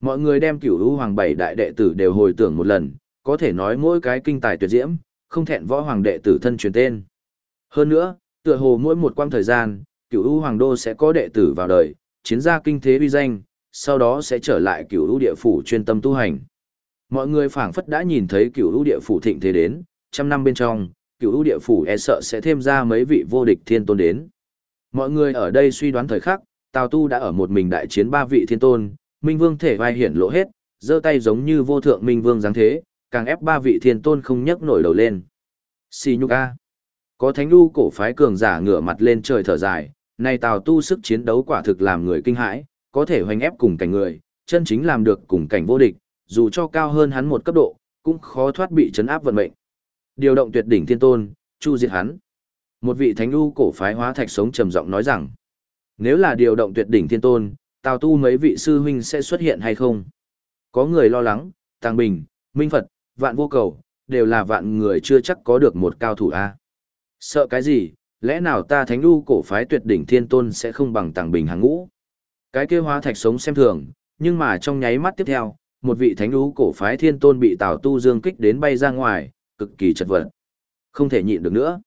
Mọi người đem cửu u hoàng bảy đại đệ tử đều hồi tưởng một lần, có thể nói mỗi cái kinh tài tuyệt diễm, không thẹn võ hoàng đệ tử thân truyền tên. Hơn nữa, tựa hồ mỗi một quãng thời gian, cửu u hoàng đô sẽ có đệ tử vào đời, chiến gia kinh thế uy danh, sau đó sẽ trở lại cửu u địa phủ chuyên tâm tu hành. Mọi người phảng phất đã nhìn thấy cửu u địa phủ thịnh thế đến, trăm năm bên trong, cửu u địa phủ e sợ sẽ thêm ra mấy vị vô địch thiên tôn đến. Mọi người ở đây suy đoán thời khắc, Tào Tu đã ở một mình đại chiến ba vị thiên tôn, Minh Vương thể vai hiển lộ hết, giơ tay giống như vô thượng Minh Vương dáng thế, càng ép ba vị thiên tôn không nhấc nổi đầu lên. Xì nhục a. Có thánh lưu cổ phái cường giả ngửa mặt lên trời thở dài, này Tào Tu sức chiến đấu quả thực làm người kinh hãi, có thể hoành ép cùng cảnh người, chân chính làm được cùng cảnh vô địch, dù cho cao hơn hắn một cấp độ, cũng khó thoát bị chấn áp vận mệnh. Điều động tuyệt đỉnh thiên tôn, chu diệt hắn. Một vị thánh lưu cổ phái hóa thạch sống trầm giọng nói rằng, nếu là điều động tuyệt đỉnh thiên tôn, Tào Tu mấy vị sư huynh sẽ xuất hiện hay không? Có người lo lắng, Tàng Bình, Minh Phật, Vạn Vô Cầu, đều là vạn người chưa chắc có được một cao thủ a. Sợ cái gì, lẽ nào ta thánh lưu cổ phái tuyệt đỉnh thiên tôn sẽ không bằng Tàng Bình hàng ngũ? Cái kia hóa thạch sống xem thường, nhưng mà trong nháy mắt tiếp theo, một vị thánh lưu cổ phái thiên tôn bị Tào Tu dương kích đến bay ra ngoài, cực kỳ chật vật. Không thể nhịn được nữa.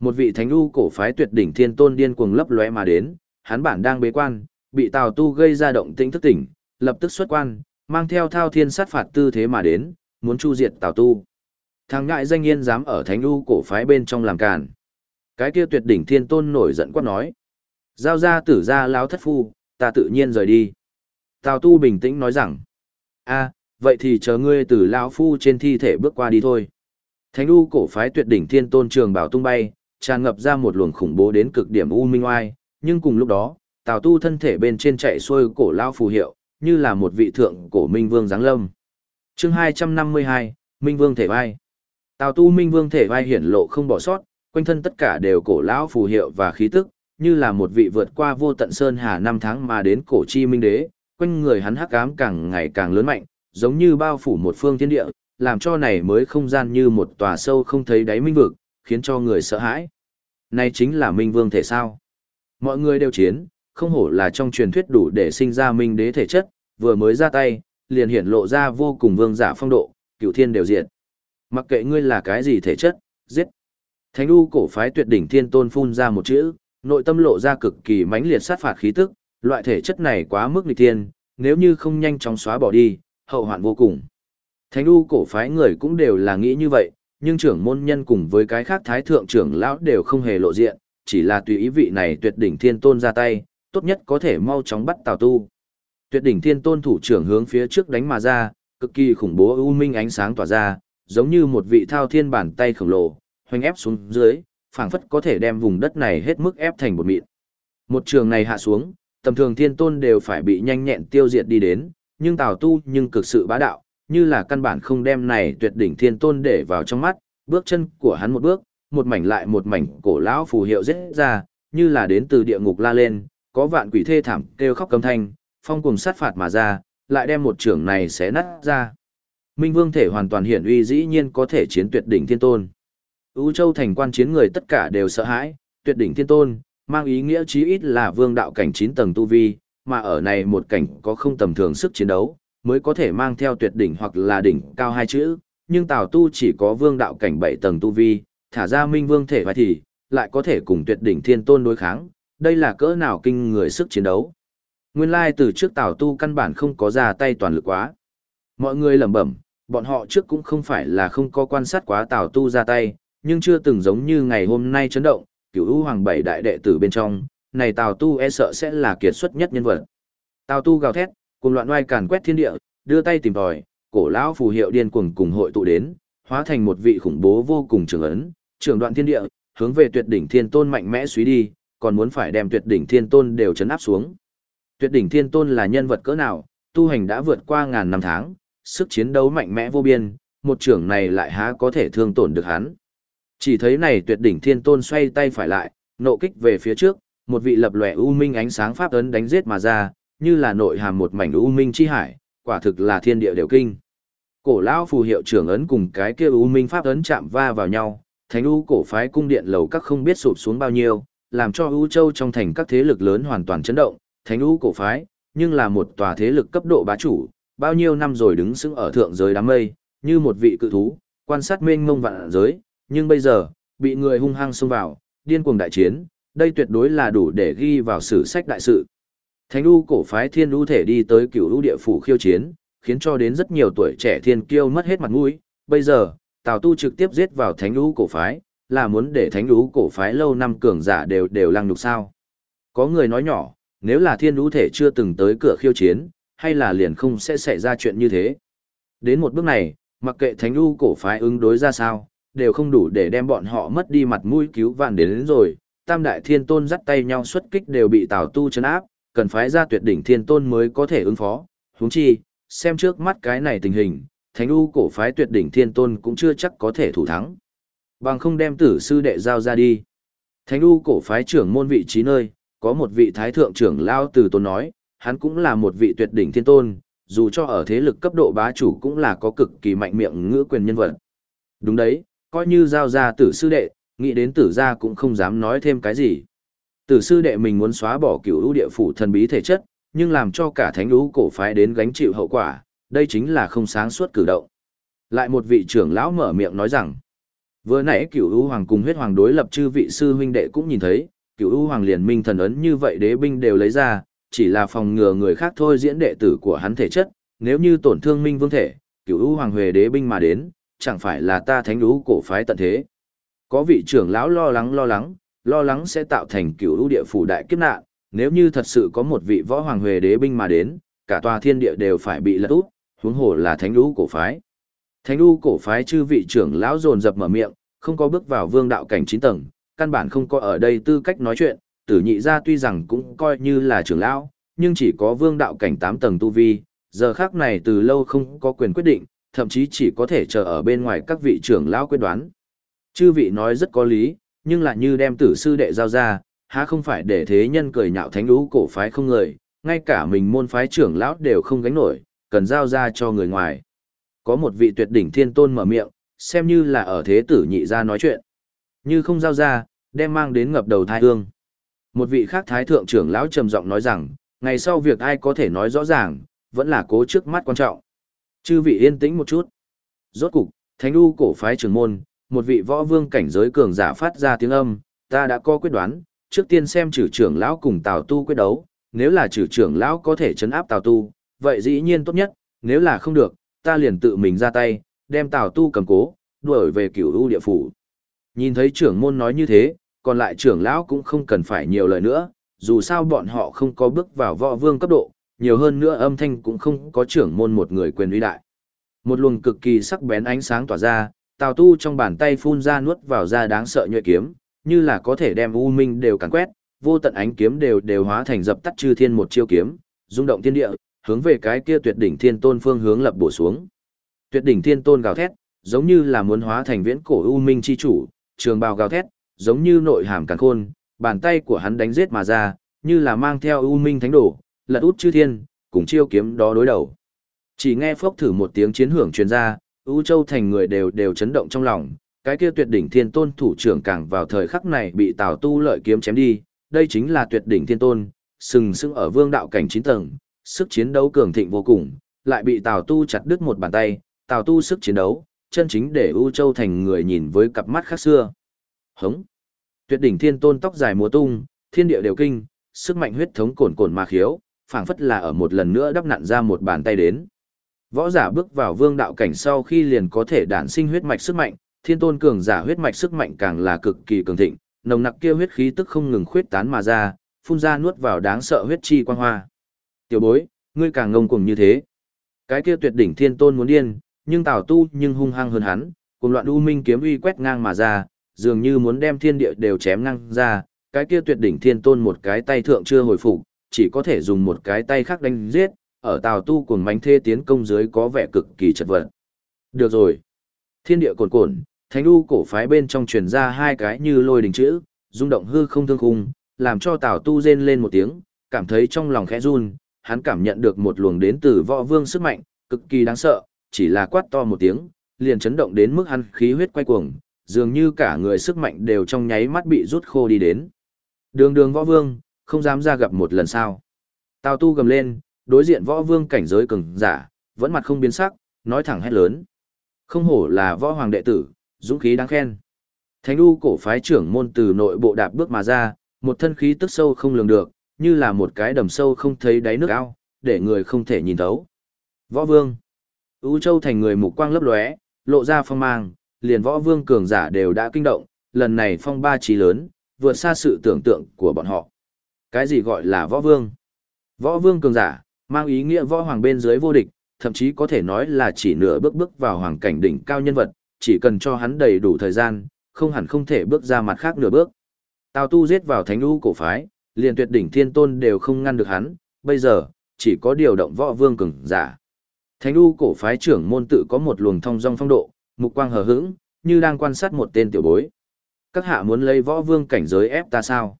Một vị thánh lưu cổ phái tuyệt đỉnh thiên tôn điên cuồng lấp lóe mà đến, hắn bản đang bế quan, bị Tào Tu gây ra động tĩnh thức tỉnh, lập tức xuất quan, mang theo thao thiên sát phạt tư thế mà đến, muốn chu diệt Tào Tu. Thằng ngại danh yên dám ở thánh lưu cổ phái bên trong làm càn. Cái kia tuyệt đỉnh thiên tôn nổi giận quát nói. Giao ra tử ra láo thất phu, ta tự nhiên rời đi. Tào Tu bình tĩnh nói rằng. a vậy thì chờ ngươi từ lão phu trên thi thể bước qua đi thôi. Thánh u cổ phái tuyệt đỉnh thiên tôn trường bảo tung bay, tràn ngập ra một luồng khủng bố đến cực điểm u minh oai, nhưng cùng lúc đó, Tào Tu thân thể bên trên chạy xuôi cổ lao phù hiệu, như là một vị thượng cổ minh vương giáng lâm. Chương 252, Minh Vương thể vai. Tào Tu Minh Vương thể vai hiển lộ không bỏ sót, quanh thân tất cả đều cổ lão phù hiệu và khí tức, như là một vị vượt qua vô tận sơn hà năm tháng mà đến cổ chi minh đế, quanh người hắn hắc ám càng ngày càng lớn mạnh, giống như bao phủ một phương thiên địa, làm cho này mới không gian như một tòa sâu không thấy đáy minh vực, khiến cho người sợ hãi. Này chính là minh vương thể sao? Mọi người đều chiến, không hổ là trong truyền thuyết đủ để sinh ra minh đế thể chất, vừa mới ra tay, liền hiển lộ ra vô cùng vương giả phong độ, cửu thiên đều diệt. Mặc kệ ngươi là cái gì thể chất, giết. Thánh u cổ phái tuyệt đỉnh thiên tôn phun ra một chữ, nội tâm lộ ra cực kỳ mãnh liệt sát phạt khí tức, loại thể chất này quá mức nghịch thiên, nếu như không nhanh chóng xóa bỏ đi, hậu hoạn vô cùng. Thánh u cổ phái người cũng đều là nghĩ như vậy, nhưng trưởng môn nhân cùng với cái khác thái thượng trưởng lão đều không hề lộ diện, chỉ là tùy ý vị này tuyệt đỉnh thiên tôn ra tay, tốt nhất có thể mau chóng bắt Tào Tu. Tuyệt đỉnh thiên tôn thủ trưởng hướng phía trước đánh mà ra, cực kỳ khủng bố u minh ánh sáng tỏa ra, giống như một vị thao thiên bản tay khổng lồ, hoành ép xuống dưới, phảng phất có thể đem vùng đất này hết mức ép thành một mịn. Một trường này hạ xuống, tầm thường thiên tôn đều phải bị nhanh nhẹn tiêu diệt đi đến, nhưng Tào Tu nhưng cực sự bá đạo, như là căn bản không đem này tuyệt đỉnh thiên tôn để vào trong mắt, bước chân của hắn một bước, một mảnh lại một mảnh cổ lão phù hiệu rết ra, như là đến từ địa ngục la lên, có vạn quỷ thê thảm kêu khóc cầm thanh, phong cùng sát phạt mà ra, lại đem một trưởng này xé nát ra. Minh Vương thể hoàn toàn hiển uy dĩ nhiên có thể chiến tuyệt đỉnh thiên tôn. Ú Châu thành quan chiến người tất cả đều sợ hãi, tuyệt đỉnh thiên tôn, mang ý nghĩa chí ít là vương đạo cảnh 9 tầng tu vi, mà ở này một cảnh có không tầm thường sức chiến đấu, mới có thể mang theo tuyệt đỉnh hoặc là đỉnh cao hai chữ, nhưng Tào Tu chỉ có vương đạo cảnh 7 tầng tu vi, thả ra minh vương thể vai thì, lại có thể cùng tuyệt đỉnh thiên tôn đối kháng, đây là cỡ nào kinh người sức chiến đấu. Nguyên lai từ trước Tào Tu căn bản không có ra tay toàn lực quá. Mọi người lẩm bẩm, bọn họ trước cũng không phải là không có quan sát quá Tào Tu ra tay, nhưng chưa từng giống như ngày hôm nay chấn động, cửu u hoàng bảy đại đệ tử bên trong, này Tào Tu e sợ sẽ là kiệt xuất nhất nhân vật. Tào Tu gào thét, cùng loạn oai càn quét thiên địa, đưa tay tìm tòi, cổ lão phù hiệu điên cuồng cùng hội tụ đến, hóa thành một vị khủng bố vô cùng trường ấn, trường đoạn thiên địa, hướng về tuyệt đỉnh thiên tôn mạnh mẽ suy đi, còn muốn phải đem tuyệt đỉnh thiên tôn đều chấn áp xuống. Tuyệt đỉnh thiên tôn là nhân vật cỡ nào, tu hành đã vượt qua ngàn năm tháng, sức chiến đấu mạnh mẽ vô biên, một trưởng này lại há có thể thương tổn được hắn. Chỉ thấy này tuyệt đỉnh thiên tôn xoay tay phải lại, nộ kích về phía trước, một vị lập lòe u minh ánh sáng pháp ấn đánh giết mà ra, như là nội hàm một mảnh u minh chi hải, quả thực là thiên địa đều kinh. Cổ lão phù hiệu trưởng ấn cùng cái kia u minh pháp ấn chạm va vào nhau, thánh u cổ phái cung điện lầu các không biết sụp xuống bao nhiêu, làm cho u châu trong thành các thế lực lớn hoàn toàn chấn động, thánh u cổ phái, nhưng là một tòa thế lực cấp độ bá chủ, bao nhiêu năm rồi đứng sững ở thượng giới đám mây, như một vị cự thú, quan sát mênh mông vạn giới, nhưng bây giờ, bị người hung hăng xông vào, điên cuồng đại chiến, đây tuyệt đối là đủ để ghi vào sử sách đại sự. Thánh U cổ phái Thiên U thể đi tới cửu U địa phủ khiêu chiến, khiến cho đến rất nhiều tuổi trẻ thiên kiêu mất hết mặt mũi. Bây giờ, Tào Tu trực tiếp giết vào Thánh U cổ phái, là muốn để Thánh đú cổ phái lâu năm cường giả đều đều lăng nhục sao? Có người nói nhỏ, nếu là Thiên đú thể chưa từng tới cửa khiêu chiến, hay là liền không sẽ xảy ra chuyện như thế. Đến một bước này, mặc kệ Thánh đú cổ phái ứng đối ra sao, đều không đủ để đem bọn họ mất đi mặt mũi cứu vạn đến, đến rồi. Tam đại thiên tôn dắt tay nhau xuất kích đều bị Tào Tu chấn áp, cần phái ra tuyệt đỉnh thiên tôn mới có thể ứng phó. Huống chi, xem trước mắt cái này tình hình, Thánh U cổ phái tuyệt đỉnh thiên tôn cũng chưa chắc có thể thủ thắng. Bằng không đem tử sư đệ giao ra đi. Thánh đu cổ phái trưởng môn vị trí nơi, có một vị thái thượng trưởng lao từ tôn nói, hắn cũng là một vị tuyệt đỉnh thiên tôn, dù cho ở thế lực cấp độ bá chủ cũng là có cực kỳ mạnh miệng ngữ quyền nhân vật. Đúng đấy, coi như giao ra tử sư đệ, nghĩ đến tử gia cũng không dám nói thêm cái gì. Tử sư đệ mình muốn xóa bỏ cửu ưu địa phủ thần bí thể chất, nhưng làm cho cả thánh lũ cổ phái đến gánh chịu hậu quả, đây chính là không sáng suốt cử động. Lại một vị trưởng lão mở miệng nói rằng, vừa nãy cửu u hoàng cùng huyết hoàng đối lập chư vị sư huynh đệ cũng nhìn thấy, cửu u hoàng liền minh thần ấn như vậy đế binh đều lấy ra, chỉ là phòng ngừa người khác thôi diễn đệ tử của hắn thể chất, nếu như tổn thương minh vương thể, cửu u hoàng huề đế binh mà đến, chẳng phải là ta thánh đú cổ phái tận thế. Có vị trưởng lão lo lắng lo lắng, lo lắng sẽ tạo thành cửu u địa phủ đại kiếp nạn, nếu như thật sự có một vị võ hoàng huề đế binh mà đến, cả tòa thiên địa đều phải bị lật úp, huống hồ là thánh đú cổ phái. Thánh lũ cổ phái chư vị trưởng lão dồn dập mở miệng, không có bước vào vương đạo cảnh 9 tầng, căn bản không có ở đây tư cách nói chuyện, tử nhị gia tuy rằng cũng coi như là trưởng lão, nhưng chỉ có vương đạo cảnh 8 tầng tu vi, giờ khác này từ lâu không có quyền quyết định, thậm chí chỉ có thể chờ ở bên ngoài các vị trưởng lão quyết đoán. Chư vị nói rất có lý, nhưng lại như đem tử sư đệ giao ra, há không phải để thế nhân cười nhạo thánh lũ cổ phái không người, ngay cả mình môn phái trưởng lão đều không gánh nổi, cần giao ra cho người ngoài. Có một vị tuyệt đỉnh thiên tôn mở miệng, xem như là ở thế tử nhị ra nói chuyện. Như không giao ra, đem mang đến ngập đầu thai hương. Một vị khác thái thượng trưởng lão trầm giọng nói rằng, ngày sau việc ai có thể nói rõ ràng, vẫn là cố trước mắt quan trọng. Chư vị yên tĩnh một chút. Rốt cục, thánh u cổ phái trưởng môn, một vị võ vương cảnh giới cường giả phát ra tiếng âm, ta đã có quyết đoán, trước tiên xem trừ trưởng lão cùng Tào Tu quyết đấu, nếu là trừ trưởng lão có thể chấn áp Tào Tu, vậy dĩ nhiên tốt nhất, nếu là không được, ta liền tự mình ra tay, đem Tào Tu cầm cố, đuổi về cửu u địa phủ. Nhìn thấy trưởng môn nói như thế, còn lại trưởng lão cũng không cần phải nhiều lời nữa, dù sao bọn họ không có bước vào võ vương cấp độ, nhiều hơn nữa âm thanh cũng không có trưởng môn một người quyền uy đại. Một luồng cực kỳ sắc bén ánh sáng tỏa ra, Tào Tu trong bàn tay phun ra nuốt vào ra đáng sợ nhuệ kiếm, như là có thể đem u minh đều càn quét, vô tận ánh kiếm đều đều hóa thành dập tắt chư thiên một chiêu kiếm, rung động thiên địa, hướng về cái kia tuyệt đỉnh thiên tôn phương hướng lập bổ xuống. Tuyệt đỉnh thiên tôn gào thét, giống như là muốn hóa thành viễn cổ u minh chi chủ, trường bào gào thét, giống như nội hàm càn khôn, bàn tay của hắn đánh giết mà ra, như là mang theo u minh thánh đổ, lật út chư thiên, cùng chiêu kiếm đó đối đầu. Chỉ nghe phốc thử một tiếng chiến hưởng truyền ra, U Châu thành người đều đều chấn động trong lòng, cái kia tuyệt đỉnh thiên tôn thủ trưởng càng vào thời khắc này bị Tào Tu lợi kiếm chém đi, đây chính là tuyệt đỉnh thiên tôn, sừng sững ở vương đạo cảnh chín tầng, sức chiến đấu cường thịnh vô cùng, lại bị Tào Tu chặt đứt một bàn tay, Tào Tu sức chiến đấu, chân chính để U Châu thành người nhìn với cặp mắt khác xưa. Hống! Tuyệt đỉnh thiên tôn tóc dài múa tung, thiên địa đều kinh, sức mạnh huyết thống cồn cồn mà khiếu, phảng phất là ở một lần nữa đắp nặn ra một bàn tay đến. Võ giả bước vào vương đạo cảnh sau khi liền có thể đản sinh huyết mạch sức mạnh, thiên tôn cường giả huyết mạch sức mạnh càng là cực kỳ cường thịnh, nồng nặc kia huyết khí tức không ngừng khuyết tán mà ra, phun ra nuốt vào đáng sợ huyết chi quang hoa. Tiểu bối, ngươi càng ngông cuồng như thế. Cái kia tuyệt đỉnh thiên tôn muốn điên, nhưng Tào Tu nhưng hung hăng hơn hắn, cùng loạn u minh kiếm uy quét ngang mà ra, dường như muốn đem thiên địa đều chém ngang ra, cái kia tuyệt đỉnh thiên tôn một cái tay thượng chưa hồi phục, chỉ có thể dùng một cái tay khác đánh giết, ở Tào Tu cùng mánh thê tiến công dưới có vẻ cực kỳ chật vật. Được rồi. Thiên địa cồn cồn, thánh u cổ phái bên trong truyền ra hai cái như lôi đình chữ, rung động hư không thương khung, làm cho Tào Tu rên lên một tiếng, cảm thấy trong lòng khẽ run, hắn cảm nhận được một luồng đến từ võ vương sức mạnh, cực kỳ đáng sợ, chỉ là quát to một tiếng, liền chấn động đến mức hắn khí huyết quay cuồng, dường như cả người sức mạnh đều trong nháy mắt bị rút khô đi đến. Đường đường võ vương, không dám ra gặp một lần sao. Tào Tu gầm lên, đối diện võ vương cảnh giới cường giả, vẫn mặt không biến sắc, nói thẳng hét lớn. Không hổ là võ hoàng đệ tử, dũng khí đáng khen. Thánh U cổ phái trưởng môn từ nội bộ đạp bước mà ra, một thân khí tức sâu không lường được, như là một cái đầm sâu không thấy đáy nước ao, để người không thể nhìn thấu. Võ Vương. U Châu thành người mục quang lấp lóe, lộ ra phong mang, liền Võ Vương cường giả đều đã kinh động, lần này phong ba trí lớn, vượt xa sự tưởng tượng của bọn họ. Cái gì gọi là Võ Vương? Võ Vương cường giả, mang ý nghĩa võ hoàng bên dưới vô địch, thậm chí có thể nói là chỉ nửa bước bước vào hoàng cảnh đỉnh cao nhân vật, chỉ cần cho hắn đầy đủ thời gian, không hẳn không thể bước ra mặt khác nửa bước. Tào Tu giết vào thánh u cổ phái, liền tuyệt đỉnh thiên tôn đều không ngăn được hắn, bây giờ, chỉ có điều động võ vương cường giả. Thánh u cổ phái trưởng môn tự có một luồng thông dong phong độ, mục quang hờ hững, như đang quan sát một tên tiểu bối. Các hạ muốn lấy võ vương cảnh giới ép ta sao?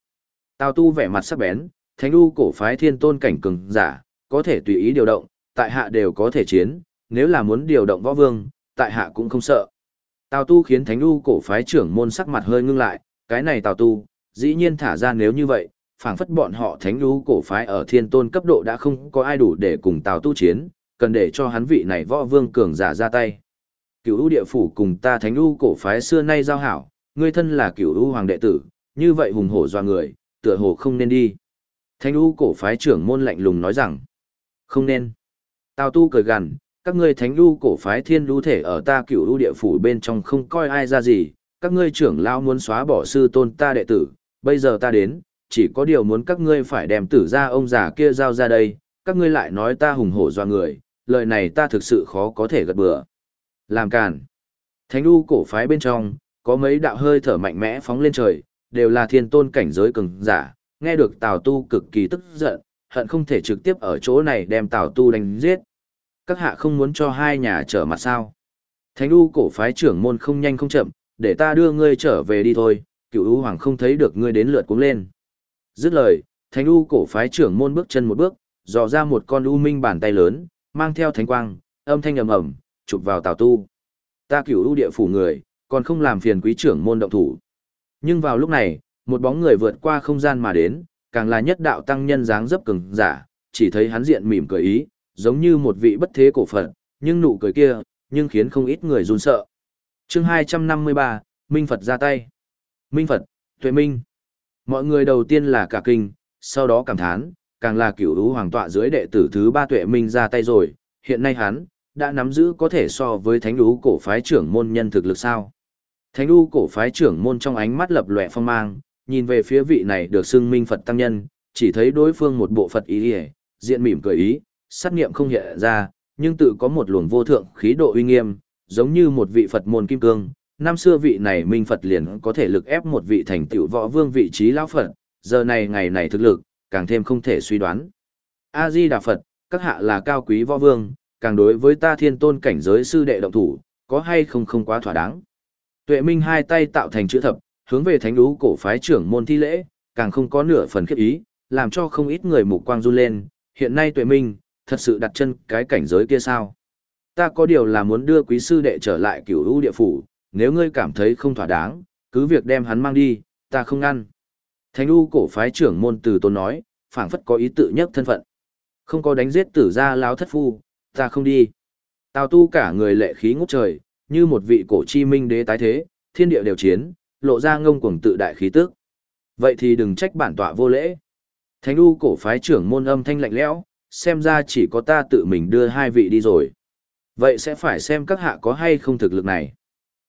Tào Tu vẻ mặt sắc bén, thánh u cổ phái thiên tôn cảnh cường giả, có thể tùy ý điều động, tại hạ đều có thể chiến, nếu là muốn điều động võ vương, tại hạ cũng không sợ. Tào tu khiến thánh u cổ phái trưởng môn sắc mặt hơi ngưng lại, cái này tào tu, dĩ nhiên thả ra nếu như vậy, phảng phất bọn họ thánh lũ cổ phái ở thiên tôn cấp độ đã không có ai đủ để cùng tào tu chiến, cần để cho hắn vị này võ vương cường giả ra tay. Cửu ưu địa phủ cùng ta thánh u cổ phái xưa nay giao hảo, ngươi thân là cửu ưu hoàng đệ tử, như vậy hùng hổ doa người, tựa hồ không nên đi. Thánh u cổ phái trưởng môn lạnh lùng nói rằng, không nên. Tào tu cười gằn, các ngươi thánh lưu cổ phái thiên lưu thể ở ta cửu lưu địa phủ bên trong không coi ai ra gì, các ngươi trưởng lao muốn xóa bỏ sư tôn ta đệ tử, bây giờ ta đến, chỉ có điều muốn các ngươi phải đem tử ra ông già kia giao ra đây, các ngươi lại nói ta hùng hổ doa người, lời này ta thực sự khó có thể gật bừa. Làm càn. Thánh đu cổ phái bên trong, có mấy đạo hơi thở mạnh mẽ phóng lên trời, đều là thiên tôn cảnh giới cường giả, nghe được Tào Tu cực kỳ tức giận, hận không thể trực tiếp ở chỗ này đem Tào Tu đánh giết. Các hạ không muốn cho hai nhà trở mặt sao? Thánh đu cổ phái trưởng môn không nhanh không chậm, để ta đưa ngươi trở về đi thôi, cựu U hoàng không thấy được ngươi đến lượt cuống lên. Dứt lời, Thánh U cổ phái trưởng môn bước chân một bước, dò ra một con U minh bàn tay lớn, mang theo thánh quang, âm thanh ầm ầm, chụp vào Tào Tu. Ta cửu U địa phủ người, còn không làm phiền quý trưởng môn động thủ. Nhưng vào lúc này, một bóng người vượt qua không gian mà đến, càng là nhất đạo tăng nhân dáng dấp cường giả, chỉ thấy hắn diện mỉm cười ý, giống như một vị bất thế cổ Phật, nhưng nụ cười kia, nhưng khiến không ít người run sợ. chương 253, Minh Phật ra tay. Minh Phật, Tuệ Minh. Mọi người đầu tiên là cả kinh, sau đó cảm thán, càng là cửu hữu hoàng tọa dưới đệ tử thứ ba Tuệ Minh ra tay rồi, hiện nay hắn, đã nắm giữ có thể so với thánh Đu cổ phái trưởng môn nhân thực lực sao. Thánh Đu cổ phái trưởng môn trong ánh mắt lập lòe phong mang, nhìn về phía vị này được xưng Minh Phật tăng nhân, chỉ thấy đối phương một bộ Phật ý hề, diện mỉm cười ý, sát nghiệm không hiện ra, nhưng tự có một luồng vô thượng khí độ uy nghiêm, giống như một vị Phật môn kim cương. Năm xưa vị này Minh Phật liền có thể lực ép một vị thành tựu võ vương vị trí lão Phật, giờ này ngày này thực lực, càng thêm không thể suy đoán. A-di Đà Phật, các hạ là cao quý võ vương, càng đối với ta thiên tôn cảnh giới sư đệ động thủ, có hay không không quá thỏa đáng. Tuệ Minh hai tay tạo thành chữ thập, hướng về thánh lũ cổ phái trưởng môn thi lễ, càng không có nửa phần khiếp ý, làm cho không ít người mục quang run lên. Hiện nay Tuệ Minh, thật sự đặt chân cái cảnh giới kia sao? Ta có điều là muốn đưa quý sư đệ trở lại cửu u địa phủ, nếu ngươi cảm thấy không thỏa đáng, cứ việc đem hắn mang đi, ta không ngăn. Thánh u cổ phái trưởng môn từ tôn nói, phảng phất có ý tự nhất thân phận. Không có đánh giết tử gia láo thất phu, ta không đi. Tào tu cả người lệ khí ngút trời, như một vị cổ chi minh đế tái thế, thiên địa đều chiến, lộ ra ngông cuồng tự đại khí tức. Vậy thì đừng trách bản tọa vô lễ. Thánh u cổ phái trưởng môn âm thanh lạnh lẽo, xem ra chỉ có ta tự mình đưa hai vị đi rồi. Vậy sẽ phải xem các hạ có hay không thực lực này.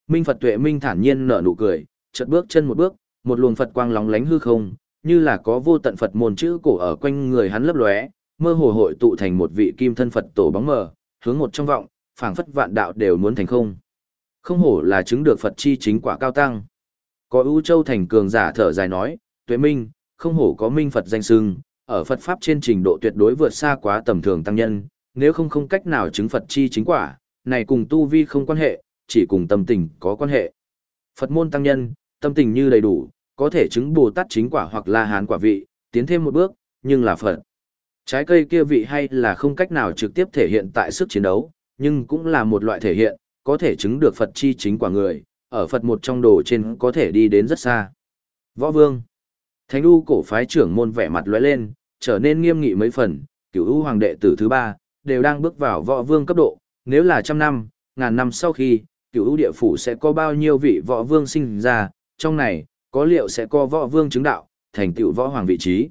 Minh Phật tuệ minh thản nhiên nở nụ cười, chợt bước chân một bước, một luồng Phật quang lóng lánh hư không, như là có vô tận Phật môn chữ cổ ở quanh người hắn lấp lóe, mơ hồ hội tụ thành một vị kim thân Phật tổ bóng mờ, hướng một trong vọng, phảng phất vạn đạo đều muốn thành không. Không hổ là chứng được Phật chi chính quả cao tăng. Có ưu châu thành cường giả thở dài nói, tuệ minh, không hổ có minh Phật danh sưng, ở Phật Pháp trên trình độ tuyệt đối vượt xa quá tầm thường tăng nhân, nếu không không cách nào chứng Phật chi chính quả, này cùng tu vi không quan hệ, chỉ cùng tâm tình có quan hệ. Phật môn tăng nhân, tâm tình như đầy đủ, có thể chứng Bồ Tát chính quả hoặc là hán quả vị, tiến thêm một bước, nhưng là Phật. Trái cây kia vị hay là không cách nào trực tiếp thể hiện tại sức chiến đấu, nhưng cũng là một loại thể hiện, có thể chứng được Phật chi chính quả người, ở Phật một trong đồ trên có thể đi đến rất xa. Võ Vương Thánh U cổ phái trưởng môn vẻ mặt lóe lên, trở nên nghiêm nghị mấy phần, cửu U hoàng đệ tử thứ ba, đều đang bước vào võ vương cấp độ, nếu là trăm năm, ngàn năm sau khi, cựu địa phủ sẽ có bao nhiêu vị võ vương sinh ra, trong này, có liệu sẽ có võ vương chứng đạo, thành tựu võ hoàng vị trí.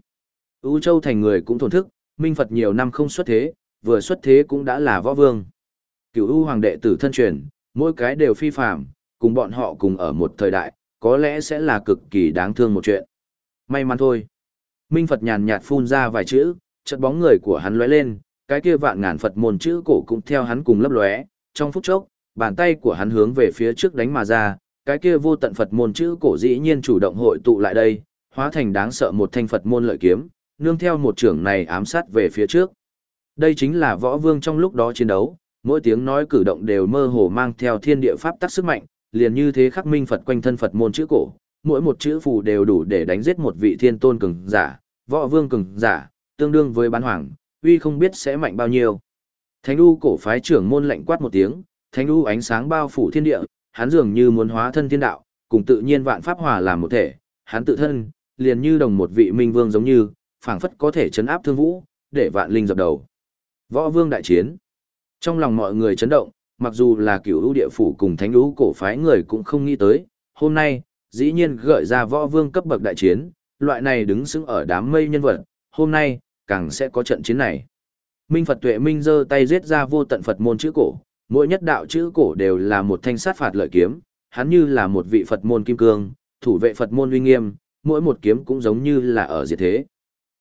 U Châu thành người cũng thổn thức, Minh Phật nhiều năm không xuất thế, vừa xuất thế cũng đã là võ vương. Cựu U hoàng đệ tử thân truyền, mỗi cái đều phi phàm, cùng bọn họ cùng ở một thời đại, có lẽ sẽ là cực kỳ đáng thương một chuyện. May mắn thôi. Minh Phật nhàn nhạt phun ra vài chữ, chợt bóng người của hắn lóe lên, cái kia vạn ngàn Phật môn chữ cổ cũng theo hắn cùng lấp lóe, trong phút chốc, bàn tay của hắn hướng về phía trước đánh mà ra, cái kia vô tận Phật môn chữ cổ dĩ nhiên chủ động hội tụ lại đây, hóa thành đáng sợ một thanh Phật môn lợi kiếm, nương theo một trưởng này ám sát về phía trước. Đây chính là võ vương trong lúc đó chiến đấu, mỗi tiếng nói cử động đều mơ hồ mang theo thiên địa pháp tắc sức mạnh, liền như thế khắc minh Phật quanh thân Phật môn chữ cổ, mỗi một chữ phù đều đủ để đánh giết một vị thiên tôn cường giả, võ vương cường giả, tương đương với bán hoàng, uy không biết sẽ mạnh bao nhiêu. Thánh đu cổ phái trưởng môn lạnh quát một tiếng, Thánh U ánh sáng bao phủ thiên địa, hắn dường như muốn hóa thân thiên đạo, cùng tự nhiên vạn pháp hòa làm một thể, hắn tự thân, liền như đồng một vị minh vương giống như, phảng phất có thể chấn áp thương vũ, để vạn linh dập đầu. Võ vương đại chiến. Trong lòng mọi người chấn động, mặc dù là cửu ưu địa phủ cùng thánh ưu cổ phái người cũng không nghĩ tới, hôm nay, dĩ nhiên gợi ra võ vương cấp bậc đại chiến, loại này đứng xứng ở đám mây nhân vật, hôm nay, càng sẽ có trận chiến này. Minh Phật tuệ minh giơ tay giết ra vô tận Phật môn chữ cổ, mỗi nhất đạo chữ cổ đều là một thanh sát phạt lợi kiếm, hắn như là một vị Phật môn kim cương, thủ vệ Phật môn uy nghiêm, mỗi một kiếm cũng giống như là ở diệt thế.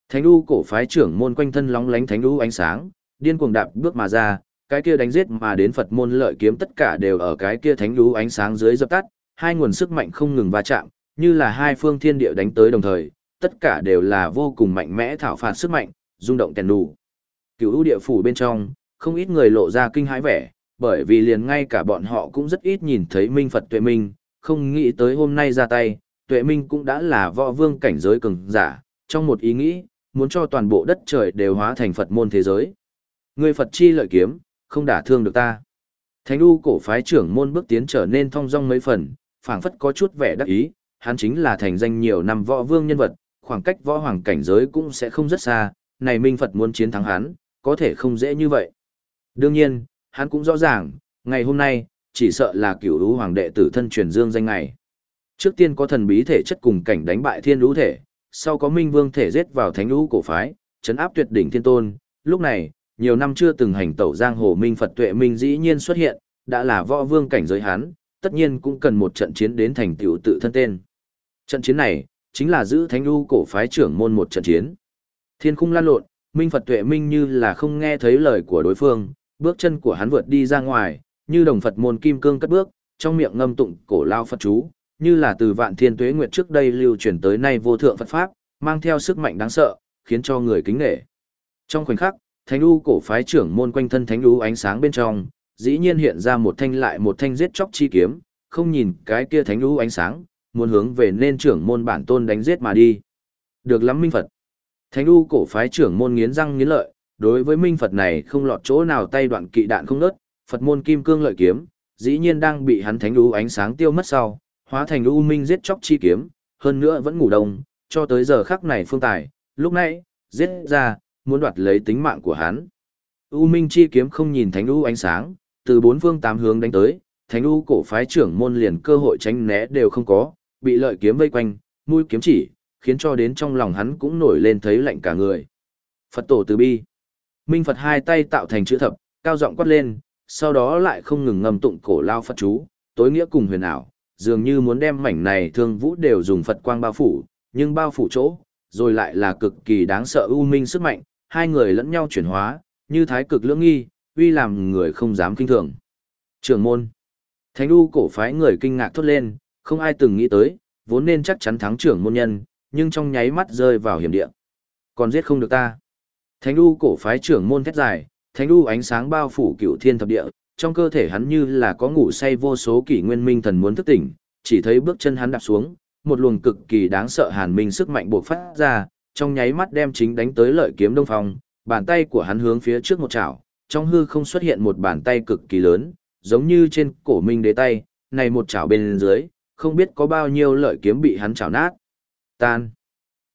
Thánh đu cổ phái trưởng môn quanh thân lóng lánh thánh đu ánh sáng, điên cuồng đạp bước mà ra, cái kia đánh giết mà đến Phật môn lợi kiếm tất cả đều ở cái kia thánh đu ánh sáng dưới dập tắt, hai nguồn sức mạnh không ngừng va chạm, như là hai phương thiên địa đánh tới đồng thời, tất cả đều là vô cùng mạnh mẽ thảo phạt sức mạnh, rung động tèn đủ. Cửu U địa phủ bên trong, không ít người lộ ra kinh hãi vẻ, bởi vì liền ngay cả bọn họ cũng rất ít nhìn thấy Minh Phật Tuệ Minh, không nghĩ tới hôm nay ra tay, Tuệ Minh cũng đã là võ vương cảnh giới cường giả, trong một ý nghĩ, muốn cho toàn bộ đất trời đều hóa thành Phật môn thế giới. Người Phật chi lợi kiếm, không đả thương được ta. Thánh U cổ phái trưởng môn bước tiến trở nên thong dong mấy phần, phảng phất có chút vẻ đắc ý, hắn chính là thành danh nhiều năm võ vương nhân vật, khoảng cách võ hoàng cảnh giới cũng sẽ không rất xa, này Minh Phật muốn chiến thắng hắn, có thể không dễ như vậy. Đương nhiên, hắn cũng rõ ràng, ngày hôm nay, chỉ sợ là cửu lũ hoàng đệ tử thân truyền dương danh ngày. Trước tiên có thần bí thể chất cùng cảnh đánh bại thiên lũ thể, sau có minh vương thể giết vào thánh lũ cổ phái, chấn áp tuyệt đỉnh thiên tôn, lúc này, nhiều năm chưa từng hành tẩu giang hồ minh Phật tuệ minh dĩ nhiên xuất hiện, đã là võ vương cảnh giới hắn, tất nhiên cũng cần một trận chiến đến thành tựu tự thân tên. Trận chiến này, chính là giữ thánh lũ cổ phái trưởng môn một trận chiến. Thiên khung lan lộn, minh Phật tuệ minh như là không nghe thấy lời của đối phương, bước chân của hắn vượt đi ra ngoài, như đồng Phật môn kim cương cất bước, trong miệng ngâm tụng cổ lao Phật chú, như là từ vạn thiên tuế nguyệt trước đây lưu truyền tới nay vô thượng Phật Pháp, mang theo sức mạnh đáng sợ, khiến cho người kính nể. Trong khoảnh khắc, thánh u cổ phái trưởng môn quanh thân thánh u ánh sáng bên trong, dĩ nhiên hiện ra một thanh lại một thanh giết chóc chi kiếm, không nhìn cái kia thánh u ánh sáng, muốn hướng về nên trưởng môn bản tôn đánh giết mà đi. Được lắm minh Phật. Thánh u cổ phái trưởng môn nghiến răng nghiến lợi, đối với minh Phật này không lọt chỗ nào tay đoạn kỵ đạn không nớt, Phật môn kim cương lợi kiếm, dĩ nhiên đang bị hắn thánh u ánh sáng tiêu mất sau, hóa thành u minh giết chóc chi kiếm, hơn nữa vẫn ngủ đông, cho tới giờ khắc này phương tài, lúc nãy, giết ra, muốn đoạt lấy tính mạng của hắn. U minh chi kiếm không nhìn thánh u ánh sáng, từ bốn phương tám hướng đánh tới, thánh u cổ phái trưởng môn liền cơ hội tránh né đều không có, bị lợi kiếm vây quanh, mũi kiếm chỉ, khiến cho đến trong lòng hắn cũng nổi lên thấy lạnh cả người. Phật tổ từ bi. Minh Phật hai tay tạo thành chữ thập, cao giọng quát lên, sau đó lại không ngừng ngâm tụng cổ lao Phật chú, tối nghĩa cùng huyền ảo, dường như muốn đem mảnh này thương vũ đều dùng Phật quang bao phủ, nhưng bao phủ chỗ, rồi lại là cực kỳ đáng sợ u minh sức mạnh, hai người lẫn nhau chuyển hóa, như thái cực lưỡng nghi, uy làm người không dám kinh thường. Trường môn. Thánh u cổ phái người kinh ngạc thốt lên, không ai từng nghĩ tới, vốn nên chắc chắn thắng trưởng môn nhân, nhưng trong nháy mắt rơi vào hiểm địa. Còn giết không được ta. Thánh u cổ phái trưởng môn thét dài, thánh u ánh sáng bao phủ cựu thiên thập địa, trong cơ thể hắn như là có ngủ say vô số kỷ nguyên minh thần muốn thức tỉnh, chỉ thấy bước chân hắn đạp xuống, một luồng cực kỳ đáng sợ hàn minh sức mạnh bộc phát ra, trong nháy mắt đem chính đánh tới lợi kiếm đông phong, bàn tay của hắn hướng phía trước một chảo, trong hư không xuất hiện một bàn tay cực kỳ lớn, giống như trên cổ minh đế tay, này một chảo bên dưới, không biết có bao nhiêu lợi kiếm bị hắn chảo nát. Tan.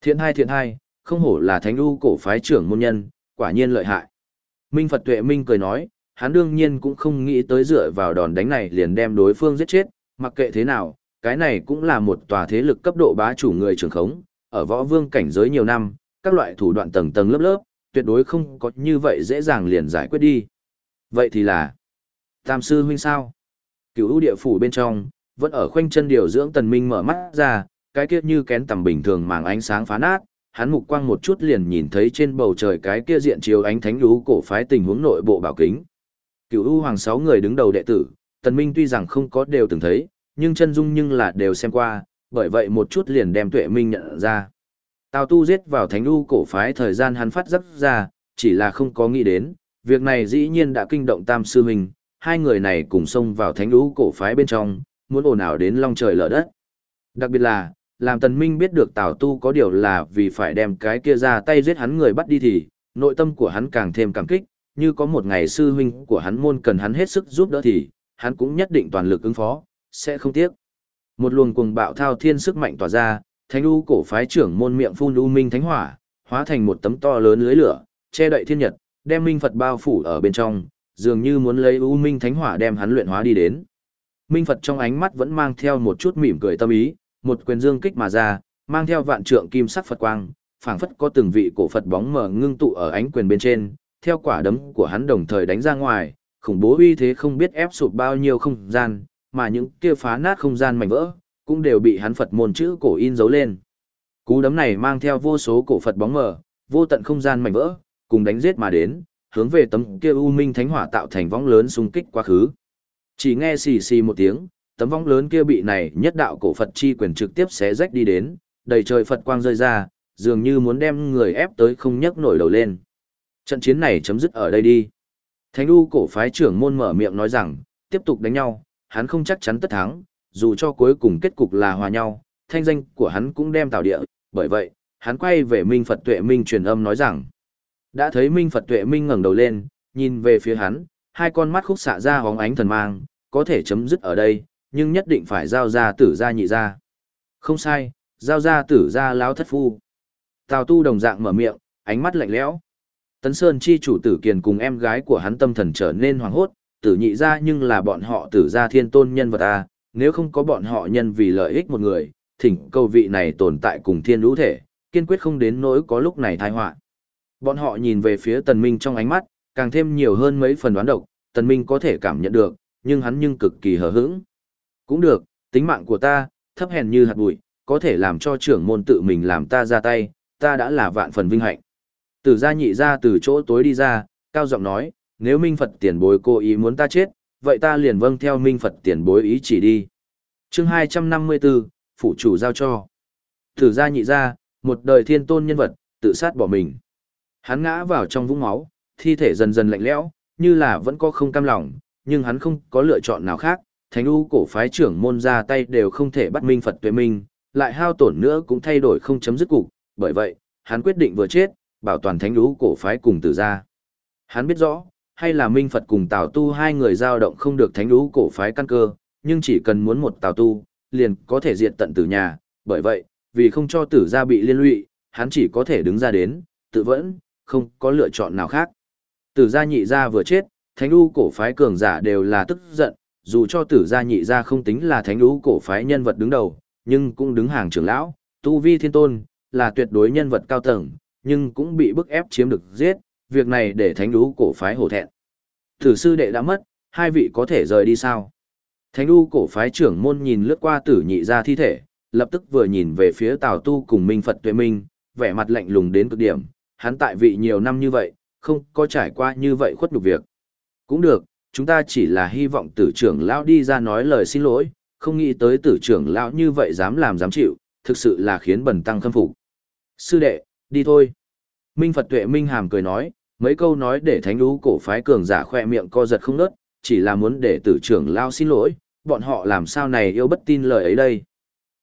Thiện hai thiện hai, không hổ là thánh u cổ phái trưởng môn nhân, quả nhiên lợi hại. Minh Phật Tuệ Minh cười nói, hắn đương nhiên cũng không nghĩ tới dựa vào đòn đánh này liền đem đối phương giết chết, mặc kệ thế nào, cái này cũng là một tòa thế lực cấp độ bá chủ người trưởng khống, ở võ vương cảnh giới nhiều năm, các loại thủ đoạn tầng tầng lớp lớp, tuyệt đối không có như vậy dễ dàng liền giải quyết đi. Vậy thì là, Tam sư huynh sao? Cửu ưu địa phủ bên trong, vẫn ở khoanh chân điều dưỡng tần minh mở mắt ra, cái kiếp như kén tầm bình thường màng ánh sáng phá nát, hắn mục quang một chút liền nhìn thấy trên bầu trời cái kia diện chiếu ánh thánh lũ cổ phái tình huống nội bộ bảo kính. Cửu U hoàng sáu người đứng đầu đệ tử, tần minh tuy rằng không có đều từng thấy, nhưng chân dung nhưng là đều xem qua, bởi vậy một chút liền đem tuệ minh nhận ra. Tào tu giết vào thánh lũ cổ phái thời gian hắn phát rất ra, chỉ là không có nghĩ đến, việc này dĩ nhiên đã kinh động tam sư huynh, hai người này cùng xông vào thánh lũ cổ phái bên trong, muốn ồn ào đến long trời lở đất. Đặc biệt là, làm tần minh biết được Tào Tu có điều là vì phải đem cái kia ra tay giết hắn người bắt đi thì, nội tâm của hắn càng thêm cảm kích, như có một ngày sư huynh của hắn môn cần hắn hết sức giúp đỡ thì, hắn cũng nhất định toàn lực ứng phó, sẽ không tiếc. Một luồng cuồng bạo thao thiên sức mạnh tỏa ra, thánh u cổ phái trưởng môn miệng phun u minh thánh hỏa, hóa thành một tấm to lớn lưới lửa, che đậy thiên nhật, đem minh Phật bao phủ ở bên trong, dường như muốn lấy u minh thánh hỏa đem hắn luyện hóa đi đến. Minh Phật trong ánh mắt vẫn mang theo một chút mỉm cười tâm ý, một quyền dương kích mà ra, mang theo vạn trượng kim sắc Phật quang, phảng phất có từng vị cổ Phật bóng mờ ngưng tụ ở ánh quyền bên trên, theo quả đấm của hắn đồng thời đánh ra ngoài, khủng bố uy thế không biết ép sụp bao nhiêu không gian, mà những kia phá nát không gian mảnh vỡ, cũng đều bị hắn Phật môn chữ cổ in dấu lên. Cú đấm này mang theo vô số cổ Phật bóng mờ, vô tận không gian mảnh vỡ, cùng đánh giết mà đến, hướng về tấm kia u minh thánh hỏa tạo thành võng lớn xung kích quá khứ. Chỉ nghe xì xì một tiếng, tấm vong lớn kia bị này nhất đạo cổ Phật chi quyền trực tiếp xé rách đi đến, đầy trời Phật quang rơi ra, dường như muốn đem người ép tới không nhấc nổi đầu lên. Trận chiến này chấm dứt ở đây đi. Thánh U cổ phái trưởng môn mở miệng nói rằng, tiếp tục đánh nhau, hắn không chắc chắn tất thắng, dù cho cuối cùng kết cục là hòa nhau, thanh danh của hắn cũng đem tạo địa, bởi vậy, hắn quay về Minh Phật Tuệ Minh truyền âm nói rằng, đã thấy Minh Phật Tuệ Minh ngẩng đầu lên, nhìn về phía hắn, hai con mắt khúc xạ ra hóng ánh thần mang, có thể chấm dứt ở đây, nhưng nhất định phải giao ra tử gia nhị gia. Không sai, giao ra tử gia lão thất phu. Tào tu đồng dạng mở miệng, ánh mắt lạnh lẽo. Tấn Sơn chi chủ tử kiền cùng em gái của hắn tâm thần trở nên hoảng hốt, tử nhị gia nhưng là bọn họ tử gia thiên tôn nhân vật à, nếu không có bọn họ nhân vì lợi ích một người, thỉnh cầu vị này tồn tại cùng thiên lũ thể, kiên quyết không đến nỗi có lúc này tai họa. Bọn họ nhìn về phía tần minh trong ánh mắt, càng thêm nhiều hơn mấy phần đoán độc, tần minh có thể cảm nhận được, nhưng hắn nhưng cực kỳ hờ hững. Cũng được, tính mạng của ta, thấp hèn như hạt bụi, có thể làm cho trưởng môn tự mình làm ta ra tay, ta đã là vạn phần vinh hạnh. Tử gia nhị ra từ chỗ tối đi ra, cao giọng nói, nếu Minh Phật tiền bối cố ý muốn ta chết, vậy ta liền vâng theo Minh Phật tiền bối ý chỉ đi. chương 254, Phủ chủ giao cho. Tử gia nhị ra, một đời thiên tôn nhân vật, tự sát bỏ mình. Hắn ngã vào trong vũng máu, thi thể dần dần lạnh lẽo, như là vẫn có không cam lòng, nhưng hắn không có lựa chọn nào khác, thánh u cổ phái trưởng môn ra tay đều không thể bắt minh Phật tuệ minh, lại hao tổn nữa cũng thay đổi không chấm dứt cục, bởi vậy, hắn quyết định vừa chết, bảo toàn thánh u cổ phái cùng tử ra. Hắn biết rõ, hay là minh Phật cùng Tào Tu hai người giao động không được thánh u cổ phái căn cơ, nhưng chỉ cần muốn một Tào Tu, liền có thể diệt tận tử nhà, bởi vậy, vì không cho tử gia bị liên lụy, hắn chỉ có thể đứng ra đến, tự vẫn, không có lựa chọn nào khác. Tử gia nhị gia vừa chết, thánh u cổ phái cường giả đều là tức giận, dù cho tử gia nhị gia không tính là thánh lũ cổ phái nhân vật đứng đầu, nhưng cũng đứng hàng trưởng lão, tu vi thiên tôn, là tuyệt đối nhân vật cao tầng, nhưng cũng bị bức ép chiếm được giết, việc này để thánh lũ cổ phái hổ thẹn. Tử sư đệ đã mất, hai vị có thể rời đi sao? Thánh lũ cổ phái trưởng môn nhìn lướt qua tử nhị gia thi thể, lập tức vừa nhìn về phía Tào Tu cùng Minh Phật Tuệ Minh, vẻ mặt lạnh lùng đến cực điểm, hắn tại vị nhiều năm như vậy, không có trải qua như vậy khuất nhục việc. Cũng được, chúng ta chỉ là hy vọng tử trưởng lão đi ra nói lời xin lỗi, không nghĩ tới tử trưởng lão như vậy dám làm dám chịu, thực sự là khiến bần tăng khâm phục. Sư đệ, đi thôi. Minh Phật Tuệ Minh Hàm cười nói, mấy câu nói để thánh lũ cổ phái cường giả khoe miệng co giật không nớt, chỉ là muốn để tử trưởng lão xin lỗi, bọn họ làm sao này yêu bất tin lời ấy đây.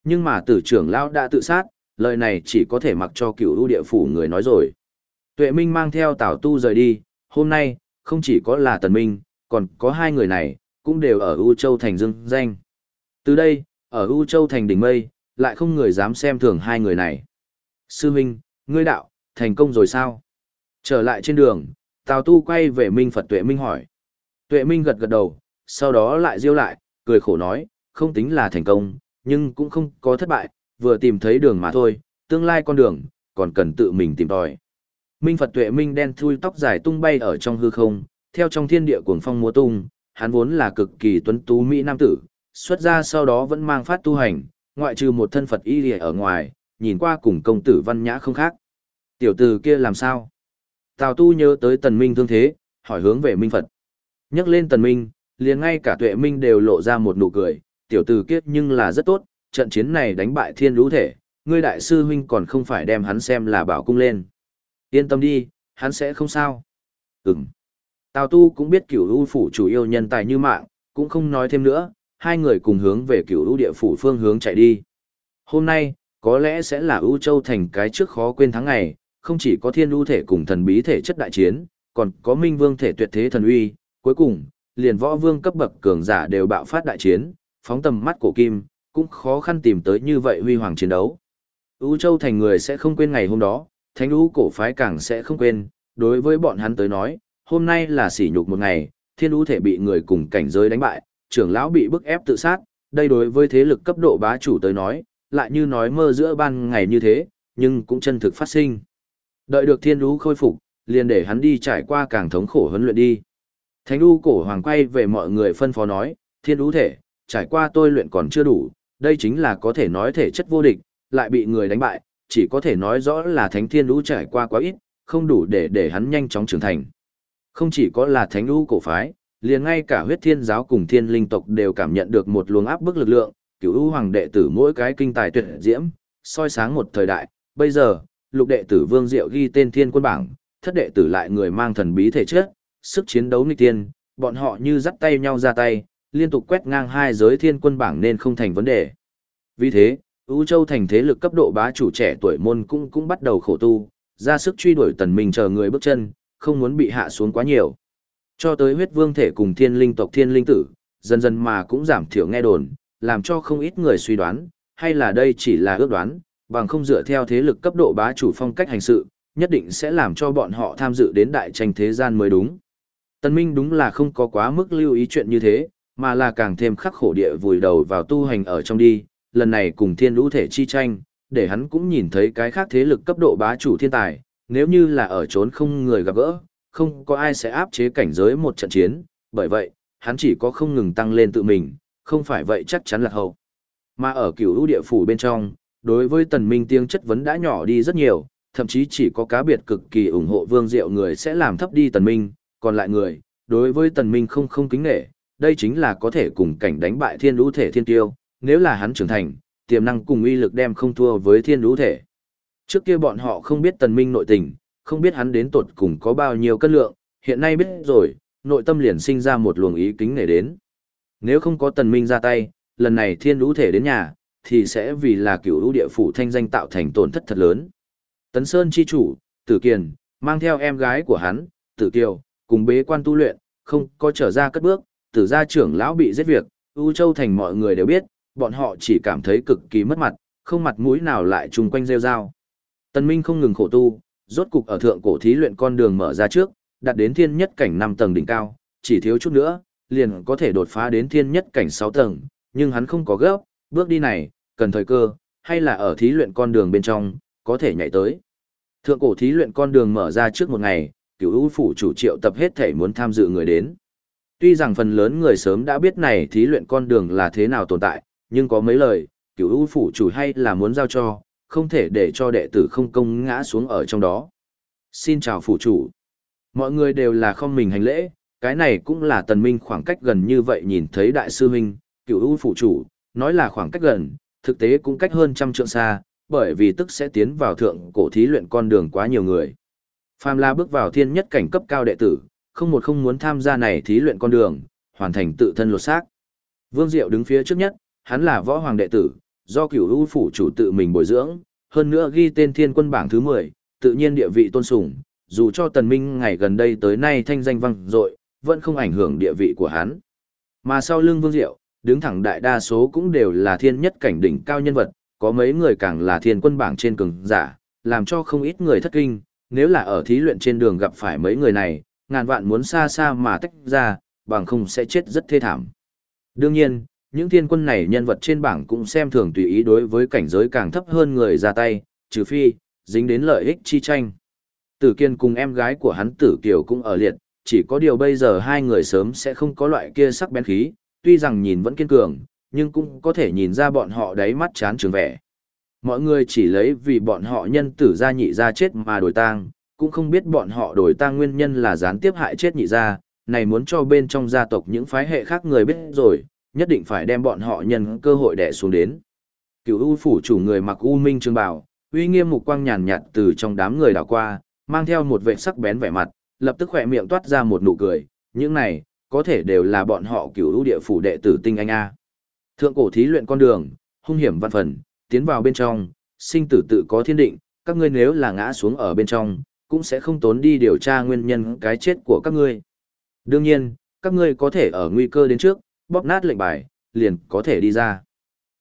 Nhưng mà tử trưởng lão đã tự sát, lời này chỉ có thể mặc cho cựu ưu địa phủ người nói rồi. Tuệ Minh mang theo Tào Tu rời đi, hôm nay, không chỉ có là Tần Minh, còn có hai người này, cũng đều ở U Châu Thành dương danh. Từ đây, ở U Châu Thành đỉnh mây, lại không người dám xem thường hai người này. Sư Minh, ngươi đạo, thành công rồi sao? Trở lại trên đường, Tào Tu quay về Minh Phật Tuệ Minh hỏi. Tuệ Minh gật gật đầu, sau đó lại riêu lại, cười khổ nói, không tính là thành công, nhưng cũng không có thất bại, vừa tìm thấy đường mà thôi, tương lai con đường, còn cần tự mình tìm tòi. Minh Phật Tuệ Minh đen thui tóc dài tung bay ở trong hư không, theo trong thiên địa cuồng phong múa tung, hắn vốn là cực kỳ tuấn tú mỹ nam tử, xuất ra sau đó vẫn mang phát tu hành, ngoại trừ một thân Phật y lìa ở ngoài, nhìn qua cùng công tử văn nhã không khác. Tiểu tử kia làm sao? Tào tu nhớ tới tần minh thương thế, hỏi hướng về Minh Phật. Nhắc lên tần minh, liền ngay cả tuệ minh đều lộ ra một nụ cười, tiểu tử kia nhưng là rất tốt, trận chiến này đánh bại thiên lũ thể, ngươi đại sư huynh còn không phải đem hắn xem là bảo cung lên. Yên tâm đi, hắn sẽ không sao. Ừm. Tào tu cũng biết cửu u phủ chủ yêu nhân tài như mạng, cũng không nói thêm nữa, hai người cùng hướng về cửu u địa phủ phương hướng chạy đi. Hôm nay, có lẽ sẽ là U Châu thành cái trước khó quên tháng ngày, không chỉ có thiên ưu thể cùng thần bí thể chất đại chiến, còn có minh vương thể tuyệt thế thần uy, cuối cùng, liền võ vương cấp bậc cường giả đều bạo phát đại chiến, phóng tầm mắt cổ kim, cũng khó khăn tìm tới như vậy huy hoàng chiến đấu. U Châu thành người sẽ không quên ngày hôm đó, thánh u cổ phái càng sẽ không quên, đối với bọn hắn tới nói, hôm nay là sỉ nhục một ngày, thiên u thể bị người cùng cảnh giới đánh bại, trưởng lão bị bức ép tự sát, đây đối với thế lực cấp độ bá chủ tới nói, lại như nói mơ giữa ban ngày như thế, nhưng cũng chân thực phát sinh. Đợi được thiên u khôi phục, liền để hắn đi trải qua càng thống khổ huấn luyện đi. Thánh u cổ hoàng quay về mọi người phân phó nói, thiên u thể, trải qua tôi luyện còn chưa đủ, đây chính là có thể nói thể chất vô địch, lại bị người đánh bại, chỉ có thể nói rõ là thánh thiên Lũ trải qua quá ít, không đủ để để hắn nhanh chóng trưởng thành. Không chỉ có là thánh u cổ phái, liền ngay cả huyết thiên giáo cùng thiên linh tộc đều cảm nhận được một luồng áp bức lực lượng, cửu u hoàng đệ tử mỗi cái kinh tài tuyệt diễm, soi sáng một thời đại, bây giờ, lục đệ tử vương diệu ghi tên thiên quân bảng, thất đệ tử lại người mang thần bí thể chất, sức chiến đấu nghịch tiên, bọn họ như dắt tay nhau ra tay, liên tục quét ngang hai giới thiên quân bảng nên không thành vấn đề. Vì thế, U Châu thành thế lực cấp độ bá chủ trẻ tuổi môn cũng cũng bắt đầu khổ tu, ra sức truy đuổi tần minh chờ người bước chân, không muốn bị hạ xuống quá nhiều. Cho tới huyết vương thể cùng thiên linh tộc thiên linh tử, dần dần mà cũng giảm thiểu nghe đồn, làm cho không ít người suy đoán, hay là đây chỉ là ước đoán, bằng không dựa theo thế lực cấp độ bá chủ phong cách hành sự, nhất định sẽ làm cho bọn họ tham dự đến đại tranh thế gian mới đúng. Tân Minh đúng là không có quá mức lưu ý chuyện như thế, mà là càng thêm khắc khổ địa vùi đầu vào tu hành ở trong đi, lần này cùng thiên lũ thể chi tranh, để hắn cũng nhìn thấy cái khác thế lực cấp độ bá chủ thiên tài, nếu như là ở trốn không người gặp gỡ, không có ai sẽ áp chế cảnh giới một trận chiến, bởi vậy, hắn chỉ có không ngừng tăng lên tự mình, không phải vậy chắc chắn là hậu. Mà ở cửu ưu địa phủ bên trong, đối với tần minh tiếng chất vấn đã nhỏ đi rất nhiều, thậm chí chỉ có cá biệt cực kỳ ủng hộ vương diệu người sẽ làm thấp đi tần minh, còn lại người, đối với tần minh không không kính nể, đây chính là có thể cùng cảnh đánh bại thiên lũ thể thiên tiêu, nếu là hắn trưởng thành, tiềm năng cùng uy lực đem không thua với thiên lũ thể. Trước kia bọn họ không biết tần minh nội tình, không biết hắn đến tột cùng có bao nhiêu cân lượng, hiện nay biết rồi, nội tâm liền sinh ra một luồng ý kính nể đến. Nếu không có tần minh ra tay, lần này thiên lũ thể đến nhà, thì sẽ vì là cựu lũ địa phủ thanh danh tạo thành tổn thất thật lớn. Tấn Sơn chi chủ, Tử Kiền, mang theo em gái của hắn, Tử Kiều, cùng bế quan tu luyện, không có trở ra cất bước, tử gia trưởng lão bị giết việc, U Châu thành mọi người đều biết, bọn họ chỉ cảm thấy cực kỳ mất mặt, không mặt mũi nào lại chung quanh rêu rao. Tần Minh không ngừng khổ tu, rốt cục ở thượng cổ thí luyện con đường mở ra trước, đạt đến thiên nhất cảnh 5 tầng đỉnh cao, chỉ thiếu chút nữa, liền có thể đột phá đến thiên nhất cảnh 6 tầng, nhưng hắn không có gấp, bước đi này, cần thời cơ, hay là ở thí luyện con đường bên trong, có thể nhảy tới. Thượng cổ thí luyện con đường mở ra trước một ngày, cửu ưu phủ chủ triệu tập hết thể muốn tham dự người đến. Tuy rằng phần lớn người sớm đã biết này thí luyện con đường là thế nào tồn tại, nhưng có mấy lời, cửu ưu phủ chủ hay là muốn giao cho, không thể để cho đệ tử không công ngã xuống ở trong đó. Xin chào phủ chủ. Mọi người đều là không mình hành lễ, cái này cũng là tần minh khoảng cách gần như vậy nhìn thấy đại sư huynh, cựu ưu phủ chủ, nói là khoảng cách gần, thực tế cũng cách hơn trăm trượng xa, bởi vì tức sẽ tiến vào thượng cổ thí luyện con đường quá nhiều người. Phàm La bước vào thiên nhất cảnh cấp cao đệ tử, không một không muốn tham gia này thí luyện con đường, hoàn thành tự thân lột xác. Vương Diệu đứng phía trước nhất, hắn là võ hoàng đệ tử, do cửu u phủ chủ tự mình bồi dưỡng, hơn nữa ghi tên thiên quân bảng thứ 10, tự nhiên địa vị tôn sùng, dù cho tần minh ngày gần đây tới nay thanh danh vang dội, vẫn không ảnh hưởng địa vị của hắn. Mà sau lưng Vương Diệu, đứng thẳng đại đa số cũng đều là thiên nhất cảnh đỉnh cao nhân vật, có mấy người càng là thiên quân bảng trên cường giả, làm cho không ít người thất kinh, nếu là ở thí luyện trên đường gặp phải mấy người này, ngàn vạn muốn xa xa mà tách ra, bằng không sẽ chết rất thê thảm. Đương nhiên, những thiên quân này nhân vật trên bảng cũng xem thường tùy ý đối với cảnh giới càng thấp hơn người ra tay, trừ phi, dính đến lợi ích chi tranh. Tử Kiên cùng em gái của hắn Tử Kiều cũng ở liệt, chỉ có điều bây giờ hai người sớm sẽ không có loại kia sắc bén khí, tuy rằng nhìn vẫn kiên cường, nhưng cũng có thể nhìn ra bọn họ đáy mắt chán trường vẻ. Mọi người chỉ lấy vì bọn họ nhân tử gia nhị gia chết mà đổi tang, cũng không biết bọn họ đổi tang nguyên nhân là gián tiếp hại chết nhị gia, này muốn cho bên trong gia tộc những phái hệ khác người biết rồi, nhất định phải đem bọn họ nhân cơ hội đẻ xuống đến. Cửu U phủ chủ người mặc U Minh trường bảo uy nghiêm mục quang nhàn nhạt từ trong đám người đảo qua, mang theo một vệ sắc bén vẻ mặt, lập tức khỏe miệng toát ra một nụ cười, những này, có thể đều là bọn họ cửu U địa phủ đệ tử tinh anh A. Thượng cổ thí luyện con đường, hung hiểm văn phần, tiến vào bên trong, sinh tử tự có thiên định, các ngươi nếu là ngã xuống ở bên trong, cũng sẽ không tốn đi điều tra nguyên nhân cái chết của các ngươi. Đương nhiên, các ngươi có thể ở nguy cơ đến trước, bóp nát lệnh bài, liền có thể đi ra.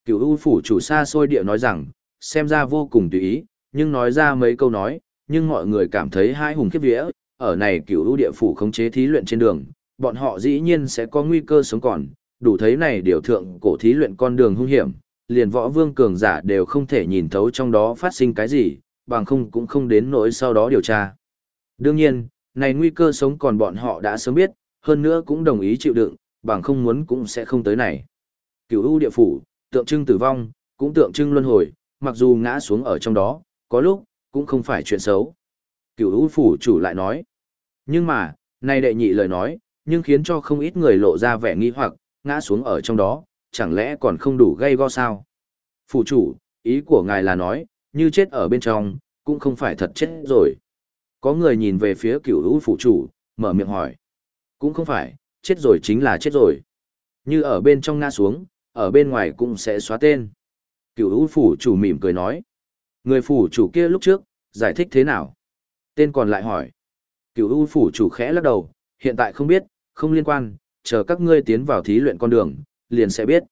Cửu U phủ chủ xa xôi địa nói rằng, xem ra vô cùng tùy ý, nhưng nói ra mấy câu nói, nhưng mọi người cảm thấy hai hùng khiếp vía, ở này cửu U địa phủ khống chế thí luyện trên đường, bọn họ dĩ nhiên sẽ có nguy cơ sống còn, đủ thấy này điều thượng cổ thí luyện con đường hung hiểm, liền võ vương cường giả đều không thể nhìn thấu trong đó phát sinh cái gì, bằng không cũng không đến nỗi sau đó điều tra. Đương nhiên, này nguy cơ sống còn bọn họ đã sớm biết, hơn nữa cũng đồng ý chịu đựng, bằng không muốn cũng sẽ không tới này. Cửu U địa phủ, tượng trưng tử vong, cũng tượng trưng luân hồi, mặc dù ngã xuống ở trong đó, có lúc, cũng không phải chuyện xấu. Cửu U phủ chủ lại nói. Nhưng mà, này đệ nhị lời nói, nhưng khiến cho không ít người lộ ra vẻ nghi hoặc, ngã xuống ở trong đó, chẳng lẽ còn không đủ gây go sao? Phủ chủ, ý của ngài là nói, như chết ở bên trong, cũng không phải thật chết rồi. Có người nhìn về phía cửu u phủ chủ, mở miệng hỏi. Cũng không phải, chết rồi chính là chết rồi. Như ở bên trong ngã xuống, ở bên ngoài cũng sẽ xóa tên. Cựu hữu phủ chủ mỉm cười nói. Người phủ chủ kia lúc trước, giải thích thế nào? Tên còn lại hỏi. Cựu hữu phủ chủ khẽ lắc đầu, hiện tại không biết, không liên quan, chờ các ngươi tiến vào thí luyện con đường, liền sẽ biết.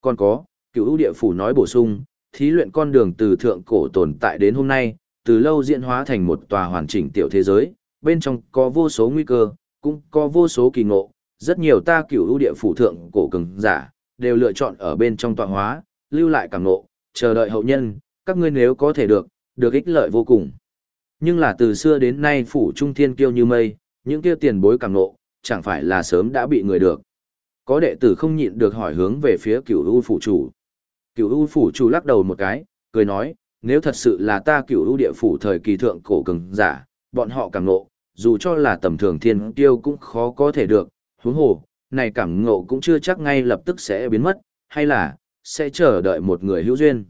Còn có, cựu ưu địa phủ nói bổ sung, thí luyện con đường từ thượng cổ tồn tại đến hôm nay, từ lâu diễn hóa thành một tòa hoàn chỉnh tiểu thế giới, bên trong có vô số nguy cơ, cũng có vô số kỳ ngộ, rất nhiều ta cửu ưu địa phủ thượng cổ cường giả, đều lựa chọn ở bên trong tọa hóa, lưu lại cảm ngộ, chờ đợi hậu nhân, các ngươi nếu có thể được, được ích lợi vô cùng. Nhưng là từ xưa đến nay phủ trung thiên kiêu như mây, những kia tiền bối cảm ngộ, chẳng phải là sớm đã bị người được. Có đệ tử không nhịn được hỏi hướng về phía cửu u phủ chủ. Cửu u phủ chủ lắc đầu một cái, cười nói, nếu thật sự là ta cửu u địa phủ thời kỳ thượng cổ cường giả, bọn họ cảm ngộ, dù cho là tầm thường thiên kiêu cũng khó có thể được, huống hồ, này cảm ngộ cũng chưa chắc ngay lập tức sẽ biến mất, hay là, sẽ chờ đợi một người hữu duyên.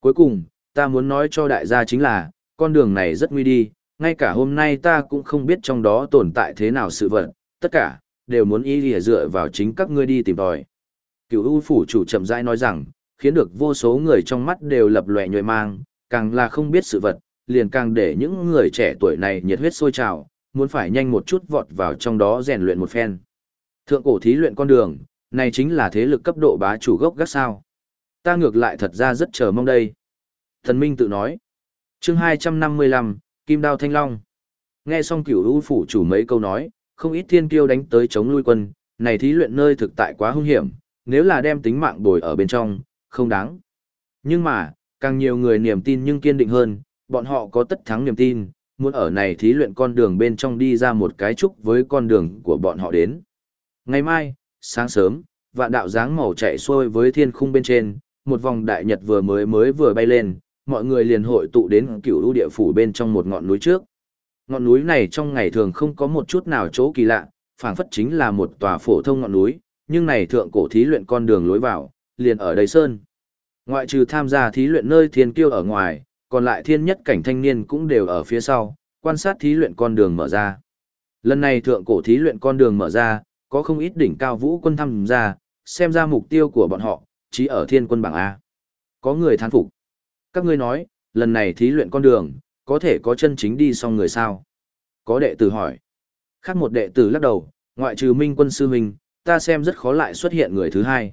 Cuối cùng, ta muốn nói cho đại gia chính là, con đường này rất nguy đi, ngay cả hôm nay ta cũng không biết trong đó tồn tại thế nào sự vật, tất cả, đều muốn ý lìa dựa vào chính các ngươi đi tìm tòi. Cựu U phủ chủ chậm rãi nói rằng, khiến được vô số người trong mắt đều lập lòe nhồi mang, càng là không biết sự vật, liền càng để những người trẻ tuổi này nhiệt huyết sôi trào, muốn phải nhanh một chút vọt vào trong đó rèn luyện một phen. Thượng cổ thí luyện con đường, này chính là thế lực cấp độ bá chủ gốc gác sao. Ta ngược lại thật ra rất chờ mong đây. Thần Minh tự nói. chương 255, Kim Đao Thanh Long. Nghe xong cửu u phủ chủ mấy câu nói, không ít thiên kiêu đánh tới chống lui quân, này thí luyện nơi thực tại quá hung hiểm, nếu là đem tính mạng bồi ở bên trong, không đáng. Nhưng mà, càng nhiều người niềm tin nhưng kiên định hơn, bọn họ có tất thắng niềm tin, muốn ở này thí luyện con đường bên trong đi ra một cái trúc với con đường của bọn họ đến. Ngày mai, sáng sớm, vạn đạo dáng màu chạy xuôi với thiên khung bên trên, một vòng đại nhật vừa mới mới vừa bay lên, mọi người liền hội tụ đến cửu lũ địa phủ bên trong một ngọn núi trước. Ngọn núi này trong ngày thường không có một chút nào chỗ kỳ lạ, phảng phất chính là một tòa phổ thông ngọn núi, nhưng này thượng cổ thí luyện con đường lối vào, liền ở đây sơn. Ngoại trừ tham gia thí luyện nơi thiên kiêu ở ngoài, còn lại thiên nhất cảnh thanh niên cũng đều ở phía sau, quan sát thí luyện con đường mở ra. Lần này thượng cổ thí luyện con đường mở ra, có không ít đỉnh cao vũ quân tham gia, xem ra mục tiêu của bọn họ, chỉ ở thiên quân bảng A. Có người thán phục. Các ngươi nói, lần này thí luyện con đường, có thể có chân chính đi xong người sao? Có đệ tử hỏi. Khác một đệ tử lắc đầu, ngoại trừ minh quân sư minh, ta xem rất khó lại xuất hiện người thứ hai.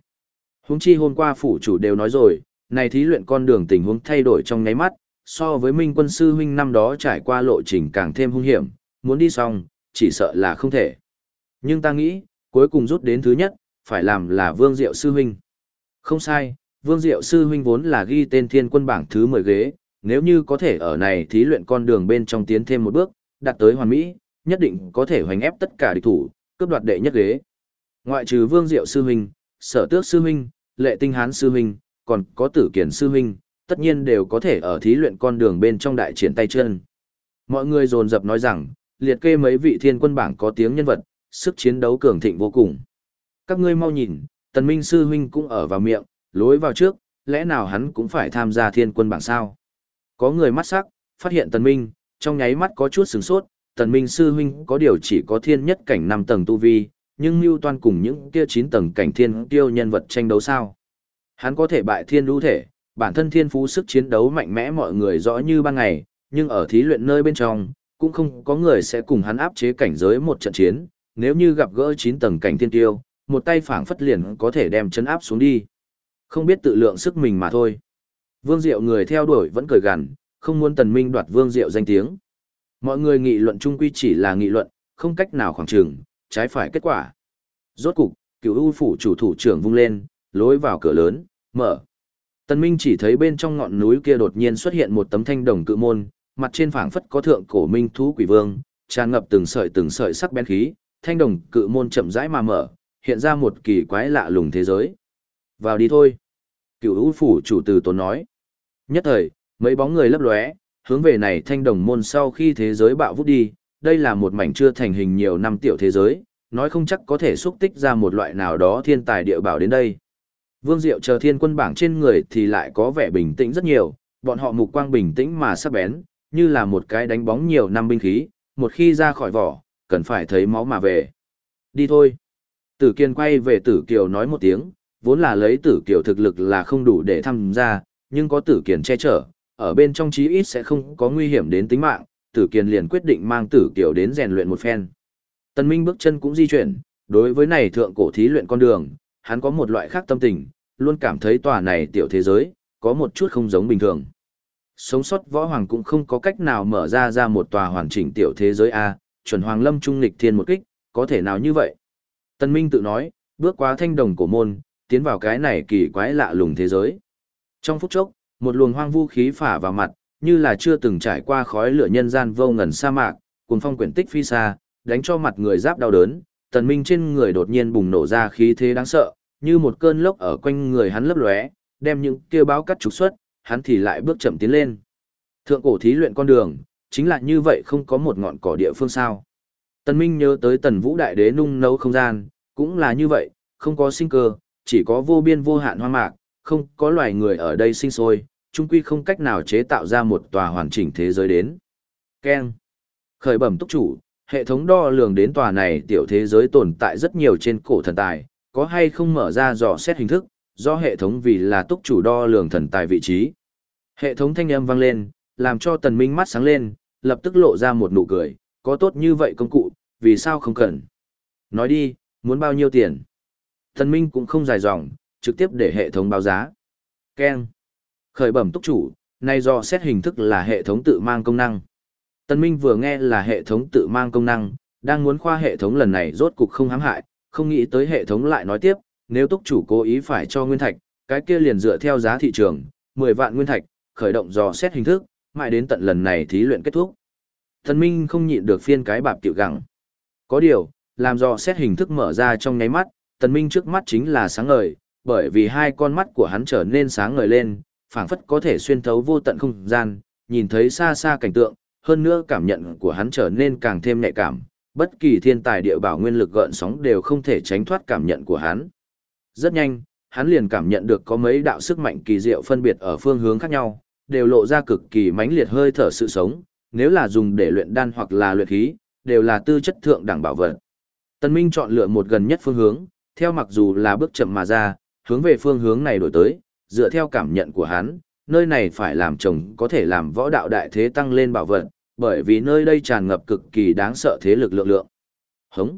Huống chi hôm qua phủ chủ đều nói rồi, này thí luyện con đường tình huống thay đổi trong nháy mắt, so với minh quân sư huynh năm đó trải qua lộ trình càng thêm hung hiểm, muốn đi xong, chỉ sợ là không thể. Nhưng ta nghĩ, cuối cùng rút đến thứ nhất, phải làm là Vương Diệu Sư Huynh. Không sai, Vương Diệu Sư Huynh vốn là ghi tên thiên quân bảng thứ 10 ghế, nếu như có thể ở này thí luyện con đường bên trong tiến thêm một bước, đạt tới hoàn mỹ, nhất định có thể hoành ép tất cả địch thủ, cướp đoạt đệ nhất ghế. Ngoại trừ Vương Diệu Sư Huynh, Sở Tước Sư Huynh, Lệ Tinh Hán Sư Huynh, còn có Tử Kiển Sư Huynh, tất nhiên đều có thể ở thí luyện con đường bên trong đại triển tay chân. Mọi người dồn dập nói rằng, liệt kê mấy vị thiên quân bảng có tiếng nhân vật, sức chiến đấu cường thịnh vô cùng. Các ngươi mau nhìn, Tần Minh Sư Huynh cũng ở vào miệng, lối vào trước, lẽ nào hắn cũng phải tham gia thiên quân bảng sao? Có người mắt sắc, phát hiện Tần Minh, trong nháy mắt có chút sửng sốt, Tần Minh Sư Huynh có điều chỉ có thiên nhất cảnh 5 tầng tu vi, nhưng mưu toan cùng những kia 9 tầng cảnh thiên tiêu nhân vật tranh đấu sao? Hắn có thể bại thiên đu thể, bản thân thiên phú sức chiến đấu mạnh mẽ mọi người rõ như ban ngày, nhưng ở thí luyện nơi bên trong, cũng không có người sẽ cùng hắn áp chế cảnh giới một trận chiến, nếu như gặp gỡ 9 tầng cảnh thiên tiêu, một tay phảng phất liền có thể đem chấn áp xuống đi. Không biết tự lượng sức mình mà thôi. Vương Diệu người theo đuổi vẫn cười gằn, không muốn Tần Minh đoạt Vương Diệu danh tiếng. Mọi người nghị luận chung quy chỉ là nghị luận, không cách nào khoảng trường, trái phải kết quả. Rốt cục, cựu ưu phủ chủ thủ trưởng vung lên, lối vào cửa lớn, mở. Tần Minh chỉ thấy bên trong ngọn núi kia đột nhiên xuất hiện một tấm thanh đồng cự môn, mặt trên phảng phất có thượng cổ minh thú quỷ vương, tràn ngập từng sợi từng sợi sắc bén khí, thanh đồng cự môn chậm rãi mà mở, hiện ra một kỳ quái lạ lùng thế giới. Vào đi thôi. Cựu ưu phủ chủ từ tốn nói. Nhất thời, mấy bóng người lấp lóe, hướng về này thanh đồng môn sau khi thế giới bạo vút đi, đây là một mảnh chưa thành hình nhiều năm tiểu thế giới, nói không chắc có thể xúc tích ra một loại nào đó thiên tài địa bảo đến đây. Vương Diệu chờ thiên quân bảng trên người thì lại có vẻ bình tĩnh rất nhiều, bọn họ mục quang bình tĩnh mà sắc bén, như là một cái đánh bóng nhiều năm binh khí, một khi ra khỏi vỏ, cần phải thấy máu mà về. Đi thôi. Tử Kiên quay về Tử Kiều nói một tiếng, vốn là lấy Tử Kiều thực lực là không đủ để tham gia, nhưng có Tử Kiền che chở, ở bên trong chí ít sẽ không có nguy hiểm đến tính mạng, Tử Kiền liền quyết định mang Tử Kiều đến rèn luyện một phen. Tân Minh bước chân cũng di chuyển, đối với này thượng cổ thí luyện con đường, hắn có một loại khác tâm tình, luôn cảm thấy tòa này tiểu thế giới, có một chút không giống bình thường. Sống sót võ hoàng cũng không có cách nào mở ra ra một tòa hoàn chỉnh tiểu thế giới A, chuẩn hoàng lâm trung lịch thiên một kích, có thể nào như vậy? Tân Minh tự nói, bước qua thanh đồng cổ môn, tiến vào cái này kỳ quái lạ lùng thế giới. Trong phút chốc, một luồng hoang vu khí phả vào mặt, như là chưa từng trải qua khói lửa nhân gian vô ngần sa mạc, cuồng phong quyển tích phi xa, đánh cho mặt người giáp đau đớn, tần minh trên người đột nhiên bùng nổ ra khí thế đáng sợ, như một cơn lốc ở quanh người hắn lấp lóe, đem những kia báo cắt trục xuất, hắn thì lại bước chậm tiến lên. Thượng cổ thí luyện con đường, chính là như vậy không có một ngọn cỏ địa phương sao. Tần Minh nhớ tới tần vũ đại đế nung nấu không gian, cũng là như vậy, không có sinh cơ, chỉ có vô biên vô hạn hoang mạc, không có loài người ở đây sinh sôi, chung quy không cách nào chế tạo ra một tòa hoàn chỉnh thế giới đến. Ken. Khởi bẩm túc chủ, hệ thống đo lường đến tòa này tiểu thế giới tồn tại rất nhiều trên cổ thần tài, có hay không mở ra dò xét hình thức, do hệ thống vì là túc chủ đo lường thần tài vị trí. Hệ thống thanh âm vang lên, làm cho tần minh mắt sáng lên, lập tức lộ ra một nụ cười, có tốt như vậy công cụ, vì sao không cần. Nói đi, muốn bao nhiêu tiền? Thần minh cũng không dài dòng, trực tiếp để hệ thống báo giá. Ken. Khởi bẩm túc chủ, nay do xét hình thức là hệ thống tự mang công năng. Tân minh vừa nghe là hệ thống tự mang công năng, đang muốn khoa hệ thống lần này rốt cục không hãm hại, không nghĩ tới hệ thống lại nói tiếp, nếu túc chủ cố ý phải cho nguyên thạch, cái kia liền dựa theo giá thị trường, 10 vạn nguyên thạch, khởi động dò xét hình thức, mãi đến tận lần này thí luyện kết thúc. Thần Minh không nhịn được phiên cái bạp tiểu gặng. Có điều, làm do xét hình thức mở ra trong nháy mắt, Tần Minh trước mắt chính là sáng ngời, bởi vì hai con mắt của hắn trở nên sáng ngời lên, phảng phất có thể xuyên thấu vô tận không gian, nhìn thấy xa xa cảnh tượng, hơn nữa cảm nhận của hắn trở nên càng thêm nhạy cảm, bất kỳ thiên tài địa bảo nguyên lực gợn sóng đều không thể tránh thoát cảm nhận của hắn. Rất nhanh, hắn liền cảm nhận được có mấy đạo sức mạnh kỳ diệu phân biệt ở phương hướng khác nhau, đều lộ ra cực kỳ mãnh liệt hơi thở sự sống, nếu là dùng để luyện đan hoặc là luyện khí, đều là tư chất thượng đẳng bảo vật. Tần Minh chọn lựa một gần nhất phương hướng, theo mặc dù là bước chậm mà ra, hướng về phương hướng này đổi tới, dựa theo cảm nhận của hắn, nơi này phải làm chồng có thể làm võ đạo đại thế tăng lên bảo vật, bởi vì nơi đây tràn ngập cực kỳ đáng sợ thế lực lượng lượng. Hống.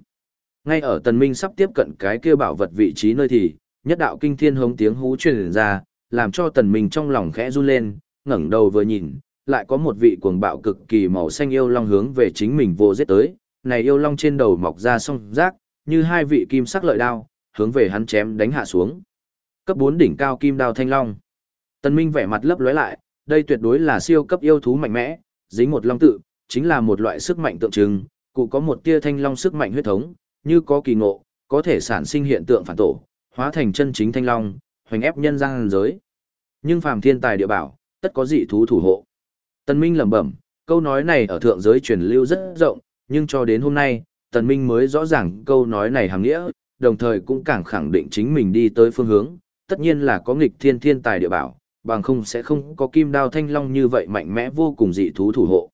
Ngay ở Tần Minh sắp tiếp cận cái kia bảo vật vị trí nơi thì, nhất đạo kinh thiên hống tiếng hú truyền ra, làm cho Tần Minh trong lòng khẽ run lên, ngẩng đầu vừa nhìn, lại có một vị cuồng bạo cực kỳ màu xanh yêu long hướng về chính mình vô giết tới, này yêu long trên đầu mọc ra song rác, như hai vị kim sắc lợi đao, hướng về hắn chém đánh hạ xuống. Cấp 4 đỉnh cao kim đao thanh long. Tần Minh vẻ mặt lấp lóe lại, đây tuyệt đối là siêu cấp yêu thú mạnh mẽ, dính một long tự, chính là một loại sức mạnh tượng trưng, cụ có một tia thanh long sức mạnh huyết thống, như có kỳ ngộ, có thể sản sinh hiện tượng phản tổ, hóa thành chân chính thanh long, hoành ép nhân gian giới. Nhưng phàm thiên tài địa bảo, tất có dị thú thủ hộ. Tần Minh lẩm bẩm, câu nói này ở thượng giới truyền lưu rất rộng, nhưng cho đến hôm nay, Tần Minh mới rõ ràng câu nói này hàng nghĩa, đồng thời cũng càng khẳng định chính mình đi tới phương hướng, tất nhiên là có nghịch thiên thiên tài địa bảo, bằng không sẽ không có kim đao thanh long như vậy mạnh mẽ vô cùng dị thú thủ hộ.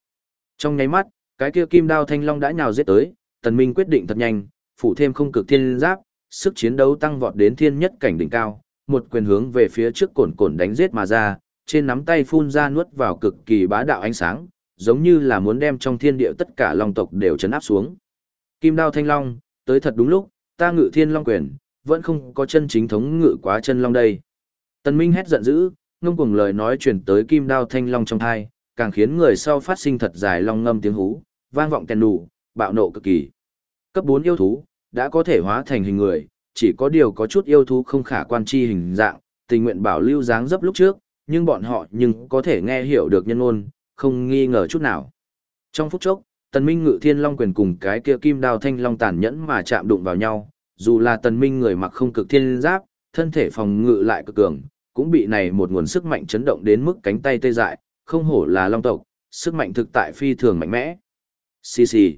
Trong nháy mắt, cái kia kim đao thanh long đã nhào giết tới, Tần Minh quyết định thật nhanh, phủ thêm không cực thiên giáp, sức chiến đấu tăng vọt đến thiên nhất cảnh đỉnh cao, một quyền hướng về phía trước cồn cồn đánh giết mà ra, trên nắm tay phun ra nuốt vào cực kỳ bá đạo ánh sáng, giống như là muốn đem trong thiên địa tất cả long tộc đều chấn áp xuống. Kim đao thanh long, tới thật đúng lúc, ta ngự thiên long quyền, vẫn không có chân chính thống ngự quá chân long đây. Tần Minh hét giận dữ, ngông cuồng lời nói truyền tới kim đao thanh long trong tai, càng khiến người sau phát sinh thật dài long ngâm tiếng hú, vang vọng kèn đủ, bạo nộ cực kỳ. Cấp 4 yêu thú, đã có thể hóa thành hình người, chỉ có điều có chút yêu thú không khả quan chi hình dạng, tình nguyện bảo lưu dáng dấp lúc trước, nhưng bọn họ nhưng có thể nghe hiểu được nhân ngôn, không nghi ngờ chút nào. Trong phút chốc, Tần Minh ngự thiên long quyền cùng cái kia kim đao thanh long tàn nhẫn mà chạm đụng vào nhau, dù là Tần Minh người mặc không cực thiên giáp, thân thể phòng ngự lại cực cường, cũng bị này một nguồn sức mạnh chấn động đến mức cánh tay tê dại, không hổ là long tộc, sức mạnh thực tại phi thường mạnh mẽ. Xì xì.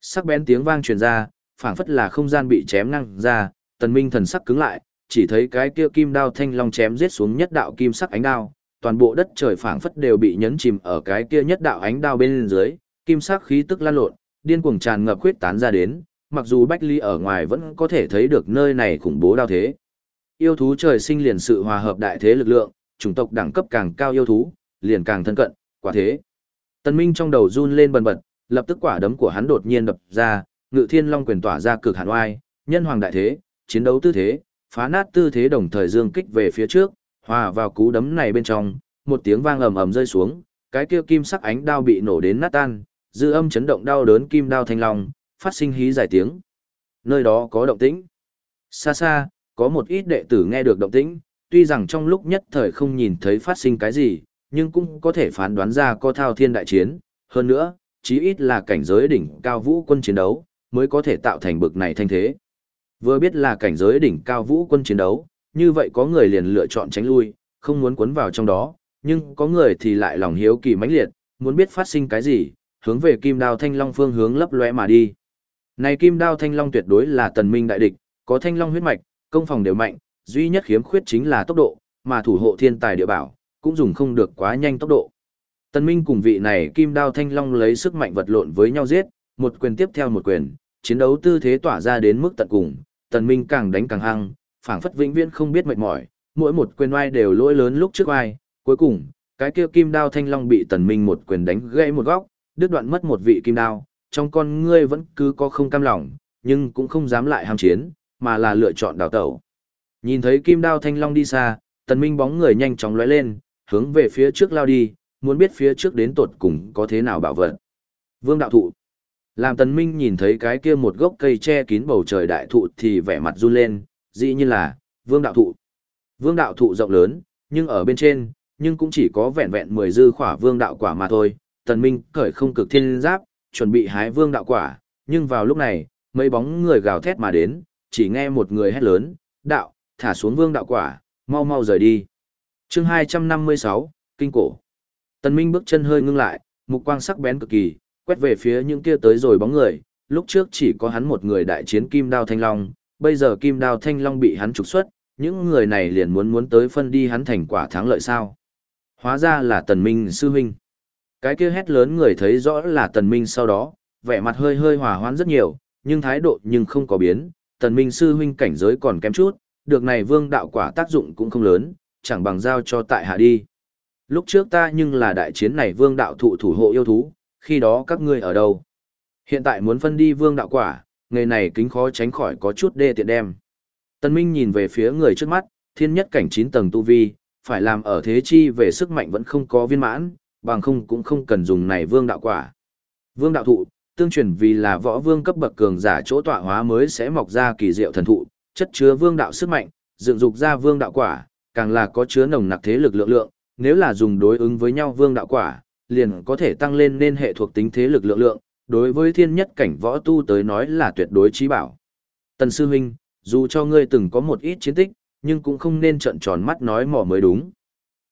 Sắc bén tiếng vang truyền ra, phảng phất là không gian bị chém ngang ra, Tần Minh thần sắc cứng lại, chỉ thấy cái kia kim đao thanh long chém giết xuống nhất đạo kim sắc ánh đao, toàn bộ đất trời phảng phất đều bị nhấn chìm ở cái kia nhất đạo ánh đao bên dưới, kim sắc khí tức lan lộn, điên cuồng tràn ngập khuyết tán ra đến, mặc dù Bách Ly ở ngoài vẫn có thể thấy được nơi này khủng bố đao thế. Yêu thú trời sinh liền sự hòa hợp đại thế lực lượng, chủng tộc đẳng cấp càng cao yêu thú, liền càng thân cận, quả thế. Tần Minh trong đầu run lên bần bật, lập tức quả đấm của hắn đột nhiên đập ra, Ngự Thiên Long quyền tỏa ra cực hàn oai, nhân hoàng đại thế, chiến đấu tư thế, phá nát tư thế đồng thời dương kích về phía trước, hòa vào cú đấm này bên trong, một tiếng vang ầm ầm rơi xuống, cái kia kim sắc ánh đao bị nổ đến nát tan, dư âm chấn động đau đớn kim đao thanh long, phát sinh hí dài tiếng. Nơi đó có động tĩnh. Xa xa, có một ít đệ tử nghe được động tĩnh, tuy rằng trong lúc nhất thời không nhìn thấy phát sinh cái gì, nhưng cũng có thể phán đoán ra có thao thiên đại chiến. Hơn nữa, chí ít là cảnh giới đỉnh cao vũ quân chiến đấu, mới có thể tạo thành bực này thanh thế. Vừa biết là cảnh giới đỉnh cao vũ quân chiến đấu, như vậy có người liền lựa chọn tránh lui, không muốn cuốn vào trong đó, nhưng có người thì lại lòng hiếu kỳ mãnh liệt, muốn biết phát sinh cái gì, hướng về kim đao thanh long phương hướng lấp lóe mà đi. Này kim đao thanh long tuyệt đối là tần minh đại địch, có thanh long huyết mạch, công phòng đều mạnh, duy nhất khiếm khuyết chính là tốc độ, mà thủ hộ thiên tài địa bảo, cũng dùng không được quá nhanh tốc độ. Tần minh cùng vị này kim đao thanh long lấy sức mạnh vật lộn với nhau giết, một quyền tiếp theo một quyền, chiến đấu tư thế tỏa ra đến mức tận cùng, tần minh càng đánh càng hăng, phảng phất vĩnh viễn không biết mệt mỏi, mỗi một quyền oai đều lỗi lớn lúc trước oai, cuối cùng, cái kia kim đao thanh long bị tần minh một quyền đánh gãy một góc, đứt đoạn mất một vị kim đao, trong con ngươi vẫn cứ có không cam lòng, nhưng cũng không dám lại ham chiến, mà là lựa chọn đào tẩu. Nhìn thấy kim đao thanh long đi xa, tần minh bóng người nhanh chóng lóe lên, hướng về phía trước lao đi, muốn biết phía trước đến tột cùng có thế nào bảo vật. Vương đạo thụ. Làm tần minh nhìn thấy cái kia một gốc cây che kín bầu trời đại thụ thì vẻ mặt run lên, dĩ nhiên là, vương đạo thụ. Vương đạo thụ rộng lớn, nhưng ở bên trên, nhưng cũng chỉ có vẹn vẹn mười dư khỏa vương đạo quả mà thôi. Tần minh cởi không cực thiên giáp, chuẩn bị hái vương đạo quả, nhưng vào lúc này, mấy bóng người gào thét mà đến, chỉ nghe một người hét lớn, đạo, thả xuống vương đạo quả, mau mau rời đi. chương 256, Kinh Cổ. Tần Minh bước chân hơi ngưng lại, mục quang sắc bén cực kỳ, quét về phía những kia tới rồi bóng người, lúc trước chỉ có hắn một người đại chiến kim đao thanh long, bây giờ kim đao thanh long bị hắn trục xuất, những người này liền muốn muốn tới phân đi hắn thành quả thắng lợi sao. Hóa ra là tần minh sư huynh. Cái kia hét lớn người thấy rõ là tần minh sau đó, vẻ mặt hơi hơi hòa hoãn rất nhiều, nhưng thái độ nhưng không có biến, tần minh sư huynh cảnh giới còn kém chút, được này vương đạo quả tác dụng cũng không lớn, chẳng bằng giao cho tại hạ đi. Lúc trước ta nhưng là đại chiến này vương đạo thụ thủ hộ yêu thú, khi đó các ngươi ở đâu? Hiện tại muốn phân đi vương đạo quả, nghề này kính khó tránh khỏi có chút đê tiện đem. Tân Minh nhìn về phía người trước mắt, thiên nhất cảnh 9 tầng tu vi, phải làm ở thế chi về sức mạnh vẫn không có viên mãn, bằng không cũng không cần dùng này vương đạo quả. Vương đạo thụ, tương truyền vì là võ vương cấp bậc cường giả chỗ tọa hóa mới sẽ mọc ra kỳ diệu thần thụ, chất chứa vương đạo sức mạnh, dựng dục ra vương đạo quả, càng là có chứa nồng nặc thế lực lượng lượng, nếu là dùng đối ứng với nhau vương đạo quả, liền có thể tăng lên nên hệ thuộc tính thế lực lượng lượng, đối với thiên nhất cảnh võ tu tới nói là tuyệt đối trí bảo. Tần sư huynh, dù cho ngươi từng có một ít chiến tích, nhưng cũng không nên trợn tròn mắt nói mỏ mới đúng.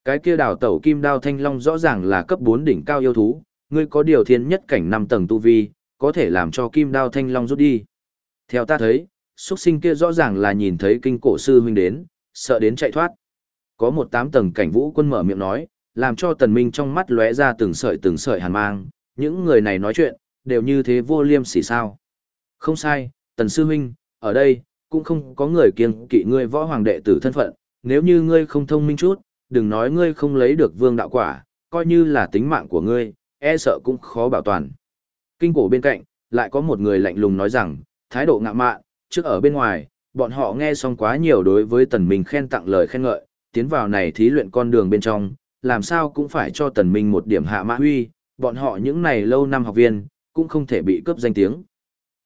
Cái kia đào tẩu kim đao thanh long rõ ràng là cấp 4 đỉnh cao yêu thú, ngươi có điều thiên nhất cảnh 5 tầng tu vi, có thể làm cho kim đao thanh long rút đi. Theo ta thấy, xuất sinh kia rõ ràng là nhìn thấy kinh cổ sư huynh đến, sợ đến chạy thoát. Có một tám tầng cảnh vũ quân mở miệng nói, làm cho tần minh trong mắt lóe ra từng sợi từng sợi hàn mang, những người này nói chuyện, đều như thế vô liêm sỉ sao. Không sai, tần sư huynh, ở đây, cũng không có người kiêng kỵ ngươi võ hoàng đệ tử thân phận, nếu như ngươi không thông minh chút, đừng nói ngươi không lấy được vương đạo quả, coi như là tính mạng của ngươi, e sợ cũng khó bảo toàn. Kinh cổ bên cạnh, lại có một người lạnh lùng nói rằng, thái độ ngạ mạn, trước ở bên ngoài, bọn họ nghe xong quá nhiều đối với tần minh khen tặng lời khen ngợi, tiến vào này thí luyện con đường bên trong, làm sao cũng phải cho tần minh một điểm hạ mã huy, bọn họ những này lâu năm học viên, cũng không thể bị cướp danh tiếng.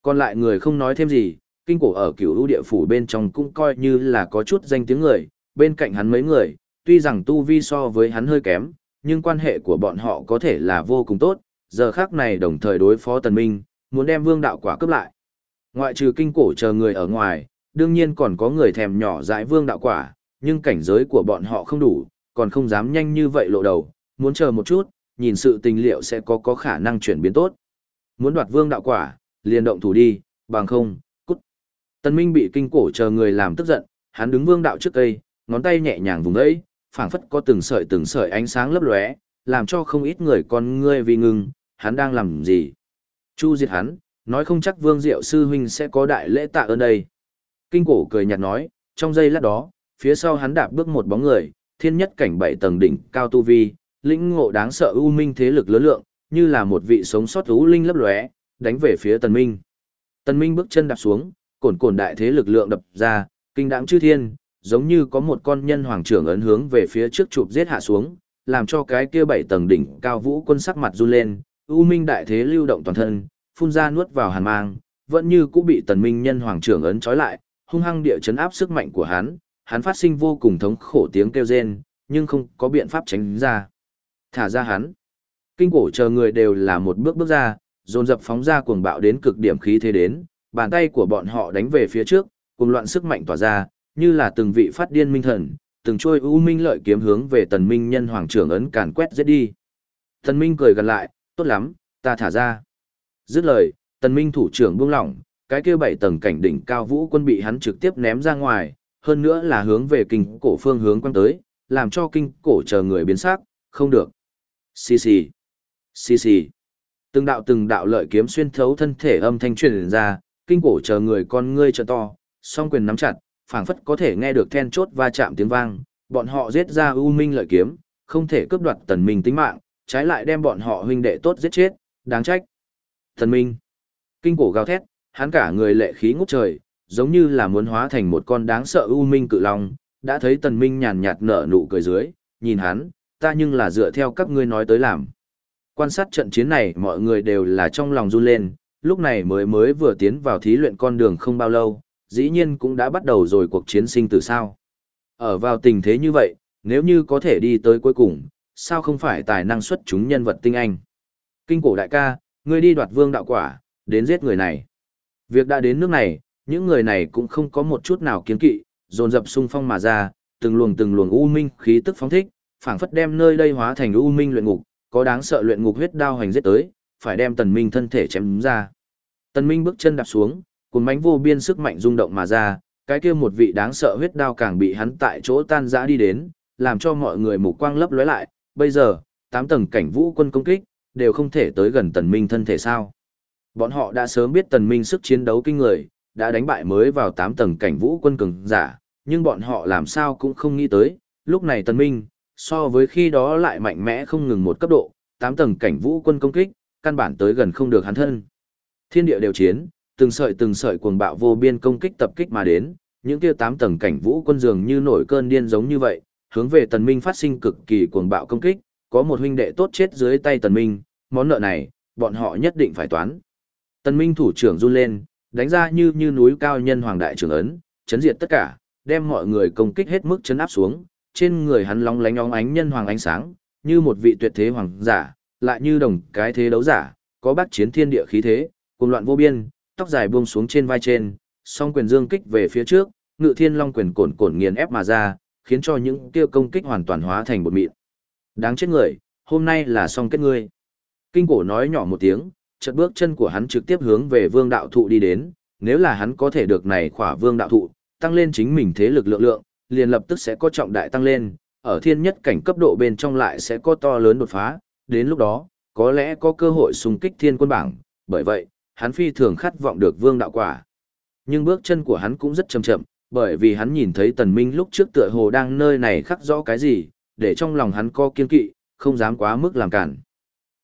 Còn lại người không nói thêm gì, kinh cổ ở cửu ưu địa phủ bên trong cũng coi như là có chút danh tiếng người, bên cạnh hắn mấy người, tuy rằng tu vi so với hắn hơi kém, nhưng quan hệ của bọn họ có thể là vô cùng tốt, giờ khác này đồng thời đối phó tần minh, muốn đem vương đạo quả cướp lại. Ngoại trừ kinh cổ chờ người ở ngoài, đương nhiên còn có người thèm nhỏ dãi vương đạo quả, nhưng cảnh giới của bọn họ không đủ, còn không dám nhanh như vậy lộ đầu, muốn chờ một chút, nhìn sự tình liệu sẽ có có khả năng chuyển biến tốt. Muốn đoạt vương đạo quả, liền động thủ đi, bằng không, cút. Tân Minh bị kinh cổ chờ người làm tức giận, hắn đứng vương đạo trước cây, ngón tay nhẹ nhàng vùng ấy, phảng phất có từng sợi từng sợi ánh sáng lấp lóe, làm cho không ít người con ngươi vì ngừng, hắn đang làm gì. Chu diệt hắn, nói không chắc vương diệu sư huynh sẽ có đại lễ tạ ơn đây. Kinh cổ cười nhạt nói, trong giây lát đó, phía sau hắn đạp bước một bóng người, thiên nhất cảnh bảy tầng đỉnh cao tu vi, lĩnh ngộ đáng sợ u minh thế lực lớn lượng, như là một vị sống sót ưu linh lấp lóe, đánh về phía Tần Minh. Tần Minh bước chân đạp xuống, cồn cồn đại thế lực lượng đập ra, kinh đãng chư thiên, giống như có một con nhân hoàng trưởng ấn hướng về phía trước chụp giết hạ xuống, làm cho cái kia bảy tầng đỉnh cao vũ quân sắc mặt run lên, u minh đại thế lưu động toàn thân, phun ra nuốt vào hàn mang, vẫn như cũng bị Tần Minh nhân hoàng trưởng ấn trói lại, hung hăng địa chấn áp sức mạnh của hắn, hắn phát sinh vô cùng thống khổ tiếng kêu rên, nhưng không có biện pháp tránh ra. Thả ra hắn. Kinh cổ chờ người đều là một bước bước ra, dồn dập phóng ra cuồng bạo đến cực điểm khí thế đến, bàn tay của bọn họ đánh về phía trước, cùng loạn sức mạnh tỏa ra, như là từng vị phát điên minh thần, từng trôi u minh lợi kiếm hướng về tần minh nhân hoàng trưởng ấn càn quét giết đi. Tần minh cười gần lại, tốt lắm, ta thả ra. Dứt lời, tần minh thủ trưởng buông lỏng, cái kia bảy tầng cảnh đỉnh cao vũ quân bị hắn trực tiếp ném ra ngoài, hơn nữa là hướng về kinh cổ phương hướng quăng tới, làm cho kinh cổ chờ người biến sắc, không được. Xì xì, xì xì. Từng đạo từng đạo lợi kiếm xuyên thấu thân thể âm thanh truyền ra, kinh cổ chờ người con ngươi trợ to, song quyền nắm chặt, phảng phất có thể nghe được then chốt va chạm tiếng vang, bọn họ giết ra u minh lợi kiếm, không thể cướp đoạt tần minh tính mạng, trái lại đem bọn họ huynh đệ tốt giết chết, đáng trách. Tần minh, kinh cổ gào thét, hắn cả người lệ khí ngút trời, giống như là muốn hóa thành một con đáng sợ u minh cự long, đã thấy tần minh nhàn nhạt nở nụ cười dưới, nhìn hắn, ta nhưng là dựa theo các ngươi nói tới làm. Quan sát trận chiến này mọi người đều là trong lòng run lên, lúc này mới mới vừa tiến vào thí luyện con đường không bao lâu, dĩ nhiên cũng đã bắt đầu rồi cuộc chiến sinh từ sao. Ở vào tình thế như vậy, nếu như có thể đi tới cuối cùng, sao không phải tài năng xuất chúng nhân vật tinh anh. Kinh cổ đại ca, ngươi đi đoạt vương đạo quả, đến giết người này. Việc đã đến nước này, những người này cũng không có một chút nào kiến kỵ, dồn dập xung phong mà ra, từng luồng từng luồng u minh khí tức phóng thích, phảng phất đem nơi đây hóa thành u minh luyện ngục, có đáng sợ luyện ngục huyết đao hành giết tới, phải đem Tần Minh thân thể chém ra. Tần Minh bước chân đạp xuống, cuốn mãnh vô biên sức mạnh rung động mà ra, cái kia một vị đáng sợ huyết đao càng bị hắn tại chỗ tan rã đi đến, làm cho mọi người mục quang lấp lóe lại, bây giờ, tám tầng cảnh vũ quân công kích, đều không thể tới gần Tần Minh thân thể sao. Bọn họ đã sớm biết Tần Minh sức chiến đấu kinh người, đã đánh bại mới vào 8 tầng cảnh vũ quân cường giả, nhưng bọn họ làm sao cũng không nghĩ tới, lúc này Tần Minh, so với khi đó lại mạnh mẽ không ngừng một cấp độ, 8 tầng cảnh vũ quân công kích, căn bản tới gần không được hắn thân. Thiên địa đều chiến, từng sợi từng sợi cuồng bạo vô biên công kích tập kích mà đến, những kia 8 tầng cảnh vũ quân dường như nổi cơn điên giống như vậy, hướng về Tần Minh phát sinh cực kỳ cuồng bạo công kích, có một huynh đệ tốt chết dưới tay Tần Minh, món nợ này, bọn họ nhất định phải toán. Tần Minh thủ trưởng run lên, đánh ra như như núi cao nhân hoàng đại trưởng ấn, chấn diệt tất cả, đem mọi người công kích hết mức chấn áp xuống, trên người hắn long lánh óng ánh nhân hoàng ánh sáng, như một vị tuyệt thế hoàng giả, lại như đồng cái thế đấu giả, có bác chiến thiên địa khí thế, cuồng loạn vô biên, tóc dài buông xuống trên vai trên, song quyền dương kích về phía trước, ngự thiên long quyền cồn cồn nghiền ép mà ra, khiến cho những kia công kích hoàn toàn hóa thành bột mịn. Đáng chết người, hôm nay là song kết ngươi. Kinh cổ nói nhỏ một tiếng, chợt bước chân của hắn trực tiếp hướng về vương đạo thụ đi đến, nếu là hắn có thể được này khỏa vương đạo thụ, tăng lên chính mình thế lực lượng lượng, liền lập tức sẽ có trọng đại tăng lên, ở thiên nhất cảnh cấp độ bên trong lại sẽ có to lớn đột phá, đến lúc đó, có lẽ có cơ hội xung kích thiên quân bảng, bởi vậy, hắn phi thường khát vọng được vương đạo quả. Nhưng bước chân của hắn cũng rất chậm chậm, bởi vì hắn nhìn thấy tần minh lúc trước tựa hồ đang nơi này khắc rõ cái gì, để trong lòng hắn có kiên kỵ, không dám quá mức làm cản.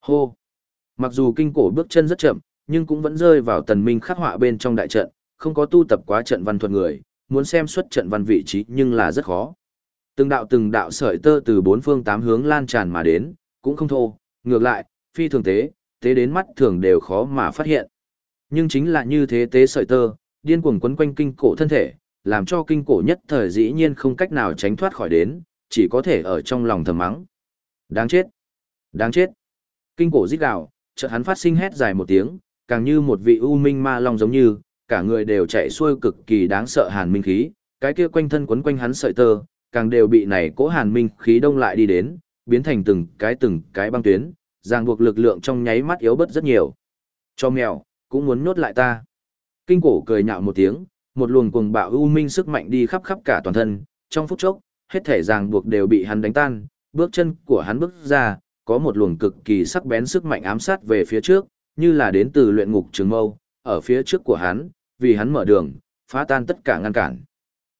Hô! Mặc dù kinh cổ bước chân rất chậm, nhưng cũng vẫn rơi vào tần minh khắc họa bên trong đại trận, không có tu tập quá trận văn thuật người, muốn xem xuất trận văn vị trí nhưng là rất khó. Từng đạo từng đạo sợi tơ từ bốn phương tám hướng lan tràn mà đến, cũng không thô, ngược lại, phi thường tế, tế đến mắt thường đều khó mà phát hiện. Nhưng chính là như thế tế sợi tơ, điên cuồng quấn quanh kinh cổ thân thể, làm cho kinh cổ nhất thời dĩ nhiên không cách nào tránh thoát khỏi đến, chỉ có thể ở trong lòng thầm mắng. Đáng chết! Đáng chết! Kinh cổ rít gào, chợt hắn phát sinh hét dài một tiếng, càng như một vị u minh ma long giống như, cả người đều chạy xuôi cực kỳ đáng sợ hàn minh khí, cái kia quanh thân quấn quanh hắn sợi tơ, càng đều bị này cố hàn minh khí đông lại đi đến, biến thành từng cái từng cái băng tuyến, ràng buộc lực lượng trong nháy mắt yếu bớt rất nhiều. Cho mèo, cũng muốn nhốt lại ta. Kinh cổ cười nhạo một tiếng, một luồng cuồng bạo u minh sức mạnh đi khắp khắp cả toàn thân, trong phút chốc, hết thể ràng buộc đều bị hắn đánh tan, bước chân của hắn bước ra, có một luồng cực kỳ sắc bén sức mạnh ám sát về phía trước, như là đến từ luyện ngục trường mâu, ở phía trước của hắn, vì hắn mở đường, phá tan tất cả ngăn cản.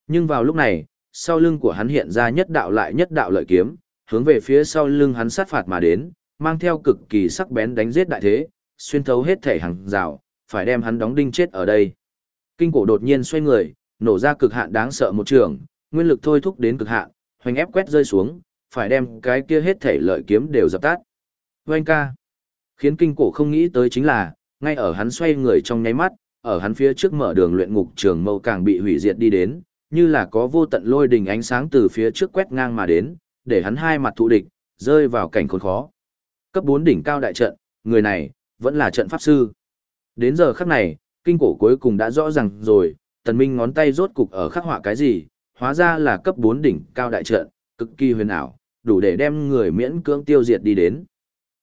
Nhưng vào lúc này, sau lưng của hắn hiện ra nhất đạo lại nhất đạo lợi kiếm, hướng về phía sau lưng hắn sát phạt mà đến, mang theo cực kỳ sắc bén đánh giết đại thế, xuyên thấu hết thể hàng rào, phải đem hắn đóng đinh chết ở đây. Kinh cổ đột nhiên xoay người, nổ ra cực hạn đáng sợ một trường, nguyên lực thôi thúc đến cực hạn, hoành ép quét rơi xuống, phải đem cái kia hết thể lợi kiếm đều dập tắt. Vâng ca. Khiến kinh cổ không nghĩ tới chính là, ngay ở hắn xoay người trong nháy mắt, ở hắn phía trước mở đường luyện ngục trường mâu càng bị hủy diệt đi đến, như là có vô tận lôi đình ánh sáng từ phía trước quét ngang mà đến, để hắn hai mặt thụ địch, rơi vào cảnh khốn khó. Cấp 4 đỉnh cao đại trận, người này, vẫn là trận pháp sư. Đến giờ khắc này, kinh cổ cuối cùng đã rõ ràng rồi, tần minh ngón tay rốt cục ở khắc họa cái gì, hóa ra là cấp 4 đỉnh cao đại trận, cực kỳ huyền ảo, đủ để đem người miễn cưỡng tiêu diệt đi đến.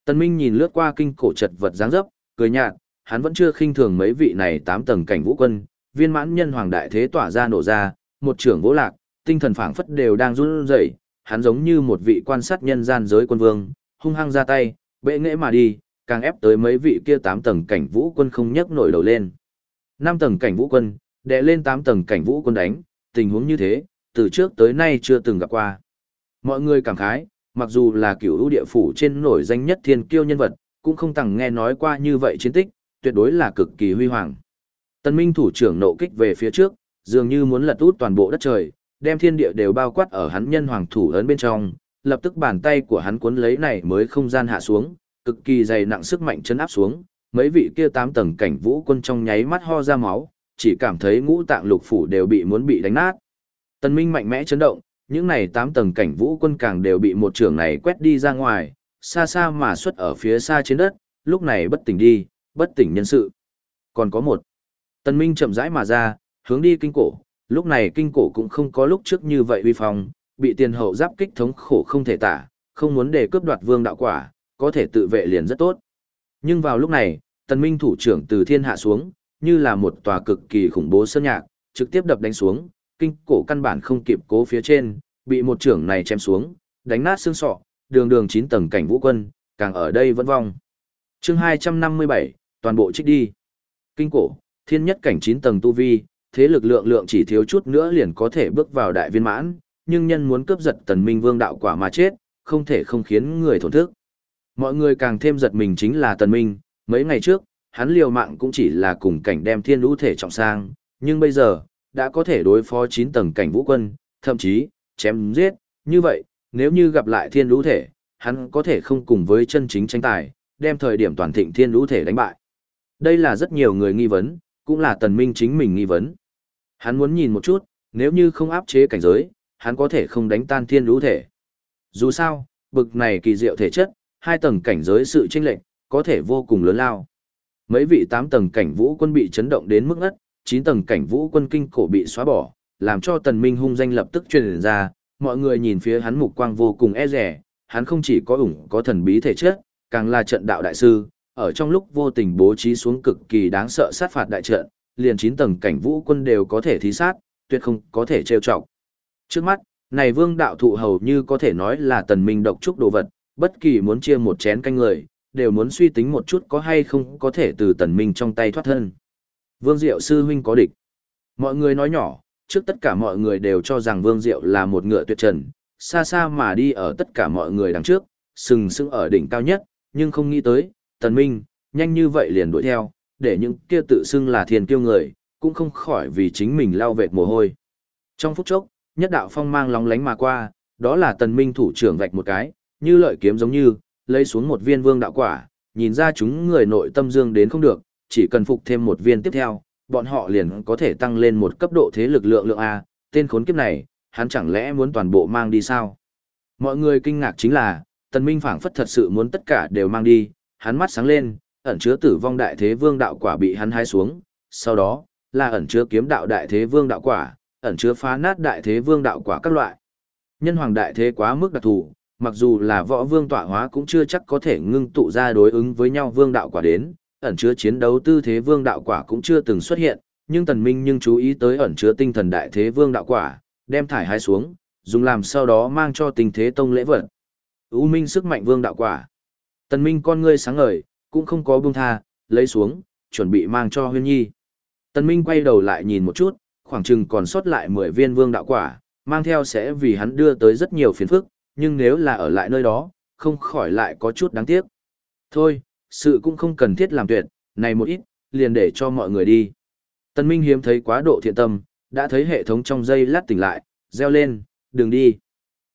Tần minh nhìn lướt qua kinh cổ chật vật dáng dấp, cười nhạt, hắn vẫn chưa khinh thường mấy vị này tám tầng cảnh vũ quân, viên mãn nhân hoàng đại thế tỏa ra nổ ra, một trưởng vỗ lạc, tinh thần phảng phất đều đang run rẩy, hắn giống như một vị quan sát nhân gian giới quân vương, hung hăng ra tay, bệ nghệ mà đi, càng ép tới mấy vị kia tám tầng cảnh vũ quân không nhấc nổi đầu lên. Năm tầng cảnh vũ quân, đè lên tám tầng cảnh vũ quân đánh, tình huống như thế, từ trước tới nay chưa từng gặp qua. Mọi người cảm khái, mặc dù là cựu ưu địa phủ trên nổi danh nhất thiên kiêu nhân vật, cũng không từng nghe nói qua như vậy chiến tích, tuyệt đối là cực kỳ huy hoàng. Tân Minh thủ trưởng nộ kích về phía trước, dường như muốn lật út toàn bộ đất trời, đem thiên địa đều bao quát ở hắn nhân hoàng thủ ấn bên trong, lập tức bàn tay của hắn cuốn lấy này mới không gian hạ xuống, cực kỳ dày nặng sức mạnh chấn áp xuống, mấy vị kia tám tầng cảnh vũ quân trong nháy mắt ho ra máu, chỉ cảm thấy ngũ tạng lục phủ đều bị muốn bị đánh nát. Tân Minh mạnh mẽ chấn động, những này tám tầng cảnh vũ quân càng đều bị một trưởng này quét đi ra ngoài, xa xa mà xuất ở phía xa trên đất, lúc này bất tỉnh đi, bất tỉnh nhân sự. Còn có một, Tân Minh chậm rãi mà ra, hướng đi kinh cổ, lúc này kinh cổ cũng không có lúc trước như vậy uy phong, bị tiền hậu giáp kích thống khổ không thể tả, không muốn để cướp đoạt vương đạo quả, có thể tự vệ liền rất tốt. Nhưng vào lúc này, Tần Minh thủ trưởng từ thiên hạ xuống, như là một tòa cực kỳ khủng bố sơn nhạc, trực tiếp đập đánh xuống, kinh cổ căn bản không kịp cố phía trên, bị một trưởng này chém xuống, đánh nát xương sọ, đường đường 9 tầng cảnh vũ quân, càng ở đây vẫn vong. Chương 257, toàn bộ trích đi. Kinh cổ, thiên nhất cảnh 9 tầng tu vi, thế lực lượng lượng chỉ thiếu chút nữa liền có thể bước vào đại viên mãn, nhưng nhân muốn cướp giật tần minh vương đạo quả mà chết, không thể không khiến người thổn thức. Mọi người càng thêm giật mình chính là tần minh, mấy ngày trước, hắn liều mạng cũng chỉ là cùng cảnh đem thiên lũ thể trọng sang, nhưng bây giờ, đã có thể đối phó 9 tầng cảnh vũ quân, thậm chí, chém giết, như vậy, nếu như gặp lại thiên lũ thể, hắn có thể không cùng với chân chính tranh tài, đem thời điểm toàn thịnh thiên lũ thể đánh bại. Đây là rất nhiều người nghi vấn, cũng là tần minh chính mình nghi vấn. Hắn muốn nhìn một chút, nếu như không áp chế cảnh giới, hắn có thể không đánh tan thiên lũ thể. Dù sao, bực này kỳ diệu thể chất, hai tầng cảnh giới sự chênh lệch, có thể vô cùng lớn lao. Mấy vị tám tầng cảnh vũ quân bị chấn động đến mức ngất, chín tầng cảnh vũ quân kinh cổ bị xóa bỏ, làm cho tần minh hung danh lập tức truyền ra, mọi người nhìn phía hắn mục quang vô cùng e rẻ, hắn không chỉ có ủng có thần bí thể chất, càng là trận đạo đại sư, ở trong lúc vô tình bố trí xuống cực kỳ đáng sợ sát phạt đại trận, liền chín tầng cảnh vũ quân đều có thể thí sát, tuyệt không có thể trêu chọc. Trước mắt, này vương đạo thụ hầu như có thể nói là tần minh độc trúc đồ vật, bất kỳ muốn chia một chén canh người, đều muốn suy tính một chút có hay không có thể từ tần minh trong tay thoát thân. Vương Diệu sư huynh có địch. Mọi người nói nhỏ, trước tất cả mọi người đều cho rằng Vương Diệu là một ngựa tuyệt trần, xa xa mà đi ở tất cả mọi người đằng trước, sừng sững ở đỉnh cao nhất, nhưng không nghĩ tới, tần minh, nhanh như vậy liền đuổi theo, để những kia tự xưng là thiên kiêu người, cũng không khỏi vì chính mình lao vệt mồ hôi. Trong phút chốc, nhất đạo phong mang lóng lánh mà qua, đó là tần minh thủ trưởng vạch một cái, như lợi kiếm giống như, lấy xuống một viên vương đạo quả, nhìn ra chúng người nội tâm dương đến không được, chỉ cần phục thêm một viên tiếp theo, bọn họ liền có thể tăng lên một cấp độ thế lực lượng lượng A, tên khốn kiếp này, hắn chẳng lẽ muốn toàn bộ mang đi sao? Mọi người kinh ngạc chính là, tần minh phảng phất thật sự muốn tất cả đều mang đi, hắn mắt sáng lên, ẩn chứa tử vong đại thế vương đạo quả bị hắn hái xuống, sau đó, là ẩn chứa kiếm đạo đại thế vương đạo quả, ẩn chứa phá nát đại thế vương đạo quả các loại. Nhân hoàng đại thế quá mức đặc thù, mặc dù là võ vương tọa hóa cũng chưa chắc có thể ngưng tụ ra đối ứng với nhau vương đạo quả đến, ẩn chứa chiến đấu tư thế vương đạo quả cũng chưa từng xuất hiện, nhưng tần minh nhưng chú ý tới ẩn chứa tinh thần đại thế vương đạo quả, đem thải hai xuống, dùng làm sau đó mang cho tình thế tông lễ vật. U minh sức mạnh vương đạo quả. Tần minh con ngươi sáng ngời, cũng không có buông tha, lấy xuống, chuẩn bị mang cho huyên nhi. Tần minh quay đầu lại nhìn một chút, khoảng chừng còn sót lại 10 viên vương đạo quả, mang theo sẽ vì hắn đưa tới rất nhiều phiền phức, nhưng nếu là ở lại nơi đó, không khỏi lại có chút đáng tiếc. Thôi, sự cũng không cần thiết làm tuyệt, này một ít, liền để cho mọi người đi. Tần Minh hiếm thấy quá độ thiện tâm, đã thấy hệ thống trong dây lát tỉnh lại, reo lên, đừng đi.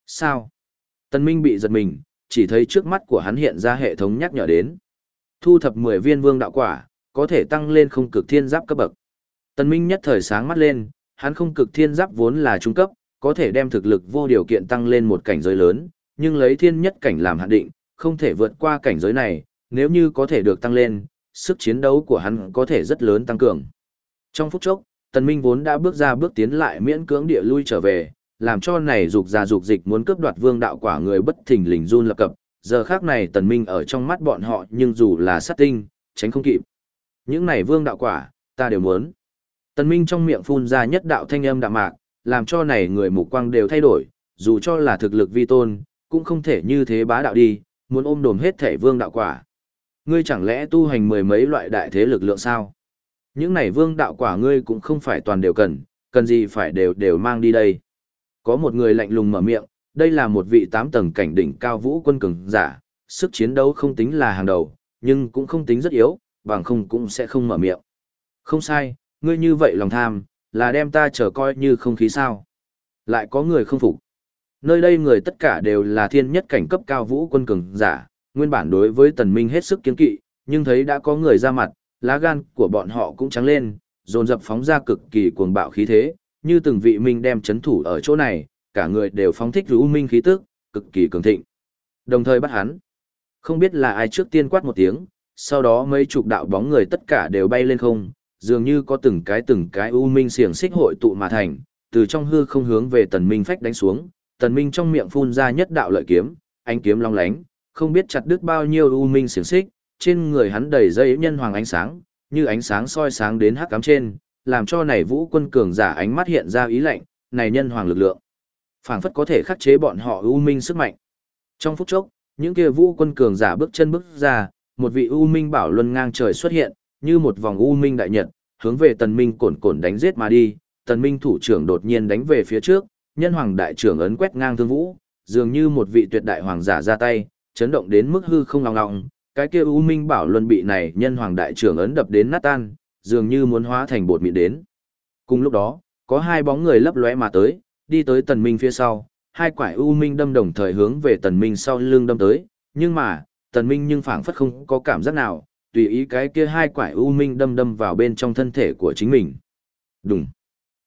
Sao? Tần Minh bị giật mình, chỉ thấy trước mắt của hắn hiện ra hệ thống nhắc nhở đến. Thu thập 10 viên vương đạo quả, có thể tăng lên không cực thiên giáp cấp bậc. Tần Minh nhất thời sáng mắt lên, hắn không cực thiên giáp vốn là trung cấp, có thể đem thực lực vô điều kiện tăng lên một cảnh giới lớn, nhưng lấy thiên nhất cảnh làm hạn định, không thể vượt qua cảnh giới này, nếu như có thể được tăng lên, sức chiến đấu của hắn có thể rất lớn tăng cường. Trong phút chốc, Tần Minh vốn đã bước ra bước tiến lại miễn cưỡng địa lui trở về, làm cho này dục ra dục dịch muốn cướp đoạt vương đạo quả người bất thình lình run lập cập. Giờ khác này Tần Minh ở trong mắt bọn họ nhưng dù là sát tinh, tránh không kịp. Những này vương đạo quả, ta đều muốn. Tần Minh trong miệng phun ra nhất đạo thanh âm đạm mạc, làm cho này người mục quang đều thay đổi, dù cho là thực lực vi tôn, cũng không thể như thế bá đạo đi, muốn ôm đồm hết thể vương đạo quả. Ngươi chẳng lẽ tu hành mười mấy loại đại thế lực lượng sao? Những này vương đạo quả ngươi cũng không phải toàn đều cần, cần gì phải đều đều mang đi đây. Có một người lạnh lùng mở miệng, đây là một vị tám tầng cảnh đỉnh cao vũ quân cường giả, sức chiến đấu không tính là hàng đầu, nhưng cũng không tính rất yếu, bằng không cũng sẽ không mở miệng. Không sai, ngươi như vậy lòng tham, là đem ta trở coi như không khí sao. Lại có người không phục. Nơi đây người tất cả đều là thiên nhất cảnh cấp cao vũ quân cường giả, nguyên bản đối với tần minh hết sức kiên kỵ, nhưng thấy đã có người ra mặt, lá gan của bọn họ cũng trắng lên, dồn dập phóng ra cực kỳ cuồng bạo khí thế, như từng vị minh đem chấn thủ ở chỗ này, cả người đều phóng thích rũ minh khí tức, cực kỳ cường thịnh. Đồng thời bắt hắn. Không biết là ai trước tiên quát một tiếng, sau đó mấy chục đạo bóng người tất cả đều bay lên không, dường như có từng cái từng cái u minh xiềng xích hội tụ mà thành, từ trong hư không hướng về tần minh phách đánh xuống, tần minh trong miệng phun ra nhất đạo lợi kiếm, ánh kiếm long lánh, không biết chặt đứt bao nhiêu u minh xiềng xích, trên người hắn đầy dây nhân hoàng ánh sáng, như ánh sáng soi sáng đến hắc cám trên, làm cho này vũ quân cường giả ánh mắt hiện ra ý lệnh, này nhân hoàng lực lượng. phảng phất có thể khắc chế bọn họ u minh sức mạnh. Trong phút chốc, những kia vũ quân cường giả bước chân bước ra, một vị u minh bảo luân ngang trời xuất hiện, như một vòng u minh đại nhật, hướng về tần minh cồn cồn đánh giết mà đi, tần minh thủ trưởng đột nhiên đánh về phía trước, nhân hoàng đại trưởng ấn quét ngang thương vũ, dường như một vị tuyệt đại hoàng giả ra tay, chấn động đến mức hư không lòng lòng, cái kia u minh bảo luân bị này nhân hoàng đại trưởng ấn đập đến nát tan, dường như muốn hóa thành bột mịn đến. Cùng lúc đó, có hai bóng người lấp lóe mà tới, đi tới tần minh phía sau, hai quải u minh đâm đồng thời hướng về tần minh sau lưng đâm tới, nhưng mà, tần minh nhưng phảng phất không có cảm giác nào, tùy ý cái kia hai quải u minh đâm đâm vào bên trong thân thể của chính mình. Đúng.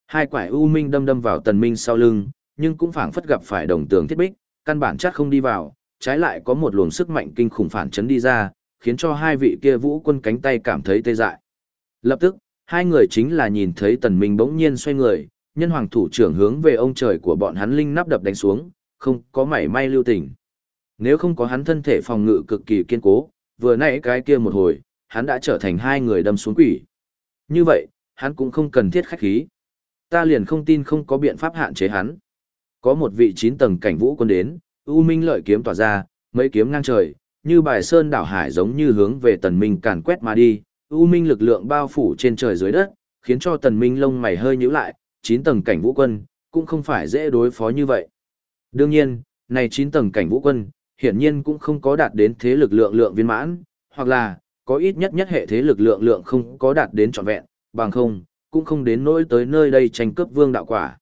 Hai quải u minh đâm đâm vào tần minh sau lưng, nhưng cũng phảng phất gặp phải đồng tường thiết bích, căn bản chắc không đi vào, trái lại có một luồng sức mạnh kinh khủng phản chấn đi ra, khiến cho hai vị kia vũ quân cánh tay cảm thấy tê dại. Lập tức, hai người chính là nhìn thấy tần minh bỗng nhiên xoay người, nhân hoàng thủ trưởng hướng về ông trời của bọn hắn linh nắp đập đánh xuống, không có mảy may lưu tình. Nếu không có hắn thân thể phòng ngự cực kỳ kiên cố, vừa nãy cái kia một hồi, hắn đã trở thành hai người đâm xuống quỷ. Như vậy, hắn cũng không cần thiết khách khí. Ta liền không tin không có biện pháp hạn chế hắn. Có một vị chín tầng cảnh vũ quân đến, U Minh lợi kiếm tỏa ra, mấy kiếm ngang trời, như bài sơn đảo hải giống như hướng về tần minh càn quét mà đi, U Minh lực lượng bao phủ trên trời dưới đất, khiến cho tần minh lông mày hơi nhíu lại, chín tầng cảnh vũ quân, cũng không phải dễ đối phó như vậy. Đương nhiên, này chín tầng cảnh vũ quân, hiển nhiên cũng không có đạt đến thế lực lượng lượng viên mãn, hoặc là, có ít nhất nhất hệ thế lực lượng lượng không có đạt đến trọn vẹn, bằng không, cũng không đến nỗi tới nơi đây tranh cướp vương đạo quả.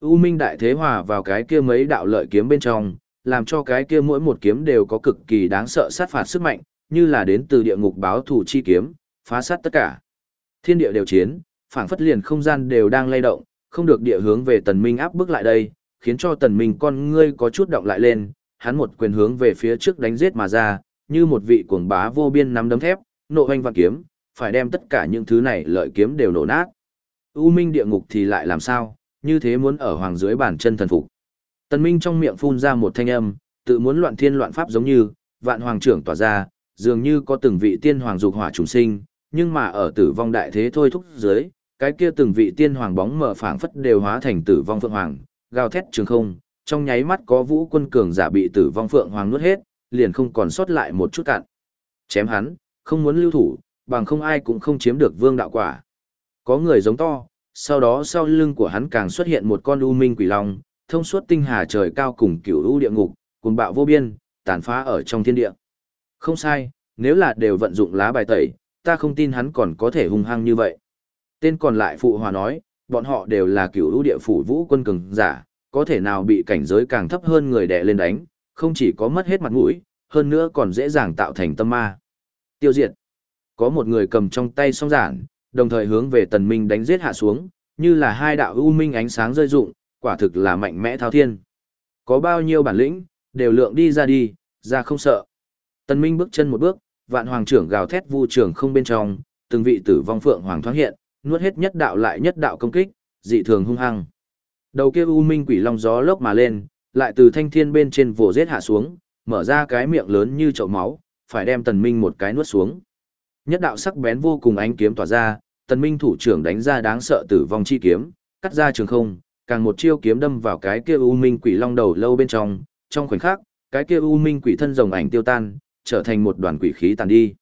U Minh đại thế hòa vào cái kia mấy đạo lợi kiếm bên trong, làm cho cái kia mỗi một kiếm đều có cực kỳ đáng sợ sát phạt sức mạnh, như là đến từ địa ngục báo thủ chi kiếm, phá sát tất cả. Thiên địa đều chiến, phảng phất liền không gian đều đang lay động, không được địa hướng về tần minh áp bức lại đây, khiến cho tần minh con ngươi có chút động lại lên, hắn một quyền hướng về phía trước đánh giết mà ra, như một vị cuồng bá vô biên nắm đấm thép, nộ hoành vạn kiếm, phải đem tất cả những thứ này lợi kiếm đều nổ nát. U minh địa ngục thì lại làm sao, như thế muốn ở hoàng dưới bàn chân thần phục. Tần Minh trong miệng phun ra một thanh âm, tự muốn loạn thiên loạn pháp giống như, vạn hoàng trưởng tỏa ra, dường như có từng vị tiên hoàng dục hỏa trùng sinh, nhưng mà ở tử vong đại thế thôi thúc dưới, cái kia từng vị tiên hoàng bóng mở phảng phất đều hóa thành tử vong phượng hoàng, gào thét trường không, trong nháy mắt có vũ quân cường giả bị tử vong phượng hoàng nuốt hết, liền không còn sót lại một chút cạn. Chém hắn, không muốn lưu thủ, bằng không ai cũng không chiếm được vương đạo quả. Có người giống to, sau đó sau lưng của hắn càng xuất hiện một con u minh quỷ long, thông suốt tinh hà trời cao cùng cửu u địa ngục, cùng bạo vô biên, tàn phá ở trong thiên địa. Không sai, nếu là đều vận dụng lá bài tẩy, ta không tin hắn còn có thể hung hăng như vậy. Tên còn lại phụ hòa nói, bọn họ đều là cửu u địa phủ vũ quân cường giả, có thể nào bị cảnh giới càng thấp hơn người đè lên đánh, không chỉ có mất hết mặt mũi, hơn nữa còn dễ dàng tạo thành tâm ma. Tiêu diệt. Có một người cầm trong tay song giản, đồng thời hướng về tần minh đánh giết hạ xuống, như là hai đạo u minh ánh sáng rơi rụng, quả thực là mạnh mẽ thao thiên. Có bao nhiêu bản lĩnh, đều lượng đi ra đi, ra không sợ. Tần minh bước chân một bước, vạn hoàng trưởng gào thét vu trưởng không bên trong, từng vị tử vong phượng hoàng thoáng hiện, nuốt hết nhất đạo lại nhất đạo công kích, dị thường hung hăng. Đầu kia u minh quỷ long gió lốc mà lên, lại từ thanh thiên bên trên vồ giết hạ xuống, mở ra cái miệng lớn như chậu máu, phải đem tần minh một cái nuốt xuống. Nhất đạo sắc bén vô cùng ánh kiếm tỏa ra, tần minh thủ trưởng đánh ra đáng sợ tử vong chi kiếm, cắt ra trường không, càng một chiêu kiếm đâm vào cái kia u minh quỷ long đầu lâu bên trong, trong khoảnh khắc, cái kia u minh quỷ thân rồng ảnh tiêu tan, trở thành một đoàn quỷ khí tàn đi.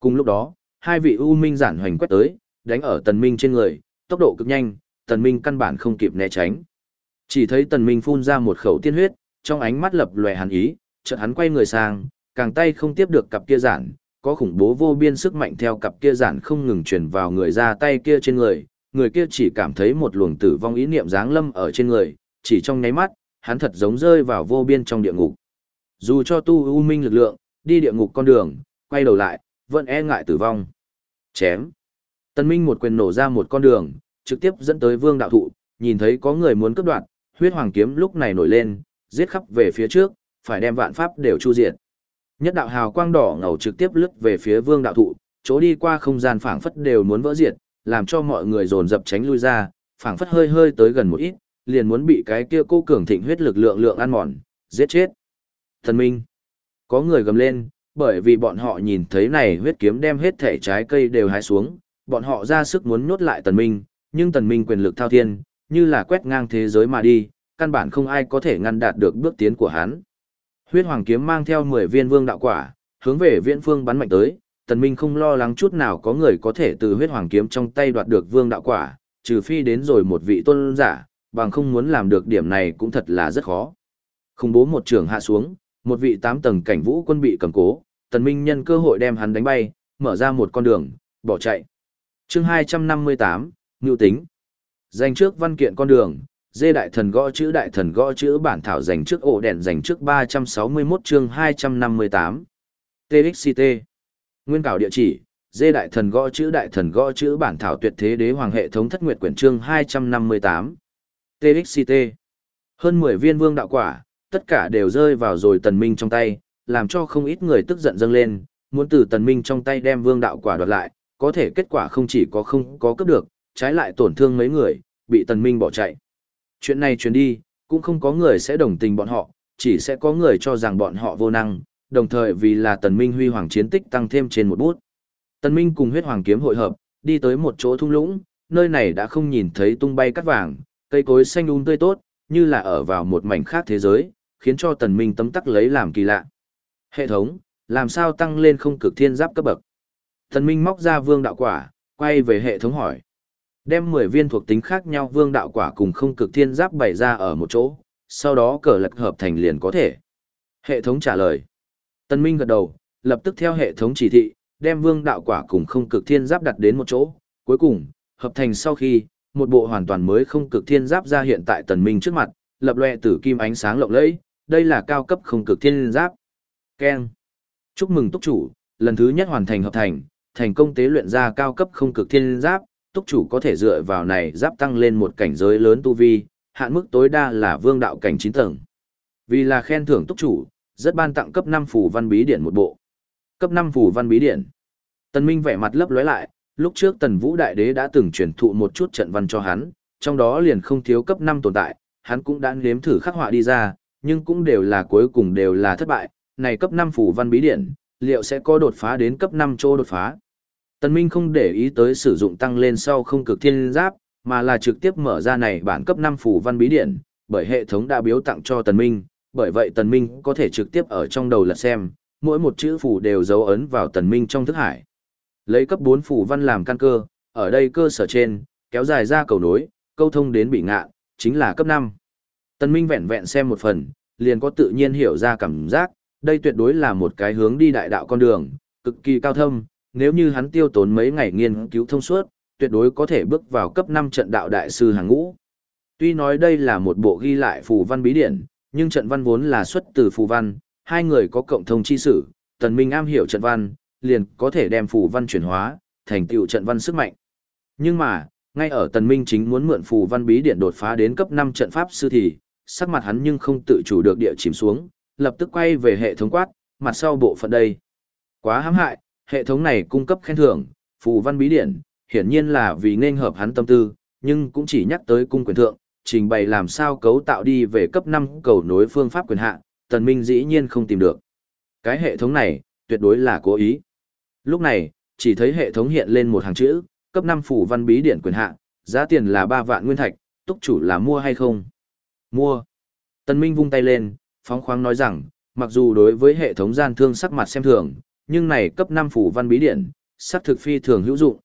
Cùng lúc đó, hai vị u minh giản hoành quét tới, đánh ở tần minh trên người, tốc độ cực nhanh, tần minh căn bản không kịp né tránh. Chỉ thấy tần minh phun ra một khẩu tiên huyết, trong ánh mắt lập lòe hàn ý, chợt hắn quay người sang, càng tay không tiếp được cặp kia giản, có khủng bố vô biên sức mạnh theo cặp kia giản không ngừng truyền vào người ra tay kia trên người, người kia chỉ cảm thấy một luồng tử vong ý niệm giáng lâm ở trên người, chỉ trong nháy mắt, hắn thật giống rơi vào vô biên trong địa ngục. Dù cho tu u minh lực lượng, đi địa ngục con đường, quay đầu lại, vẫn e ngại tử vong. Chém. Tân Minh một quyền nổ ra một con đường, trực tiếp dẫn tới vương đạo thụ, nhìn thấy có người muốn cướp đoạt, huyết hoàng kiếm lúc này nổi lên, giết khắp về phía trước, phải đem vạn pháp đều chu diệt. Nhất đạo hào quang đỏ ngầu trực tiếp lướt về phía vương đạo thụ, chỗ đi qua không gian phảng phất đều muốn vỡ diệt, làm cho mọi người dồn dập tránh lui ra, phảng phất hơi hơi tới gần một ít, liền muốn bị cái kia cô cường thịnh huyết lực lượng lượng ăn mòn, giết chết. Thần minh. Có người gầm lên, bởi vì bọn họ nhìn thấy này huyết kiếm đem hết thể trái cây đều hái xuống, bọn họ ra sức muốn nhốt lại tần minh, nhưng tần minh quyền lực thao thiên, như là quét ngang thế giới mà đi, căn bản không ai có thể ngăn đạt được bước tiến của hắn. Huyết hoàng kiếm mang theo 10 viên vương đạo quả, hướng về viễn phương bắn mạnh tới, tần minh không lo lắng chút nào có người có thể từ huyết hoàng kiếm trong tay đoạt được vương đạo quả, trừ phi đến rồi một vị tôn giả, bằng không muốn làm được điểm này cũng thật là rất khó. Không bố một trường hạ xuống, một vị tám tầng cảnh vũ quân bị cầm cố, tần minh nhân cơ hội đem hắn đánh bay, mở ra một con đường, bỏ chạy. Chương 258, Ngưu tính. Dành trước văn kiện con đường, dê đại thần gõ chữ đại thần gõ chữ bản thảo dành trước ổ đèn dành trước 361 chương 258. TXCT. Nguyên cảo địa chỉ, dê đại thần gõ chữ đại thần gõ chữ bản thảo tuyệt thế đế hoàng hệ thống thất nguyệt quyển chương 258. TXCT. Hơn 10 viên vương đạo quả, tất cả đều rơi vào rồi tần minh trong tay, làm cho không ít người tức giận dâng lên, muốn từ tần minh trong tay đem vương đạo quả đoạt lại, có thể kết quả không chỉ có không có cấp được, trái lại tổn thương mấy người, bị tần minh bỏ chạy. Chuyện này truyền đi, cũng không có người sẽ đồng tình bọn họ, chỉ sẽ có người cho rằng bọn họ vô năng, đồng thời vì là tần minh huy hoàng chiến tích tăng thêm trên một bút. Tần minh cùng huyết hoàng kiếm hội hợp, đi tới một chỗ thung lũng, nơi này đã không nhìn thấy tung bay cát vàng, cây cối xanh um tươi tốt, như là ở vào một mảnh khác thế giới, khiến cho tần minh tấm tắc lấy làm kỳ lạ. Hệ thống, làm sao tăng lên không cực thiên giáp cấp bậc? Tần minh móc ra vương đạo quả, quay về hệ thống hỏi. Đem 10 viên thuộc tính khác nhau vương đạo quả cùng không cực thiên giáp bày ra ở một chỗ, sau đó cờ lật hợp thành liền có thể. Hệ thống trả lời. Tân Minh gật đầu, lập tức theo hệ thống chỉ thị, đem vương đạo quả cùng không cực thiên giáp đặt đến một chỗ. Cuối cùng, hợp thành sau khi, một bộ hoàn toàn mới không cực thiên giáp ra hiện tại Tần Minh trước mặt, lập lòe tử kim ánh sáng lộng lẫy, đây là cao cấp không cực thiên giáp. Ken. Chúc mừng túc chủ, lần thứ nhất hoàn thành hợp thành, thành công tế luyện ra cao cấp không cực thiên giáp, túc chủ có thể dựa vào này giáp tăng lên một cảnh giới lớn tu vi, hạn mức tối đa là vương đạo cảnh 9 tầng. Vì là khen thưởng túc chủ, rất ban tặng cấp 5 phù văn bí điển một bộ. Cấp 5 phù văn bí điển. Tần Minh vẻ mặt lấp lóe lại, lúc trước Tần Vũ Đại Đế đã từng truyền thụ một chút trận văn cho hắn, trong đó liền không thiếu cấp 5 tồn tại, hắn cũng đã nếm thử khắc họa đi ra, nhưng cũng đều là cuối cùng đều là thất bại, này cấp 5 phù văn bí điển, liệu sẽ có đột phá đến cấp 5 chỗ đột phá. Tần Minh không để ý tới sử dụng tăng lên sau không cực thiên giáp, mà là trực tiếp mở ra này bản cấp 5 phù văn bí điển, bởi hệ thống đã biếu tặng cho Tần Minh, bởi vậy Tần Minh có thể trực tiếp ở trong đầu lật xem, mỗi một chữ phù đều dấu ấn vào Tần Minh trong thức hải. Lấy cấp 4 phù văn làm căn cơ, ở đây cơ sở trên, kéo dài ra cầu nối, câu thông đến bị ngạ, chính là cấp 5. Tần Minh vẹn vẹn xem một phần, liền có tự nhiên hiểu ra cảm giác, đây tuyệt đối là một cái hướng đi đại đạo con đường, cực kỳ cao thâm, nếu như hắn tiêu tốn mấy ngày nghiên cứu thông suốt, tuyệt đối có thể bước vào cấp 5 trận đạo đại sư hàng ngũ. Tuy nói đây là một bộ ghi lại phù văn bí điển, nhưng trận văn vốn là xuất từ phù văn, hai người có cộng thông chi sử, tần minh am hiểu trận văn, liền có thể đem phù văn chuyển hóa, thành tựu trận văn sức mạnh. Nhưng mà, ngay ở tần minh chính muốn mượn phù văn bí điển đột phá đến cấp 5 trận pháp sư thì, sắc mặt hắn nhưng không tự chủ được địa chìm xuống, lập tức quay về hệ thống quát, mặt sau bộ phận đây. Quá hãm hại, hệ thống này cung cấp khen thưởng, phù văn bí điển, hiển nhiên là vì nên hợp hắn tâm tư, nhưng cũng chỉ nhắc tới cung quyền thượng, trình bày làm sao cấu tạo đi về cấp 5 cầu nối phương pháp quyền hạn, tần minh dĩ nhiên không tìm được. Cái hệ thống này, tuyệt đối là cố ý. Lúc này, chỉ thấy hệ thống hiện lên một hàng chữ, cấp 5 phủ văn bí điển quyền hạn, giá tiền là 3 vạn nguyên thạch, túc chủ là mua hay không? Mua. Tần minh vung tay lên, phóng khoáng nói rằng, mặc dù đối với hệ thống gian thương sắc mặt xem thường, nhưng này cấp 5 phủ văn bí điển, sắc thực phi thường hữu dụng.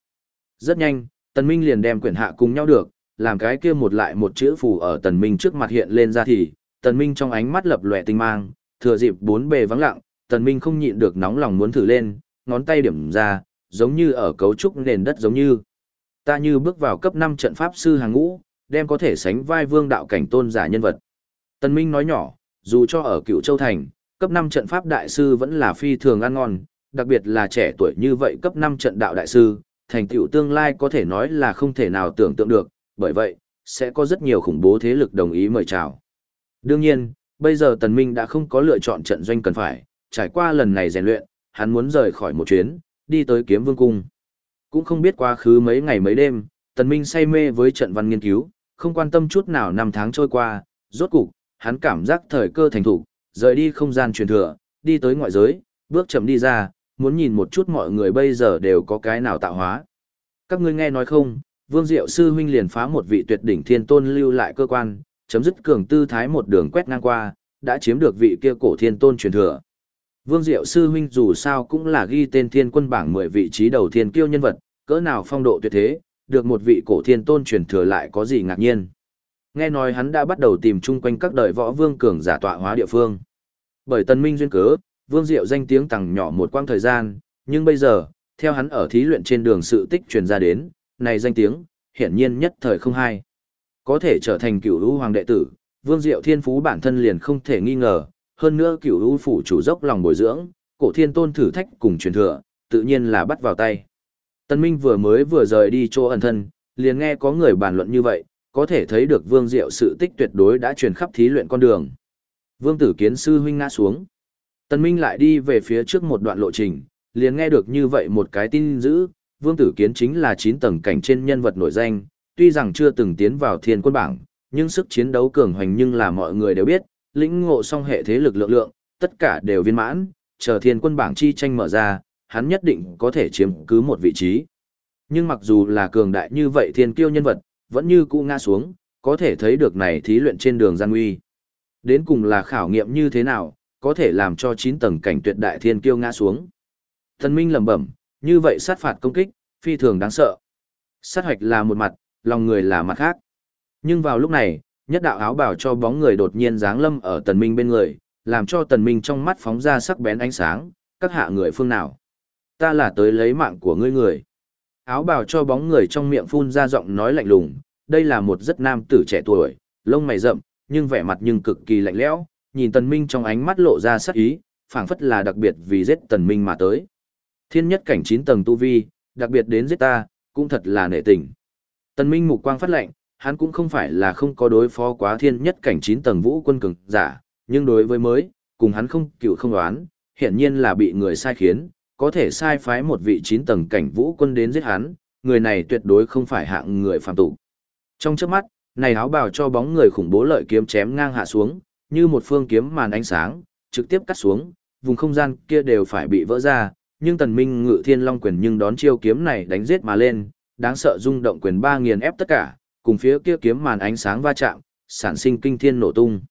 Rất nhanh, Tần Minh liền đem quyển hạ cùng nhau được, làm cái kia một lại một chữ phù ở Tần Minh trước mặt hiện lên ra thì, Tần Minh trong ánh mắt lập lòe tinh mang, thừa dịp bốn bề vắng lặng, Tần Minh không nhịn được nóng lòng muốn thử lên, ngón tay điểm ra, giống như ở cấu trúc nền đất giống như. Ta như bước vào cấp 5 trận pháp sư hàng ngũ, đem có thể sánh vai vương đạo cảnh tôn giả nhân vật. Tần Minh nói nhỏ, dù cho ở cựu châu thành, cấp 5 trận pháp đại sư vẫn là phi thường ăn ngon, đặc biệt là trẻ tuổi như vậy cấp 5 trận đạo đại sư, thành tựu tương lai có thể nói là không thể nào tưởng tượng được, bởi vậy, sẽ có rất nhiều khủng bố thế lực đồng ý mời chào. Đương nhiên, bây giờ Tần Minh đã không có lựa chọn trận doanh cần phải, trải qua lần này rèn luyện, hắn muốn rời khỏi một chuyến, đi tới kiếm vương cung. Cũng không biết quá khứ mấy ngày mấy đêm, Tần Minh say mê với trận văn nghiên cứu, không quan tâm chút nào năm tháng trôi qua, rốt cục, hắn cảm giác thời cơ thành thủ, rời đi không gian truyền thừa, đi tới ngoại giới, bước chậm đi ra, muốn nhìn một chút mọi người bây giờ đều có cái nào tạo hóa. Các ngươi nghe nói không, Vương Diệu Sư Huynh liền phá một vị tuyệt đỉnh thiên tôn lưu lại cơ quan, chấm dứt cường tư thái một đường quét ngang qua, đã chiếm được vị kia cổ thiên tôn truyền thừa. Vương Diệu Sư Huynh dù sao cũng là ghi tên thiên quân bảng 10 vị trí đầu thiên kiêu nhân vật, cỡ nào phong độ tuyệt thế, được một vị cổ thiên tôn truyền thừa lại có gì ngạc nhiên. Nghe nói hắn đã bắt đầu tìm chung quanh các đời võ vương cường giả tọa hóa địa phương. Bởi tân minh duyên cớ, Vương Diệu danh tiếng tăng nhỏ một quãng thời gian, nhưng bây giờ, theo hắn ở thí luyện trên đường sự tích truyền ra đến, này danh tiếng, hiển nhiên nhất thời không hay. Có thể trở thành cửu lũ hoàng đệ tử, Vương Diệu thiên phú bản thân liền không thể nghi ngờ, hơn nữa cửu lũ phủ chủ dốc lòng bồi dưỡng, cổ thiên tôn thử thách cùng truyền thừa, tự nhiên là bắt vào tay. Tần Minh vừa mới vừa rời đi chỗ ẩn thân, liền nghe có người bàn luận như vậy, có thể thấy được Vương Diệu sự tích tuyệt đối đã truyền khắp thí luyện con đường. Vương Tử Kiến sư huynh ngã xuống. Tần Minh lại đi về phía trước một đoạn lộ trình, liền nghe được như vậy một cái tin dữ, Vương Tử Kiến chính là 9 tầng cảnh trên nhân vật nổi danh, tuy rằng chưa từng tiến vào thiên quân bảng, nhưng sức chiến đấu cường hoành nhưng là mọi người đều biết, lĩnh ngộ song hệ thế lực lượng lượng, tất cả đều viên mãn, chờ thiên quân bảng chi tranh mở ra, hắn nhất định có thể chiếm cứ một vị trí. Nhưng mặc dù là cường đại như vậy thiên kiêu nhân vật, vẫn như cũ ngã xuống, có thể thấy được này thí luyện trên đường gian nguy. Đến cùng là khảo nghiệm như thế nào, có thể làm cho 9 tầng cảnh tuyệt đại thiên kiêu ngã xuống. Thần Minh lẩm bẩm, như vậy sát phạt công kích, phi thường đáng sợ. Sát hoạch là một mặt, lòng người là mặt khác. Nhưng vào lúc này, nhất đạo áo bảo cho bóng người đột nhiên giáng lâm ở Tần Minh bên người, làm cho Tần Minh trong mắt phóng ra sắc bén ánh sáng, các hạ người phương nào. Ta là tới lấy mạng của ngươi người. Áo bào cho bóng người trong miệng phun ra giọng nói lạnh lùng, đây là một rất nam tử trẻ tuổi, lông mày rậm, nhưng vẻ mặt nhưng cực kỳ lạnh lẽo, nhìn Tần Minh trong ánh mắt lộ ra sắc ý, phảng phất là đặc biệt vì giết Tần Minh mà tới. Thiên nhất cảnh 9 tầng tu vi, đặc biệt đến giết ta, cũng thật là nể tình. Tần Minh mục quang phát lệnh, hắn cũng không phải là không có đối phó quá thiên nhất cảnh 9 tầng vũ quân cường giả, nhưng đối với mới, cùng hắn không cựu không đoán, hiện nhiên là bị người sai khiến, có thể sai phái một vị 9 tầng cảnh vũ quân đến giết hắn, người này tuyệt đối không phải hạng người phạm tục. Trong chớp mắt, này áo bào cho bóng người khủng bố lợi kiếm chém ngang hạ xuống, như một phương kiếm màn ánh sáng, trực tiếp cắt xuống, vùng không gian kia đều phải bị vỡ ra, nhưng tần minh ngự thiên long quyền nhưng đón chiêu kiếm này đánh giết mà lên, đáng sợ rung động quyền ba nghiền ép tất cả, cùng phía kia kiếm màn ánh sáng va chạm, sản sinh kinh thiên nổ tung.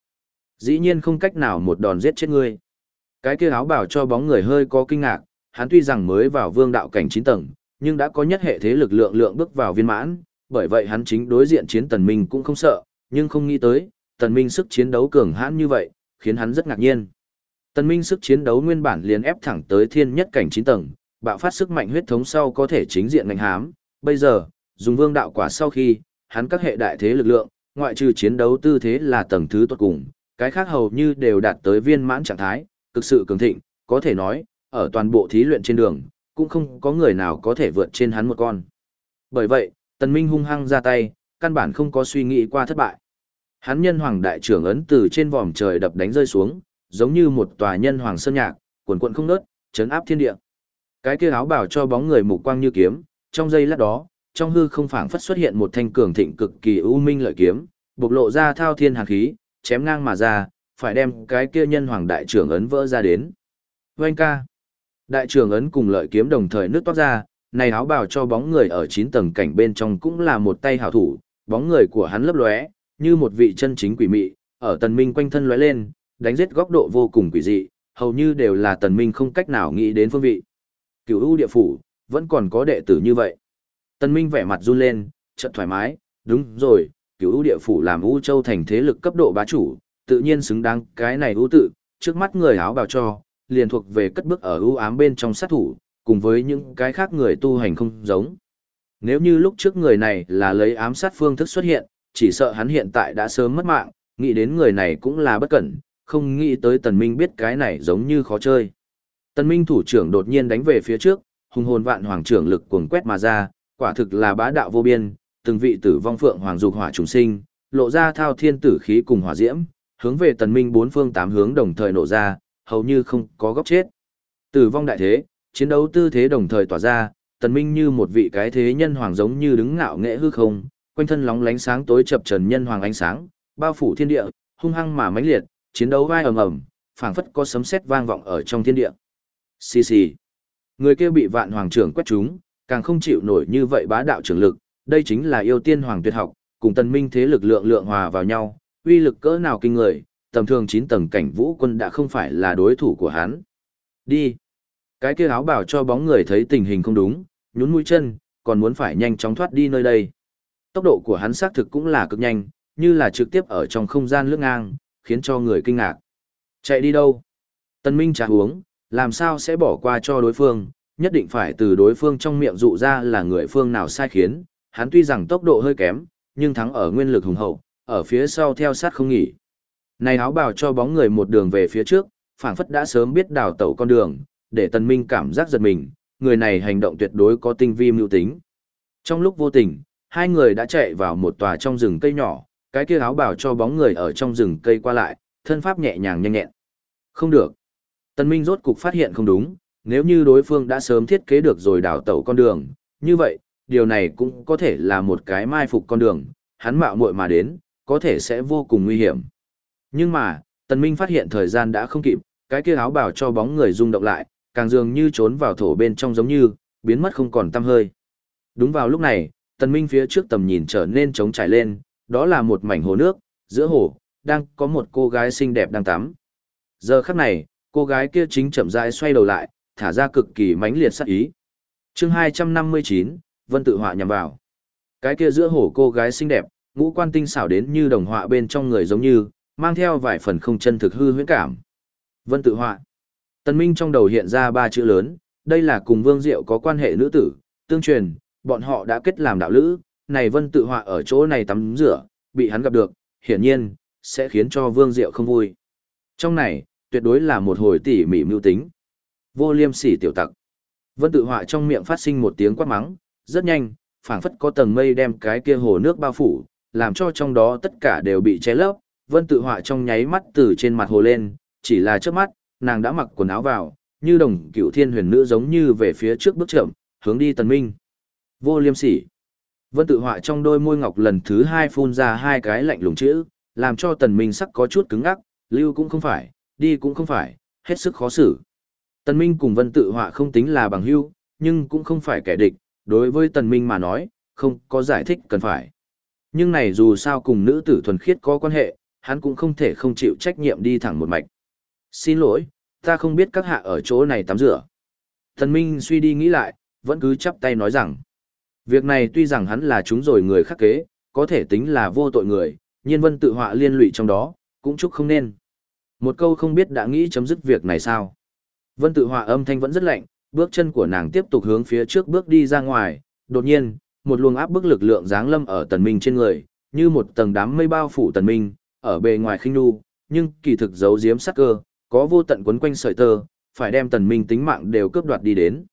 Dĩ nhiên không cách nào một đòn giết chết ngươi. Cái kia áo bảo cho bóng người hơi có kinh ngạc, hắn tuy rằng mới vào vương đạo cảnh 9 tầng, nhưng đã có nhất hệ thế lực lượng lượng bước vào viên mãn, bởi vậy hắn chính đối diện chiến tần minh cũng không sợ, nhưng không nghĩ tới, tần minh sức chiến đấu cường hãn như vậy, khiến hắn rất ngạc nhiên. Tần minh sức chiến đấu nguyên bản liền ép thẳng tới thiên nhất cảnh 9 tầng, bạo phát sức mạnh huyết thống sau có thể chính diện ngành hám, bây giờ, dùng vương đạo quả sau khi, hắn các hệ đại thế lực lượng, ngoại trừ chiến đấu tư thế là tầng thứ tốt cùng, cái khác hầu như đều đạt tới viên mãn trạng thái, cực sự cường thịnh, có thể nói, ở toàn bộ thí luyện trên đường, cũng không có người nào có thể vượt trên hắn một con. Bởi vậy, Tần Minh hung hăng ra tay, căn bản không có suy nghĩ qua thất bại. Hắn nhân hoàng đại trưởng ấn từ trên vòm trời đập đánh rơi xuống, giống như một tòa nhân hoàng sơn nhạc, cuồn cuộn không ngớt, chấn áp thiên địa. Cái kia áo bảo cho bóng người mục quang như kiếm, trong giây lát đó, trong hư không phảng phất xuất hiện một thanh cường thịnh cực kỳ u minh lợi kiếm, bộc lộ ra thao thiên hàn khí, chém ngang mà ra, phải đem cái kia nhân hoàng đại trưởng ấn vỡ ra đến. Oanh ca. Đại trưởng ấn cùng lợi kiếm đồng thời nứt toát ra, này áo bào cho bóng người ở 9 tầng cảnh bên trong cũng là một tay hảo thủ, bóng người của hắn lấp lóe, như một vị chân chính quỷ mị, ở tần minh quanh thân lóe lên, đánh giết góc độ vô cùng quỷ dị, hầu như đều là tần minh không cách nào nghĩ đến phương vị. Cửu ưu địa phủ, vẫn còn có đệ tử như vậy. Tần minh vẻ mặt run lên, chợt thoải mái, đúng rồi, cửu ưu địa phủ làm ưu châu thành thế lực cấp độ bá chủ, tự nhiên xứng đáng cái này ưu tự, trước mắt người áo bào cho, liền thuộc về cất bước ở ưu ám bên trong sát thủ, cùng với những cái khác người tu hành không giống. Nếu như lúc trước người này là lấy ám sát phương thức xuất hiện, chỉ sợ hắn hiện tại đã sớm mất mạng, nghĩ đến người này cũng là bất cẩn, không nghĩ tới tần minh biết cái này giống như khó chơi. Tần minh thủ trưởng đột nhiên đánh về phía trước, hùng hồn vạn hoàng trưởng lực cuồng quét mà ra, quả thực là bá đạo vô biên, từng vị tử vong phượng hoàng dục hỏa trùng sinh, lộ ra thao thiên tử khí cùng hỏa diễm, hướng về tần minh bốn phương tám hướng đồng thời nổ ra, hầu như không có góc chết. Tử vong đại thế, chiến đấu tư thế đồng thời tỏa ra, tần minh như một vị cái thế nhân hoàng giống như đứng ngạo nghệ hư không, quanh thân lóng lánh sáng tối chập trần nhân hoàng ánh sáng, bao phủ thiên địa, hung hăng mà mãnh liệt, chiến đấu vai ầm ầm, phảng phất có sấm sét vang vọng ở trong thiên địa. Xì xì. Người kia bị vạn hoàng trưởng quét trúng, càng không chịu nổi như vậy bá đạo trưởng lực, đây chính là yêu tiên hoàng tuyệt học, cùng tần minh thế lực lượng lượng hòa vào nhau, uy lực cỡ nào kinh người, tầm thường 9 tầng cảnh vũ quân đã không phải là đối thủ của hắn. Đi. Cái kia áo bảo cho bóng người thấy tình hình không đúng, nhún mũi chân, còn muốn phải nhanh chóng thoát đi nơi đây. Tốc độ của hắn xác thực cũng là cực nhanh, như là trực tiếp ở trong không gian lướt ngang, khiến cho người kinh ngạc. Chạy đi đâu? Tân Minh trả uống, làm sao sẽ bỏ qua cho đối phương, nhất định phải từ đối phương trong miệng dụ ra là người phương nào sai khiến, hắn tuy rằng tốc độ hơi kém, nhưng thắng ở nguyên lực hùng hậu, ở phía sau theo sát không nghỉ. Này áo bào cho bóng người một đường về phía trước, phảng phất đã sớm biết đào tẩu con đường, để tần minh cảm giác giật mình, người này hành động tuyệt đối có tinh vi mưu tính. Trong lúc vô tình, hai người đã chạy vào một tòa trong rừng cây nhỏ, cái kia áo bảo cho bóng người ở trong rừng cây qua lại, thân pháp nhẹ nhàng nhanh nhẹn. Không được. Tân Minh rốt cục phát hiện không đúng, nếu như đối phương đã sớm thiết kế được rồi đào tẩu con đường, như vậy, điều này cũng có thể là một cái mai phục con đường, hắn mạo muội mà đến, có thể sẽ vô cùng nguy hiểm. Nhưng mà, Tần Minh phát hiện thời gian đã không kịp, cái kia áo bảo cho bóng người rung động lại, càng dường như trốn vào thổ bên trong giống như, biến mất không còn tăm hơi. Đúng vào lúc này, Tần Minh phía trước tầm nhìn trở nên trống trải lên, đó là một mảnh hồ nước, giữa hồ, đang có một cô gái xinh đẹp đang tắm. Giờ khắc này, cô gái kia chính chậm rãi xoay đầu lại, thả ra cực kỳ mãnh liệt sát ý. Chương 259, Vân tự họa nhằm vào. Cái kia giữa hồ cô gái xinh đẹp, ngũ quan tinh xảo đến như đồng họa bên trong người giống như, mang theo vài phần không chân thực hư huyễn cảm. Vân tự họa. Tần Minh trong đầu hiện ra ba chữ lớn, đây là cùng Vương Diệu có quan hệ nữ tử, tương truyền, bọn họ đã kết làm đạo lữ, này Vân tự họa ở chỗ này tắm rửa, bị hắn gặp được, hiển nhiên, sẽ khiến cho Vương Diệu không vui. Trong này, tuyệt đối là một hồi tỉ mỉ mưu tính. Vô liêm sỉ tiểu tặc. Vân tự họa trong miệng phát sinh một tiếng quát mắng, rất nhanh, phảng phất có tầng mây đem cái kia hồ nước bao phủ, làm cho trong đó tất cả đều bị che lấp. Vân tự họa trong nháy mắt từ trên mặt hồ lên, chỉ là trước mắt, nàng đã mặc quần áo vào, như đồng cựu thiên huyền nữ giống như về phía trước bước chậm, hướng đi tần minh. Vô liêm sỉ. Vân tự họa trong đôi môi ngọc lần thứ hai phun ra hai cái lạnh lùng chữ, làm cho tần minh sắc có chút cứng ngắc, lưu cũng không phải, đi cũng không phải, hết sức khó xử. Tần minh cùng vân tự họa không tính là bằng hữu, nhưng cũng không phải kẻ địch, đối với tần minh mà nói, không có giải thích cần phải. Nhưng này dù sao cùng nữ tử thuần khiết có quan hệ, hắn cũng không thể không chịu trách nhiệm đi thẳng một mạch. Xin lỗi, ta không biết các hạ ở chỗ này tắm rửa. Tần Minh suy đi nghĩ lại, vẫn cứ chắp tay nói rằng, việc này tuy rằng hắn là chúng rồi người khắc kế, có thể tính là vô tội người, nhiên vân tự họa liên lụy trong đó, cũng chúc không nên. Một câu không biết đã nghĩ chấm dứt việc này sao. Vân tự họa âm thanh vẫn rất lạnh, bước chân của nàng tiếp tục hướng phía trước bước đi ra ngoài, đột nhiên, một luồng áp bức lực lượng giáng lâm ở tần minh trên người, như một tầng đám mây bao phủ tần minh, ở bề ngoài khinh nu, nhưng kỳ thực giấu giếm sắc cơ, có vô tận quấn quanh sợi tơ, phải đem tần minh tính mạng đều cướp đoạt đi đến.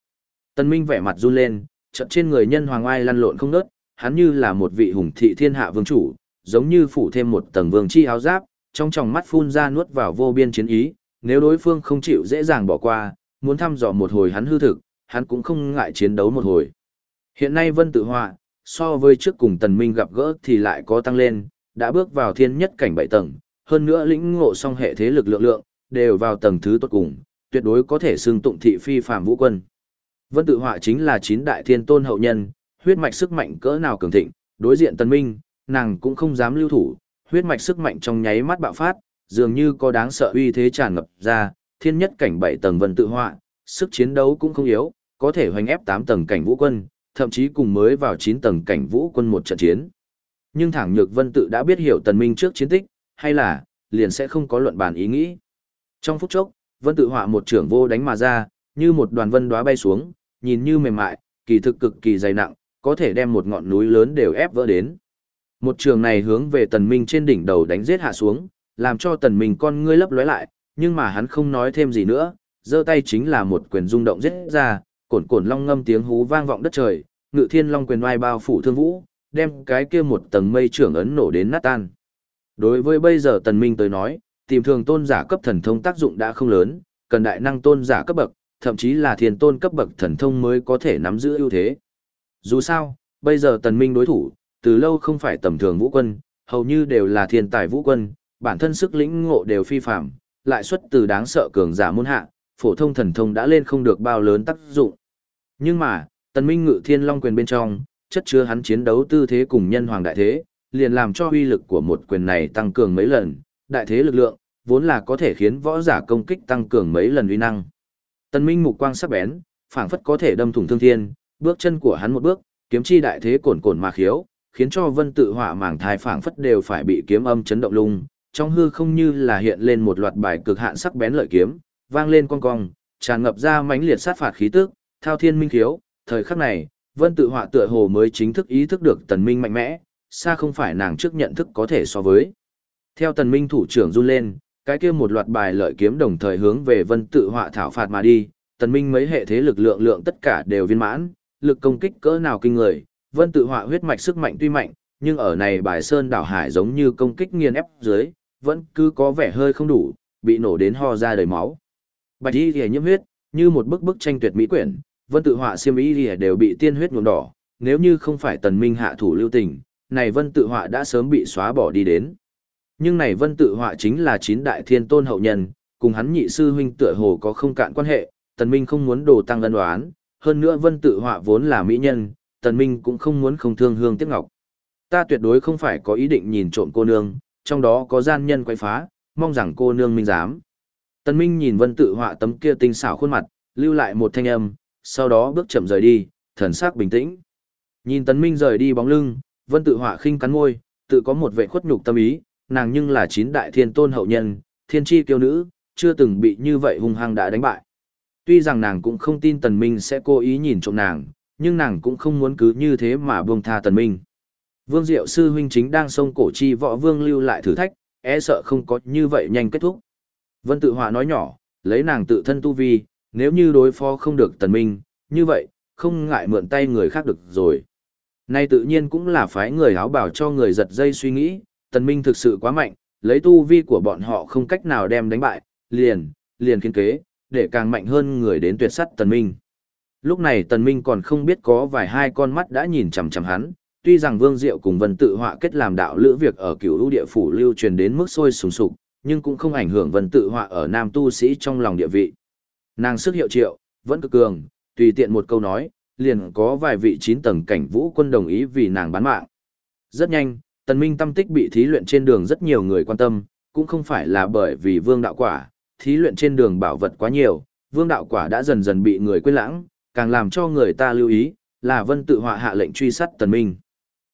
Tần minh vẻ mặt run lên, trận trên người nhân hoàng oai lăn lộn không nớt, hắn như là một vị hùng thị thiên hạ vương chủ, giống như phủ thêm một tầng vương chi áo giáp, trong tròng mắt phun ra nuốt vào vô biên chiến ý, nếu đối phương không chịu dễ dàng bỏ qua, muốn thăm dò một hồi hắn hư thực, hắn cũng không ngại chiến đấu một hồi. Hiện nay Vân Tự Họa, so với trước cùng Tần Minh gặp gỡ thì lại có tăng lên, đã bước vào thiên nhất cảnh bảy tầng, hơn nữa lĩnh ngộ song hệ thế lực lượng lượng, đều vào tầng thứ tốt cùng, tuyệt đối có thể xưng tụng thị phi phàm vũ quân. Vân tự họa chính là chín đại thiên tôn hậu nhân, huyết mạch sức mạnh cỡ nào cường thịnh, đối diện tân minh, nàng cũng không dám lưu thủ, huyết mạch sức mạnh trong nháy mắt bạo phát, dường như có đáng sợ uy thế tràn ngập ra, thiên nhất cảnh bảy tầng vân tự họa, sức chiến đấu cũng không yếu, có thể hoành ép tám tầng cảnh vũ quân, thậm chí cùng mới vào chín tầng cảnh vũ quân một trận chiến. Nhưng thẳng nhược vân tự đã biết hiểu tần minh trước chiến tích, hay là, liền sẽ không có luận bàn ý nghĩ. Trong phút chốc, vân tự họa một trưởng vô đánh mà ra, như một đoàn vân đóa bay xuống, nhìn như mềm mại, kỳ thực cực kỳ dày nặng, có thể đem một ngọn núi lớn đều ép vỡ đến. Một trường này hướng về tần minh trên đỉnh đầu đánh giết hạ xuống, làm cho tần minh con ngươi lấp lóe lại, nhưng mà hắn không nói thêm gì nữa, giơ tay chính là một quyền rung động giết ra, cồn cồn long ngâm tiếng hú vang vọng đất trời, ngự thiên long quyền oai bao phủ thương vũ, đem cái kia một tầng mây trưởng ấn nổ đến nát tan. Đối với bây giờ tần minh tới nói, tìm thường tôn giả cấp thần thông tác dụng đã không lớn, cần đại năng tôn giả cấp bậc, thậm chí là thiên tôn cấp bậc thần thông mới có thể nắm giữ ưu thế. Dù sao, bây giờ tần minh đối thủ, từ lâu không phải tầm thường vũ quân, hầu như đều là thiên tài vũ quân, bản thân sức lĩnh ngộ đều phi phạm, lại xuất từ đáng sợ cường giả môn hạ, phổ thông thần thông đã lên không được bao lớn tác dụng. Nhưng mà, tần minh ngự thiên long quyền bên trong, chất chứa hắn chiến đấu tư thế cùng nhân hoàng đại thế, liền làm cho uy lực của một quyền này tăng cường mấy lần, đại thế lực lượng, vốn là có thể khiến võ giả công kích tăng cường mấy lần uy năng. Tần Minh mục quang sắc bén, phảng phất có thể đâm thủng thương thiên, bước chân của hắn một bước, kiếm chi đại thế cồn cồn mà khiếu, khiến cho Vân Tự Hỏa màng thai phảng phất đều phải bị kiếm âm chấn động lung, trong hư không như là hiện lên một loạt bài cực hạn sắc bén lợi kiếm, vang lên cong cong, tràn ngập ra mãnh liệt sát phạt khí tức, thao thiên minh khiếu, thời khắc này, Vân Tự Hỏa tựa hồ mới chính thức ý thức được Tần Minh mạnh mẽ, xa không phải nàng trước nhận thức có thể so với. Theo tần minh thủ trưởng run lên, cái kia một loạt bài lợi kiếm đồng thời hướng về vân tự họa thảo phạt mà đi, tần minh mấy hệ thế lực lượng lượng tất cả đều viên mãn, lực công kích cỡ nào kinh người, vân tự họa huyết mạch sức mạnh tuy mạnh, nhưng ở này bài sơn đảo hải giống như công kích nghiền ép dưới, vẫn cứ có vẻ hơi không đủ, bị nổ đến ho ra đầy máu. Bạch y lìa nhiễm huyết, như một bức bức tranh tuyệt mỹ quyển, vân tự họa xiêm y lìa đều bị tiên huyết nhuộm đỏ, nếu như không phải tần minh hạ thủ lưu tình, này vân tự họa đã sớm bị xóa bỏ đi đến. Nhưng này vân tự họa chính là chín đại thiên tôn hậu nhân, cùng hắn nhị sư huynh tựa hồ có không cạn quan hệ, tần minh không muốn đồ tăng ân đoán, hơn nữa vân tự họa vốn là mỹ nhân, tần minh cũng không muốn không thương hương tiếc ngọc. Ta tuyệt đối không phải có ý định nhìn trộm cô nương, trong đó có gian nhân quay phá, mong rằng cô nương minh dám. Tần minh nhìn vân tự họa tấm kia tinh xảo khuôn mặt, lưu lại một thanh âm, sau đó bước chậm rời đi, thần sắc bình tĩnh. Nhìn tần minh rời đi bóng lưng, vân tự họa khinh cắn môi, tự có một vệ khuất nhục tâm ý, nàng nhưng là chín đại thiên tôn hậu nhân, thiên chi kiêu nữ, chưa từng bị như vậy hung hăng đã đánh bại. Tuy rằng nàng cũng không tin tần minh sẽ cố ý nhìn trộm nàng, nhưng nàng cũng không muốn cứ như thế mà buông tha tần minh. Vương Diệu sư huynh chính đang sông cổ chi võ vương lưu lại thử thách, e sợ không có như vậy nhanh kết thúc. Vân tự họa nói nhỏ, lấy nàng tự thân tu vi, nếu như đối phó không được tần minh, như vậy, không ngại mượn tay người khác được rồi. Nay tự nhiên cũng là phái người áo bảo cho người giật dây suy nghĩ, tần minh thực sự quá mạnh, lấy tu vi của bọn họ không cách nào đem đánh bại, liền, liền khiến kế, để càng mạnh hơn người đến tuyệt sắt tần minh. Lúc này tần minh còn không biết có vài hai con mắt đã nhìn chằm chằm hắn, tuy rằng Vương Diệu cùng Vân Tự Họa kết làm đạo lữ việc ở cửu lũ địa phủ lưu truyền đến mức sôi sùng sục, nhưng cũng không ảnh hưởng Vân Tự Họa ở nam tu sĩ trong lòng địa vị. Nàng sức hiệu triệu, vẫn cực cường, tùy tiện một câu nói, liền có vài vị chín tầng cảnh vũ quân đồng ý vì nàng bán mạng. Rất nhanh, Tần Minh tâm tích bị thí luyện trên đường rất nhiều người quan tâm, cũng không phải là bởi vì vương đạo quả, thí luyện trên đường bảo vật quá nhiều, vương đạo quả đã dần dần bị người quên lãng, càng làm cho người ta lưu ý, là vân tự họa hạ lệnh truy sát Tần Minh.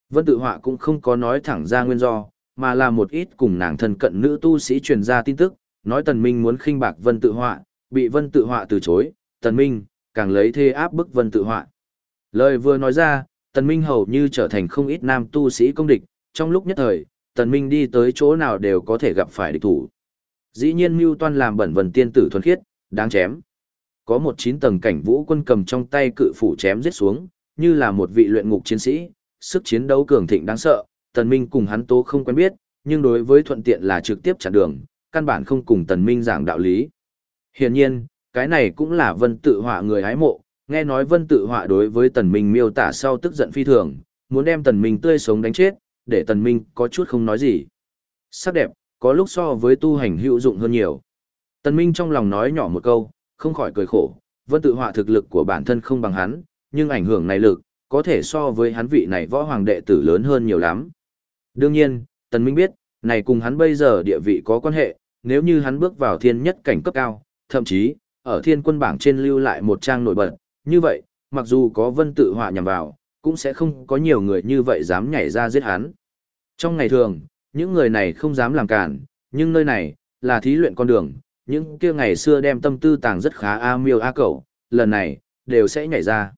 Vân tự họa cũng không có nói thẳng ra nguyên do, mà là một ít cùng nàng thân cận nữ tu sĩ truyền ra tin tức, nói Tần Minh muốn khinh bạc vân tự họa, bị vân tự họa từ chối, Tần Minh, càng lấy thê áp bức vân tự họa. Lời vừa nói ra, Tần Minh hầu như trở thành không ít nam tu sĩ công địch, trong lúc nhất thời, Tần Minh đi tới chỗ nào đều có thể gặp phải địch thủ. Dĩ nhiên Mưu Toan làm bẩn vần tiên tử thuần khiết, đáng chém. Có một chín tầng cảnh vũ quân cầm trong tay cự phủ chém giết xuống, như là một vị luyện ngục chiến sĩ, sức chiến đấu cường thịnh đáng sợ, Tần Minh cùng hắn tố không quen biết, nhưng đối với thuận tiện là trực tiếp chặn đường, căn bản không cùng Tần Minh giảng đạo lý. Hiển nhiên, cái này cũng là vân tự họa người hái mộ, nghe nói vân tự họa đối với Tần Minh miêu tả sau tức giận phi thường, muốn đem Tần Minh tươi sống đánh chết, để Tần Minh có chút không nói gì. Sắc đẹp, có lúc so với tu hành hữu dụng hơn nhiều. Tần Minh trong lòng nói nhỏ một câu, không khỏi cười khổ, vân tự họa thực lực của bản thân không bằng hắn, nhưng ảnh hưởng này lực, có thể so với hắn vị này võ hoàng đệ tử lớn hơn nhiều lắm. Đương nhiên, Tần Minh biết, này cùng hắn bây giờ địa vị có quan hệ, nếu như hắn bước vào thiên nhất cảnh cấp cao, thậm chí, ở thiên quân bảng trên lưu lại một trang nổi bật, như vậy, mặc dù có vân tự họa nhằm vào, cũng sẽ không có nhiều người như vậy dám nhảy ra giết hắn. Trong ngày thường, những người này không dám làm cản, nhưng nơi này, là thí luyện con đường, những kia ngày xưa đem tâm tư tàng rất khá a miêu a cẩu, lần này, đều sẽ nhảy ra.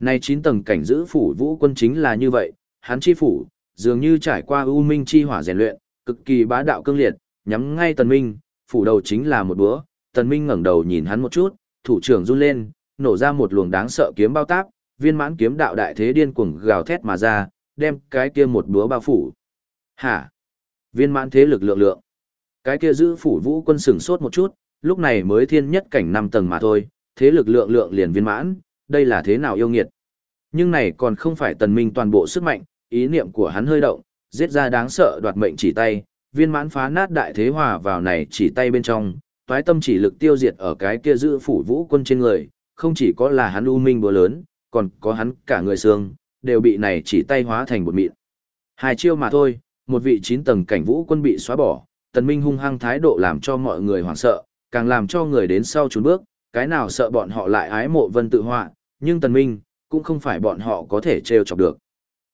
Nay chín tầng cảnh giữ phủ vũ quân chính là như vậy, hắn chi phủ, dường như trải qua ưu minh chi hỏa rèn luyện, cực kỳ bá đạo cương liệt, nhắm ngay tần minh, phủ đầu chính là một búa, tần minh ngẩng đầu nhìn hắn một chút, thủ trưởng run lên, nổ ra một luồng đáng sợ kiếm bao táp, viên mãn kiếm đạo đại thế điên cuồng gào thét mà ra, đem cái kia một búa bao phủ. Hả? Viên mãn thế lực lượng lượng. Cái kia giữ phủ vũ quân sừng sốt một chút, lúc này mới thiên nhất cảnh năm tầng mà thôi, thế lực lượng lượng liền viên mãn, đây là thế nào yêu nghiệt. Nhưng này còn không phải tần minh toàn bộ sức mạnh, ý niệm của hắn hơi động, giết ra đáng sợ đoạt mệnh chỉ tay, viên mãn phá nát đại thế hòa vào này chỉ tay bên trong, toái tâm chỉ lực tiêu diệt ở cái kia giữ phủ vũ quân trên người, không chỉ có là hắn u minh búa lớn, còn có hắn cả người xương, đều bị này chỉ tay hóa thành bột mịn. Hai chiêu mà thôi, một vị chín tầng cảnh vũ quân bị xóa bỏ, tần minh hung hăng thái độ làm cho mọi người hoảng sợ, càng làm cho người đến sau trốn bước, cái nào sợ bọn họ lại ái mộ vân tự họa, nhưng tần minh, cũng không phải bọn họ có thể treo chọc được.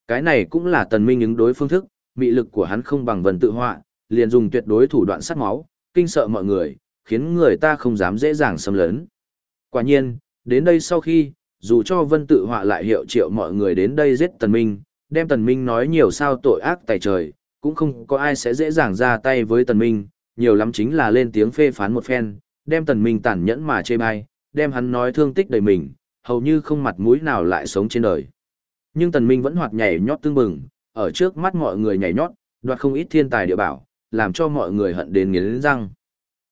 Cái này cũng là tần minh ứng đối phương thức, mị lực của hắn không bằng vân tự họa, liền dùng tuyệt đối thủ đoạn sát máu, kinh sợ mọi người, khiến người ta không dám dễ dàng xâm lấn. Quả nhiên, đến đây sau khi, dù cho vân tự họa lại hiệu triệu mọi người đến đây giết tần minh, đem tần minh nói nhiều sao tội ác tại trời, cũng không có ai sẽ dễ dàng ra tay với tần minh, nhiều lắm chính là lên tiếng phê phán một phen, đem tần minh tàn nhẫn mà chê bai, đem hắn nói thương tích đầy mình, hầu như không mặt mũi nào lại sống trên đời. Nhưng Tần Minh vẫn hoạt nhảy nhót tương bừng, ở trước mắt mọi người nhảy nhót, đoạt không ít thiên tài địa bảo, làm cho mọi người hận đến nghiến răng.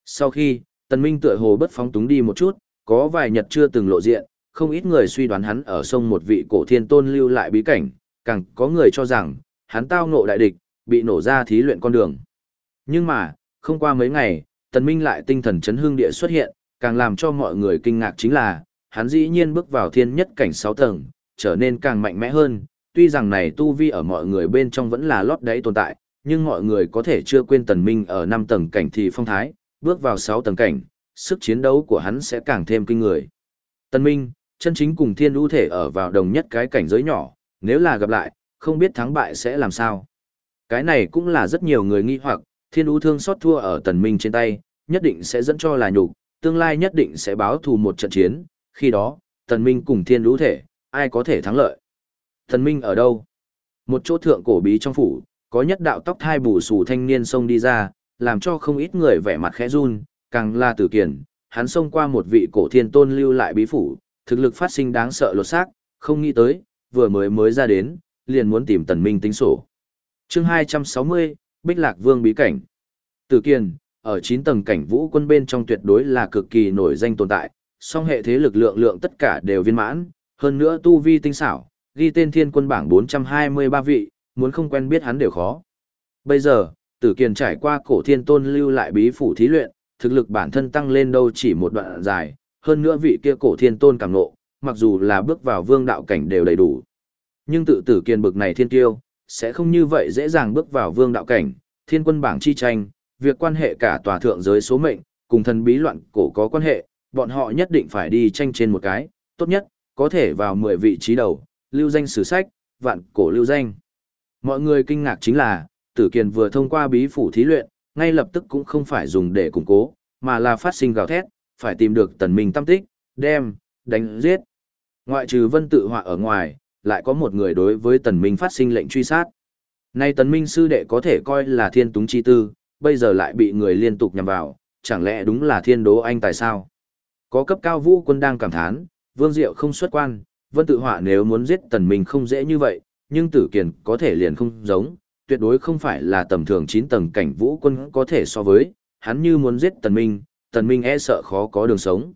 Sau khi, Tần Minh tựa hồ bất phóng túng đi một chút, có vài nhật chưa từng lộ diện, không ít người suy đoán hắn ở sông một vị cổ thiên tôn lưu lại bí cảnh, càng có người cho rằng, hắn tao ngộ đại địch, bị nổ ra thí luyện con đường. Nhưng mà, không qua mấy ngày, Tần Minh lại tinh thần chấn hương địa xuất hiện, càng làm cho mọi người kinh ngạc chính là, hắn dĩ nhiên bước vào thiên nhất cảnh 6 tầng, trở nên càng mạnh mẽ hơn, tuy rằng này tu vi ở mọi người bên trong vẫn là lót đáy tồn tại, nhưng mọi người có thể chưa quên Tần Minh ở 5 tầng cảnh thì phong thái, bước vào 6 tầng cảnh, sức chiến đấu của hắn sẽ càng thêm kinh người. Tần Minh, chân chính cùng thiên ưu thể ở vào đồng nhất cái cảnh giới nhỏ, nếu là gặp lại, không biết thắng bại sẽ làm sao. Cái này cũng là rất nhiều người nghi hoặc, thiên ưu thương xót thua ở Tần Minh trên tay, nhất định sẽ dẫn cho là nhục, tương lai nhất định sẽ báo thù một trận chiến, khi đó, Tần Minh cùng thiên ưu thể, ai có thể thắng lợi. Tần Minh ở đâu? Một chỗ thượng cổ bí trong phủ, có nhất đạo tóc thai bù xù thanh niên xông đi ra, làm cho không ít người vẻ mặt khẽ run, càng là tử kiền, hắn xông qua một vị cổ thiên tôn lưu lại bí phủ, thực lực phát sinh đáng sợ lột xác, không nghĩ tới, vừa mới mới ra đến, liền muốn tìm tần minh tính sổ. Chương 260, Bích Lạc Vương bí cảnh. Tử kiền, ở 9 tầng cảnh vũ quân bên trong tuyệt đối là cực kỳ nổi danh tồn tại, song hệ thế lực lượng lượng tất cả đều viên mãn, hơn nữa tu vi tinh xảo, ghi tên thiên quân bảng 423 vị, muốn không quen biết hắn đều khó. Bây giờ, Tử Kiền trải qua cổ thiên tôn lưu lại bí phủ thí luyện, thực lực bản thân tăng lên đâu chỉ một đoạn dài, hơn nữa vị kia cổ thiên tôn cảm nộ, mặc dù là bước vào vương đạo cảnh đều đầy đủ. Nhưng tự Tử kiên bực này thiên tiêu, sẽ không như vậy dễ dàng bước vào vương đạo cảnh, thiên quân bảng chi tranh, việc quan hệ cả tòa thượng giới số mệnh, cùng thần bí loạn cổ có quan hệ, bọn họ nhất định phải đi tranh trên một cái, tốt nhất, có thể vào 10 vị trí đầu, lưu danh sử sách, vạn cổ lưu danh. Mọi người kinh ngạc chính là, Tử Kiền vừa thông qua bí phủ thí luyện, ngay lập tức cũng không phải dùng để củng cố, mà là phát sinh gào thét, phải tìm được tần minh tâm tích, đem, đánh, giết. Ngoại trừ vân tự họa ở ngoài, lại có một người đối với tần minh phát sinh lệnh truy sát. Nay tần minh sư đệ có thể coi là thiên túng chi tư, bây giờ lại bị người liên tục nhằm vào, chẳng lẽ đúng là thiên đố anh tại sao? Có cấp cao vũ quân đang cảm thán, vương diệu không xuất quan, vân tự họa nếu muốn giết tần minh không dễ như vậy, nhưng tử kiền có thể liền không giống, tuyệt đối không phải là tầm thường 9 tầng cảnh vũ quân có thể so với, hắn như muốn giết tần minh, tần minh e sợ khó có đường sống.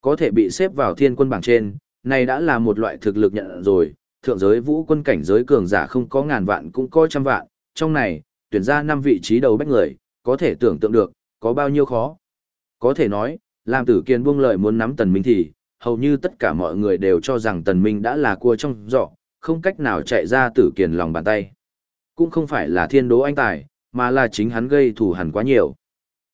Có thể bị xếp vào thiên quân bảng trên, này đã là một loại thực lực nhận rồi, thượng giới vũ quân cảnh giới cường giả không có ngàn vạn cũng có trăm vạn, trong này, tuyển ra 5 vị trí đầu bách người, có thể tưởng tượng được, có bao nhiêu khó. Có thể nói, làm tử kiên buông lời muốn nắm tần minh thì, hầu như tất cả mọi người đều cho rằng tần minh đã là cua trong giỏ, không cách nào chạy ra tử kiền lòng bàn tay. Cũng không phải là thiên đố anh tài, mà là chính hắn gây thù hằn quá nhiều.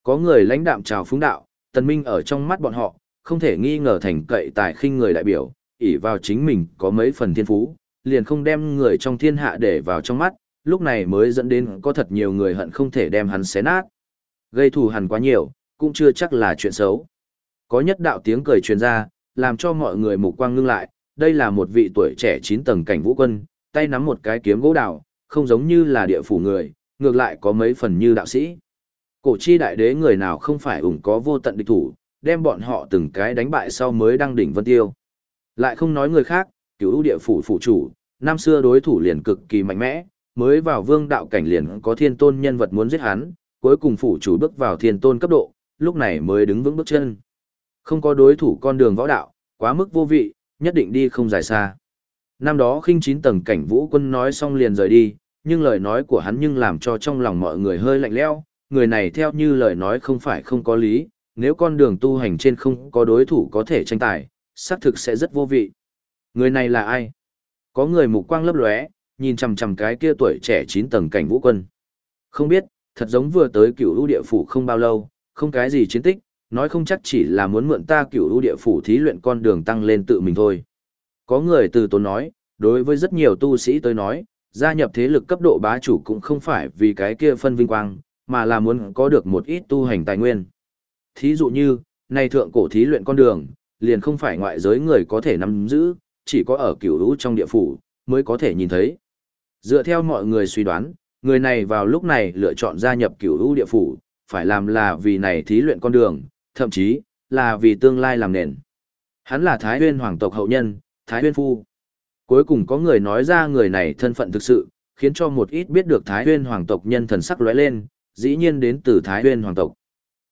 Có người lãnh đạm chào phúng đạo, tần minh ở trong mắt bọn họ, không thể nghi ngờ thành cậy tài khinh người đại biểu, ỷ vào chính mình có mấy phần thiên phú, liền không đem người trong thiên hạ để vào trong mắt, lúc này mới dẫn đến có thật nhiều người hận không thể đem hắn xé nát. Gây thù hằn quá nhiều, cũng chưa chắc là chuyện xấu. Có nhất đạo tiếng cười truyền ra, làm cho mọi người mục quang ngưng lại, đây là một vị tuổi trẻ 9 tầng cảnh vũ quân, tay nắm một cái kiếm gỗ đào, không giống như là địa phủ người, ngược lại có mấy phần như đạo sĩ. Cổ chi đại đế người nào không phải ủng có vô tận địch thủ, đem bọn họ từng cái đánh bại sau mới đăng đỉnh vân tiêu. Lại không nói người khác, cứu địa phủ phủ chủ, năm xưa đối thủ liền cực kỳ mạnh mẽ, mới vào vương đạo cảnh liền có thiên tôn nhân vật muốn giết hắn, cuối cùng phủ chủ bước vào thiên tôn cấp độ, lúc này mới đứng vững bước chân. Không có đối thủ con đường võ đạo, quá mức vô vị, nhất định đi không dài xa. Năm đó khinh chín tầng cảnh vũ quân nói xong liền rời đi, nhưng lời nói của hắn nhưng làm cho trong lòng mọi người hơi lạnh lẽo người này theo như lời nói không phải không có lý, nếu con đường tu hành trên không có đối thủ có thể tranh tài, xác thực sẽ rất vô vị. Người này là ai? Có người mục quang lấp lóe, nhìn chằm chằm cái kia tuổi trẻ chín tầng cảnh vũ quân. Không biết, thật giống vừa tới cửu lũ địa phủ không bao lâu, không cái gì chiến tích, nói không chắc chỉ là muốn mượn ta cửu lũ địa phủ thí luyện con đường tăng lên tự mình thôi. Có người từ tốn nói, đối với rất nhiều tu sĩ tới nói, gia nhập thế lực cấp độ bá chủ cũng không phải vì cái kia phân vinh quang, mà là muốn có được một ít tu hành tài nguyên. Thí dụ như, nay thượng cổ thí luyện con đường, liền không phải ngoại giới người có thể nắm giữ, chỉ có ở cửu lũ trong địa phủ, mới có thể nhìn thấy. Dựa theo mọi người suy đoán, người này vào lúc này lựa chọn gia nhập cửu lũ địa phủ, phải làm là vì này thí luyện con đường, thậm chí, là vì tương lai làm nền. Hắn là Thái Huyên hoàng tộc hậu nhân, Thái Huyên Phu. Cuối cùng có người nói ra người này thân phận thực sự, khiến cho một ít biết được Thái Huyên hoàng tộc nhân thần sắc lóe lên, dĩ nhiên đến từ Thái Huyên hoàng tộc.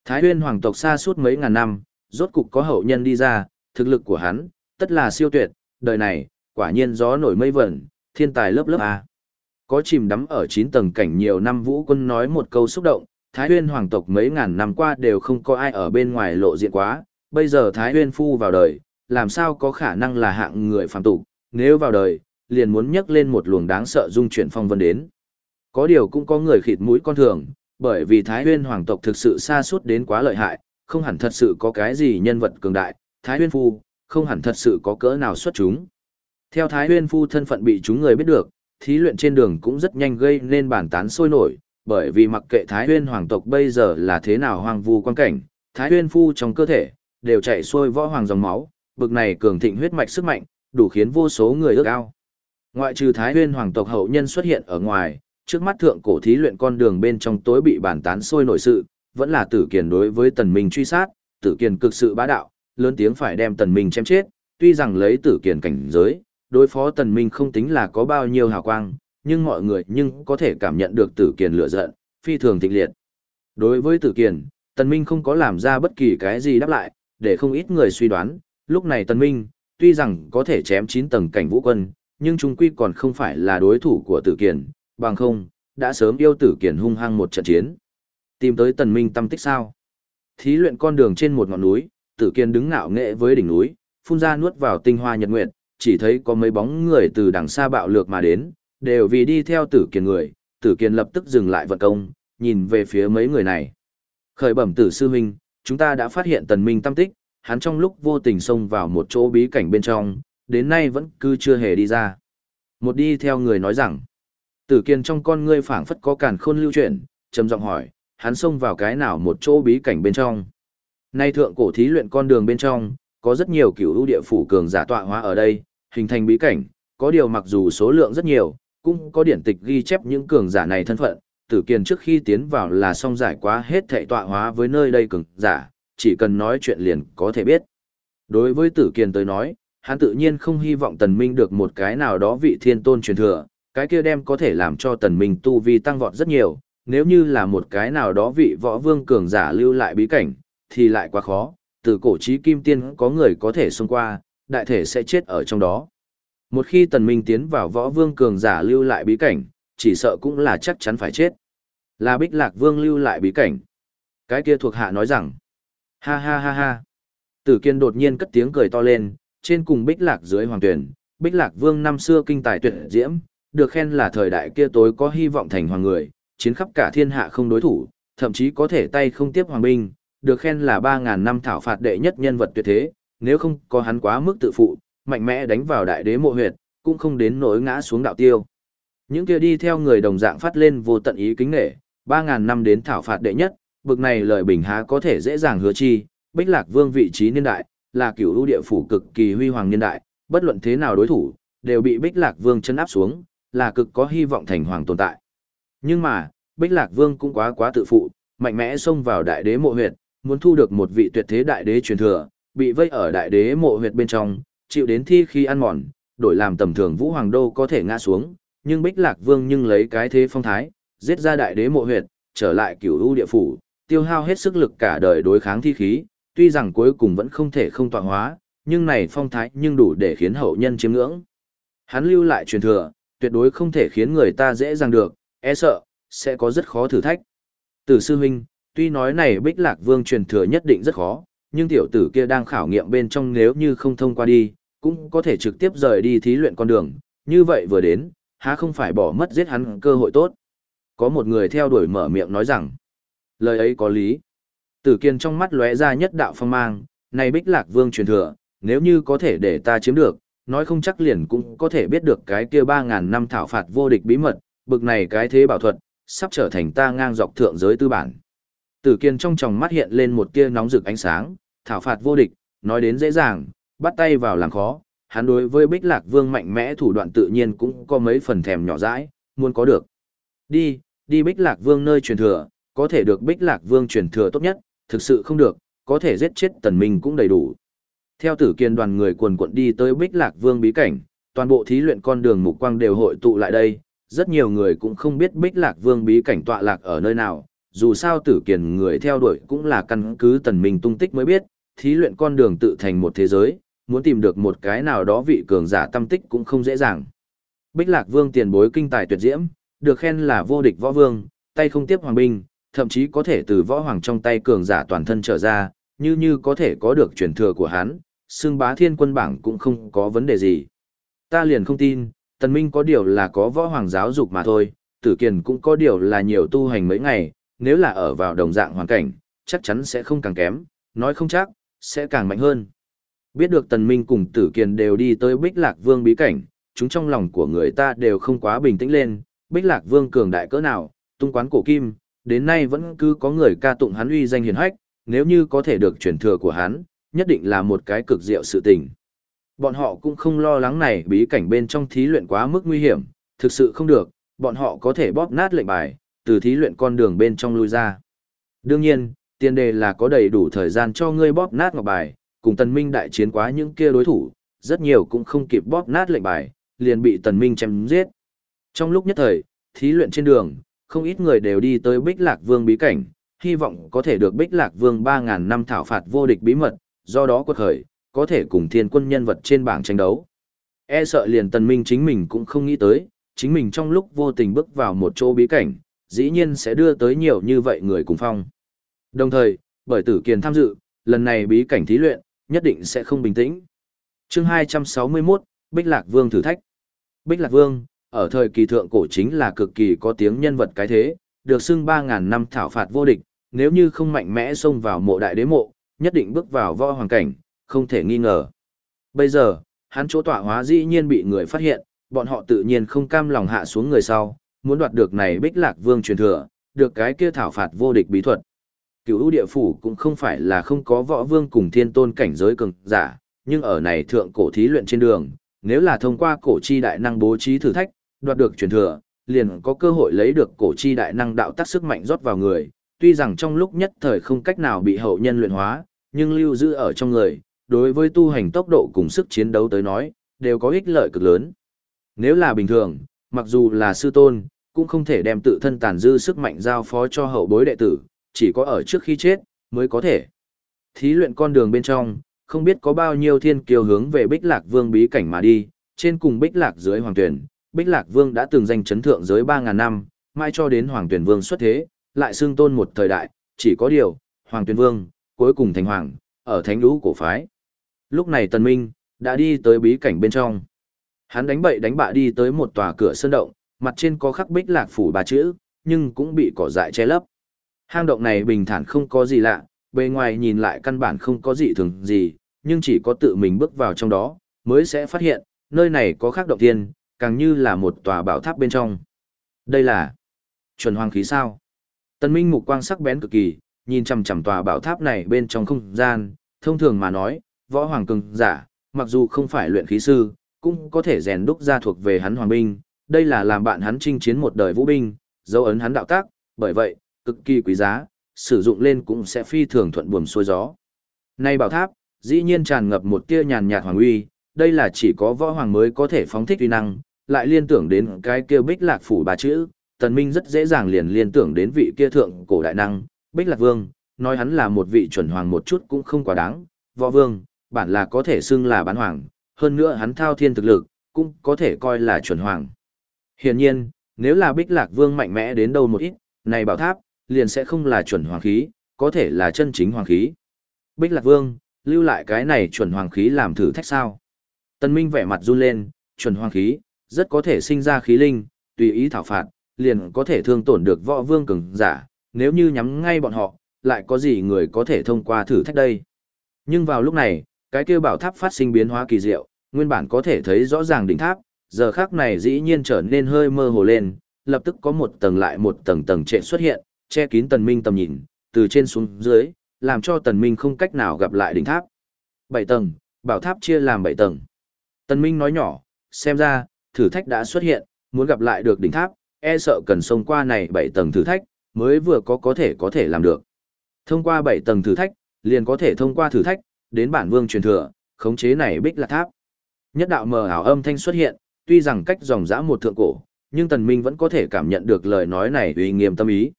Thái Huyên hoàng tộc xa suốt mấy ngàn năm, rốt cục có hậu nhân đi ra, thực lực của hắn, tất là siêu tuyệt, đời này, quả nhiên gió nổi mây vẩn, thiên tài lớp lớp A. Có chìm đắm ở 9 tầng cảnh nhiều năm vũ quân nói một câu xúc động, Thái Huyên hoàng tộc mấy ngàn năm qua đều không có ai ở bên ngoài lộ diện quá, bây giờ Thái Huyên phu vào đời, làm sao có khả năng là hạng người phàm tục, nếu vào đời, liền muốn nhấc lên một luồng đáng sợ dung chuyển phong vân đến. Có điều cũng có người khịt mũi con thường, bởi vì Thái Huyên hoàng tộc thực sự xa suốt đến quá lợi hại, không hẳn thật sự có cái gì nhân vật cường đại, Thái Huyên phu, không hẳn thật sự có cỡ nào xuất chúng. Theo Thái Huyên phu thân phận bị chúng người biết được, thí luyện trên đường cũng rất nhanh gây nên bản tán sôi nổi, bởi vì mặc kệ Thái Huyên hoàng tộc bây giờ là thế nào hoang vu quan cảnh, Thái Huyên phu trong cơ thể đều chạy xuôi võ hoàng dòng máu, bực này cường thịnh huyết mạch sức mạnh, đủ khiến vô số người ước ao. Ngoại trừ Thái Huyên hoàng tộc hậu nhân xuất hiện ở ngoài, trước mắt thượng cổ thí luyện con đường bên trong tối bị bản tán sôi nổi sự, vẫn là Tử Kiền đối với Tần Minh truy sát, Tử Kiền cực sự bá đạo, lớn tiếng phải đem Tần Minh chém chết, tuy rằng lấy Tử Kiền cảnh giới, đối phó Tần Minh không tính là có bao nhiêu hào quang, nhưng mọi người nhưng có thể cảm nhận được Tử Kiền lửa giận, phi thường thịnh liệt. Đối với Tử Kiền, Tần Minh không có làm ra bất kỳ cái gì đáp lại, để không ít người suy đoán, lúc này Tần Minh, tuy rằng có thể chém 9 tầng cảnh vũ quân, nhưng trung quy còn không phải là đối thủ của Tử Kiền, bằng không, đã sớm yêu Tử kiển hung hăng một trận chiến. Tìm tới Tần Minh tâm tích sao? Thí luyện con đường trên một ngọn núi, Tử kiên đứng ngạo nghệ với đỉnh núi, phun ra nuốt vào tinh hoa nhật nguyệt, chỉ thấy có mấy bóng người từ đằng xa bạo lược mà đến, đều vì đi theo Tử kiên người, Tử kiên lập tức dừng lại vận công, nhìn về phía mấy người này. Khởi bẩm Tử sư huynh, chúng ta đã phát hiện Tần Minh tâm tích, hắn trong lúc vô tình xông vào một chỗ bí cảnh bên trong, đến nay vẫn cứ chưa hề đi ra. Một đi theo người nói rằng, Tử Kiền trong con ngươi phảng phất có càn khôn lưu chuyển, trầm giọng hỏi, hắn xông vào cái nào một chỗ bí cảnh bên trong. Nay thượng cổ thí luyện con đường bên trong, có rất nhiều cửu ưu địa phủ cường giả tọa hóa ở đây, hình thành bí cảnh, có điều mặc dù số lượng rất nhiều, cũng có điển tịch ghi chép những cường giả này thân phận, tử kiền trước khi tiến vào là xong giải quá hết thệ tọa hóa với nơi đây cường giả, chỉ cần nói chuyện liền có thể biết. Đối với tử kiền tới nói, hắn tự nhiên không hy vọng tần minh được một cái nào đó vị thiên tôn truyền thừa, cái kia đem có thể làm cho tần minh tu vi tăng vọt rất nhiều, nếu như là một cái nào đó vị võ vương cường giả lưu lại bí cảnh, thì lại quá khó, từ cổ chí kim tiên có người có thể xông qua, đại thể sẽ chết ở trong đó. Một khi tần minh tiến vào võ vương cường giả lưu lại bí cảnh, chỉ sợ cũng là chắc chắn phải chết. Là bích lạc vương lưu lại bí cảnh. Cái kia thuộc hạ nói rằng, ha ha ha ha. Tử kiên đột nhiên cất tiếng cười to lên, trên cùng bích lạc dưới hoàng tuyển, bích lạc vương năm xưa kinh tài tuyệt diễm, được khen là thời đại kia tối có hy vọng thành hoàng người, chiến khắp cả thiên hạ không đối thủ, thậm chí có thể tay không tiếp hoàng binh, được khen là 3.000 năm thảo phạt đệ nhất nhân vật tuyệt thế, nếu không có hắn quá mức tự phụ, mạnh mẽ đánh vào đại đế mộ huyệt, cũng không đến nỗi ngã xuống đạo tiêu. Những kia đi theo người đồng dạng phát lên vô tận ý kính nghệ, 3.000 năm đến thảo phạt đệ nhất, bực này lời bình há có thể dễ dàng hứa chi, bích lạc vương vị trí niên đại, là cửu ưu địa phủ cực kỳ huy hoàng niên đại, bất luận thế nào đối thủ, đều bị bích lạc vương chân áp xuống, là cực có hy vọng thành hoàng tồn tại. Nhưng mà, bích lạc vương cũng quá quá tự phụ, mạnh mẽ xông vào đại đế mộ huyệt, muốn thu được một vị tuyệt thế đại đế truyền thừa, bị vây ở đại đế mộ huyệt bên trong, chịu đến thi khi ăn mòn, đổi làm tầm thường vũ hoàng đô có thể ngã xuống, nhưng Bích Lạc Vương nhưng lấy cái thế phong thái, giết ra đại đế mộ huyệt, trở lại cửu u địa phủ, tiêu hao hết sức lực cả đời đối kháng thi khí, tuy rằng cuối cùng vẫn không thể không tọa hóa, nhưng này phong thái nhưng đủ để khiến hậu nhân chiêm ngưỡng. Hắn lưu lại truyền thừa, tuyệt đối không thể khiến người ta dễ dàng được, e sợ, sẽ có rất khó thử thách. Tử sư huynh, tuy nói này Bích Lạc Vương truyền thừa nhất định rất khó, nhưng tiểu tử kia đang khảo nghiệm bên trong nếu như không thông qua đi, cũng có thể trực tiếp rời đi thí luyện con đường, như vậy vừa đến, há không phải bỏ mất giết hắn cơ hội tốt. Có một người theo đuổi mở miệng nói rằng, lời ấy có lý. Tử kiên trong mắt lóe ra nhất đạo phong mang, này bích lạc vương truyền thừa, nếu như có thể để ta chiếm được, nói không chắc liền cũng có thể biết được cái kia 3.000 năm thảo phạt vô địch bí mật, bực này cái thế bảo thuật, sắp trở thành ta ngang dọc thượng giới tư bản. Tử kiên trong tròng mắt hiện lên một tia nóng rực ánh sáng, thảo phạt vô địch, nói đến dễ dàng, bắt tay vào làm khó, hắn đối với Bích Lạc Vương mạnh mẽ thủ đoạn tự nhiên cũng có mấy phần thèm nhỏ dãi, muốn có được. Đi, đi Bích Lạc Vương nơi truyền thừa, có thể được Bích Lạc Vương truyền thừa tốt nhất, thực sự không được, có thể giết chết Tần Minh cũng đầy đủ. Theo tử kiên đoàn người quần quận đi tới Bích Lạc Vương bí cảnh, toàn bộ thí luyện con đường mục quang đều hội tụ lại đây, rất nhiều người cũng không biết Bích Lạc Vương bí cảnh tọa lạc ở nơi nào, dù sao tử kiền người theo đuổi cũng là căn cứ tần minh tung tích mới biết, thí luyện con đường tự thành một thế giới, muốn tìm được một cái nào đó vị cường giả tâm tích cũng không dễ dàng. Bích Lạc Vương tiền bối kinh tài tuyệt diễm, được khen là vô địch võ vương, tay không tiếp hoàng binh, thậm chí có thể từ võ hoàng trong tay cường giả toàn thân trở ra, như như có thể có được truyền thừa của hắn, xương bá thiên quân bảng cũng không có vấn đề gì. Ta liền không tin, tần minh có điều là có võ hoàng giáo dục mà thôi, tử kiền cũng có điều là nhiều tu hành mấy ngày, nếu là ở vào đồng dạng hoàn cảnh, chắc chắn sẽ không càng kém, nói không chắc, sẽ càng mạnh hơn. Biết được tần minh cùng tử kiền đều đi tới bích lạc vương bí cảnh, chúng trong lòng của người ta đều không quá bình tĩnh lên, bích lạc vương cường đại cỡ nào, tung quán cổ kim, đến nay vẫn cứ có người ca tụng hắn uy danh hiền hách, nếu như có thể được truyền thừa của hắn, nhất định là một cái cực diệu sự tình. Bọn họ cũng không lo lắng này bí cảnh bên trong thí luyện quá mức nguy hiểm, thực sự không được, bọn họ có thể bóp nát lệnh bài, từ thí luyện con đường bên trong lui ra. Đương nhiên, tiền đề là có đầy đủ thời gian cho ngươi bóp nát ngọc bài, cùng tần minh đại chiến quá những kia đối thủ, rất nhiều cũng không kịp bóp nát lệnh bài, liền bị tần minh chém giết. Trong lúc nhất thời, thí luyện trên đường, không ít người đều đi tới Bích Lạc Vương bí cảnh, hy vọng có thể được Bích Lạc Vương 3.000 năm thảo phạt vô địch bí mật, do đó quật khởi, có thể cùng thiên quân nhân vật trên bảng tranh đấu. E sợ liền tần minh chính mình cũng không nghĩ tới, chính mình trong lúc vô tình bước vào một chỗ bí cảnh, dĩ nhiên sẽ đưa tới nhiều như vậy người cùng phong. Đồng thời, bởi tử kiền tham dự, lần này bí cảnh thí luyện, nhất định sẽ không bình tĩnh. Chương 261, Bích Lạc Vương thử thách. Bích Lạc Vương, ở thời kỳ thượng cổ chính là cực kỳ có tiếng nhân vật cái thế, được xưng 3.000 năm thảo phạt vô địch, nếu như không mạnh mẽ xông vào mộ đại đế mộ, nhất định bước vào võ hoàng cảnh, không thể nghi ngờ. Bây giờ, hắn chỗ tọa hóa dĩ nhiên bị người phát hiện, bọn họ tự nhiên không cam lòng hạ xuống người sau, muốn đoạt được này bích lạc vương truyền thừa, được cái kia thảo phạt vô địch bí thuật. Cửu ưu địa phủ cũng không phải là không có võ vương cùng thiên tôn cảnh giới cường giả, nhưng ở này thượng cổ thí luyện trên đường, nếu là thông qua cổ chi đại năng bố trí thử thách, đoạt được truyền thừa, liền có cơ hội lấy được cổ chi đại năng đạo tác sức mạnh rót vào người, tuy rằng trong lúc nhất thời không cách nào bị hậu nhân luyện hóa, nhưng lưu giữ ở trong người, đối với tu hành tốc độ cùng sức chiến đấu tới nói, đều có ích lợi cực lớn. Nếu là bình thường, mặc dù là sư tôn, cũng không thể đem tự thân tàn dư sức mạnh giao phó cho hậu bối đệ tử, chỉ có ở trước khi chết, mới có thể. Thí luyện con đường bên trong, không biết có bao nhiêu thiên kiều hướng về Bích Lạc Vương bí cảnh mà đi, trên cùng Bích Lạc dưới hoàng tuyển, Bích Lạc Vương đã từng danh chấn thượng giới 3.000 năm, mai cho đến hoàng tuyển vương xuất thế, lại xưng tôn một thời đại, chỉ có điều, hoàng tuyển vương, cuối cùng thành hoàng, ở thánh lũ cổ phái. Lúc này Tần Minh, đã đi tới bí cảnh bên trong. Hắn đánh bậy đánh bạ đi tới một tòa cửa sơn động, mặt trên có khắc bích lạc phủ ba chữ, nhưng cũng bị cỏ dại che lấp. Hang động này bình thản không có gì lạ, bề ngoài nhìn lại căn bản không có gì thường gì, nhưng chỉ có tự mình bước vào trong đó, mới sẽ phát hiện, nơi này có khắc động thiên, càng như là một tòa bảo tháp bên trong. Đây là chuẩn hoàng khí sao? Tân Minh mục quang sắc bén cực kỳ, nhìn chằm chằm tòa bảo tháp này bên trong không gian, thông thường mà nói, võ hoàng cường giả, mặc dù không phải luyện khí sư, cũng có thể rèn đúc ra thuộc về hắn hoàng binh, đây là làm bạn hắn chinh chiến một đời vũ binh, dấu ấn hắn đạo tác, bởi vậy, cực kỳ quý giá, sử dụng lên cũng sẽ phi thường thuận buồm xuôi gió. Nay bảo tháp, dĩ nhiên tràn ngập một tia nhàn nhạt hoàng uy, đây là chỉ có võ hoàng mới có thể phóng thích uy năng, lại liên tưởng đến cái kia bích lạc phủ bà chữ, tần minh rất dễ dàng liền liên tưởng đến vị kia thượng cổ đại năng, bích lạc vương, nói hắn là một vị chuẩn hoàng một chút cũng không quá đáng, võ vương, bản là có thể xưng là bán hoàng, hơn nữa hắn thao thiên thực lực, cũng có thể coi là chuẩn hoàng. Hiển nhiên, nếu là Bích Lạc Vương mạnh mẽ đến đâu một ít, này bảo tháp, liền sẽ không là chuẩn hoàng khí, có thể là chân chính hoàng khí. Bích Lạc Vương, lưu lại cái này chuẩn hoàng khí làm thử thách sao. Tân Minh vẻ mặt run lên, chuẩn hoàng khí, rất có thể sinh ra khí linh, tùy ý thảo phạt, liền có thể thương tổn được võ vương cường giả, nếu như nhắm ngay bọn họ, lại có gì người có thể thông qua thử thách đây. Nhưng vào lúc này, cái kia bảo tháp phát sinh biến hóa kỳ diệu, nguyên bản có thể thấy rõ ràng đỉnh tháp, giờ khác này dĩ nhiên trở nên hơi mơ hồ lên, lập tức có một tầng lại một tầng tầng trệ xuất hiện, che kín tần minh tầm nhìn, từ trên xuống dưới, làm cho tần minh không cách nào gặp lại đỉnh tháp. Bảy tầng, bảo tháp chia làm bảy tầng. Tần minh nói nhỏ, xem ra, thử thách đã xuất hiện, muốn gặp lại được đỉnh tháp, e sợ cần xông qua này bảy tầng thử thách, mới vừa có có thể có thể làm được. Thông qua bảy tầng thử thách, liền có thể thông qua thử thách, đến bản vương truyền thừa, khống chế này bích lạc tháp. Nhất đạo mờ ảo âm thanh xuất hiện, tuy rằng cách dòng dã một thượng cổ, nhưng Tần Minh vẫn có thể cảm nhận được lời nói này uy nghiêm tâm ý.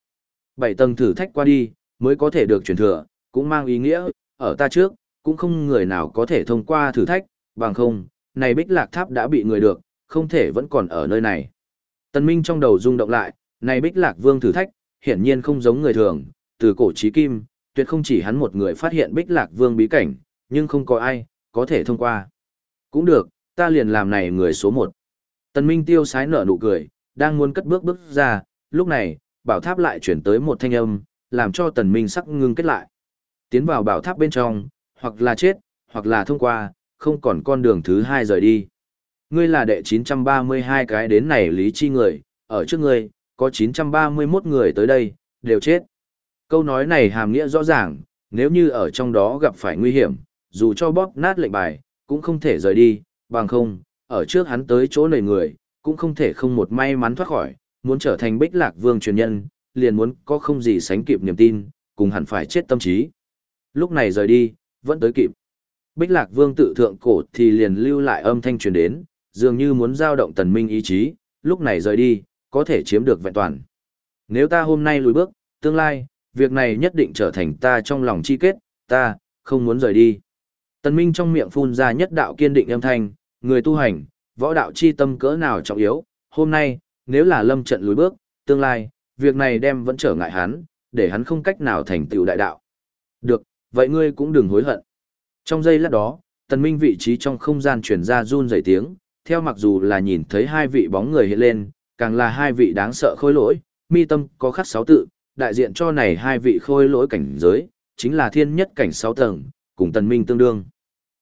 Bảy tầng thử thách qua đi, mới có thể được truyền thừa, cũng mang ý nghĩa, ở ta trước, cũng không người nào có thể thông qua thử thách, bằng không, này bích lạc tháp đã bị người được, không thể vẫn còn ở nơi này. Tần Minh trong đầu rung động lại, này bích lạc vương thử thách, hiển nhiên không giống người thường, từ cổ chí kim, tuyệt không chỉ hắn một người phát hiện bích lạc vương bí cảnh, nhưng không có ai, có thể thông qua. Cũng được, ta liền làm này người số một. Tần Minh tiêu sái nở nụ cười, đang muốn cất bước bước ra, lúc này, bảo tháp lại chuyển tới một thanh âm, làm cho tần minh sắc ngưng kết lại. Tiến vào bảo tháp bên trong, hoặc là chết, hoặc là thông qua, không còn con đường thứ hai rời đi. Ngươi là đệ 932 cái đến này lý chi người, ở trước ngươi, có 931 người tới đây, đều chết. Câu nói này hàm nghĩa rõ ràng, nếu như ở trong đó gặp phải nguy hiểm, dù cho bóp nát lệnh bài, cũng không thể rời đi, bằng không, ở trước hắn tới chỗ này người, cũng không thể không một may mắn thoát khỏi, muốn trở thành bích lạc vương truyền nhân, liền muốn có không gì sánh kịp niềm tin, cùng hẳn phải chết tâm trí. Lúc này rời đi, vẫn tới kịp. Bích lạc vương tự thượng cổ thì liền lưu lại âm thanh truyền đến, dường như muốn giao động tần minh ý chí, lúc này rời đi, có thể chiếm được vẹn toàn. Nếu ta hôm nay lùi bước, tương lai, việc này nhất định trở thành ta trong lòng chi kết, ta, không muốn rời đi. Tần minh trong miệng phun ra nhất đạo kiên định âm thanh, người tu hành, võ đạo chi tâm cỡ nào trọng yếu, hôm nay, nếu là lâm trận lùi bước, tương lai, việc này đem vẫn trở ngại hắn, để hắn không cách nào thành tựu đại đạo. Được, vậy ngươi cũng đừng hối hận. Trong giây lát đó, tần minh vị trí trong không gian truyền ra run rẩy tiếng, theo mặc dù là nhìn thấy hai vị bóng người hiện lên, càng là hai vị đáng sợ khôi lỗi, mi tâm có khắc sáu tự, đại diện cho này hai vị khôi lỗi cảnh giới, chính là thiên nhất cảnh sáu tầng, cùng tần minh tương đương.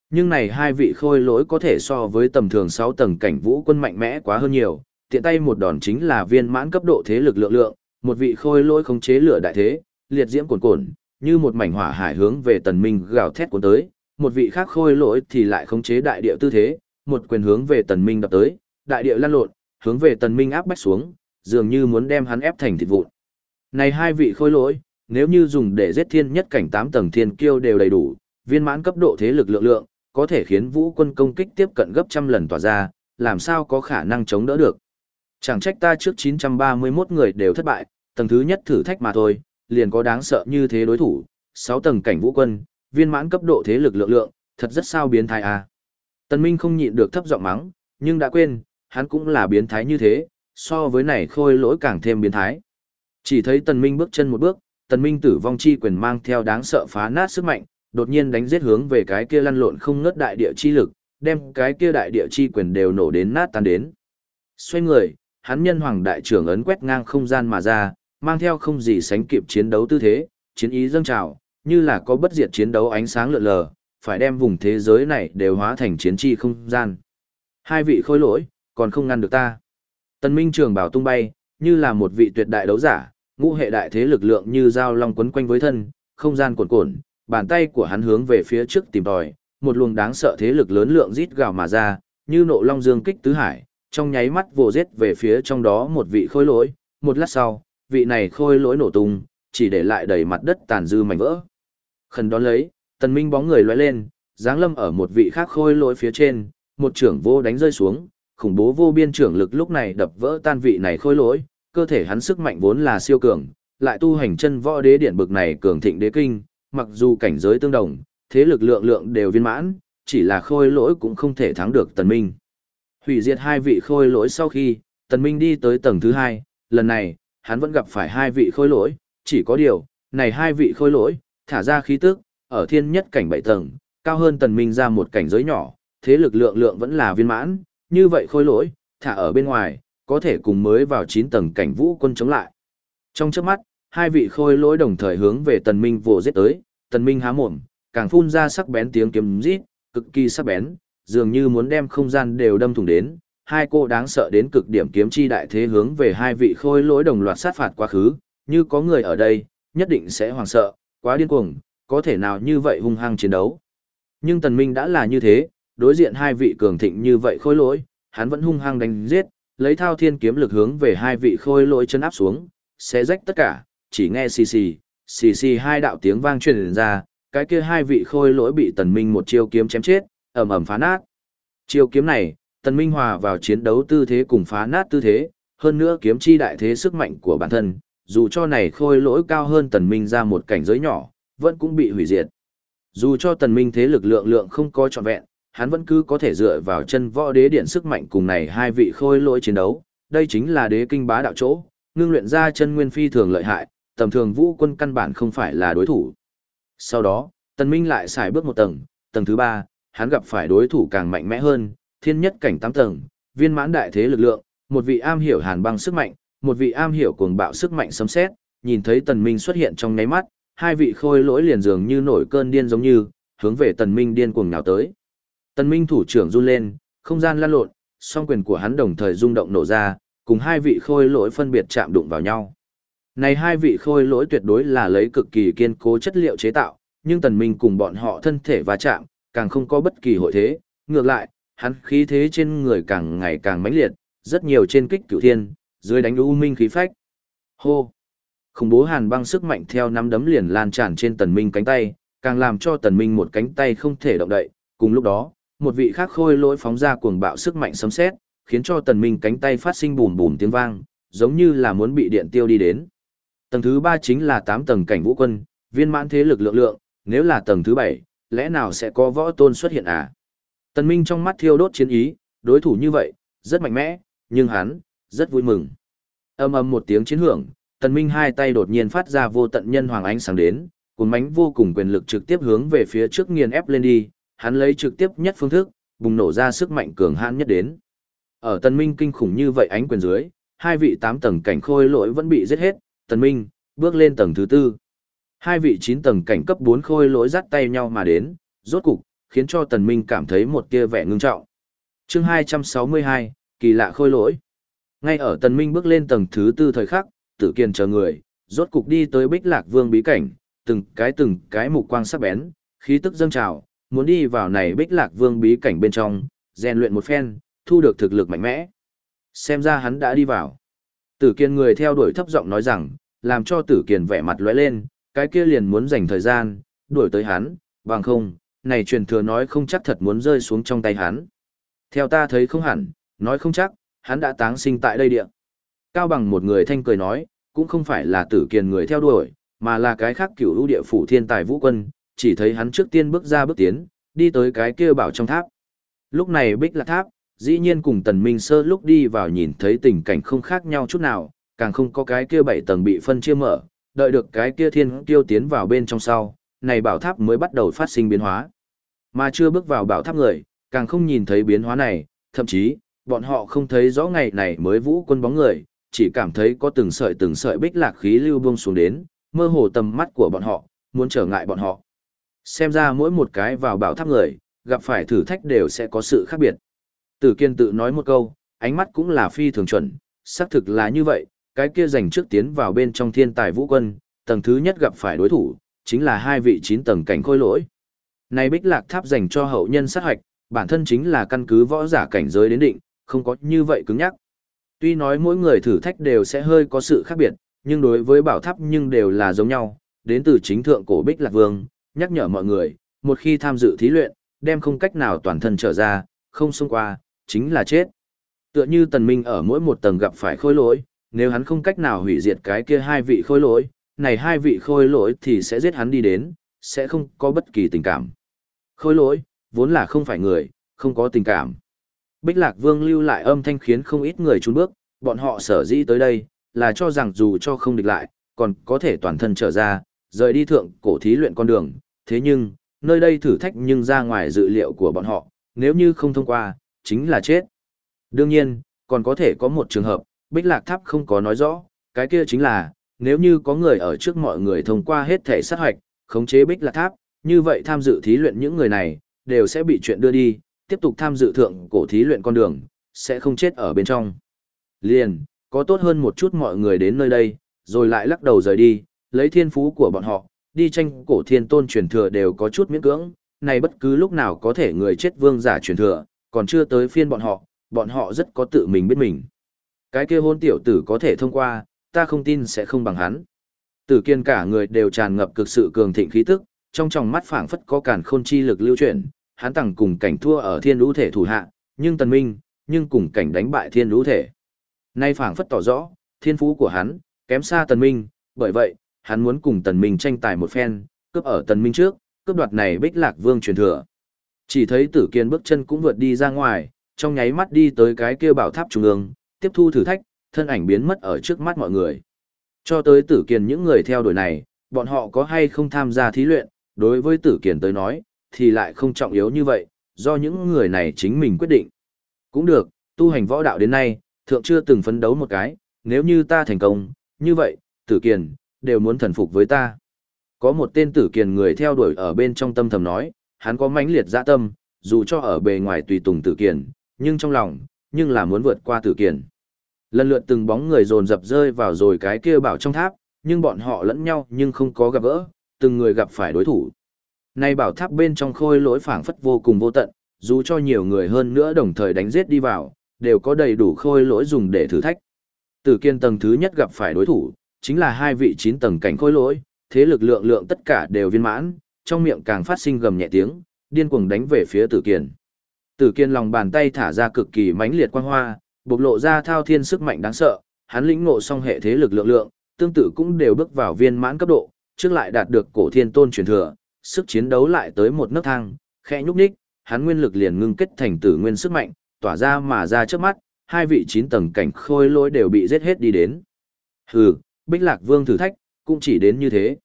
Nhưng này hai vị khôi lỗi có thể so với tầm thường sáu tầng cảnh vũ quân mạnh mẽ quá hơn nhiều, tiện tay một đòn chính là viên mãn cấp độ thế lực lượng lượng, một vị khôi lỗi khống chế lửa đại thế, liệt diễm cuồn cuộn, như một mảnh hỏa hải hướng về tần minh gào thét cuốn tới, một vị khác khôi lỗi thì lại khống chế đại địa tư thế, một quyền hướng về tần minh đập tới, đại địa lăn lộn, hướng về tần minh áp bách xuống, dường như muốn đem hắn ép thành thịt vụn. Này hai vị khôi lỗi, nếu như dùng để giết thiên nhất cảnh 8 tầng thiên kiêu đều đầy đủ, viên mãn cấp độ thế lực lượng lượng, có thể khiến vũ quân công kích tiếp cận gấp trăm lần tỏa ra, làm sao có khả năng chống đỡ được. Chẳng trách ta trước 931 người đều thất bại, tầng thứ nhất thử thách mà thôi, liền có đáng sợ như thế đối thủ, 6 tầng cảnh vũ quân, viên mãn cấp độ thế lực lượng lượng, thật rất sao biến thái à. Tần Minh không nhịn được thấp giọng mắng, nhưng đã quên, hắn cũng là biến thái như thế, so với này khôi lỗi càng thêm biến thái. Chỉ thấy Tần Minh bước chân một bước, Tần Minh tử vong chi quyền mang theo đáng sợ phá nát sức mạnh, đột nhiên đánh giết hướng về cái kia lăn lộn không ngớt đại địa chi lực, đem cái kia đại địa chi quyền đều nổ đến nát tan đến. Xoay người, hắn nhân hoàng đại trưởng ấn quét ngang không gian mà ra, mang theo không gì sánh kịp chiến đấu tư thế, chiến ý dâng trào, như là có bất diệt chiến đấu ánh sáng lượn lờ, phải đem vùng thế giới này đều hóa thành chiến chi không gian. Hai vị khôi lỗi, còn không ngăn được ta. Tân Minh trường bảo tung bay, như là một vị tuyệt đại đấu giả, ngũ hệ đại thế lực lượng như dao long quấn quanh với thân, không gian cuồn cuộn, bàn tay của hắn hướng về phía trước tìm tòi, một luồng đáng sợ thế lực lớn lượng rít gào mà ra, như nộ long dương kích tứ hải, trong nháy mắt vồ giết về phía trong đó một vị khôi lỗi, một lát sau, vị này khôi lỗi nổ tung, chỉ để lại đầy mặt đất tàn dư mảnh vỡ. Khẩn đón lấy, tần minh bóng người lóe lên, giáng lâm ở một vị khác khôi lỗi phía trên, một trưởng vô đánh rơi xuống, khủng bố vô biên trưởng lực lúc này đập vỡ tan vị này khôi lỗi, cơ thể hắn sức mạnh vốn là siêu cường, lại tu hành chân võ đế điển bực này cường thịnh đế kinh, mặc dù cảnh giới tương đồng, thế lực lượng lượng đều viên mãn, chỉ là khôi lỗi cũng không thể thắng được tần minh. Hủy diệt hai vị khôi lỗi sau khi, tần minh đi tới tầng thứ hai, lần này, hắn vẫn gặp phải hai vị khôi lỗi, chỉ có điều, này hai vị khôi lỗi, thả ra khí tức, ở thiên nhất cảnh bảy tầng, cao hơn tần minh ra một cảnh giới nhỏ, thế lực lượng lượng vẫn là viên mãn, như vậy khôi lỗi, thả ở bên ngoài, có thể cùng mới vào 9 tầng cảnh vũ quân chống lại. Trong chớp mắt, hai vị khôi lỗi đồng thời hướng về tần minh vồ giết tới, tần minh há mồm, càng phun ra sắc bén tiếng kiếm rít, cực kỳ sắc bén, dường như muốn đem không gian đều đâm thủng đến. Hai cô đáng sợ đến cực điểm kiếm chi đại thế hướng về hai vị khôi lỗi đồng loạt sát phạt quá khứ, như có người ở đây, nhất định sẽ hoảng sợ, quá điên cuồng, có thể nào như vậy hung hăng chiến đấu. Nhưng tần minh đã là như thế, đối diện hai vị cường thịnh như vậy khôi lỗi, hắn vẫn hung hăng đánh giết, lấy thao thiên kiếm lực hướng về hai vị khôi lỗi chân áp xuống, sẽ rách tất cả, chỉ nghe xì xì, xì xì hai đạo tiếng vang truyền ra, cái kia hai vị khôi lỗi bị tần minh một chiêu kiếm chém chết, ầm ầm phá nát. Chiêu kiếm này, Tần Minh hòa vào chiến đấu tư thế cùng phá nát tư thế, hơn nữa kiếm chi đại thế sức mạnh của bản thân, dù cho này khôi lỗi cao hơn Tần Minh ra một cảnh giới nhỏ, vẫn cũng bị hủy diệt. Dù cho Tần Minh thế lực lượng lượng không có trọn vẹn, hắn vẫn cứ có thể dựa vào chân võ đế điện sức mạnh cùng này hai vị khôi lỗi chiến đấu, đây chính là đế kinh bá đạo chỗ, ngưng luyện ra chân nguyên phi thường lợi hại, tầm thường vũ quân căn bản không phải là đối thủ. Sau đó, Tần Minh lại xài bước một tầng, tầng thứ ba, hắn gặp phải đối thủ càng mạnh mẽ hơn, thiên nhất cảnh tám tầng, viên mãn đại thế lực lượng, một vị am hiểu hàn băng sức mạnh, một vị am hiểu cuồng bạo sức mạnh sấm sét, nhìn thấy Tần Minh xuất hiện trong nháy mắt, hai vị khôi lỗi liền dường như nổi cơn điên giống như, hướng về Tần Minh điên cuồng nào tới. Tần Minh thủ trưởng run lên, không gian lan lộn, song quyền của hắn đồng thời rung động nổ ra, cùng hai vị khôi lỗi phân biệt chạm đụng vào nhau. Này hai vị khôi lỗi tuyệt đối là lấy cực kỳ kiên cố chất liệu chế tạo, nhưng Tần Minh cùng bọn họ thân thể va chạm, càng không có bất kỳ hội thế, ngược lại, hắn khí thế trên người càng ngày càng mãnh liệt, rất nhiều trên kích cửu thiên, dưới đánh u minh khí phách. Hô! Khủng bố hàn băng sức mạnh theo nắm đấm liền lan tràn trên Tần Minh cánh tay, càng làm cho Tần Minh một cánh tay không thể động đậy, cùng lúc đó, một vị khác khôi lỗi phóng ra cuồng bạo sức mạnh sấm sét, khiến cho tần minh cánh tay phát sinh bùm bùm tiếng vang, giống như là muốn bị điện tiêu đi đến. Tầng thứ ba chính là tám tầng cảnh vũ quân, viên mãn thế lực lượng lượng, nếu là tầng thứ bảy, lẽ nào sẽ có võ tôn xuất hiện à? Tần minh trong mắt thiêu đốt chiến ý, đối thủ như vậy, rất mạnh mẽ, nhưng hắn, rất vui mừng. Âm ầm một tiếng chiến hưởng, tần minh hai tay đột nhiên phát ra vô tận nhân hoàng ánh sáng đến, cuốn mánh vô cùng quyền lực trực tiếp hướng về phía trước nghiền ép lên đi, hắn lấy trực tiếp nhất phương thức, bùng nổ ra sức mạnh cường hãn nhất đến. Ở Tần Minh kinh khủng như vậy ánh quyền dưới, hai vị tám tầng cảnh khôi lỗi vẫn bị giết hết, Tần Minh, bước lên tầng thứ tư. Hai vị chín tầng cảnh cấp 4 khôi lỗi dắt tay nhau mà đến, rốt cục, khiến cho Tần Minh cảm thấy một tia vẻ ngưng trọng. Chương 262, kỳ lạ khôi lỗi. Ngay ở Tần Minh bước lên tầng thứ tư thời khắc, Tử Kiên chờ người, rốt cục đi tới Bích Lạc Vương bí cảnh, từng cái từng cái mục quang sắc bén, khí tức dâng trào, muốn đi vào này Bích Lạc Vương bí cảnh bên trong, rèn luyện một phen, thu được thực lực mạnh mẽ. Xem ra hắn đã đi vào. Tử Kiên người theo đuổi thấp giọng nói rằng, làm cho Tử Kiên vẻ mặt lóe lên, cái kia liền muốn dành thời gian, đuổi tới hắn, bằng không, này truyền thừa nói không chắc thật muốn rơi xuống trong tay hắn. Theo ta thấy không hẳn, nói không chắc, hắn đã táng sinh tại đây địa. Cao bằng một người thanh cười nói, cũng không phải là Tử kiền người theo đuổi, mà là cái khác cửu ưu địa phủ thiên tài vũ quân, chỉ thấy hắn trước tiên bước ra bước tiến, đi tới cái kia bảo trong tháp. Lúc này bích lạc tháp, dĩ nhiên cùng tần minh sơ lúc đi vào nhìn thấy tình cảnh không khác nhau chút nào, càng không có cái kia bảy tầng bị phân chia mở, đợi được cái kia thiên tiêu tiến vào bên trong sau, này bảo tháp mới bắt đầu phát sinh biến hóa. Mà chưa bước vào bảo tháp người, càng không nhìn thấy biến hóa này, thậm chí, bọn họ không thấy rõ ngày này mới vũ quân bóng người, chỉ cảm thấy có từng sợi từng sợi bích lạc khí lưu buông xuống đến, mơ hồ tầm mắt của bọn họ, muốn trở ngại bọn họ. Xem ra mỗi một cái vào bảo tháp người, gặp phải thử thách đều sẽ có sự khác biệt. Tử Kiên tự nói một câu, ánh mắt cũng là phi thường chuẩn, xác thực là như vậy, cái kia giành trước tiến vào bên trong thiên tài vũ quân, tầng thứ nhất gặp phải đối thủ, chính là hai vị chín tầng cảnh khôi lỗi. Này bích lạc tháp dành cho hậu nhân sát hoạch, bản thân chính là căn cứ võ giả cảnh giới đến định, không có như vậy cứng nhắc. Tuy nói mỗi người thử thách đều sẽ hơi có sự khác biệt, nhưng đối với bảo tháp nhưng đều là giống nhau, đến từ chính thượng cổ bích lạc vương, nhắc nhở mọi người, một khi tham dự thí luyện, đem không cách nào toàn thân trở ra, không xông qua, chính là chết. Tựa như tần minh ở mỗi một tầng gặp phải khôi lỗi, nếu hắn không cách nào hủy diệt cái kia hai vị khôi lỗi, này hai vị khôi lỗi thì sẽ giết hắn đi đến, sẽ không có bất kỳ tình cảm. Khôi lỗi, vốn là không phải người, không có tình cảm. Bích Lạc Vương lưu lại âm thanh khiến không ít người trốn bước, bọn họ sở dĩ tới đây, là cho rằng dù cho không địch lại, còn có thể toàn thân trở ra, rời đi thượng cổ thí luyện con đường. Thế nhưng, nơi đây thử thách nhưng ra ngoài dự liệu của bọn họ, nếu như không thông qua, chính là chết. Đương nhiên, còn có thể có một trường hợp, Bích Lạc Tháp không có nói rõ, cái kia chính là, nếu như có người ở trước mọi người thông qua hết thể sát hoạch, khống chế Bích Lạc Tháp, như vậy tham dự thí luyện những người này, đều sẽ bị chuyện đưa đi, tiếp tục tham dự thượng cổ thí luyện con đường, sẽ không chết ở bên trong. Liền, có tốt hơn một chút mọi người đến nơi đây, rồi lại lắc đầu rời đi, lấy thiên phú của bọn họ, đi tranh cổ thiên tôn truyền thừa đều có chút miễn cưỡng, này bất cứ lúc nào có thể người chết vương giả truyền thừa, còn chưa tới phiên bọn họ, bọn họ rất có tự mình biết mình. Cái kia hôn tiểu tử có thể thông qua, ta không tin sẽ không bằng hắn. Tử kiên cả người đều tràn ngập cực sự cường thịnh khí tức, trong tròng mắt phảng phất có càn khôn chi lực lưu chuyển, hắn tặng cùng cảnh thua ở thiên lũ thể thủ hạ, nhưng tần minh, nhưng cùng cảnh đánh bại thiên lũ thể. Nay phảng phất tỏ rõ, thiên phú của hắn, kém xa tần minh, bởi vậy, hắn muốn cùng tần minh tranh tài một phen, cướp ở tần minh trước, cướp đoạt này bích lạc vương truyền thừa. Chỉ thấy tử kiên bước chân cũng vượt đi ra ngoài, trong nháy mắt đi tới cái kia bảo tháp trung ương, tiếp thu thử thách, thân ảnh biến mất ở trước mắt mọi người. Cho tới tử kiền những người theo đuổi này, bọn họ có hay không tham gia thí luyện, đối với tử kiền tới nói, thì lại không trọng yếu như vậy, do những người này chính mình quyết định. Cũng được, tu hành võ đạo đến nay, thượng chưa từng phấn đấu một cái, nếu như ta thành công, như vậy, tử kiền, đều muốn thần phục với ta. Có một tên tử kiền người theo đuổi ở bên trong tâm thầm nói, hắn có mãnh liệt dạ tâm, dù cho ở bề ngoài tùy tùng tử kiền, nhưng trong lòng, nhưng là muốn vượt qua tử kiền. Lần lượt từng bóng người dồn dập rơi vào rồi cái kia bảo trong tháp, nhưng bọn họ lẫn nhau nhưng không có gặp gỡ, từng người gặp phải đối thủ. Nay bảo tháp bên trong khôi lỗi phảng phất vô cùng vô tận, dù cho nhiều người hơn nữa đồng thời đánh giết đi vào, đều có đầy đủ khôi lỗi dùng để thử thách. Tử kiên tầng thứ nhất gặp phải đối thủ, chính là hai vị chín tầng cảnh khôi lỗi, thế lực lượng lượng tất cả đều viên mãn, trong miệng càng phát sinh gầm nhẹ tiếng, điên cuồng đánh về phía Tử Kiên. Tử Kiên lòng bàn tay thả ra cực kỳ mãnh liệt quang hoa, bộc lộ ra thao thiên sức mạnh đáng sợ, hắn lĩnh ngộ xong hệ thế lực lượng lượng, tương tự cũng đều bước vào viên mãn cấp độ, trước lại đạt được cổ thiên tôn truyền thừa, sức chiến đấu lại tới một nấc thang, khẽ nhúc nhích, hắn nguyên lực liền ngưng kết thành tử nguyên sức mạnh, tỏa ra mà ra trước mắt, hai vị chín tầng cảnh khôi lỗi đều bị giết hết đi đến. Hừ, Bích Lạc Vương thử thách, cũng chỉ đến như thế.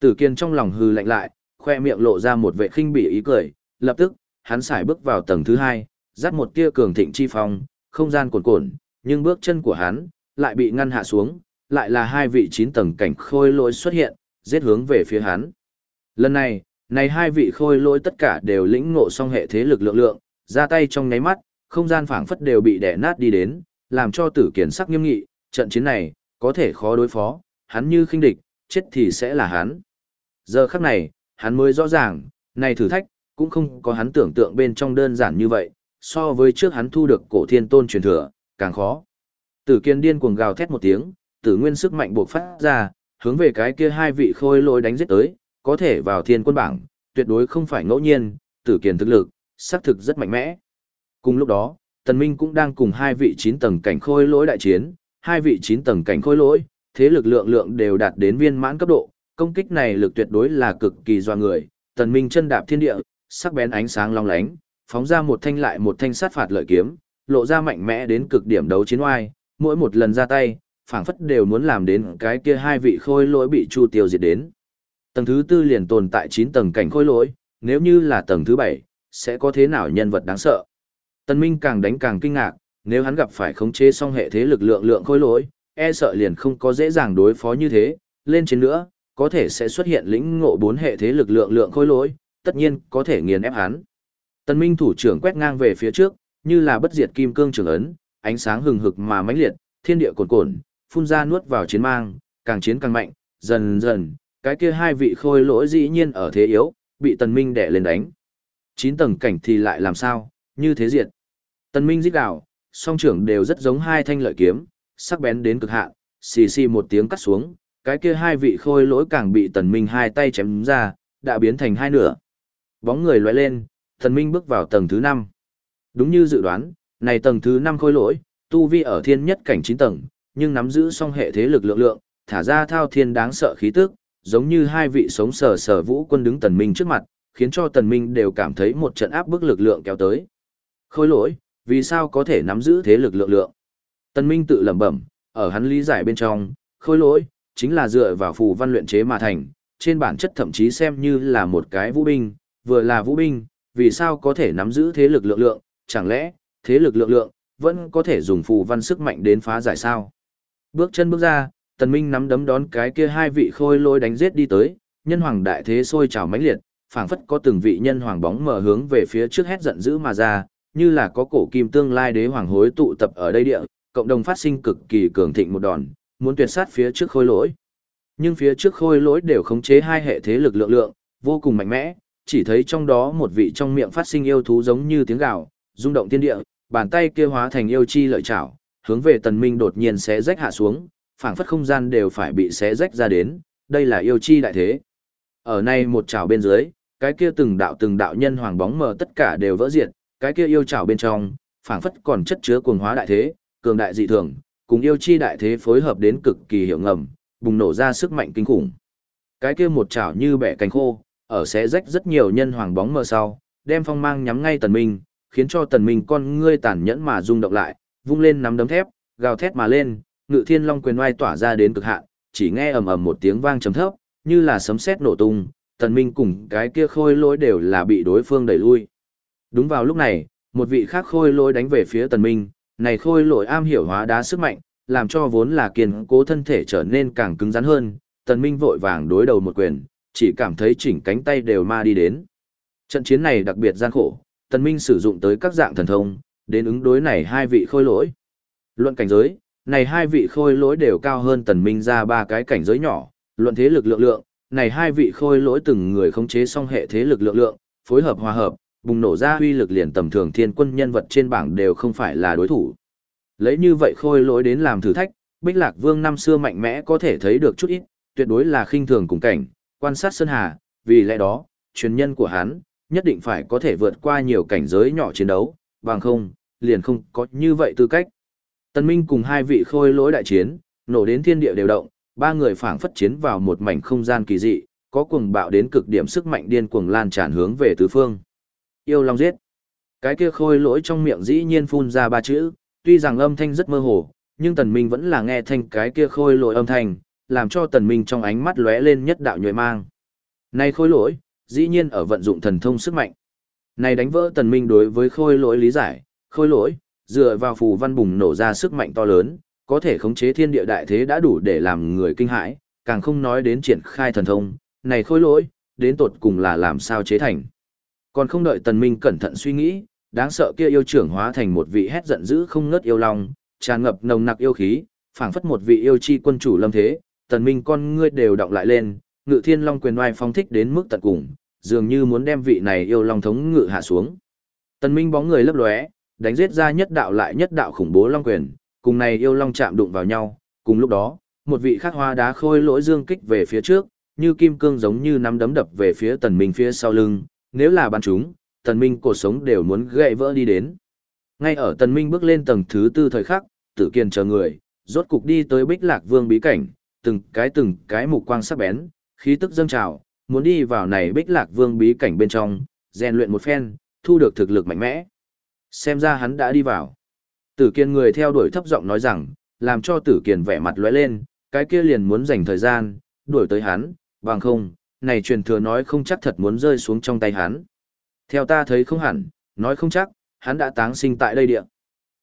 Tử Kiên trong lòng hừ lạnh lại, khoe miệng lộ ra một vẻ khinh bỉ ý cười, lập tức, hắn xài bước vào tầng thứ hai, dắt một tia cường thịnh chi phong, không gian cuồn cuộn, nhưng bước chân của hắn lại bị ngăn hạ xuống, lại là hai vị chín tầng cảnh khôi lỗi xuất hiện, giết hướng về phía hắn. Lần này, này hai vị khôi lỗi tất cả đều lĩnh ngộ xong hệ thế lực lượng lượng, ra tay trong nháy mắt, không gian phảng phất đều bị đè nát đi đến, làm cho tử kiển sắc nghiêm nghị, trận chiến này, có thể khó đối phó, hắn như khinh địch, chết thì sẽ là hắn. Giờ khắc này, hắn mới rõ ràng, này thử thách, cũng không có hắn tưởng tượng bên trong đơn giản như vậy, so với trước hắn thu được cổ thiên tôn truyền thừa, càng khó. Tử kiên điên cuồng gào thét một tiếng, tử nguyên sức mạnh buộc phát ra, hướng về cái kia hai vị khôi lỗi đánh giết tới, có thể vào thiên quân bảng, tuyệt đối không phải ngẫu nhiên, tử kiền thực lực, xác thực rất mạnh mẽ. Cùng lúc đó, Tần Minh cũng đang cùng hai vị chín tầng cảnh khôi lỗi đại chiến, hai vị chín tầng cảnh khôi lỗi, thế lực lượng lượng đều đạt đến viên mãn cấp độ, công kích này lực tuyệt đối là cực kỳ doa người, Tần Minh chân đạp thiên địa, sắc bén ánh sáng long lánh, phóng ra một thanh lại một thanh sát phạt lợi kiếm, lộ ra mạnh mẽ đến cực điểm đấu chiến oai, mỗi một lần ra tay, phảng phất đều muốn làm đến cái kia hai vị khôi lỗi bị chu tiêu diệt đến. Tầng thứ tư liền tồn tại 9 tầng cảnh khôi lỗi, nếu như là tầng thứ 7, sẽ có thế nào nhân vật đáng sợ. Tần Minh càng đánh càng kinh ngạc, nếu hắn gặp phải khống chế song hệ thế lực lượng lượng khôi lỗi, e sợ liền không có dễ dàng đối phó như thế, lên trên nữa, có thể sẽ xuất hiện lĩnh ngộ bốn hệ thế lực lượng lượng khôi lỗi, tất nhiên có thể nghiền ép hắn. Tần Minh thủ trưởng quét ngang về phía trước, như là bất diệt kim cương trường ấn, ánh sáng hừng hực mà mãnh liệt, thiên địa cuồn cuộn, phun ra nuốt vào chiến mang, càng chiến càng mạnh, dần dần, cái kia hai vị khôi lỗi dĩ nhiên ở thế yếu, bị Tần Minh đè lên đánh. Chín tầng cảnh thì lại làm sao, như thế diệt. Tần Minh rít gào, song trưởng đều rất giống hai thanh lợi kiếm, sắc bén đến cực hạn, xì xì một tiếng cắt xuống, cái kia hai vị khôi lỗi càng bị Tần Minh hai tay chém ra, đã biến thành hai nửa. Bóng người lóe lên, Tần Minh bước vào tầng thứ 5. Đúng như dự đoán, này tầng thứ 5 khôi lỗi, tu vi ở thiên nhất cảnh 9 tầng, nhưng nắm giữ song hệ thế lực lượng lượng, thả ra thao thiên đáng sợ khí tức, giống như hai vị sống sờ sờ vũ quân đứng Tần Minh trước mặt, khiến cho Tần Minh đều cảm thấy một trận áp bức lực lượng kéo tới. Khôi lỗi, vì sao có thể nắm giữ thế lực lượng lượng? Tần Minh tự lẩm bẩm, ở hắn lý giải bên trong, khôi lỗi, chính là dựa vào phù văn luyện chế mà thành, trên bản chất thậm chí xem như là một cái vũ binh, vừa là vũ binh, vì sao có thể nắm giữ thế lực lượng lượng, chẳng lẽ, thế lực lượng lượng, vẫn có thể dùng phù văn sức mạnh đến phá giải sao? Bước chân bước ra, Tần Minh nắm đấm đón cái kia hai vị khôi lôi đánh giết đi tới, nhân hoàng đại thế sôi trào mãnh liệt, phảng phất có từng vị nhân hoàng bóng mở hướng về phía trước hét giận dữ mà ra, như là có cổ kim tương lai đế hoàng hối tụ tập ở đây địa, cộng đồng phát sinh cực kỳ cường thịnh một đòn, muốn tuyệt sát phía trước khôi lỗi. Nhưng phía trước khôi lỗi đều khống chế hai hệ thế lực lượng lượng, vô cùng mạnh mẽ, chỉ thấy trong đó một vị trong miệng phát sinh yêu thú giống như tiếng gào, rung động thiên địa, bàn tay kia hóa thành yêu chi lợi trảo, hướng về tần minh đột nhiên xé rách hạ xuống, phảng phất không gian đều phải bị xé rách ra đến, đây là yêu chi đại thế. Ở này một chảo bên dưới, cái kia từng đạo từng đạo nhân hoàng bóng mờ tất cả đều vỡ diệt, cái kia yêu trảo bên trong, phảng phất còn chất chứa cuồng hóa đại thế, cường đại dị thường, cùng yêu chi đại thế phối hợp đến cực kỳ hiệu ngầm, bùng nổ ra sức mạnh kinh khủng. Cái kia một chảo như bẻ cánh khô, ở xé rách rất nhiều nhân hoàng bóng mờ sau, đem phong mang nhắm ngay tần minh, khiến cho tần minh con ngươi tàn nhẫn mà rung động lại, vung lên nắm đấm thép, gào thét mà lên, ngự thiên long quyền oai tỏa ra đến cực hạn, chỉ nghe ầm ầm một tiếng vang trầm thấp, như là sấm sét nổ tung, tần minh cùng cái kia khôi lỗi đều là bị đối phương đẩy lui. Đúng vào lúc này, một vị khác khôi lỗi đánh về phía tần minh, này khôi lỗi am hiểu hóa đá sức mạnh, làm cho vốn là kiên cố thân thể trở nên càng cứng rắn hơn, tần minh vội vàng đối đầu một quyền, chỉ cảm thấy chỉnh cánh tay đều ma đi đến. Trận chiến này đặc biệt gian khổ, tần minh sử dụng tới các dạng thần thông, đến ứng đối này hai vị khôi lỗi. Luận cảnh giới, này hai vị khôi lỗi đều cao hơn tần minh ra ba cái cảnh giới nhỏ, luận thế lực lượng lượng, này hai vị khôi lỗi từng người khống chế song hệ thế lực lượng lượng, phối hợp hòa hợp, bùng nổ ra huy lực liền tầm thường thiên quân nhân vật trên bảng đều không phải là đối thủ. Lấy như vậy khôi lỗi đến làm thử thách, Bích Lạc Vương năm xưa mạnh mẽ có thể thấy được chút ít, tuyệt đối là khinh thường cùng cảnh, quan sát Sơn Hà, vì lẽ đó, truyền nhân của hắn, nhất định phải có thể vượt qua nhiều cảnh giới nhỏ chiến đấu, bằng không, liền không có như vậy tư cách. Tần Minh cùng hai vị khôi lỗi đại chiến, nổ đến thiên địa đều động, ba người phảng phất chiến vào một mảnh không gian kỳ dị, có cuồng bạo đến cực điểm sức mạnh điên cuồng lan tràn hướng về tứ phương. Yêu Long giết. Cái kia khôi lỗi trong miệng dĩ nhiên phun ra ba chữ, tuy rằng âm thanh rất mơ hồ, nhưng Tần Minh vẫn là nghe thanh cái kia khôi lỗi âm thanh, làm cho Tần Minh trong ánh mắt lóe lên nhất đạo nhuệ mang. Này khôi lỗi, dĩ nhiên ở vận dụng thần thông sức mạnh. Này đánh vỡ Tần Minh đối với khôi lỗi lý giải, khôi lỗi, dựa vào phù văn bùng nổ ra sức mạnh to lớn, có thể khống chế thiên địa đại thế đã đủ để làm người kinh hãi, càng không nói đến triển khai thần thông, này khôi lỗi, đến tột cùng là làm sao chế thành. Còn không đợi Tần Minh cẩn thận suy nghĩ, đáng sợ kia yêu trưởng hóa thành một vị hét giận dữ không ngớt yêu long, tràn ngập nồng nặc yêu khí, phảng phất một vị yêu chi quân chủ lâm thế, Tần Minh con ngươi đều động lại lên, Ngự Thiên Long quyền oai phong thích đến mức tận cùng, dường như muốn đem vị này yêu long thống ngự hạ xuống. Tần Minh bóng người lấp lóe, đánh giết ra nhất đạo lại nhất đạo khủng bố long quyền, cùng này yêu long chạm đụng vào nhau, cùng lúc đó, một vị khắc hoa đá khôi lỗi dương kích về phía trước, như kim cương giống như nắm đấm đập về phía tần minh phía sau lưng, nếu là bắn chúng, tần minh cổ sống đều muốn gãy vỡ đi đến. Ngay ở tần minh bước lên tầng thứ tư thời khắc, tử kiên chờ người, rốt cục đi tới bích lạc vương bí cảnh, từng cái từng cái mục quang sắc bén, khí tức dâng trào, muốn đi vào này bích lạc vương bí cảnh bên trong, rèn luyện một phen, thu được thực lực mạnh mẽ. Xem ra hắn đã đi vào. Tử Kiên người theo đuổi thấp giọng nói rằng, làm cho Tử Kiên vẻ mặt lóe lên, cái kia liền muốn dành thời gian, đuổi tới hắn, bằng không, này truyền thừa nói không chắc thật muốn rơi xuống trong tay hắn. Theo ta thấy không hẳn, nói không chắc, hắn đã táng sinh tại đây địa.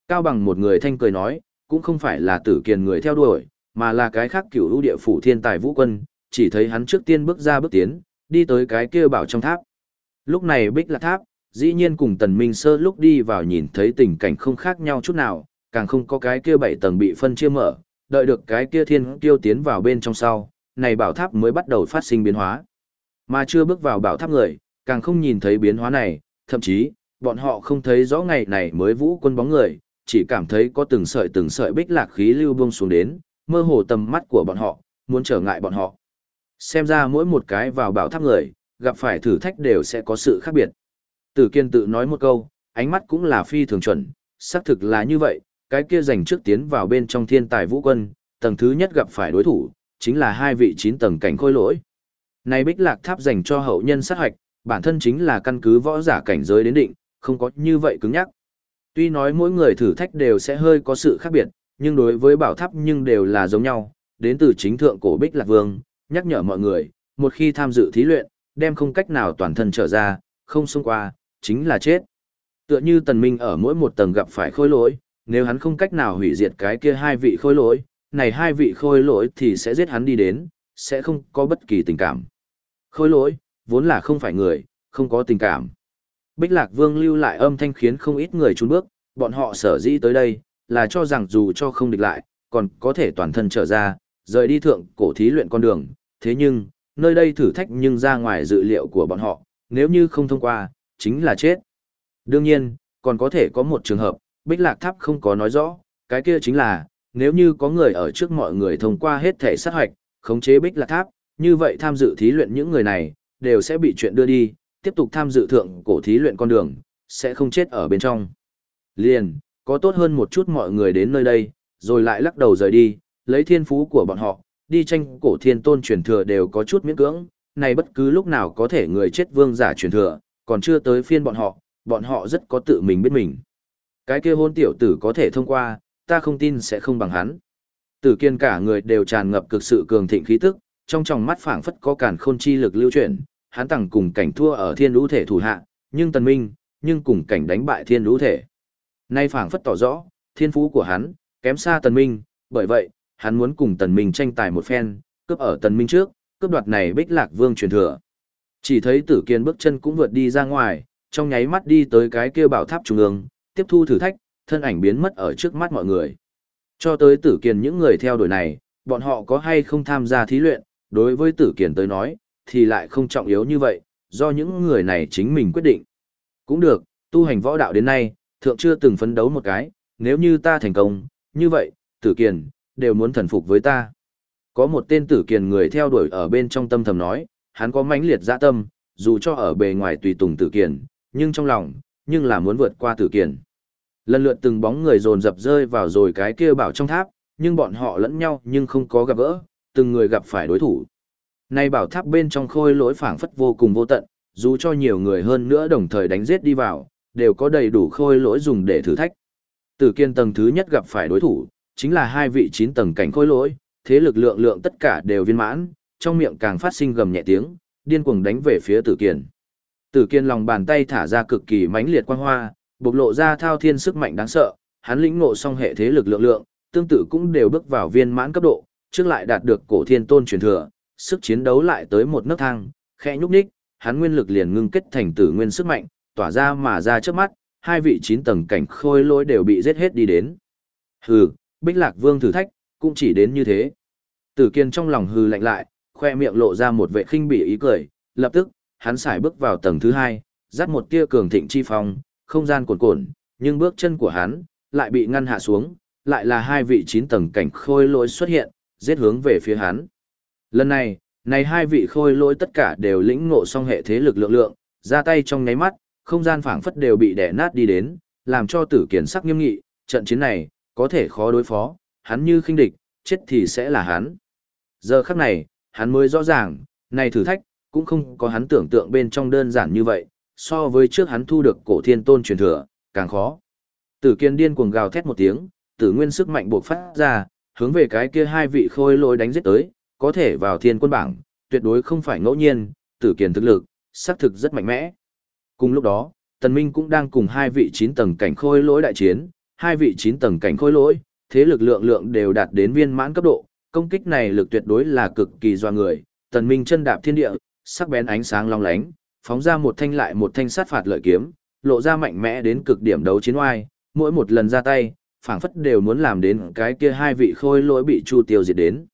Cao bằng một người thanh cười nói, cũng không phải là Tử Kiên người theo đuổi, mà là cái khác cửu lũ địa phủ thiên tài vũ quân, chỉ thấy hắn trước tiên bước ra bước tiến, đi tới cái kia bảo trong tháp. Lúc này bích là tháp, dĩ nhiên cùng tần minh sơ lúc đi vào nhìn thấy tình cảnh không khác nhau chút nào, càng không có cái kia bảy tầng bị phân chia mở, đợi được cái kia thiên tiêu tiến vào bên trong sau, này bảo tháp mới bắt đầu phát sinh biến hóa. Mà chưa bước vào bảo tháp người, càng không nhìn thấy biến hóa này, thậm chí, bọn họ không thấy rõ ngày này mới vũ quân bóng người, chỉ cảm thấy có từng sợi từng sợi bích lạc khí lưu buông xuống đến, mơ hồ tầm mắt của bọn họ, muốn trở ngại bọn họ. Xem ra mỗi một cái vào bảo tháp người, gặp phải thử thách đều sẽ có sự khác biệt. Tử Kiên tự nói một câu, ánh mắt cũng là phi thường chuẩn, xác thực là như vậy, cái kia giành trước tiến vào bên trong thiên tài vũ quân, tầng thứ nhất gặp phải đối thủ, chính là hai vị chín tầng cảnh khôi lỗi. Này bích lạc tháp dành cho hậu nhân sát hoạch, bản thân chính là căn cứ võ giả cảnh giới đến định, không có như vậy cứng nhắc. Tuy nói mỗi người thử thách đều sẽ hơi có sự khác biệt, nhưng đối với bảo tháp nhưng đều là giống nhau, đến từ chính thượng cổ bích lạc vương, nhắc nhở mọi người, một khi tham dự thí luyện, đem không cách nào toàn thân trở ra, không xông qua, chính là chết. Tựa như tần minh ở mỗi một tầng gặp phải khôi lỗi, nếu hắn không cách nào hủy diệt cái kia hai vị khôi lỗi, này hai vị khôi lỗi thì sẽ giết hắn đi đến, sẽ không có bất kỳ tình cảm. Khôi lỗi, vốn là không phải người, không có tình cảm. Bích Lạc Vương lưu lại âm thanh khiến không ít người trốn bước, bọn họ sở dĩ tới đây, là cho rằng dù cho không địch lại, còn có thể toàn thân trở ra, rời đi thượng cổ thí luyện con đường. Thế nhưng, nơi đây thử thách nhưng ra ngoài dự liệu của bọn họ, nếu như không thông qua, chính là chết. Đương nhiên, còn có thể có một trường hợp, Bích Lạc Tháp không có nói rõ, cái kia chính là, nếu như có người ở trước mọi người thông qua hết thể sát hoạch, khống chế Bích Lạc Tháp, như vậy tham dự thí luyện những người này, đều sẽ bị chuyện đưa đi, tiếp tục tham dự thượng cổ thí luyện con đường, sẽ không chết ở bên trong. Liền, có tốt hơn một chút mọi người đến nơi đây, rồi lại lắc đầu rời đi, lấy thiên phú của bọn họ, đi tranh cổ thiên tôn truyền thừa đều có chút miễn cưỡng, này bất cứ lúc nào có thể người chết vương giả truyền thừa, còn chưa tới phiên bọn họ, bọn họ rất có tự mình biết mình. Cái kia hôn tiểu tử có thể thông qua, ta không tin sẽ không bằng hắn. Tử kiên cả người đều tràn ngập cực sự cường thịnh khí tức, trong tròng mắt phảng phất có cản khôn chi lực lưu chuyển, hắn tặng cùng cảnh thua ở thiên lũ thể thủ hạ, nhưng tần minh, nhưng cùng cảnh đánh bại thiên lũ thể. Nay phảng phất tỏ rõ, thiên phú của hắn, kém xa tần minh, bởi vậy, hắn muốn cùng tần minh tranh tài một phen, cướp ở tần minh trước, cướp đoạt này bích lạc vương truyền thừa. Chỉ thấy tử kiên bước chân cũng vượt đi ra ngoài, trong nháy mắt đi tới cái kia bảo tháp trung ương, tiếp thu thử thách, thân ảnh biến mất ở trước mắt mọi người. Cho tới tử kiền những người theo đuổi này, bọn họ có hay không tham gia thí luyện, đối với tử kiền tới nói, thì lại không trọng yếu như vậy, do những người này chính mình quyết định. Cũng được, tu hành võ đạo đến nay, thượng chưa từng phấn đấu một cái, nếu như ta thành công, như vậy, tử kiền, đều muốn thần phục với ta. Có một tên tử kiền người theo đuổi ở bên trong tâm thầm nói, hắn có mãnh liệt dạ tâm, dù cho ở bề ngoài tùy tùng tử kiền, nhưng trong lòng, nhưng là muốn vượt qua tử kiền. Lần lượt từng bóng người dồn dập rơi vào rồi cái kia bảo trong tháp, nhưng bọn họ lẫn nhau nhưng không có gặp gỡ, từng người gặp phải đối thủ. Nay bảo tháp bên trong khôi lỗi phảng phất vô cùng vô tận, dù cho nhiều người hơn nữa đồng thời đánh giết đi vào, đều có đầy đủ khôi lỗi dùng để thử thách. Tử kiên tầng thứ nhất gặp phải đối thủ, chính là hai vị chín tầng cảnh khôi lỗi, thế lực lượng lượng tất cả đều viên mãn, trong miệng càng phát sinh gầm nhẹ tiếng, điên cuồng đánh về phía tử kiên. Tử kiên lòng bàn tay thả ra cực kỳ mãnh liệt quang hoa, bộc lộ ra thao thiên sức mạnh đáng sợ, hắn lĩnh ngộ xong hệ thế lực lượng lượng, tương tự cũng đều bước vào viên mãn cấp độ, trước lại đạt được cổ thiên tôn truyền thừa, sức chiến đấu lại tới một nấc thang, khẽ nhúc nhích, hắn nguyên lực liền ngưng kết thành tử nguyên sức mạnh, tỏa ra mà ra trước mắt, hai vị chín tầng cảnh khôi lỗi đều bị giết hết đi đến. Hừ, Bích Lạc Vương thử thách, cũng chỉ đến như thế. Tử Kiên trong lòng hừ lạnh lại, khoe miệng lộ ra một vệ khinh bỉ ý cười, lập tức, hắn xài bước vào tầng thứ hai, dắt một tia cường thịnh chi phong, không gian cuồn cuộn, nhưng bước chân của hắn lại bị ngăn hạ xuống, lại là hai vị chín tầng cảnh khôi lỗi xuất hiện, giết hướng về phía hắn. Lần này, này hai vị khôi lỗi tất cả đều lĩnh ngộ xong hệ thế lực lượng lượng, ra tay trong nháy mắt, không gian phảng phất đều bị đè nát đi đến, làm cho tử kiền sắc nghiêm nghị, trận chiến này, có thể khó đối phó, hắn như khinh địch, chết thì sẽ là hắn. Giờ khắc này, hắn mới rõ ràng, này thử thách, cũng không có hắn tưởng tượng bên trong đơn giản như vậy, so với trước hắn thu được cổ thiên tôn truyền thừa, càng khó. Tử kiên điên cuồng gào thét một tiếng, tử nguyên sức mạnh buộc phát ra, hướng về cái kia hai vị khôi lỗi đánh giết tới, có thể vào thiên quân bảng, tuyệt đối không phải ngẫu nhiên, tử kiên thực lực, xác thực rất mạnh mẽ. Cùng lúc đó, Tần Minh cũng đang cùng hai vị chín tầng cảnh khôi lỗi đại chiến, hai vị chín tầng cảnh khôi lỗi, thế lực lượng lượng đều đạt đến viên mãn cấp độ, công kích này lực tuyệt đối là cực kỳ doa người, Tần Minh chân đạp thiên địa, sắc bén ánh sáng long lánh, phóng ra một thanh lại một thanh sát phạt lợi kiếm, lộ ra mạnh mẽ đến cực điểm đấu chiến oai, mỗi một lần ra tay, phảng phất đều muốn làm đến cái kia hai vị khôi lỗi bị chu tiêu diệt đến.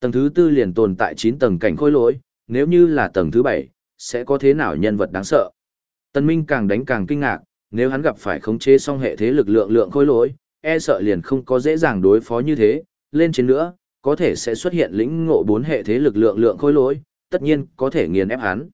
Tầng thứ tư liền tồn tại 9 tầng cảnh khôi lỗi, nếu như là tầng thứ 7, sẽ có thế nào nhân vật đáng sợ. tần Minh càng đánh càng kinh ngạc, nếu hắn gặp phải khống chế song hệ thế lực lượng lượng khôi lỗi, e sợ liền không có dễ dàng đối phó như thế, lên trên nữa, có thể sẽ xuất hiện lĩnh ngộ bốn hệ thế lực lượng lượng khôi lỗi, tất nhiên có thể nghiền ép hắn.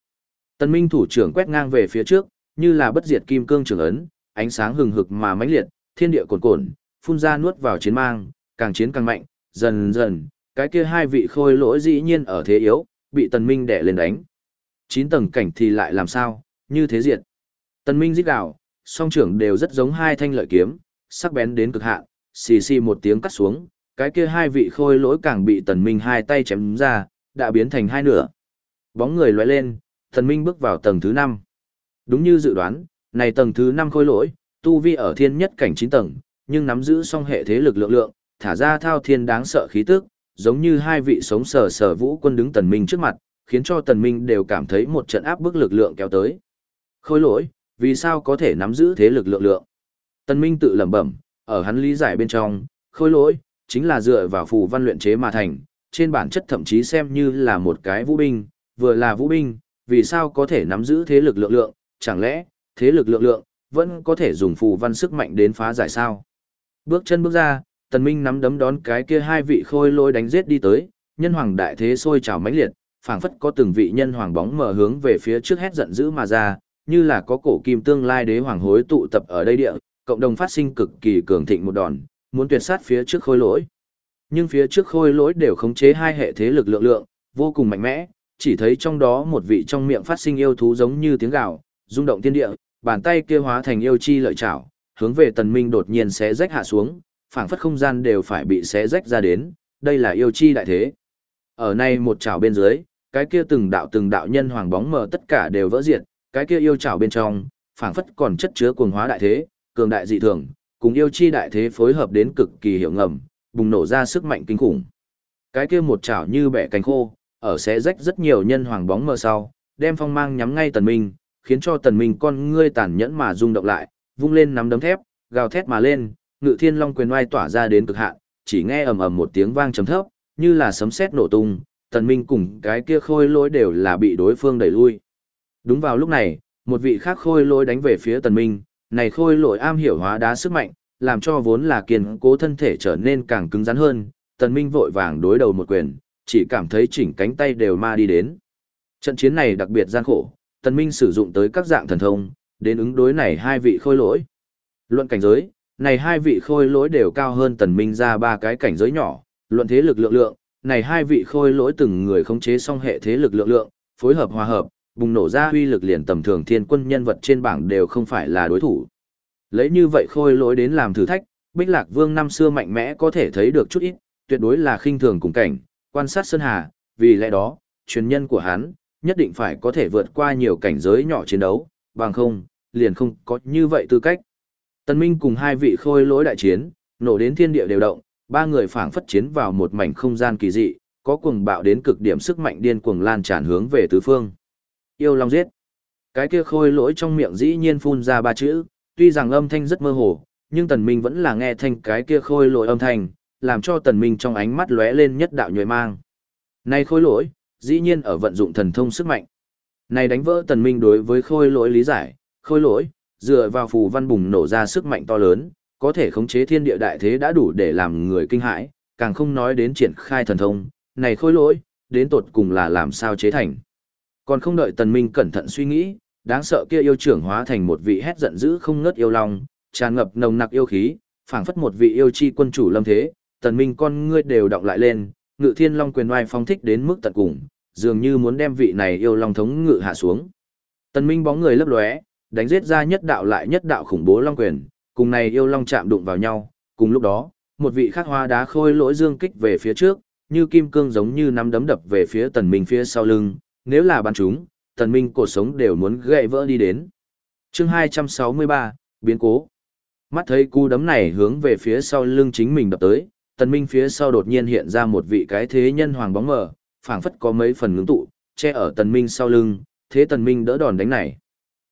Tần Minh thủ trưởng quét ngang về phía trước, như là bất diệt kim cương trường ấn, ánh sáng hừng hực mà mãnh liệt, thiên địa cuồn cuộn, phun ra nuốt vào chiến mang, càng chiến càng mạnh, dần dần, cái kia hai vị khôi lỗi dĩ nhiên ở thế yếu, bị Tần Minh đè lên đánh. Chín tầng cảnh thì lại làm sao, như thế diệt. Tần Minh rít gào, song trưởng đều rất giống hai thanh lợi kiếm, sắc bén đến cực hạn, xì xì một tiếng cắt xuống, cái kia hai vị khôi lỗi càng bị Tần Minh hai tay chém ra, đã biến thành hai nửa. Bóng người lóe lên, tần Minh bước vào tầng thứ 5. Đúng như dự đoán, này tầng thứ 5 khôi lỗi, tu vi ở thiên nhất cảnh 9 tầng, nhưng nắm giữ song hệ thế lực lượng lượng, thả ra thao thiên đáng sợ khí tức, giống như hai vị sống sờ sờ vũ quân đứng Tần Minh trước mặt, khiến cho Tần Minh đều cảm thấy một trận áp bức lực lượng kéo tới. Khôi lỗi, vì sao có thể nắm giữ thế lực lượng lượng? Tần Minh tự lẩm bẩm, ở hắn lý giải bên trong, khôi lỗi, chính là dựa vào phù văn luyện chế mà thành, trên bản chất thậm chí xem như là một cái vũ binh, vừa là vũ binh, vì sao có thể nắm giữ thế lực lượng lượng, chẳng lẽ, thế lực lượng lượng, vẫn có thể dùng phù văn sức mạnh đến phá giải sao? Bước chân bước ra, tần minh nắm đấm đón cái kia hai vị khôi lôi đánh giết đi tới, nhân hoàng đại thế sôi trào mãnh liệt, phảng phất có từng vị nhân hoàng bóng mở hướng về phía trước hét giận dữ mà ra, như là có cổ kim tương lai đế hoàng hối tụ tập ở đây địa, cộng đồng phát sinh cực kỳ cường thịnh một đòn, muốn tuyệt sát phía trước khôi lỗi. Nhưng phía trước khôi lỗi đều khống chế hai hệ thế lực lượng lượng, vô cùng mạnh mẽ, chỉ thấy trong đó một vị trong miệng phát sinh yêu thú giống như tiếng gào, rung động thiên địa, bàn tay kia hóa thành yêu chi lợi chảo, hướng về tần minh đột nhiên xé rách hạ xuống, phảng phất không gian đều phải bị xé rách ra đến, đây là yêu chi đại thế. Ở này một chảo bên dưới, cái kia từng đạo từng đạo nhân hoàng bóng mờ tất cả đều vỡ diệt, cái kia yêu chảo bên trong, phảng phất còn chất chứa cuồng hóa đại thế, cường đại dị thường, cùng yêu chi đại thế phối hợp đến cực kỳ hiệu ngầm, bùng nổ ra sức mạnh kinh khủng. Cái kia một chảo như bẻ cánh khô, ở xé rách rất nhiều nhân hoàng bóng mờ sau, đem phong mang nhắm ngay tần minh, khiến cho tần minh con ngươi tàn nhẫn mà rung động lại, vung lên nắm đấm thép, gào thét mà lên, ngự thiên long quyền oai tỏa ra đến cực hạn, chỉ nghe ầm ầm một tiếng vang trầm thấp, như là sấm sét nổ tung, tần minh cùng cái kia khôi lỗi đều là bị đối phương đẩy lui. Đúng vào lúc này, một vị khác khôi lỗi đánh về phía tần minh, này khôi lỗi am hiểu hóa đá sức mạnh, làm cho vốn là kiên cố thân thể trở nên càng cứng rắn hơn, tần minh vội vàng đối đầu một quyền, chỉ cảm thấy chỉnh cánh tay đều ma đi đến. Trận chiến này đặc biệt gian khổ, tần minh sử dụng tới các dạng thần thông, đến ứng đối này hai vị khôi lỗi. Luận cảnh giới, này hai vị khôi lỗi đều cao hơn tần minh ra ba cái cảnh giới nhỏ, luận thế lực lượng lượng, này hai vị khôi lỗi từng người khống chế song hệ thế lực lượng lượng, phối hợp hòa hợp, bùng nổ ra uy lực liền tầm thường thiên quân nhân vật trên bảng đều không phải là đối thủ. Lấy như vậy khôi lỗi đến làm thử thách, Bích Lạc Vương năm xưa mạnh mẽ có thể thấy được chút ít, tuyệt đối là khinh thường cùng cảnh, quan sát Sơn Hà, vì lẽ đó, truyền nhân của hắn, nhất định phải có thể vượt qua nhiều cảnh giới nhỏ chiến đấu, bằng không, liền không có như vậy tư cách. Tân Minh cùng hai vị khôi lỗi đại chiến, nổ đến thiên địa đều động, ba người phảng phất chiến vào một mảnh không gian kỳ dị, có cuồng bạo đến cực điểm sức mạnh điên cuồng lan tràn hướng về tứ phương. Yêu Long giết. Cái kia khôi lỗi trong miệng dĩ nhiên phun ra ba chữ, tuy rằng âm thanh rất mơ hồ, nhưng Tần Minh vẫn là nghe thanh cái kia khôi lỗi âm thanh, làm cho Tần Minh trong ánh mắt lóe lên nhất đạo nhuệ mang. Này khôi lỗi, dĩ nhiên ở vận dụng thần thông sức mạnh. Này đánh vỡ Tần Minh đối với khôi lỗi lý giải, khôi lỗi, dựa vào phù văn bùng nổ ra sức mạnh to lớn, có thể khống chế thiên địa đại thế đã đủ để làm người kinh hãi, càng không nói đến triển khai thần thông, này khôi lỗi, đến tột cùng là làm sao chế thành. Còn không đợi Tần Minh cẩn thận suy nghĩ, đáng sợ kia yêu trưởng hóa thành một vị hét giận dữ không ngớt yêu long, tràn ngập nồng nặc yêu khí, phảng phất một vị yêu chi quân chủ lâm thế, Tần Minh con ngươi đều động lại lên, Ngự Thiên Long quyền oai phong thích đến mức tận cùng, dường như muốn đem vị này yêu long thống ngự hạ xuống. Tần Minh bóng người lấp lóe, đánh giết ra nhất đạo lại nhất đạo khủng bố long quyền, cùng này yêu long chạm đụng vào nhau, cùng lúc đó, một vị khắc hoa đá khôi lỗi dương kích về phía trước, như kim cương giống như nắm đấm đập về phía tần minh phía sau lưng, nếu là bắn chúng, tần minh cổ sống đều muốn gãy vỡ đi đến. Chương 263, biến cố. Mắt thấy cú đấm này hướng về phía sau lưng chính mình đập tới, tần minh phía sau đột nhiên hiện ra một vị cái thế nhân hoàng bóng mờ, phảng phất có mấy phần ngưng tụ, che ở tần minh sau lưng, thế tần minh đỡ đòn đánh này.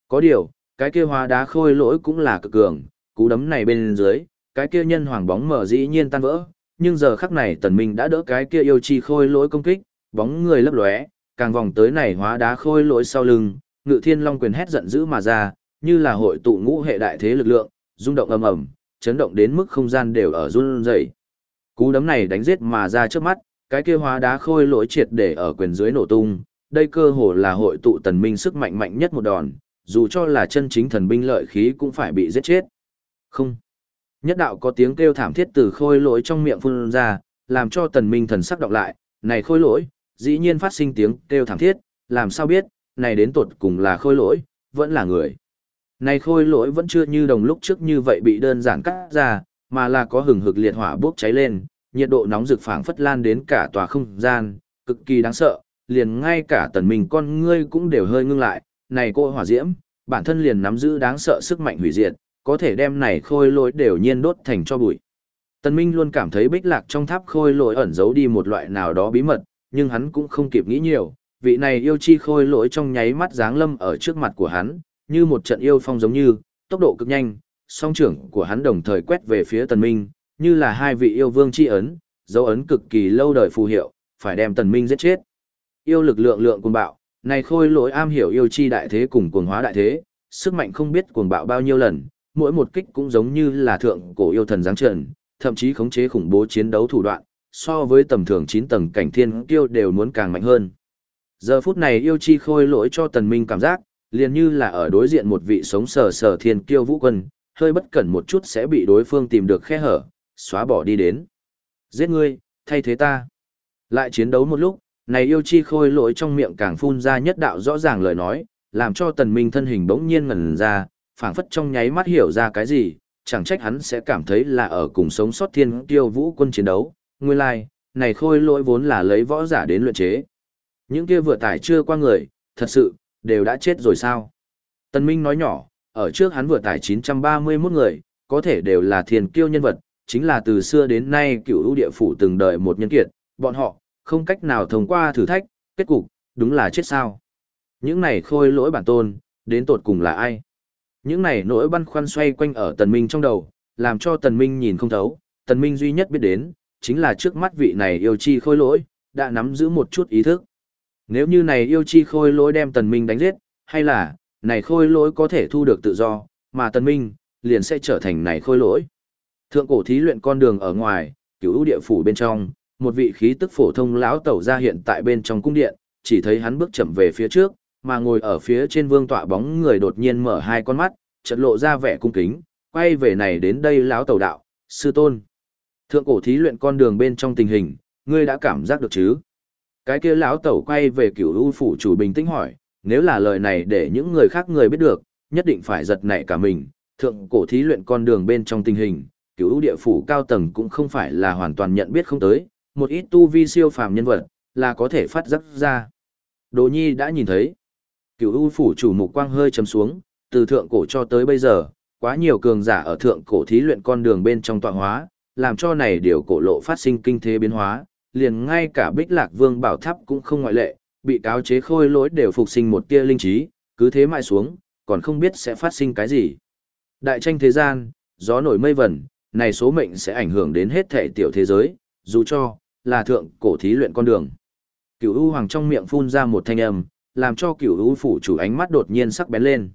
Có điều, cái kia hóa đá khôi lỗi cũng là cực cường, cú đấm này bên dưới, cái kia nhân hoàng bóng mở dĩ nhiên tan vỡ, nhưng giờ khắc này tần minh đã đỡ cái kia yêu chi khôi lỗi công kích, bóng người lấp lóe, càng vòng tới này hóa đá khôi lỗi sau lưng, ngự thiên long quyền hét giận dữ mà ra, như là hội tụ ngũ hệ đại thế lực lượng, rung động ầm ầm, chấn động đến mức không gian đều ở run rẩy. Cú đấm này đánh giết mà ra trước mắt, cái kia hóa đá khôi lỗi triệt để ở quyền dưới nổ tung, đây cơ hồ là hội tụ tần minh sức mạnh mạnh nhất một đòn, dù cho là chân chính thần binh lợi khí cũng phải bị giết chết. Không. Nhất đạo có tiếng kêu thảm thiết từ khôi lỗi trong miệng phun ra, làm cho tần minh thần sắc đọc lại, này khôi lỗi, dĩ nhiên phát sinh tiếng kêu thảm thiết, làm sao biết, này đến tột cùng là khôi lỗi, vẫn là người. Này khôi lỗi vẫn chưa như đồng lúc trước như vậy bị đơn giản cắt ra, mà là có hừng hực liệt hỏa bốc cháy lên, nhiệt độ nóng rực phảng phất lan đến cả tòa không gian, cực kỳ đáng sợ, liền ngay cả tần minh con ngươi cũng đều hơi ngưng lại, này cô hỏa diễm, bản thân liền nắm giữ đáng sợ sức mạnh hủy diệt, có thể đem này khôi lỗi đều nhiên đốt thành cho bụi. Tần Minh luôn cảm thấy bích lạc trong tháp khôi lỗi ẩn giấu đi một loại nào đó bí mật, nhưng hắn cũng không kịp nghĩ nhiều, vị này yêu chi khôi lỗi trong nháy mắt dáng lâm ở trước mặt của hắn, như một trận yêu phong giống như, tốc độ cực nhanh, song trưởng của hắn đồng thời quét về phía Tần Minh, như là hai vị yêu vương chi ấn, dấu ấn cực kỳ lâu đời phù hiệu, phải đem Tần Minh giết chết. Yêu lực lượng lượng cuồng bạo, này khôi lỗi am hiểu yêu chi đại thế cùng cuồng hóa đại thế, sức mạnh không biết cuồng bạo bao nhiêu lần, mỗi một kích cũng giống như là thượng cổ yêu thần giáng trần, thậm chí khống chế khủng bố chiến đấu thủ đoạn, so với tầm thường 9 tầng cảnh thiên kiêu đều muốn càng mạnh hơn. Giờ phút này yêu chi khôi lỗi cho tần minh cảm giác, liền như là ở đối diện một vị sống sờ sờ thiên kiêu vũ quân, hơi bất cẩn một chút sẽ bị đối phương tìm được khe hở, xóa bỏ đi đến. Giết ngươi, thay thế ta. Lại chiến đấu một lúc, này yêu chi khôi lỗi trong miệng càng phun ra nhất đạo rõ ràng lời nói, làm cho tần minh thân hình bỗng nhiên ngẩn ra, phảng phất trong nháy mắt hiểu ra cái gì, chẳng trách hắn sẽ cảm thấy là ở cùng sống sót thiên tiêu vũ quân chiến đấu. Nguyên lai, like, này khôi lỗi vốn là lấy võ giả đến luyện chế. Những kia vừa tải chưa qua người, thật sự, đều đã chết rồi sao? Tần Minh nói nhỏ, ở trước hắn vừa tải 931 người, có thể đều là thiền kiêu nhân vật, chính là từ xưa đến nay cựu ưu địa phủ từng đợi một nhân kiệt, bọn họ, không cách nào thông qua thử thách, kết cục, đúng là chết sao. Những này khôi lỗi bản tôn, đến tột cùng là ai? Những này nỗi băn khoăn xoay quanh ở tần minh trong đầu, làm cho tần minh nhìn không thấu, tần minh duy nhất biết đến, chính là trước mắt vị này yêu chi khôi lỗi, đã nắm giữ một chút ý thức. Nếu như này yêu chi khôi lỗi đem tần minh đánh giết, hay là, này khôi lỗi có thể thu được tự do, mà tần minh, liền sẽ trở thành này khôi lỗi. Thượng cổ thí luyện con đường ở ngoài, cửu ưu địa phủ bên trong, một vị khí tức phổ thông lão tẩu ra hiện tại bên trong cung điện, chỉ thấy hắn bước chậm về phía trước, mà ngồi ở phía trên vương tọa bóng người đột nhiên mở hai con mắt, chợt lộ ra vẻ cung kính, quay về này đến đây lão tẩu đạo, sư tôn. Thượng cổ thí luyện con đường bên trong tình hình, ngươi đã cảm giác được chứ? Cái kia lão tẩu quay về cửu u phủ chủ bình tĩnh hỏi, nếu là lời này để những người khác người biết được, nhất định phải giật nảy cả mình. Thượng cổ thí luyện con đường bên trong tình hình, cửu u địa phủ cao tầng cũng không phải là hoàn toàn nhận biết không tới, một ít tu vi siêu phàm nhân vật, là có thể phát giác ra. Đồ Nhi đã nhìn thấy. Cửu u phủ chủ mục quang hơi chấm xuống, từ thượng cổ cho tới bây giờ, quá nhiều cường giả ở thượng cổ thí luyện con đường bên trong tọa hóa, làm cho này điều cổ lộ phát sinh kinh thế biến hóa, liền ngay cả Bích Lạc Vương bảo tháp cũng không ngoại lệ, bị cáo chế khôi lỗi đều phục sinh một tia linh trí, cứ thế mãi xuống, còn không biết sẽ phát sinh cái gì. Đại tranh thế gian, gió nổi mây vẩn, này số mệnh sẽ ảnh hưởng đến hết thể tiểu thế giới, dù cho là thượng cổ thí luyện con đường. Cửu U Hoàng trong miệng phun ra một thanh âm, làm cho Cửu U phủ chủ ánh mắt đột nhiên sắc bén lên.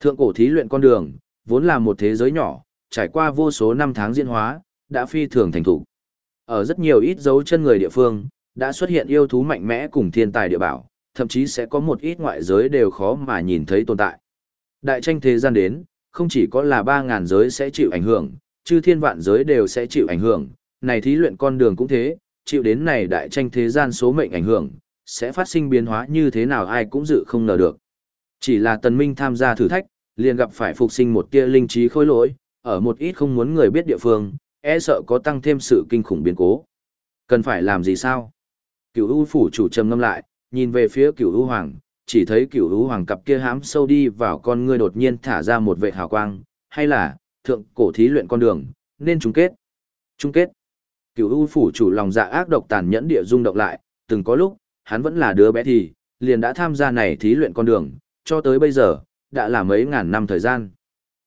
Thượng cổ thí luyện con đường, vốn là một thế giới nhỏ, trải qua vô số năm tháng diễn hóa, đã phi thường thành thủ. Ở rất nhiều ít dấu chân người địa phương, đã xuất hiện yêu thú mạnh mẽ cùng thiên tài địa bảo, thậm chí sẽ có một ít ngoại giới đều khó mà nhìn thấy tồn tại. Đại tranh thế gian đến, không chỉ có là 3.000 giới sẽ chịu ảnh hưởng, chư thiên vạn giới đều sẽ chịu ảnh hưởng, này thí luyện con đường cũng thế, chịu đến này đại tranh thế gian số mệnh ảnh hưởng, sẽ phát sinh biến hóa như thế nào ai cũng dự không ngờ được. Chỉ là tần minh tham gia thử thách, liền gặp phải phục sinh một tia linh trí khôi lỗi, ở một ít không muốn người biết địa phương, e sợ có tăng thêm sự kinh khủng biến cố. Cần phải làm gì sao? Cửu U phủ chủ trầm ngâm lại, nhìn về phía Cửu U hoàng, chỉ thấy Cửu U hoàng cặp kia hám sâu đi vào con ngươi đột nhiên thả ra một vệt hào quang, hay là thượng cổ thí luyện con đường, nên chung kết. Chung kết. Cửu U phủ chủ lòng dạ ác độc tàn nhẫn địa rung động lại, từng có lúc, hắn vẫn là đứa bé thì, liền đã tham gia này thí luyện con đường, cho tới bây giờ, đã là mấy ngàn năm thời gian.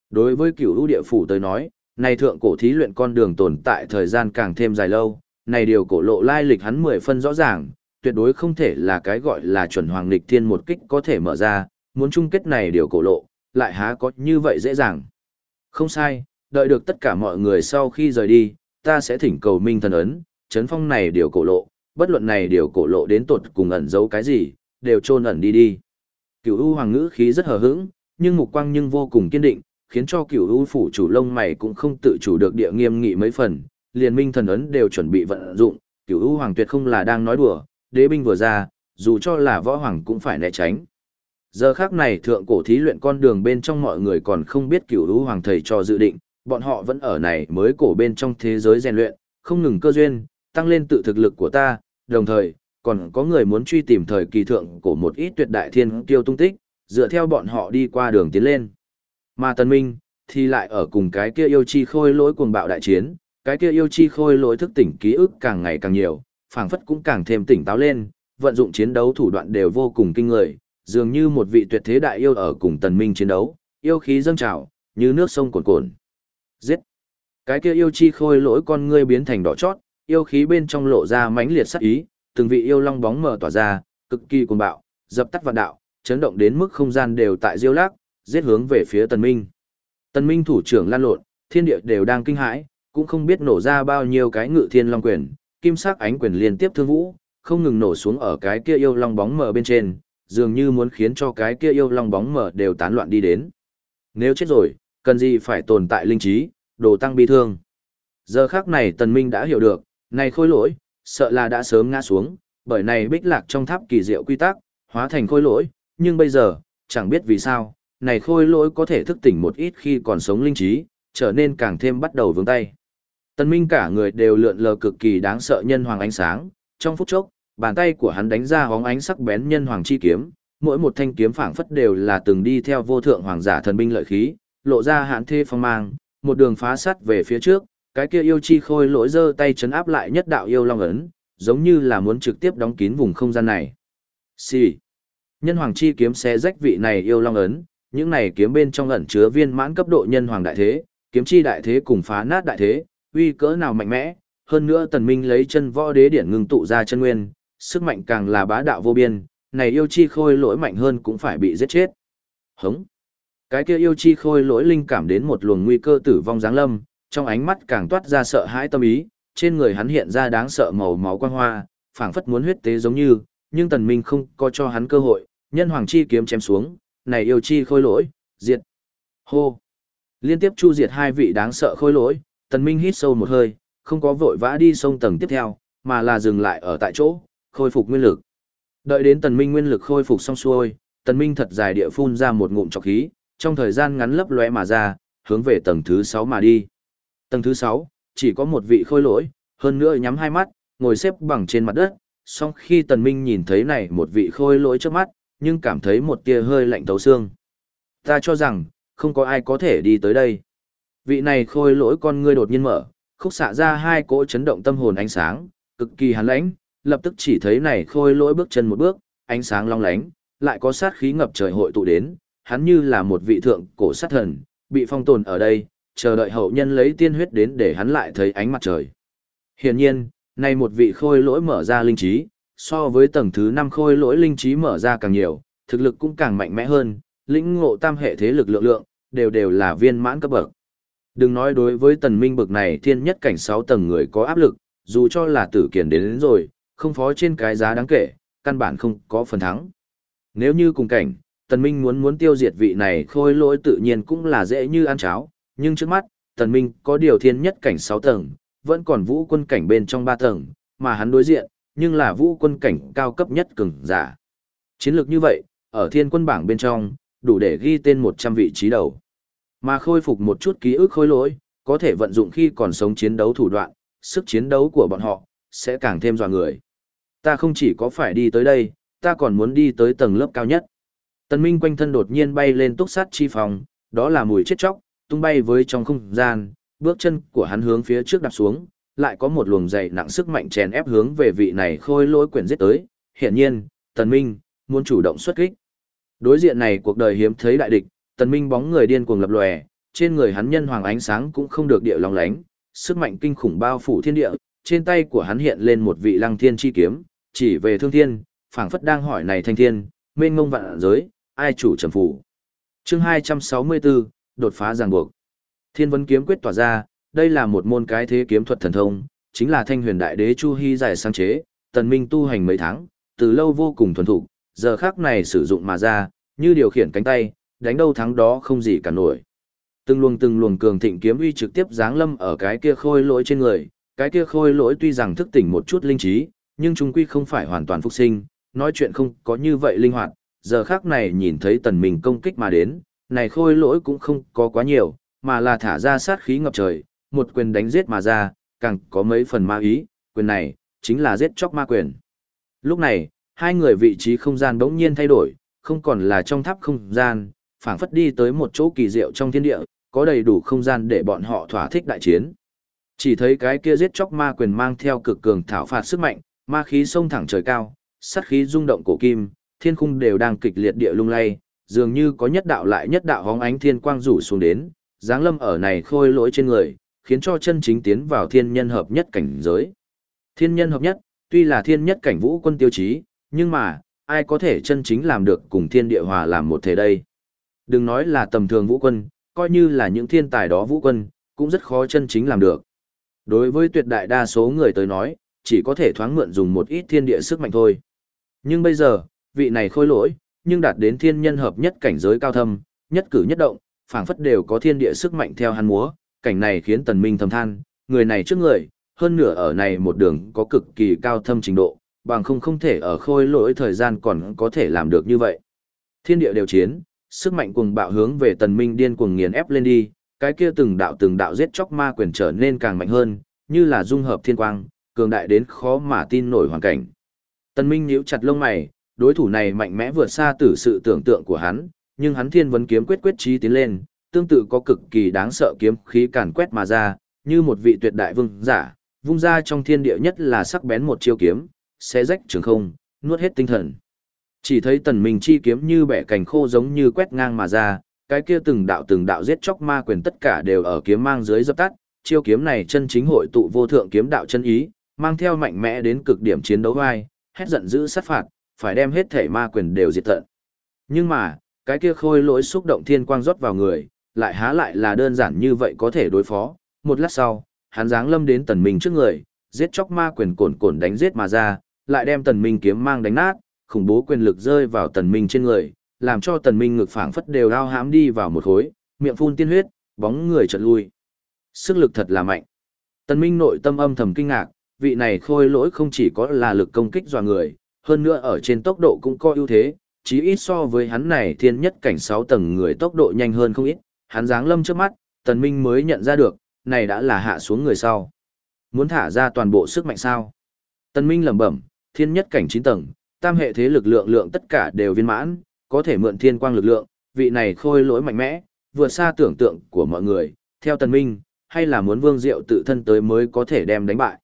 Đối với Cửu U địa phủ tới nói, này thượng cổ thí luyện con đường tồn tại thời gian càng thêm dài lâu, này điều cổ lộ lai lịch hắn mười phân rõ ràng, tuyệt đối không thể là cái gọi là chuẩn hoàng lịch thiên một kích có thể mở ra, muốn chung kết này điều cổ lộ, lại há có như vậy dễ dàng. Không sai, đợi được tất cả mọi người sau khi rời đi, ta sẽ thỉnh cầu minh thần ấn, chấn phong này điều cổ lộ, bất luận này điều cổ lộ đến tột cùng ẩn giấu cái gì, đều trôn ẩn đi đi. Cửu U hoàng ngữ khí rất hờ hững, nhưng mục quang nhưng vô cùng kiên định, khiến cho cửu U phủ chủ lông mày cũng không tự chủ được địa nghiêm nghị mấy phần, liền minh thần ấn đều chuẩn bị vận dụng, cửu U hoàng tuyệt không là đang nói đùa, đế binh vừa ra, dù cho là võ hoàng cũng phải né tránh. Giờ khác này thượng cổ thí luyện con đường bên trong mọi người còn không biết cửu U hoàng thầy cho dự định, bọn họ vẫn ở này mới cổ bên trong thế giới rèn luyện, không ngừng cơ duyên, tăng lên tự thực lực của ta, đồng thời, còn có người muốn truy tìm thời kỳ thượng của một ít tuyệt đại thiên tiêu tung tích, dựa theo bọn họ đi qua đường tiến lên. Mà Tần Minh, thì lại ở cùng cái kia yêu chi khôi lỗi cuồng bạo đại chiến, cái kia yêu chi khôi lỗi thức tỉnh ký ức càng ngày càng nhiều, phảng phất cũng càng thêm tỉnh táo lên, vận dụng chiến đấu thủ đoạn đều vô cùng kinh người, dường như một vị tuyệt thế đại yêu ở cùng Tần Minh chiến đấu, yêu khí dâng trào, như nước sông cuồn cuộn. Giết! Cái kia yêu chi khôi lỗi con ngươi biến thành đỏ chót, yêu khí bên trong lộ ra mãnh liệt sát ý, từng vị yêu long bóng mở tỏa ra, cực kỳ cuồng bạo, dập tắt vạn đạo, chấn động đến mức không gian đều tại diêu lác giết hướng về phía Tần Minh. Tần Minh thủ trưởng lan lộn, thiên địa đều đang kinh hãi, cũng không biết nổ ra bao nhiêu cái ngự thiên long quyền, kim sắc ánh quyền liên tiếp thương vũ, không ngừng nổ xuống ở cái kia yêu long bóng mờ bên trên, dường như muốn khiến cho cái kia yêu long bóng mờ đều tán loạn đi đến. Nếu chết rồi, cần gì phải tồn tại linh trí, đồ tăng bi thương. Giờ khắc này tần minh đã hiểu được, này khôi lỗi, sợ là đã sớm ngã xuống, bởi này bích lạc trong tháp kỳ diệu quy tắc, hóa thành khôi lỗi, nhưng bây giờ, chẳng biết vì sao, này khôi lỗi có thể thức tỉnh một ít khi còn sống linh trí, trở nên càng thêm bắt đầu vướng tay. Tần Minh cả người đều lượn lờ cực kỳ đáng sợ nhân hoàng ánh sáng, trong phút chốc, bàn tay của hắn đánh ra hóng ánh sắc bén nhân hoàng chi kiếm, mỗi một thanh kiếm phảng phất đều là từng đi theo vô thượng hoàng giả thần binh lợi khí, lộ ra hạn thê phong mang, một đường phá sắt về phía trước, cái kia yêu chi khôi lỗi giơ tay chấn áp lại nhất đạo yêu long ấn, giống như là muốn trực tiếp đóng kín vùng không gian này. Xì. Nhân hoàng chi kiếm xé rách vị này yêu long ấn, những này kiếm bên trong ẩn chứa viên mãn cấp độ nhân hoàng đại thế, kiếm chi đại thế cùng phá nát đại thế, uy cỡ nào mạnh mẽ, hơn nữa tần minh lấy chân võ đế điển ngưng tụ ra chân nguyên, sức mạnh càng là bá đạo vô biên, này yêu chi khôi lỗi mạnh hơn cũng phải bị giết chết. Hống. Cái kia yêu chi khôi lỗi linh cảm đến một luồng nguy cơ tử vong giáng lâm, trong ánh mắt càng toát ra sợ hãi tâm ý, trên người hắn hiện ra đáng sợ màu máu quang hoa, phảng phất muốn huyết tế giống như, nhưng tần minh không có cho hắn cơ hội, nhân hoàng chi kiếm chém xuống, này yêu chi khôi lỗi, diệt. Hô. Liên tiếp chu diệt hai vị đáng sợ khôi lỗi, tần minh hít sâu một hơi, không có vội vã đi sông tầng tiếp theo, mà là dừng lại ở tại chỗ, khôi phục nguyên lực. Đợi đến tần minh nguyên lực khôi phục xong xuôi, tần minh thật dài địa phun ra một ngụm trọc khí, trong thời gian ngắn lấp lóe mà ra, hướng về tầng thứ 6 mà đi. Tầng thứ 6, chỉ có một vị khôi lỗi, hơn nữa nhắm hai mắt, ngồi xếp bằng trên mặt đất, song khi tần minh nhìn thấy này một vị khôi lỗi trước mắt, nhưng cảm thấy một tia hơi lạnh tấu xương. Ta cho rằng, không có ai có thể đi tới đây. Vị này khôi lỗi con ngươi đột nhiên mở, khúc xạ ra hai cỗ chấn động tâm hồn ánh sáng, cực kỳ hàn lãnh, lập tức chỉ thấy này khôi lỗi bước chân một bước, ánh sáng long lánh, lại có sát khí ngập trời hội tụ đến, hắn như là một vị thượng cổ sát thần, bị phong tồn ở đây, chờ đợi hậu nhân lấy tiên huyết đến để hắn lại thấy ánh mặt trời. Hiển nhiên, này một vị khôi lỗi mở ra linh trí, so với tầng thứ 5 khôi lỗi linh trí mở ra càng nhiều, thực lực cũng càng mạnh mẽ hơn, lĩnh ngộ tam hệ thế lực lượng lượng, đều đều là viên mãn cấp bậc. Đừng nói đối với tần minh bậc này thiên nhất cảnh 6 tầng người có áp lực, dù cho là tử kiển đến, đến rồi, không phó trên cái giá đáng kể, căn bản không có phần thắng. Nếu như cùng cảnh, tần minh muốn muốn tiêu diệt vị này khôi lỗi tự nhiên cũng là dễ như ăn cháo, nhưng trước mắt, tần minh có điều thiên nhất cảnh 6 tầng, vẫn còn vũ quân cảnh bên trong 3 tầng, mà hắn đối diện, nhưng là vũ quân cảnh cao cấp nhất cường giả. Chiến lược như vậy, ở thiên quân bảng bên trong, đủ để ghi tên 100 vị trí đầu. Mà khôi phục một chút ký ức khôi lỗi, có thể vận dụng khi còn sống chiến đấu thủ đoạn, sức chiến đấu của bọn họ, sẽ càng thêm dò người. Ta không chỉ có phải đi tới đây, ta còn muốn đi tới tầng lớp cao nhất. Tần Minh quanh thân đột nhiên bay lên túc sát chi phòng, đó là mùi chết chóc, tung bay với trong không gian, bước chân của hắn hướng phía trước đạp xuống, lại có một luồng dày nặng sức mạnh chèn ép hướng về vị này khôi lỗi quyển giết tới. Hiển nhiên, Tần Minh muốn chủ động xuất kích. Đối diện này cuộc đời hiếm thấy đại địch, Tần Minh bóng người điên cuồng lập lòe, trên người hắn nhân hoàng ánh sáng cũng không được địa lòng lánh, sức mạnh kinh khủng bao phủ thiên địa, trên tay của hắn hiện lên một vị lăng thiên chi kiếm, chỉ về thương thiên, phảng phất đang hỏi này thanh thiên, mênh mông vạn giới, ai chủ trầm phủ. Chương 264, đột phá ràng buộc. Thiên vấn kiếm quyết tỏa ra, đây là một môn cái thế kiếm thuật thần thông, chính là thanh huyền đại đế Chu Hy giải sáng chế, tần minh tu hành mấy tháng, từ lâu vô cùng thuần thục, giờ khắc này sử dụng mà ra, như điều khiển cánh tay, đánh đâu thắng đó không gì cả nổi. Từng luồng từng luồng cường thịnh kiếm uy trực tiếp giáng lâm ở cái kia khôi lỗi trên người, cái kia khôi lỗi tuy rằng thức tỉnh một chút linh trí, nhưng chúng quy không phải hoàn toàn phục sinh, nói chuyện không có như vậy linh hoạt, giờ khắc này nhìn thấy tần mình công kích mà đến, này khôi lỗi cũng không có quá nhiều, mà là thả ra sát khí ngập trời, một quyền đánh giết mà ra, càng có mấy phần ma ý, quyền này, chính là giết chóc ma quyền. Lúc này, hai người vị trí không gian đống nhiên thay đổi, không còn là trong tháp không gian, phảng phất đi tới một chỗ kỳ diệu trong thiên địa, có đầy đủ không gian để bọn họ thỏa thích đại chiến. Chỉ thấy cái kia giết chóc ma quyền mang theo cực cường thảo phạt sức mạnh, ma khí sông thẳng trời cao, sát khí rung động cổ kim, thiên khung đều đang kịch liệt địa lung lay, dường như có nhất đạo lại nhất đạo hóng ánh thiên quang rủ xuống đến, dáng lâm ở này khôi lỗi trên người, khiến cho chân chính tiến vào thiên nhân hợp nhất cảnh giới. Thiên nhân hợp nhất, tuy là thiên nhất cảnh vũ quân tiêu chí, nhưng mà, ai có thể chân chính làm được cùng thiên địa hòa làm một thể đây. Đừng nói là tầm thường vũ quân, coi như là những thiên tài đó vũ quân, cũng rất khó chân chính làm được. Đối với tuyệt đại đa số người tới nói, chỉ có thể thoáng mượn dùng một ít thiên địa sức mạnh thôi. Nhưng bây giờ, vị này khôi lỗi, nhưng đạt đến thiên nhân hợp nhất cảnh giới cao thâm, nhất cử nhất động, phảng phất đều có thiên địa sức mạnh theo hắn múa, cảnh này khiến tần minh thầm than, người này trước người, hơn nửa ở này một đường có cực kỳ cao thâm trình độ, bằng không không thể ở khôi lỗi thời gian còn có thể làm được như vậy. Thiên địa đều chiến, sức mạnh cuồng bạo hướng về tần minh điên cuồng nghiền ép lên đi, cái kia từng đạo từng đạo giết chóc ma quyền trở nên càng mạnh hơn, như là dung hợp thiên quang, cường đại đến khó mà tin nổi hoàn cảnh. Tần minh nhíu chặt lông mày, đối thủ này mạnh mẽ vượt xa từ sự tưởng tượng của hắn, nhưng hắn thiên vấn kiếm quyết quyết trí tiến lên, tương tự có cực kỳ đáng sợ kiếm khí càn quét mà ra, như một vị tuyệt đại vương giả, vung ra trong thiên địa nhất là sắc bén một chiêu kiếm, sẽ rách trường không, nuốt hết tinh thần. Chỉ thấy tần mình chi kiếm như bẻ cành khô giống như quét ngang mà ra, cái kia từng đạo từng đạo giết chóc ma quyền tất cả đều ở kiếm mang dưới dập tắt, chiêu kiếm này chân chính hội tụ vô thượng kiếm đạo chân ý, mang theo mạnh mẽ đến cực điểm chiến đấu vai, hét giận dữ sát phạt, phải đem hết thể ma quyền đều diệt tận. Nhưng mà, cái kia khôi lỗi xúc động thiên quang rót vào người, lại há lại là đơn giản như vậy có thể đối phó. Một lát sau, hắn giáng lâm đến tần minh trước người, giết chóc ma quyền cồn cồn đánh giết mà ra, lại đem tần minh kiếm mang đánh nát, khủng bố quyền lực rơi vào tần minh trên người, làm cho tần minh ngực phảng phất đều ao hãm đi vào một khối, miệng phun tiên huyết, bóng người chợt lui. Sức lực thật là mạnh. Tần minh nội tâm âm thầm kinh ngạc, vị này khôi lỗi không chỉ có là lực công kích dọa người, hơn nữa ở trên tốc độ cũng có ưu thế, chí ít so với hắn này thiên nhất cảnh 6 tầng người tốc độ nhanh hơn không ít, hắn dáng lâm trước mắt, tần minh mới nhận ra được, này đã là hạ xuống người sau. Muốn thả ra toàn bộ sức mạnh sao? Tần minh lẩm bẩm, thiên nhất cảnh 9 tầng, tam hệ thế lực lượng lượng tất cả đều viên mãn, có thể mượn thiên quang lực lượng, vị này khôi lỗi mạnh mẽ, vượt xa tưởng tượng của mọi người, theo tần minh, hay là muốn vương diệu tự thân tới mới có thể đem đánh bại.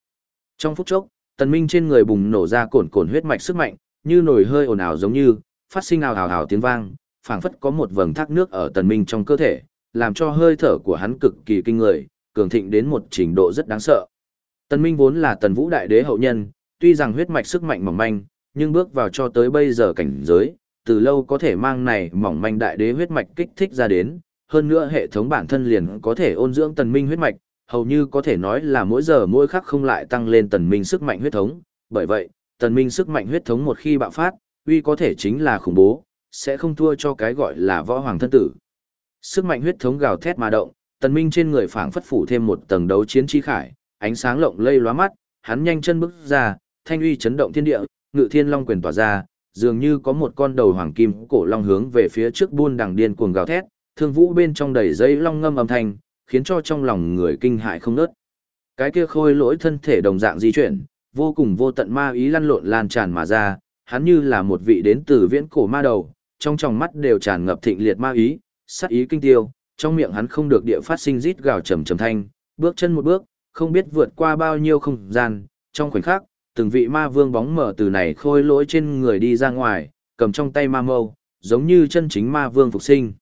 Trong phút chốc, tần minh trên người bùng nổ ra cồn cồn huyết mạch sức mạnh, như nổi hơi ồn ào giống như, phát sinh ào ào ào tiếng vang, phảng phất có một vầng thác nước ở tần minh trong cơ thể, làm cho hơi thở của hắn cực kỳ kinh người, cường thịnh đến một trình độ rất đáng sợ. Tần minh vốn là tần vũ đại đế hậu nhân, tuy rằng huyết mạch sức mạnh mỏng manh, nhưng bước vào cho tới bây giờ cảnh giới, từ lâu có thể mang này mỏng manh đại đế huyết mạch kích thích ra đến, hơn nữa hệ thống bản thân liền có thể ôn dưỡng tần minh huyết mạch, hầu như có thể nói là mỗi giờ mỗi khắc không lại tăng lên tần minh sức mạnh huyết thống, bởi vậy, tần minh sức mạnh huyết thống một khi bạo phát, uy có thể chính là khủng bố, sẽ không thua cho cái gọi là võ hoàng thân tử. Sức mạnh huyết thống gào thét mà động, tần minh trên người phảng phất phủ thêm một tầng đấu chiến chi khải, ánh sáng lộng lây lóa mắt, hắn nhanh chân bước ra, thanh uy chấn động thiên địa, ngự thiên long quyền tỏa ra, dường như có một con đầu hoàng kim cổ long hướng về phía trước buôn đằng điên cuồng gào thét, thương vũ bên trong đầy dây long ngâm âm thanh, khiến cho trong lòng người kinh hãi không nớt. Cái kia khôi lỗi thân thể đồng dạng di chuyển, vô cùng vô tận ma ý lăn lộn lan tràn mà ra, hắn như là một vị đến từ viễn cổ ma đầu, trong tròng mắt đều tràn ngập thịnh liệt ma ý, sát ý kinh tiêu, trong miệng hắn không được địa phát sinh rít gào trầm trầm thanh, bước chân một bước, không biết vượt qua bao nhiêu không gian, trong khoảnh khắc, từng vị ma vương bóng mở từ này khôi lỗi trên người đi ra ngoài, cầm trong tay ma mâu, giống như chân chính ma vương phục sinh.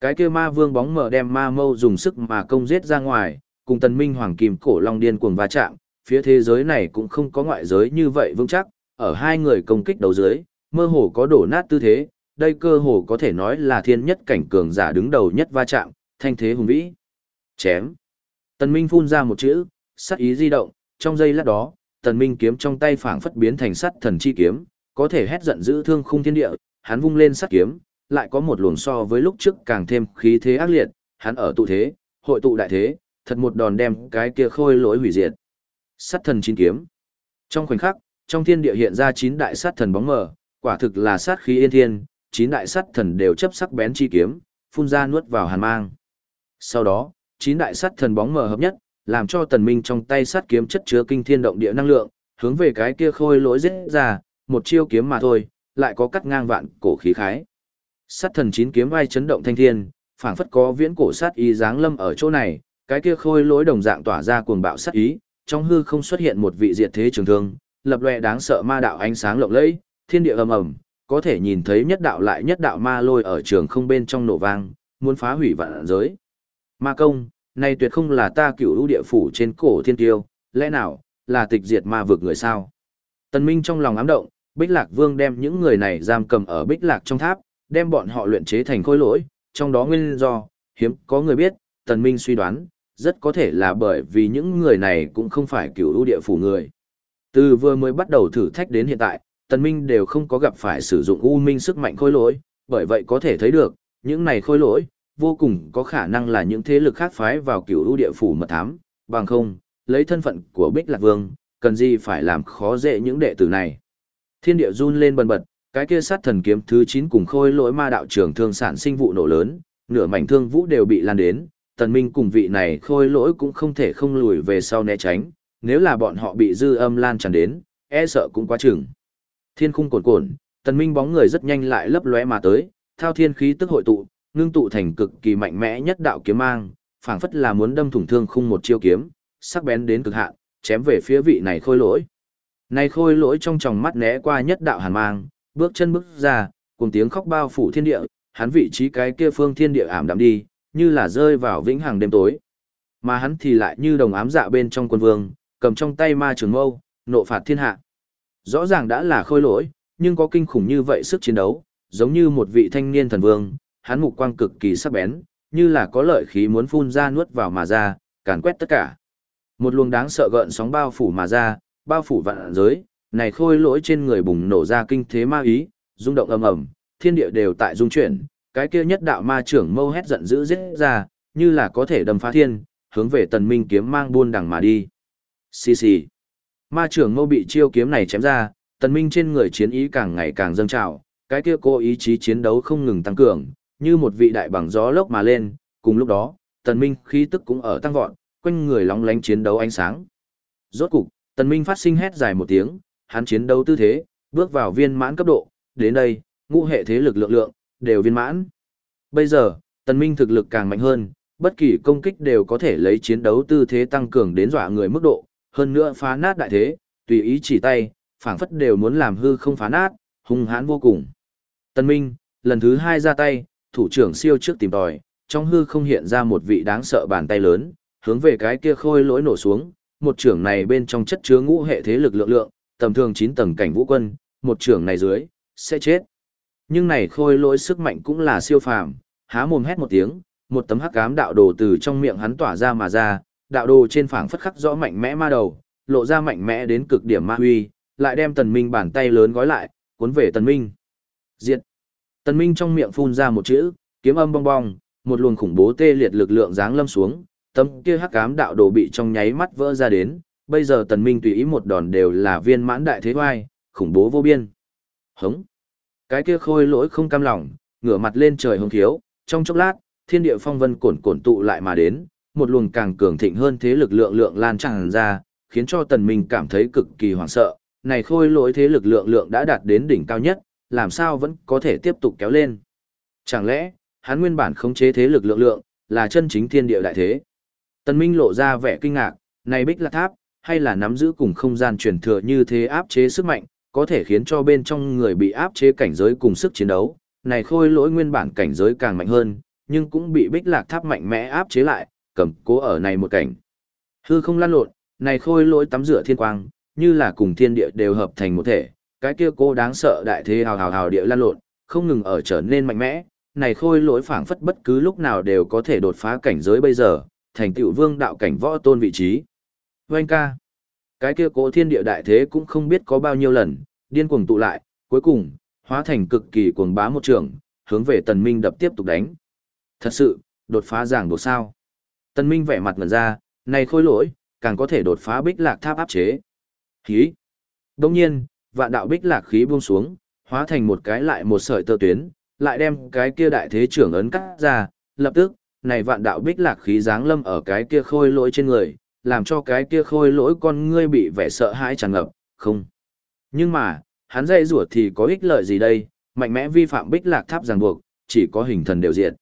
Cái kia ma vương bóng mở đem ma mâu dùng sức mà công giết ra ngoài, cùng tần minh hoàng kim cổ long điên cuồng va chạm, phía thế giới này cũng không có ngoại giới như vậy vững chắc, ở hai người công kích đầu dưới, mơ hồ có đổ nát tư thế, đây cơ hồ có thể nói là thiên nhất cảnh cường giả đứng đầu nhất va chạm, thanh thế hùng vĩ. Chém. Tần Minh phun ra một chữ, sát ý di động, trong giây lát đó, Tần Minh kiếm trong tay phảng phất biến thành sắt thần chi kiếm, có thể hét giận dữ thương khung thiên địa, hắn vung lên sắt kiếm, lại có một luồng so với lúc trước càng thêm khí thế ác liệt, hắn ở tụ thế, hội tụ đại thế, thật một đòn đem cái kia khôi lỗi hủy diệt. Sắt thần chín kiếm. Trong khoảnh khắc, trong thiên địa hiện ra chín đại sát thần bóng mờ, quả thực là sát khí yên thiên, chín đại sát thần đều chấp sắc bén chi kiếm, phun ra nuốt vào hàn mang. Sau đó, chín đại sát thần bóng mờ hợp nhất, làm cho tần minh trong tay sắt kiếm chất chứa kinh thiên động địa năng lượng, hướng về cái kia khôi lỗi giết ra, một chiêu kiếm mà thôi, lại có cắt ngang vạn cổ khí khái. Sát thần chín kiếm vai chấn động thanh thiên, phảng phất có viễn cổ sát ý dáng lâm ở chỗ này, cái kia khôi lỗi đồng dạng tỏa ra cuồng bạo sát ý, trong hư không xuất hiện một vị diệt thế trường thương, lập lòe đáng sợ ma đạo ánh sáng lộng lẫy, thiên địa ầm ầm, có thể nhìn thấy nhất đạo lại nhất đạo ma lôi ở trường không bên trong nổ vang, muốn phá hủy vạn giới. Ma công, này tuyệt không là ta cửu ưu địa phủ trên cổ thiên tiêu, lẽ nào, là tịch diệt ma vực người sao? Tần Minh trong lòng ám động, Bích Lạc Vương đem những người này giam cầm ở Bích Lạc trong tháp, đem bọn họ luyện chế thành khối lỗi, trong đó nguyên do, hiếm có người biết, Tần Minh suy đoán, rất có thể là bởi vì những người này cũng không phải cửu ưu địa phủ người. Từ vừa mới bắt đầu thử thách đến hiện tại, Tần Minh đều không có gặp phải sử dụng U Minh sức mạnh khôi lỗi, bởi vậy có thể thấy được, những này khôi lỗi, vô cùng có khả năng là những thế lực khác phái vào cửu ưu địa phủ mật thám, bằng không, lấy thân phận của Bích Lạc Vương, cần gì phải làm khó dễ những đệ tử này. Thiên địa run lên bần bật, cái kia sát thần kiếm thứ 9 cùng khôi lỗi ma đạo trưởng thương sản sinh vụ nổ lớn, nửa mảnh thương vũ đều bị lan đến, tần minh cùng vị này khôi lỗi cũng không thể không lùi về sau né tránh, nếu là bọn họ bị dư âm lan tràn đến, e sợ cũng quá chừng. Thiên khung cồn cồn, tần minh bóng người rất nhanh lại lấp lóe mà tới, thao thiên khí tức hội tụ, ngưng tụ thành cực kỳ mạnh mẽ nhất đạo kiếm mang, phảng phất là muốn đâm thủng thương khung một chiêu kiếm, sắc bén đến cực hạn, chém về phía vị này khôi lỗi. Này khôi lỗi trong tròng mắt né qua nhất đạo hàn mang, bước chân bước ra, cùng tiếng khóc bao phủ thiên địa, hắn vị trí cái kia phương thiên địa ảm đạm đi, như là rơi vào vĩnh hằng đêm tối. Mà hắn thì lại như đồng ám dạ bên trong quân vương, cầm trong tay ma trường mâu, nộ phạt thiên hạ. Rõ ràng đã là khôi lỗi, nhưng có kinh khủng như vậy sức chiến đấu, giống như một vị thanh niên thần vương, hắn mục quang cực kỳ sắc bén, như là có lợi khí muốn phun ra nuốt vào mà ra, càn quét tất cả. Một luồng đáng sợ gợn sóng bao phủ mà ra, bao phủ vạn giới, này khôi lỗi trên người bùng nổ ra kinh thế ma ý, rung động ầm ầm, thiên địa đều tại rung chuyển, cái kia nhất đạo ma trưởng mâu hét giận dữ giết ra, như là có thể đâm phá thiên, hướng về tần minh kiếm mang buôn đằng mà đi. Xì xì. Ma trưởng Ngô bị chiêu kiếm này chém ra, tần minh trên người chiến ý càng ngày càng dâng trào, cái kia cô ý chí chiến đấu không ngừng tăng cường, như một vị đại bằng gió lốc mà lên, cùng lúc đó, tần minh khí tức cũng ở tăng vọt, quanh người lóng lánh chiến đấu ánh sáng. Rốt cục, tần minh phát sinh hét dài một tiếng, hắn chiến đấu tư thế, bước vào viên mãn cấp độ, đến đây, ngũ hệ thế lực lượng lượng, đều viên mãn. Bây giờ, tần minh thực lực càng mạnh hơn, bất kỳ công kích đều có thể lấy chiến đấu tư thế tăng cường đến dọa người mức độ, hơn nữa phá nát đại thế, tùy ý chỉ tay, phảng phất đều muốn làm hư không phá nát, hung hãn vô cùng. tân minh, lần thứ hai ra tay, thủ trưởng siêu trước tìm tòi, trong hư không hiện ra một vị đáng sợ bàn tay lớn, hướng về cái kia khôi lỗi nổ xuống, một trưởng này bên trong chất chứa ngũ hệ thế lực lượng lượng, tầm thường 9 tầng cảnh vũ quân, một trưởng này dưới, sẽ chết. Nhưng này khôi lỗi sức mạnh cũng là siêu phàm, há mồm hét một tiếng, một tấm hắc ám đạo đồ từ trong miệng hắn tỏa ra mà ra, đạo đồ trên phảng phất khắc rõ mạnh mẽ ma đầu, lộ ra mạnh mẽ đến cực điểm ma huy, lại đem tần minh bàn tay lớn gói lại, cuốn về tần minh. Diệt. Tần minh trong miệng phun ra một chữ, kiếm âm bong bong, một luồng khủng bố tê liệt lực lượng giáng lâm xuống, tấm kia hắc ám đạo đồ bị trong nháy mắt vỡ ra đến, bây giờ tần minh tùy ý một đòn đều là viên mãn đại thế oai, khủng bố vô biên. Hống. Cái kia khôi lỗi không cam lòng, ngửa mặt lên trời hống thiếu, trong chốc lát, thiên địa phong vân cuồn cuộn tụ lại mà đến, một luồng càng cường thịnh hơn thế lực lượng lượng lan tràn ra, khiến cho tần minh cảm thấy cực kỳ hoảng sợ, này khôi lỗi thế lực lượng lượng đã đạt đến đỉnh cao nhất, làm sao vẫn có thể tiếp tục kéo lên. Chẳng lẽ, hắn nguyên bản khống chế thế lực lượng lượng, là chân chính thiên địa đại thế. Tần minh lộ ra vẻ kinh ngạc, này bích lạc tháp, hay là nắm giữ cùng không gian truyền thừa như thế áp chế sức mạnh, có thể khiến cho bên trong người bị áp chế cảnh giới cùng sức chiến đấu, này khôi lỗi nguyên bản cảnh giới càng mạnh hơn, nhưng cũng bị bích lạc tháp mạnh mẽ áp chế lại, cầm cố ở này một cảnh. Hư không lan lộn, này khôi lỗi tắm rửa thiên quang, như là cùng thiên địa đều hợp thành một thể, cái kia cô đáng sợ đại thế hào hào hào địa lan lộn, không ngừng ở trở nên mạnh mẽ, này khôi lỗi phảng phất bất cứ lúc nào đều có thể đột phá cảnh giới bây giờ, thành tựu vương đạo cảnh võ tôn vị trí. Vâng ca. Cái kia cố thiên địa đại thế cũng không biết có bao nhiêu lần, điên cuồng tụ lại, cuối cùng, hóa thành cực kỳ cuồng bá một trường, hướng về tần minh đập tiếp tục đánh. Thật sự, đột phá giảng buộc sao. Tần minh vẻ mặt ngẩn ra, này khôi lỗi, càng có thể đột phá bích lạc tháp áp chế. Khí. Đồng nhiên, vạn đạo bích lạc khí buông xuống, hóa thành một cái lại một sợi tơ tuyến, lại đem cái kia đại thế trưởng ấn cắt ra, lập tức, này vạn đạo bích lạc khí giáng lâm ở cái kia khôi lỗi trên người, làm cho cái kia khôi lỗi con ngươi bị vẻ sợ hãi tràn ngập, không. Nhưng mà, hắn dây rủa thì có ích lợi gì đây, mạnh mẽ vi phạm bích lạc tháp ràng buộc, chỉ có hình thần đều diện.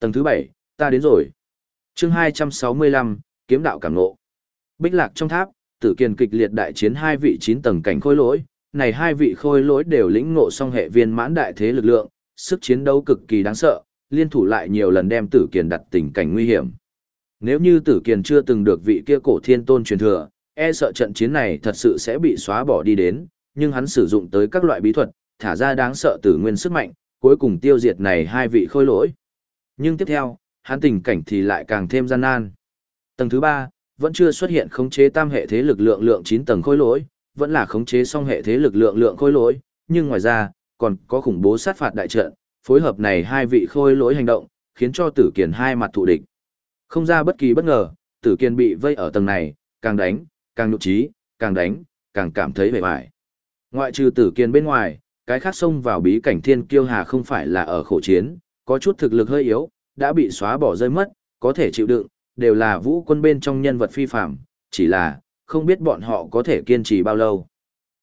Tầng thứ bảy, ta đến rồi chương hai trăm sáu mươi lăm, kiếm đạo cảm nộ. Bích lạc trong tháp, tử kiền kịch liệt đại chiến hai vị chín tầng cảnh khôi lỗi, này hai vị khôi lỗi đều lĩnh ngộ song hệ viên mãn đại thế lực lượng, sức chiến đấu cực kỳ đáng sợ, liên thủ lại nhiều lần đem tử kiền đặt tình cảnh nguy hiểm. Nếu như tử kiền chưa từng được vị kia cổ thiên tôn truyền thừa, e sợ trận chiến này thật sự sẽ bị xóa bỏ đi đến, nhưng hắn sử dụng tới các loại bí thuật, thả ra đáng sợ tử nguyên sức mạnh, cuối cùng tiêu diệt này hai vị khôi lỗi. Nhưng tiếp theo, hắn tình cảnh thì lại càng thêm gian nan. Tầng thứ ba vẫn chưa xuất hiện khống chế tam hệ thế lực lượng lượng 9 tầng khối lỗi, vẫn là khống chế song hệ thế lực lượng lượng khối lỗi, nhưng ngoài ra, còn có khủng bố sát phạt đại trận, phối hợp này hai vị khôi lỗi hành động, khiến cho Tử Kiền hai mặt thù địch. Không ra bất kỳ bất ngờ, Tử Kiền bị vây ở tầng này, càng đánh, càng nhục trí, càng đánh, càng cảm thấy vẻ vải. Ngoại trừ Tử Kiền bên ngoài, cái khác xông vào bí cảnh thiên kiêu hà không phải là ở khổ chiến, có chút thực lực hơi yếu, đã bị xóa bỏ rơi mất, có thể chịu đựng, đều là vũ quân bên trong nhân vật phi phạm, chỉ là, không biết bọn họ có thể kiên trì bao lâu.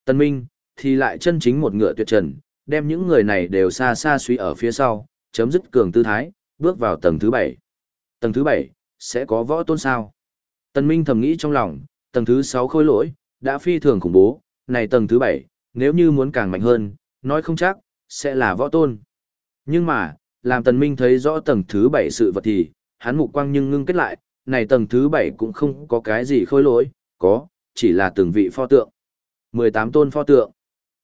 Tân Minh, thì lại chân chính một ngựa tuyệt trần, đem những người này đều xa xa suy ở phía sau, chấm dứt cường tư thái, bước vào tầng thứ bảy. Tầng thứ bảy sẽ có võ tôn sao? Tân Minh thầm nghĩ trong lòng, tầng thứ sáu khôi lỗi, đã phi thường khủng bố, này tầng thứ bảy nếu như muốn càng mạnh hơn, nói không chắc, sẽ là võ tôn. Nhưng mà, làm Tần Minh thấy rõ tầng thứ bảy sự vật thì, hắn mục quang nhưng ngưng kết lại, này tầng thứ bảy cũng không có cái gì khôi lỗi, có, chỉ là từng vị pho tượng. 18 tôn pho tượng.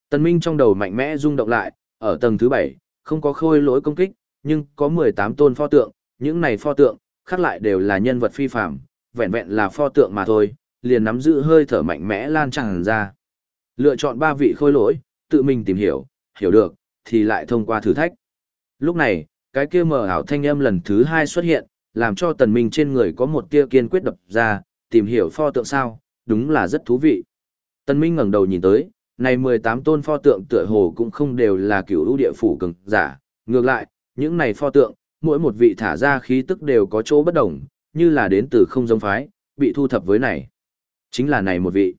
Tần Minh trong đầu mạnh mẽ rung động lại, ở tầng thứ 7, không có khôi lỗi công kích, nhưng có 18 tôn pho tượng, những này pho tượng, khác lại đều là nhân vật phi phàm, vẹn vẹn là pho tượng mà thôi, liền nắm giữ hơi thở mạnh mẽ lan tràn ra. Lựa chọn ba vị khôi lỗi, tự mình tìm hiểu, hiểu được, thì lại thông qua thử thách. Lúc này, cái kia mờ ảo thanh âm lần thứ hai xuất hiện, làm cho tần minh trên người có một tia kiên quyết đập ra, tìm hiểu pho tượng sao, đúng là rất thú vị. Tần minh ngẩng đầu nhìn tới, này 18 tôn pho tượng tựa hồ cũng không đều là cửu ưu địa phủ cường giả, ngược lại, những này pho tượng, mỗi một vị thả ra khí tức đều có chỗ bất đồng, như là đến từ không giống phái, bị thu thập với này. Chính là này một vị.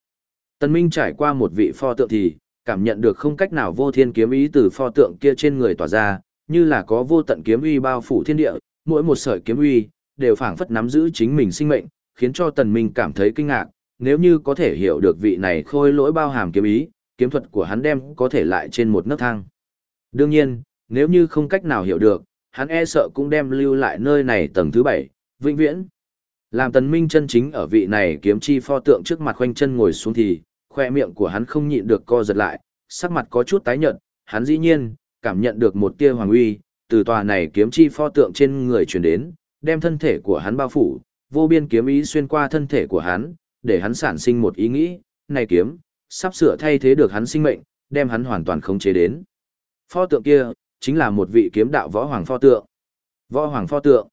Tần Minh trải qua một vị pho tượng thì, cảm nhận được không cách nào vô thiên kiếm ý từ pho tượng kia trên người tỏa ra, như là có vô tận kiếm uy bao phủ thiên địa, mỗi một sợi kiếm uy đều phảng phất nắm giữ chính mình sinh mệnh, khiến cho Tần Minh cảm thấy kinh ngạc, nếu như có thể hiểu được vị này khôi lỗi bao hàm kiếm ý, kiếm thuật của hắn đem có thể lại trên một nấc thang. Đương nhiên, nếu như không cách nào hiểu được, hắn e sợ cũng đem lưu lại nơi này tầng thứ bảy, vĩnh viễn. Làm tần minh chân chính ở vị này kiếm chi pho tượng trước mặt quanh chân ngồi xuống thì, khoe miệng của hắn không nhịn được co giật lại, sắc mặt có chút tái nhợt, hắn dĩ nhiên, cảm nhận được một tia hoàng uy, từ tòa này kiếm chi pho tượng trên người truyền đến, đem thân thể của hắn bao phủ, vô biên kiếm ý xuyên qua thân thể của hắn, để hắn sản sinh một ý nghĩ, này kiếm, sắp sửa thay thế được hắn sinh mệnh, đem hắn hoàn toàn khống chế đến. Pho tượng kia, chính là một vị kiếm đạo võ hoàng pho tượng. Võ hoàng pho tượng.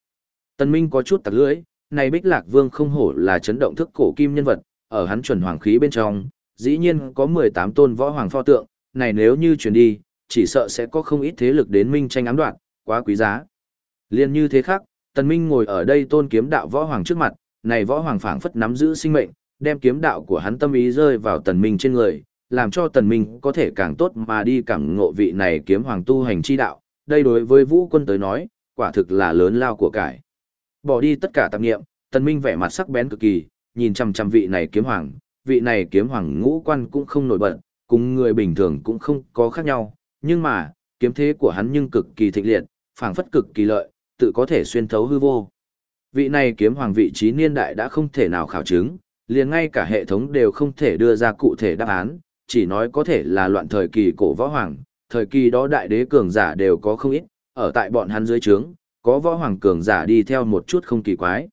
Tần Minh có chút tặc lưỡi, này Bích Lạc Vương không hổ là chấn động thức cổ kim nhân vật, ở hắn chuẩn hoàng khí bên trong, dĩ nhiên có 18 tôn võ hoàng pho tượng, này nếu như truyền đi, chỉ sợ sẽ có không ít thế lực đến minh tranh ám đoạn, quá quý giá. Liên như thế khác, Tần Minh ngồi ở đây tôn kiếm đạo võ hoàng trước mặt, này võ hoàng phảng phất nắm giữ sinh mệnh, đem kiếm đạo của hắn tâm ý rơi vào tần minh trên người, làm cho tần minh có thể càng tốt mà đi cảm ngộ vị này kiếm hoàng tu hành chi đạo. Đây đối với vũ quân tới nói, quả thực là lớn lao của cải. Bỏ đi tất cả tạp niệm tần minh vẻ mặt sắc bén cực kỳ, nhìn chằm chằm vị này kiếm hoàng, vị này kiếm hoàng ngũ quan cũng không nổi bật, cùng người bình thường cũng không có khác nhau, nhưng mà, kiếm thế của hắn nhưng cực kỳ thịnh liệt, phảng phất cực kỳ lợi, tự có thể xuyên thấu hư vô. Vị này kiếm hoàng vị trí niên đại đã không thể nào khảo chứng, liền ngay cả hệ thống đều không thể đưa ra cụ thể đáp án, chỉ nói có thể là loạn thời kỳ cổ võ hoàng, thời kỳ đó đại đế cường giả đều có không ít, ở tại bọn hắn dưới trướng, có võ hoàng cường giả đi theo một chút không kỳ quái.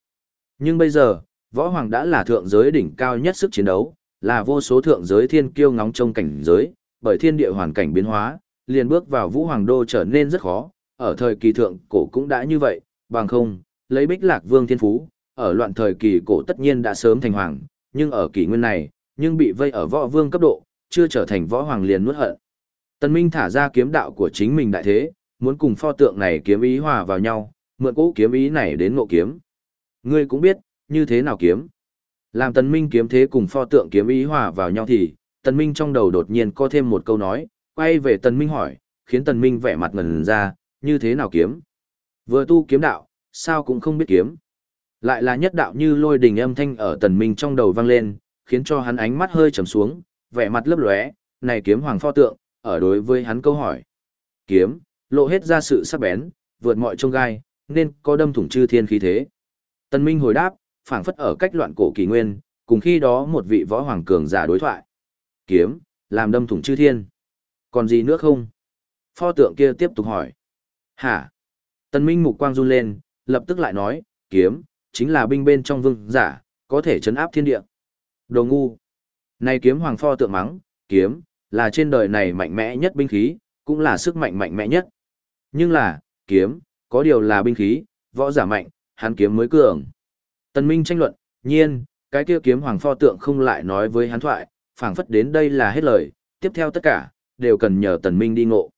Nhưng bây giờ, võ hoàng đã là thượng giới đỉnh cao nhất sức chiến đấu, là vô số thượng giới thiên kiêu ngóng trong cảnh giới, bởi thiên địa hoàn cảnh biến hóa, liền bước vào vũ hoàng đô trở nên rất khó, ở thời kỳ thượng cổ cũng đã như vậy, bằng không, lấy bích lạc vương thiên phú, ở loạn thời kỳ cổ tất nhiên đã sớm thành hoàng, nhưng ở kỷ nguyên này, nhưng bị vây ở võ vương cấp độ, chưa trở thành võ hoàng liền nuốt hận. Tân Minh thả ra kiếm đạo của chính mình đại thế, muốn cùng pho tượng này kiếm ý hòa vào nhau, mượn cũ kiếm ý này đến ngộ kiếm. Ngươi cũng biết, như thế nào kiếm. Làm Tân Minh kiếm thế cùng pho tượng kiếm ý hòa vào nhau thì, Tân Minh trong đầu đột nhiên có thêm một câu nói, quay về tần Minh hỏi, khiến tần Minh vẻ mặt ngần ra, như thế nào kiếm. Vừa tu kiếm đạo, sao cũng không biết kiếm. Lại là nhất đạo như lôi đình âm thanh ở tần minh trong đầu vang lên, khiến cho hắn ánh mắt hơi trầm xuống, vẻ mặt lấp lóe, này kiếm hoàng pho tượng, ở đối với hắn câu hỏi. Kiếm, lộ hết ra sự sắc bén, vượt mọi trông gai, nên có đâm thủng chư thiên khí thế. Tần minh hồi đáp, phảng phất ở cách loạn cổ kỳ nguyên, cùng khi đó một vị võ hoàng cường giả đối thoại. Kiếm, làm đâm thủng chư thiên. Còn gì nữa không? Pho tượng kia tiếp tục hỏi. Hả? Tần minh mục quang run lên, lập tức lại nói, kiếm, chính là binh bên trong vương giả, có thể chấn áp thiên địa. Đồ ngu. Này kiếm hoàng pho tượng mắng, kiếm, là trên đời này mạnh mẽ nhất binh khí, cũng là sức mạnh mạnh mẽ nhất. Nhưng là, kiếm, có điều là binh khí, võ giả mạnh, hắn kiếm mới cường. Tần Minh tranh luận, nhiên, cái kia kiếm hoàng pho tượng không lại nói với hắn thoại, phảng phất đến đây là hết lời, tiếp theo tất cả, đều cần nhờ Tần Minh đi ngộ.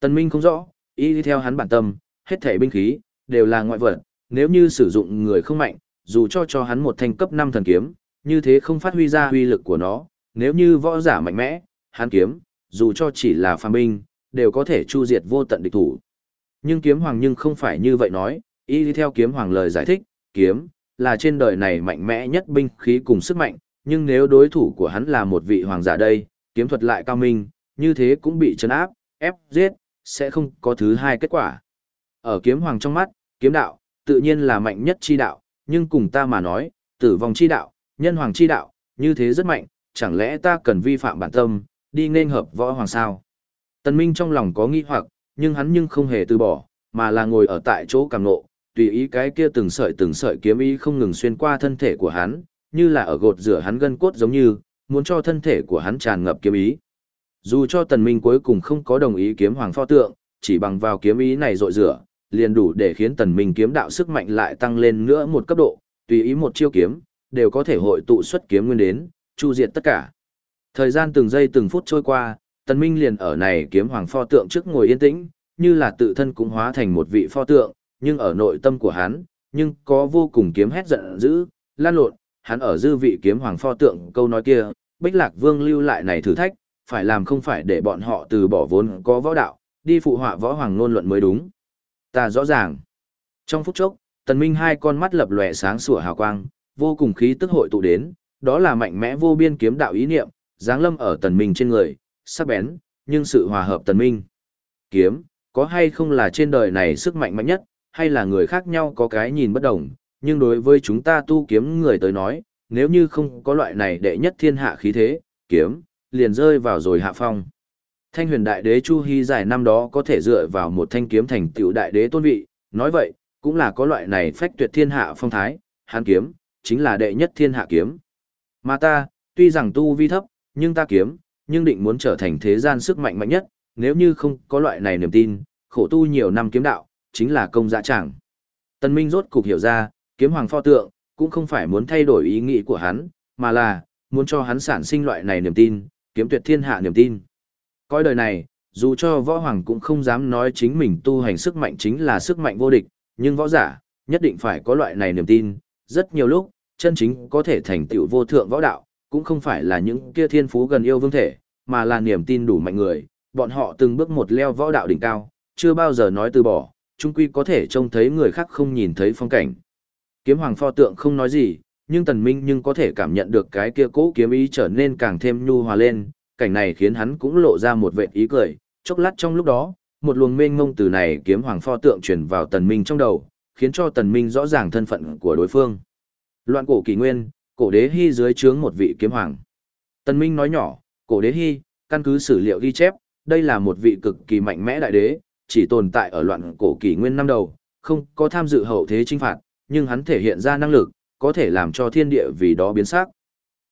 Tần Minh không rõ, y đi theo hắn bản tâm, hết thể binh khí, đều là ngoại vật, nếu như sử dụng người không mạnh, dù cho cho hắn một thanh cấp 5 thần kiếm, như thế không phát huy ra huy lực của nó, nếu như võ giả mạnh mẽ, hắn kiếm, dù cho chỉ là phàm binh, đều có thể chu diệt vô tận địch thủ. Nhưng kiếm hoàng nhưng không phải như vậy nói, y theo kiếm hoàng lời giải thích, kiếm, là trên đời này mạnh mẽ nhất binh khí cùng sức mạnh, nhưng nếu đối thủ của hắn là một vị hoàng giả đây, kiếm thuật lại cao minh, như thế cũng bị chấn áp, ép, giết, sẽ không có thứ hai kết quả. Ở kiếm hoàng trong mắt, kiếm đạo, tự nhiên là mạnh nhất chi đạo, nhưng cùng ta mà nói, tử vong chi đạo, nhân hoàng chi đạo, như thế rất mạnh, chẳng lẽ ta cần vi phạm bản tâm, đi nên hợp võ hoàng sao? Tần Minh trong lòng có nghi hoặc, nhưng hắn nhưng không hề từ bỏ, mà là ngồi ở tại chỗ càng nộ, tùy ý cái kia từng sợi từng sợi kiếm ý không ngừng xuyên qua thân thể của hắn, như là ở gột rửa hắn gân cốt giống như, muốn cho thân thể của hắn tràn ngập kiếm ý. Dù cho tần minh cuối cùng không có đồng ý kiếm hoàng pho tượng, chỉ bằng vào kiếm ý này rội rửa, liền đủ để khiến tần minh kiếm đạo sức mạnh lại tăng lên nữa một cấp độ, tùy ý một chiêu kiếm, đều có thể hội tụ xuất kiếm nguyên đến, chu diệt tất cả. Thời gian từng giây từng phút trôi qua, tần minh liền ở này kiếm hoàng pho tượng trước ngồi yên tĩnh, như là tự thân cũng hóa thành một vị pho tượng, nhưng ở nội tâm của hắn, nhưng có vô cùng kiếm hét giận dữ, lan lộn, hắn ở dư vị kiếm hoàng pho tượng câu nói kia, Bích Lạc Vương lưu lại này thử thách, phải làm không phải để bọn họ từ bỏ vốn có võ đạo, đi phụ họa võ hoàng ngôn luận mới đúng. Ta rõ ràng. Trong phút chốc, Tần Minh hai con mắt lập lòe sáng sủa hào quang, vô cùng khí tức hội tụ đến, đó là mạnh mẽ vô biên kiếm đạo ý niệm, giáng lâm ở Tần Minh trên người, sắc bén, nhưng sự hòa hợp Tần Minh. Kiếm, có hay không là trên đời này sức mạnh mạnh nhất, hay là người khác nhau có cái nhìn bất đồng, nhưng đối với chúng ta tu kiếm người tới nói, nếu như không có loại này đệ nhất thiên hạ khí thế, kiếm, liền rơi vào rồi hạ phong. Thanh huyền đại đế Chu Hy giải năm đó có thể dựa vào một thanh kiếm thành tựu đại đế tôn vị, nói vậy, cũng là có loại này phách tuyệt thiên hạ phong thái, hán kiếm, chính là đệ nhất thiên hạ kiếm. Mà ta, tuy rằng tu vi thấp, nhưng ta kiếm, nhưng định muốn trở thành thế gian sức mạnh mạnh nhất, nếu như không có loại này niềm tin, khổ tu nhiều năm kiếm đạo, chính là công dã chẳng. Tân Minh rốt cục hiểu ra, kiếm hoàng pho tượng, cũng không phải muốn thay đổi ý nghĩ của hắn, mà là, muốn cho hắn sản sinh loại này niềm tin, kiếm tuyệt thiên hạ niềm tin. Coi đời này, dù cho võ hoàng cũng không dám nói chính mình tu hành sức mạnh chính là sức mạnh vô địch, nhưng võ giả, nhất định phải có loại này niềm tin, rất nhiều lúc, chân chính có thể thành tựu vô thượng võ đạo, cũng không phải là những kia thiên phú gần yêu vương thể, mà là niềm tin đủ mạnh người, bọn họ từng bước một leo võ đạo đỉnh cao, chưa bao giờ nói từ bỏ, chung quy có thể trông thấy người khác không nhìn thấy phong cảnh. Kiếm hoàng pho tượng không nói gì, nhưng tần minh nhưng có thể cảm nhận được cái kia cũ kiếm ý trở nên càng thêm nhu hòa lên, cảnh này khiến hắn cũng lộ ra một vệt ý cười, chốc lát trong lúc đó, một luồng mênh mông từ này kiếm hoàng pho tượng truyền vào tần minh trong đầu, khiến cho tần minh rõ ràng thân phận của đối phương. Loạn cổ kỳ nguyên, cổ đế hy dưới trướng một vị kiếm hoàng. Tần minh nói nhỏ, cổ đế hy, căn cứ sử liệu ghi chép, đây là một vị cực kỳ mạnh mẽ đại đế, chỉ tồn tại ở loạn cổ kỳ nguyên năm đầu, không có tham dự hậu thế chinh phạt, nhưng hắn thể hiện ra năng lực, có thể làm cho thiên địa vì đó biến sắc.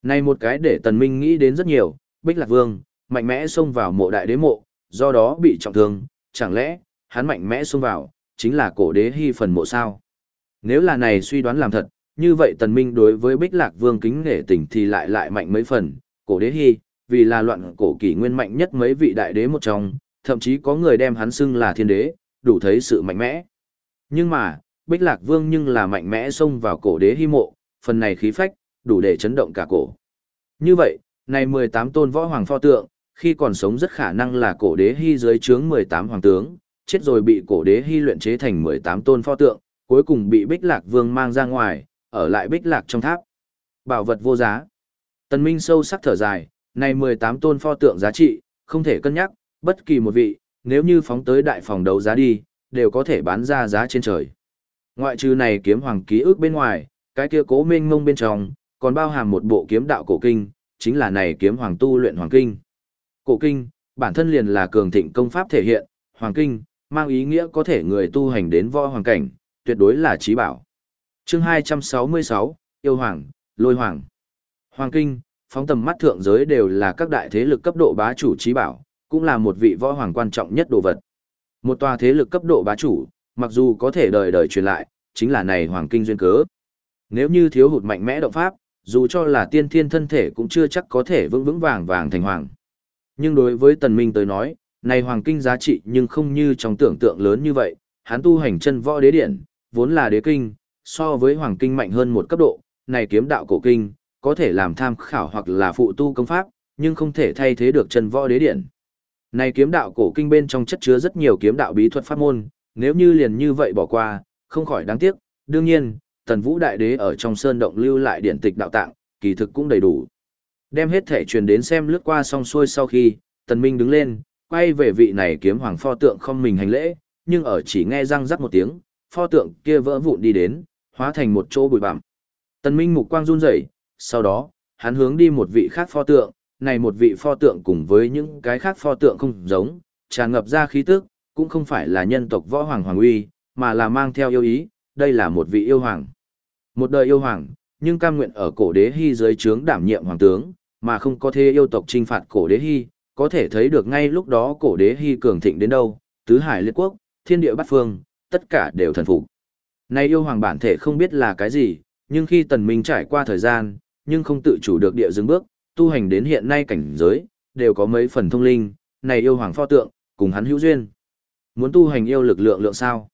Này một cái để Tần Minh nghĩ đến rất nhiều, Bích Lạc Vương, mạnh mẽ xông vào mộ đại đế mộ, do đó bị trọng thương, chẳng lẽ, hắn mạnh mẽ xông vào, chính là cổ đế hy phần mộ sao? Nếu là này suy đoán làm thật, như vậy Tần Minh đối với Bích Lạc Vương kính nể tình thì lại lại mạnh mấy phần, cổ đế hy, vì là loạn cổ kỷ nguyên mạnh nhất mấy vị đại đế một trong, thậm chí có người đem hắn xưng là thiên đế, đủ thấy sự mạnh mẽ. Nhưng mà, Bích Lạc Vương nhưng là mạnh mẽ xông vào cổ đế hy mộ, phần này khí phách, đủ để chấn động cả cổ. Như vậy, này 18 tôn võ hoàng pho tượng, khi còn sống rất khả năng là cổ đế hy dưới trướng 18 hoàng tướng, chết rồi bị cổ đế hy luyện chế thành 18 tôn pho tượng, cuối cùng bị Bích Lạc Vương mang ra ngoài, ở lại Bích Lạc trong tháp. Bảo vật vô giá. Tần Minh sâu sắc thở dài, này 18 tôn pho tượng giá trị, không thể cân nhắc, bất kỳ một vị, nếu như phóng tới đại phòng đấu giá đi, đều có thể bán ra giá trên trời. Ngoại trừ này kiếm hoàng ký ức bên ngoài, cái kia cố mênh mông bên trong, còn bao hàm một bộ kiếm đạo cổ kinh, chính là này kiếm hoàng tu luyện hoàng kinh. Cổ kinh, bản thân liền là cường thịnh công pháp thể hiện, hoàng kinh, mang ý nghĩa có thể người tu hành đến võ hoàng cảnh, tuyệt đối là trí bảo. Chương 266, Yêu Hoàng, Lôi Hoàng. Hoàng kinh, phóng tầm mắt thượng giới đều là các đại thế lực cấp độ bá chủ trí bảo, cũng là một vị võ hoàng quan trọng nhất đồ vật. Một tòa thế lực cấp độ bá chủ, mặc dù có thể đời đời truyền lại, chính là này hoàng kinh duyên cớ. Nếu như thiếu hụt mạnh mẽ động pháp, dù cho là tiên thiên thân thể cũng chưa chắc có thể vững vững vàng vàng thành hoàng. Nhưng đối với tần minh tới nói, này hoàng kinh giá trị nhưng không như trong tưởng tượng lớn như vậy, hắn tu hành chân võ đế điện vốn là đế kinh, so với hoàng kinh mạnh hơn một cấp độ, này kiếm đạo cổ kinh, có thể làm tham khảo hoặc là phụ tu công pháp, nhưng không thể thay thế được chân võ đế điện. Này kiếm đạo cổ kinh bên trong chất chứa rất nhiều kiếm đạo bí thuật pháp môn, nếu như liền như vậy bỏ qua, không khỏi đáng tiếc, đương nhiên, tần vũ đại đế ở trong sơn động lưu lại điển tịch đạo tạng, kỳ thực cũng đầy đủ. Đem hết thể truyền đến xem lướt qua xong xuôi sau khi, tần minh đứng lên, quay về vị này kiếm hoàng pho tượng không mình hành lễ, nhưng ở chỉ nghe răng rắc một tiếng, pho tượng kia vỡ vụn đi đến, hóa thành một chỗ bụi bặm. Tần minh mục quang run rẩy, sau đó, hắn hướng đi một vị khác pho tượng, này một vị pho tượng cùng với những cái khác pho tượng không giống, tràn ngập ra khí tức, cũng không phải là nhân tộc võ hoàng hoàng uy, mà là mang theo yêu ý, đây là một vị yêu hoàng. Một đời yêu hoàng, nhưng cam nguyện ở cổ đế hy dưới trướng đảm nhiệm hoàng tướng, mà không có thế yêu tộc trinh phạt cổ đế hy, có thể thấy được ngay lúc đó cổ đế hy cường thịnh đến đâu, tứ hải liệt quốc, thiên địa bát phương, tất cả đều thần phục. Nay yêu hoàng bản thể không biết là cái gì, nhưng khi tần minh trải qua thời gian, nhưng không tự chủ được địa dừng bước, tu hành đến hiện nay cảnh giới, đều có mấy phần thông linh, này yêu hoàng pho tượng, cùng hắn hữu duyên. Muốn tu hành yêu lực lượng lượng sao?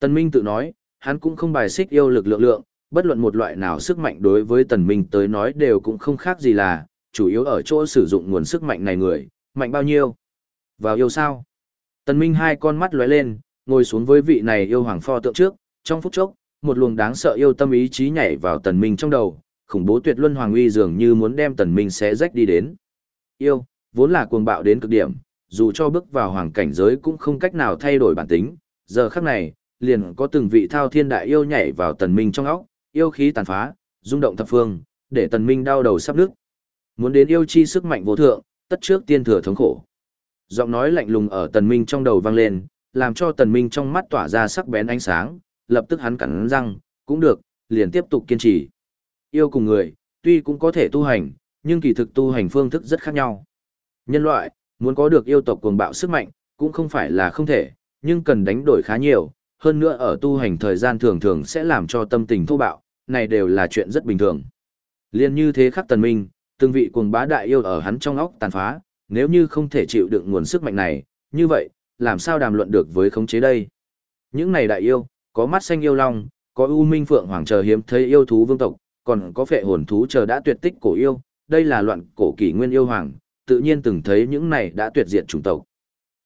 Tần Minh tự nói, hắn cũng không bài xích yêu lực lượng lượng, bất luận một loại nào sức mạnh đối với Tần Minh tới nói đều cũng không khác gì là, chủ yếu ở chỗ sử dụng nguồn sức mạnh này người, mạnh bao nhiêu? Vào yêu sao? Tần Minh hai con mắt lóe lên, ngồi xuống với vị này yêu hoàng pho tượng trước, trong phút chốc, một luồng đáng sợ yêu tâm ý chí nhảy vào Tần Minh trong đầu, khủng bố tuyệt luân hoàng uy dường như muốn đem Tần Minh xé rách đi đến. Yêu, vốn là cuồng bạo đến cực điểm, dù cho bước vào hoàng cảnh giới cũng không cách nào thay đổi bản tính, giờ khắc này, liền có từng vị thao thiên đại yêu nhảy vào Tần Minh trong óc, yêu khí tàn phá, rung động thập phương, để Tần Minh đau đầu sắp nứt. Muốn đến yêu chi sức mạnh vô thượng, tất trước tiên thừa thống khổ. Giọng nói lạnh lùng ở Tần Minh trong đầu vang lên, làm cho Tần Minh trong mắt tỏa ra sắc bén ánh sáng, lập tức hắn cắn răng, cũng được, liền tiếp tục kiên trì. Yêu cùng người, tuy cũng có thể tu hành, nhưng kỳ thực tu hành phương thức rất khác nhau. Nhân loại, muốn có được yêu tộc cuồng bạo sức mạnh, cũng không phải là không thể, nhưng cần đánh đổi khá nhiều, hơn nữa ở tu hành thời gian thường thường sẽ làm cho tâm tình thô bạo, này đều là chuyện rất bình thường. Liên như thế khắc tần minh, từng vị cuồng bá đại yêu ở hắn trong óc tàn phá, nếu như không thể chịu đựng nguồn sức mạnh này, như vậy, làm sao đàm luận được với khống chế đây? Những này đại yêu, có mắt xanh yêu long, có u minh phượng hoàng chờ hiếm thấy yêu thú vương tộc, còn có phệ hồn thú chờ đã tuyệt tích cổ yêu, đây là loạn cổ kỷ nguyên yêu hoàng, tự nhiên từng thấy những này đã tuyệt diệt chủng tộc.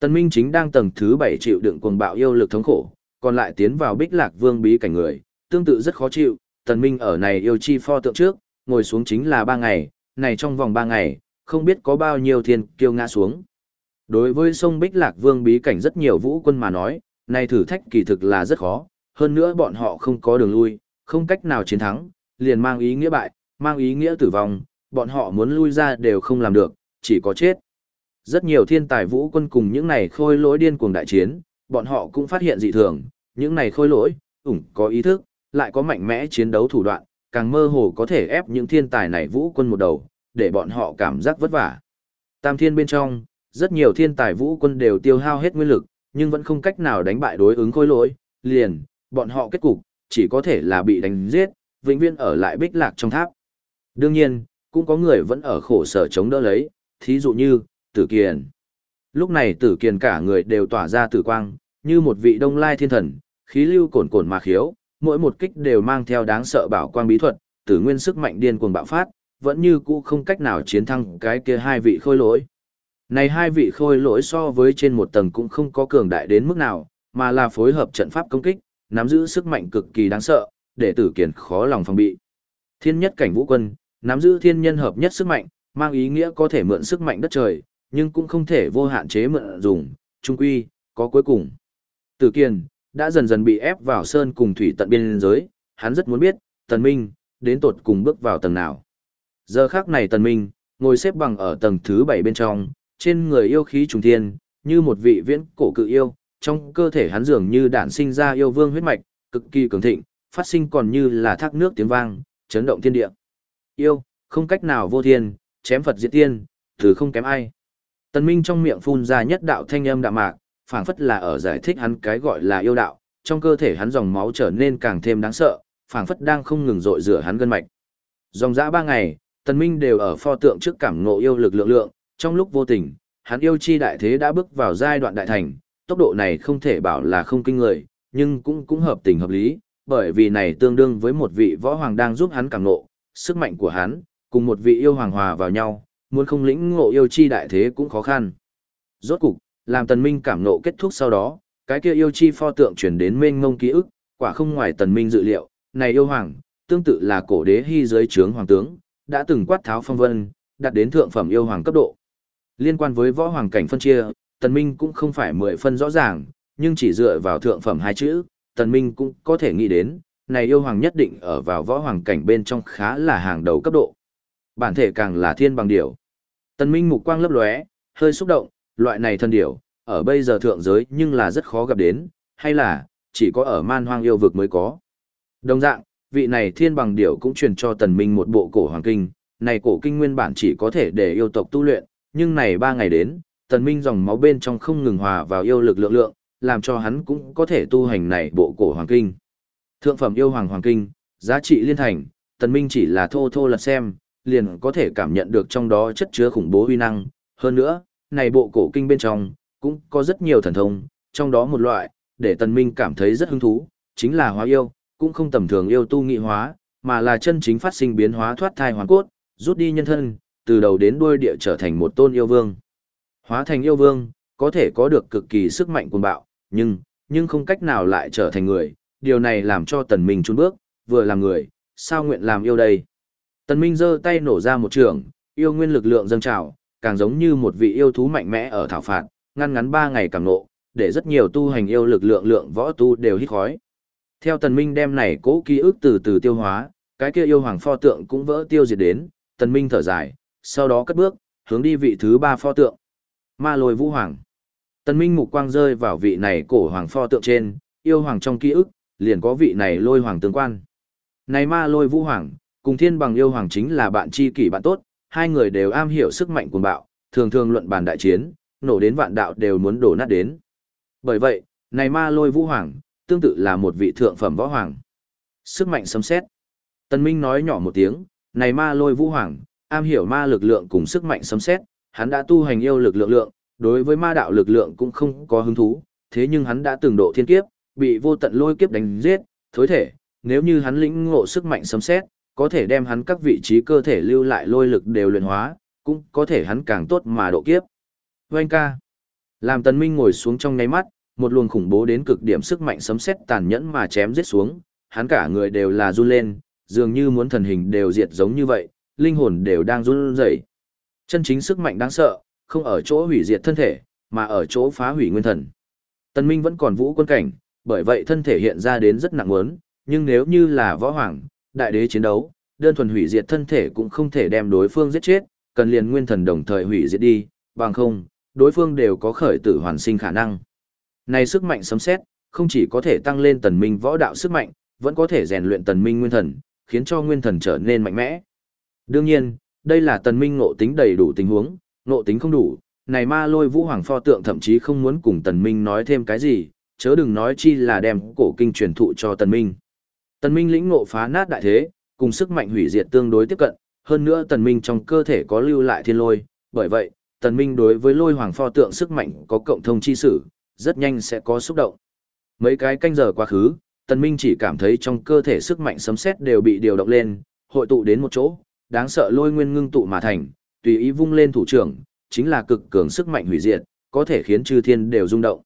Tân Minh chính đang tầng thứ 7 chịu đựng cuồng bạo yêu lực thống khổ, còn lại tiến vào Bích Lạc Vương bí cảnh người, tương tự rất khó chịu, Tần Minh ở này yêu chi pho tượng trước, ngồi xuống chính là 3 ngày, này trong vòng 3 ngày, không biết có bao nhiêu thiên kiêu ngã xuống. Đối với sông Bích Lạc Vương bí cảnh rất nhiều vũ quân mà nói, này thử thách kỳ thực là rất khó, hơn nữa bọn họ không có đường lui, không cách nào chiến thắng, liền mang ý nghĩa bại, mang ý nghĩa tử vong, bọn họ muốn lui ra đều không làm được, chỉ có chết. Rất nhiều thiên tài vũ quân cùng những này khôi lỗi điên cuồng đại chiến, bọn họ cũng phát hiện dị thường, những này khôi lỗi, ủng có ý thức, lại có mạnh mẽ chiến đấu thủ đoạn, càng mơ hồ có thể ép những thiên tài này vũ quân một đầu, để bọn họ cảm giác vất vả. Tam thiên bên trong, rất nhiều thiên tài vũ quân đều tiêu hao hết nguyên lực, nhưng vẫn không cách nào đánh bại đối ứng khôi lỗi, liền, bọn họ kết cục, chỉ có thể là bị đánh giết, vĩnh viễn ở lại bích lạc trong tháp. Đương nhiên, cũng có người vẫn ở khổ sở chống đỡ lấy, thí dụ như, Tử Kiền. Lúc này Tử Kiền cả người đều tỏa ra tử quang, như một vị đông lai thiên thần, khí lưu cồn cồn mà khiếu, mỗi một kích đều mang theo đáng sợ bảo quang bí thuật, tử nguyên sức mạnh điên cuồng bạo phát, vẫn như cũ không cách nào chiến thắng cái kia hai vị khôi lỗi. Này hai vị khôi lỗi so với trên một tầng cũng không có cường đại đến mức nào, mà là phối hợp trận pháp công kích, nắm giữ sức mạnh cực kỳ đáng sợ, để tử kiền khó lòng phòng bị. Thiên nhất cảnh vũ quân, nắm giữ thiên nhân hợp nhất sức mạnh, mang ý nghĩa có thể mượn sức mạnh đất trời, nhưng cũng không thể vô hạn chế mượn dùng, trung quy, có cuối cùng. Tử kiền, đã dần dần bị ép vào sơn cùng thủy tận biên giới, hắn rất muốn biết, tần minh, đến tột cùng bước vào tầng nào. Giờ khắc này tần minh, ngồi xếp bằng ở tầng thứ bảy bên trong, trên người yêu khí trùng thiên, như một vị viễn cổ cự yêu, trong cơ thể hắn dường như đản sinh ra yêu vương huyết mạch, cực kỳ cường thịnh, phát sinh còn như là thác nước tiếng vang, chấn động thiên địa. Yêu, không cách nào vô thiên, chém Phật diệt tiên, thứ không kém ai. Tần Minh trong miệng phun ra nhất đạo thanh âm đạm mạc, phảng phất là ở giải thích hắn cái gọi là yêu đạo, trong cơ thể hắn dòng máu trở nên càng thêm đáng sợ, phảng phất đang không ngừng dội rửa hắn gân mạch. Dòng dã ba ngày, Tần Minh đều ở pho tượng trước cảm ngộ yêu lực lượng lượng, trong lúc vô tình, hắn yêu chi đại thế đã bước vào giai đoạn đại thành, tốc độ này không thể bảo là không kinh người, nhưng cũng cũng hợp tình hợp lý, bởi vì này tương đương với một vị võ hoàng đang giúp hắn cảm ngộ, sức mạnh của hắn, cùng một vị yêu hoàng hòa vào nhau, muốn không lĩnh ngộ yêu chi đại thế cũng khó khăn. Rốt cục, làm tần minh cảm ngộ kết thúc sau đó, cái kia yêu chi pho tượng chuyển đến mênh ngông ký ức, quả không ngoài tần minh dự liệu, này yêu hoàng, tương tự là cổ đế hy dưới trướng hoàng tướng, đã từng quát tháo phong vân, đạt đến thượng phẩm yêu hoàng cấp độ. Liên quan với võ hoàng cảnh phân chia, tần minh cũng không phải mười phân rõ ràng, nhưng chỉ dựa vào thượng phẩm hai chữ, tần minh cũng có thể nghĩ đến, này yêu hoàng nhất định ở vào võ hoàng cảnh bên trong khá là hàng đầu cấp độ. Bản thể càng là thiên bằng điểu. Tần minh mục quang lấp lóe, hơi xúc động, loại này thân điểu, ở bây giờ thượng giới nhưng là rất khó gặp đến, hay là, chỉ có ở man hoang yêu vực mới có. Đồng dạng, vị này thiên bằng điểu cũng truyền cho tần minh một bộ cổ hoàng kinh, này cổ kinh nguyên bản chỉ có thể để yêu tộc tu luyện, nhưng này ba ngày đến, tần minh dòng máu bên trong không ngừng hòa vào yêu lực lượng lượng, làm cho hắn cũng có thể tu hành này bộ cổ hoàng kinh. Thượng phẩm yêu hoàng hoàng kinh, giá trị liên thành, tần minh chỉ là thô thô lật xem, liền có thể cảm nhận được trong đó chất chứa khủng bố huy năng. Hơn nữa, này bộ cổ kinh bên trong, cũng có rất nhiều thần thông, trong đó một loại, để tần minh cảm thấy rất hứng thú, chính là hóa yêu, cũng không tầm thường yêu tu nghị hóa, mà là chân chính phát sinh biến hóa thoát thai hoàn cốt, rút đi nhân thân, từ đầu đến đuôi địa trở thành một tôn yêu vương. Hóa thành yêu vương, có thể có được cực kỳ sức mạnh cuồng bạo, nhưng, nhưng không cách nào lại trở thành người, điều này làm cho tần minh chun bước, vừa làm người, sao nguyện làm yêu đây. Tần minh giơ tay nổ ra một trường, yêu nguyên lực lượng dâng trào, càng giống như một vị yêu thú mạnh mẽ ở thảo phạt, ngăn ngắn ba ngày càng nộ, để rất nhiều tu hành yêu lực lượng lượng võ tu đều hít khói. Theo tần minh đem này cố ký ức từ từ tiêu hóa, cái kia yêu hoàng pho tượng cũng vỡ tiêu diệt đến, tần minh thở dài, sau đó cất bước, hướng đi vị thứ ba pho tượng. Ma lôi vũ hoàng. Tần minh mục quang rơi vào vị này cổ hoàng pho tượng trên, yêu hoàng trong ký ức, liền có vị này lôi hoàng tương quan. Này ma lôi vũ hoàng, cùng thiên bằng yêu hoàng chính là bạn tri kỷ bạn tốt, hai người đều am hiểu sức mạnh cuồng bạo, thường thường luận bàn đại chiến, nổ đến vạn đạo đều muốn đổ nát đến. Bởi vậy, này ma lôi vũ hoàng, tương tự là một vị thượng phẩm võ hoàng. Sức mạnh sấm xét. Tần Minh nói nhỏ một tiếng, này ma lôi vũ hoàng, am hiểu ma lực lượng cùng sức mạnh sấm xét, hắn đã tu hành yêu lực lượng lượng, đối với ma đạo lực lượng cũng không có hứng thú, thế nhưng hắn đã từng độ thiên kiếp, bị vô tận lôi kiếp đánh giết, thối thể, nếu như hắn lĩnh ngộ sức mạnh sấm xét, có thể đem hắn các vị trí cơ thể lưu lại lôi lực đều luyện hóa, cũng có thể hắn càng tốt mà độ kiếp. Vâng ca. Làm tần minh ngồi xuống trong ngáy mắt, một luồng khủng bố đến cực điểm sức mạnh sấm sét tàn nhẫn mà chém giết xuống, hắn cả người đều là run lên, dường như muốn thần hình đều diệt giống như vậy, linh hồn đều đang run rẩy. Chân chính sức mạnh đáng sợ, không ở chỗ hủy diệt thân thể, mà ở chỗ phá hủy nguyên thần. Tần Minh vẫn còn vũ quân cảnh, bởi vậy thân thể hiện ra đến rất nặng muốn, nhưng nếu như là võ hoàng, đại đế chiến đấu, đơn thuần hủy diệt thân thể cũng không thể đem đối phương giết chết, cần liền nguyên thần đồng thời hủy diệt đi, bằng không, đối phương đều có khởi tử hoàn sinh khả năng. Này sức mạnh sấm xét, không chỉ có thể tăng lên tần minh võ đạo sức mạnh, vẫn có thể rèn luyện tần minh nguyên thần, khiến cho nguyên thần trở nên mạnh mẽ. Đương nhiên, đây là tần minh ngộ tính đầy đủ tình huống, ngộ tính không đủ, này ma lôi vũ hoàng pho tượng thậm chí không muốn cùng tần minh nói thêm cái gì, chớ đừng nói chi là đem cổ kinh truyền thụ cho tần minh. Tần minh lĩnh ngộ phá nát đại thế, cùng sức mạnh hủy diệt tương đối tiếp cận, hơn nữa tần minh trong cơ thể có lưu lại thiên lôi, bởi vậy, tần minh đối với lôi hoàng pho tượng sức mạnh có cộng thông chi sử, rất nhanh sẽ có xúc động. Mấy cái canh giờ quá khứ, tần minh chỉ cảm thấy trong cơ thể sức mạnh sấm sét đều bị điều động lên, hội tụ đến một chỗ, đáng sợ lôi nguyên ngưng tụ mà thành, tùy ý vung lên thủ trưởng, chính là cực cường sức mạnh hủy diệt, có thể khiến chư thiên đều rung động.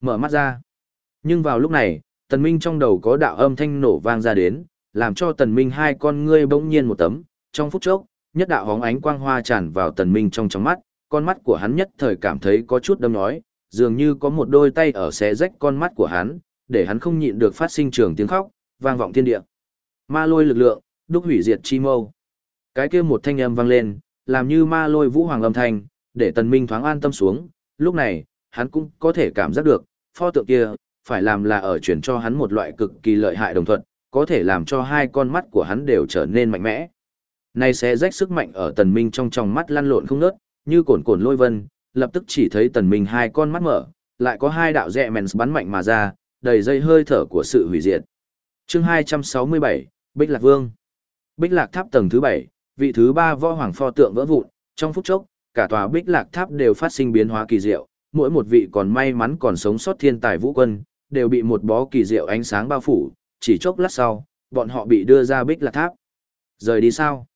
Mở mắt ra. Nhưng vào lúc này, tần minh trong đầu có đạo âm thanh nổ vang ra đến, làm cho tần minh hai con ngươi bỗng nhiên một tấm, trong phút chốc, nhất đạo hóng ánh quang hoa tràn vào tần minh trong trong mắt, con mắt của hắn nhất thời cảm thấy có chút đâm nhói, dường như có một đôi tay ở xé rách con mắt của hắn, để hắn không nhịn được phát sinh trường tiếng khóc, vang vọng thiên địa. Ma lôi lực lượng, đúc hủy diệt chi mâu. Cái kia một thanh âm vang lên, làm như ma lôi vũ hoàng âm thanh, để tần minh thoáng an tâm xuống, lúc này, hắn cũng có thể cảm giác được, pho tượng kia, phải làm là ở chuyển cho hắn một loại cực kỳ lợi hại đồng thuận, có thể làm cho hai con mắt của hắn đều trở nên mạnh mẽ. Này sẽ rách sức mạnh ở tần minh trong tròng mắt lăn lộn không ngớt, như cồn cồn lôi vân, lập tức chỉ thấy tần minh hai con mắt mở, lại có hai đạo rẹ mèn bắn mạnh mà ra, đầy dây hơi thở của sự hủy diệt. Chương 267, Bích Lạc Vương. Bích Lạc Tháp tầng thứ 7, vị thứ 3 võ hoàng pho tượng vỡ vụn, trong phút chốc, cả tòa Bích Lạc Tháp đều phát sinh biến hóa kỳ diệu, mỗi một vị còn may mắn còn sống sót thiên tài vũ quân, đều bị một bó kỳ diệu ánh sáng bao phủ, chỉ chốc lát sau, bọn họ bị đưa ra Bích Lạc Tháp. Rời đi sao?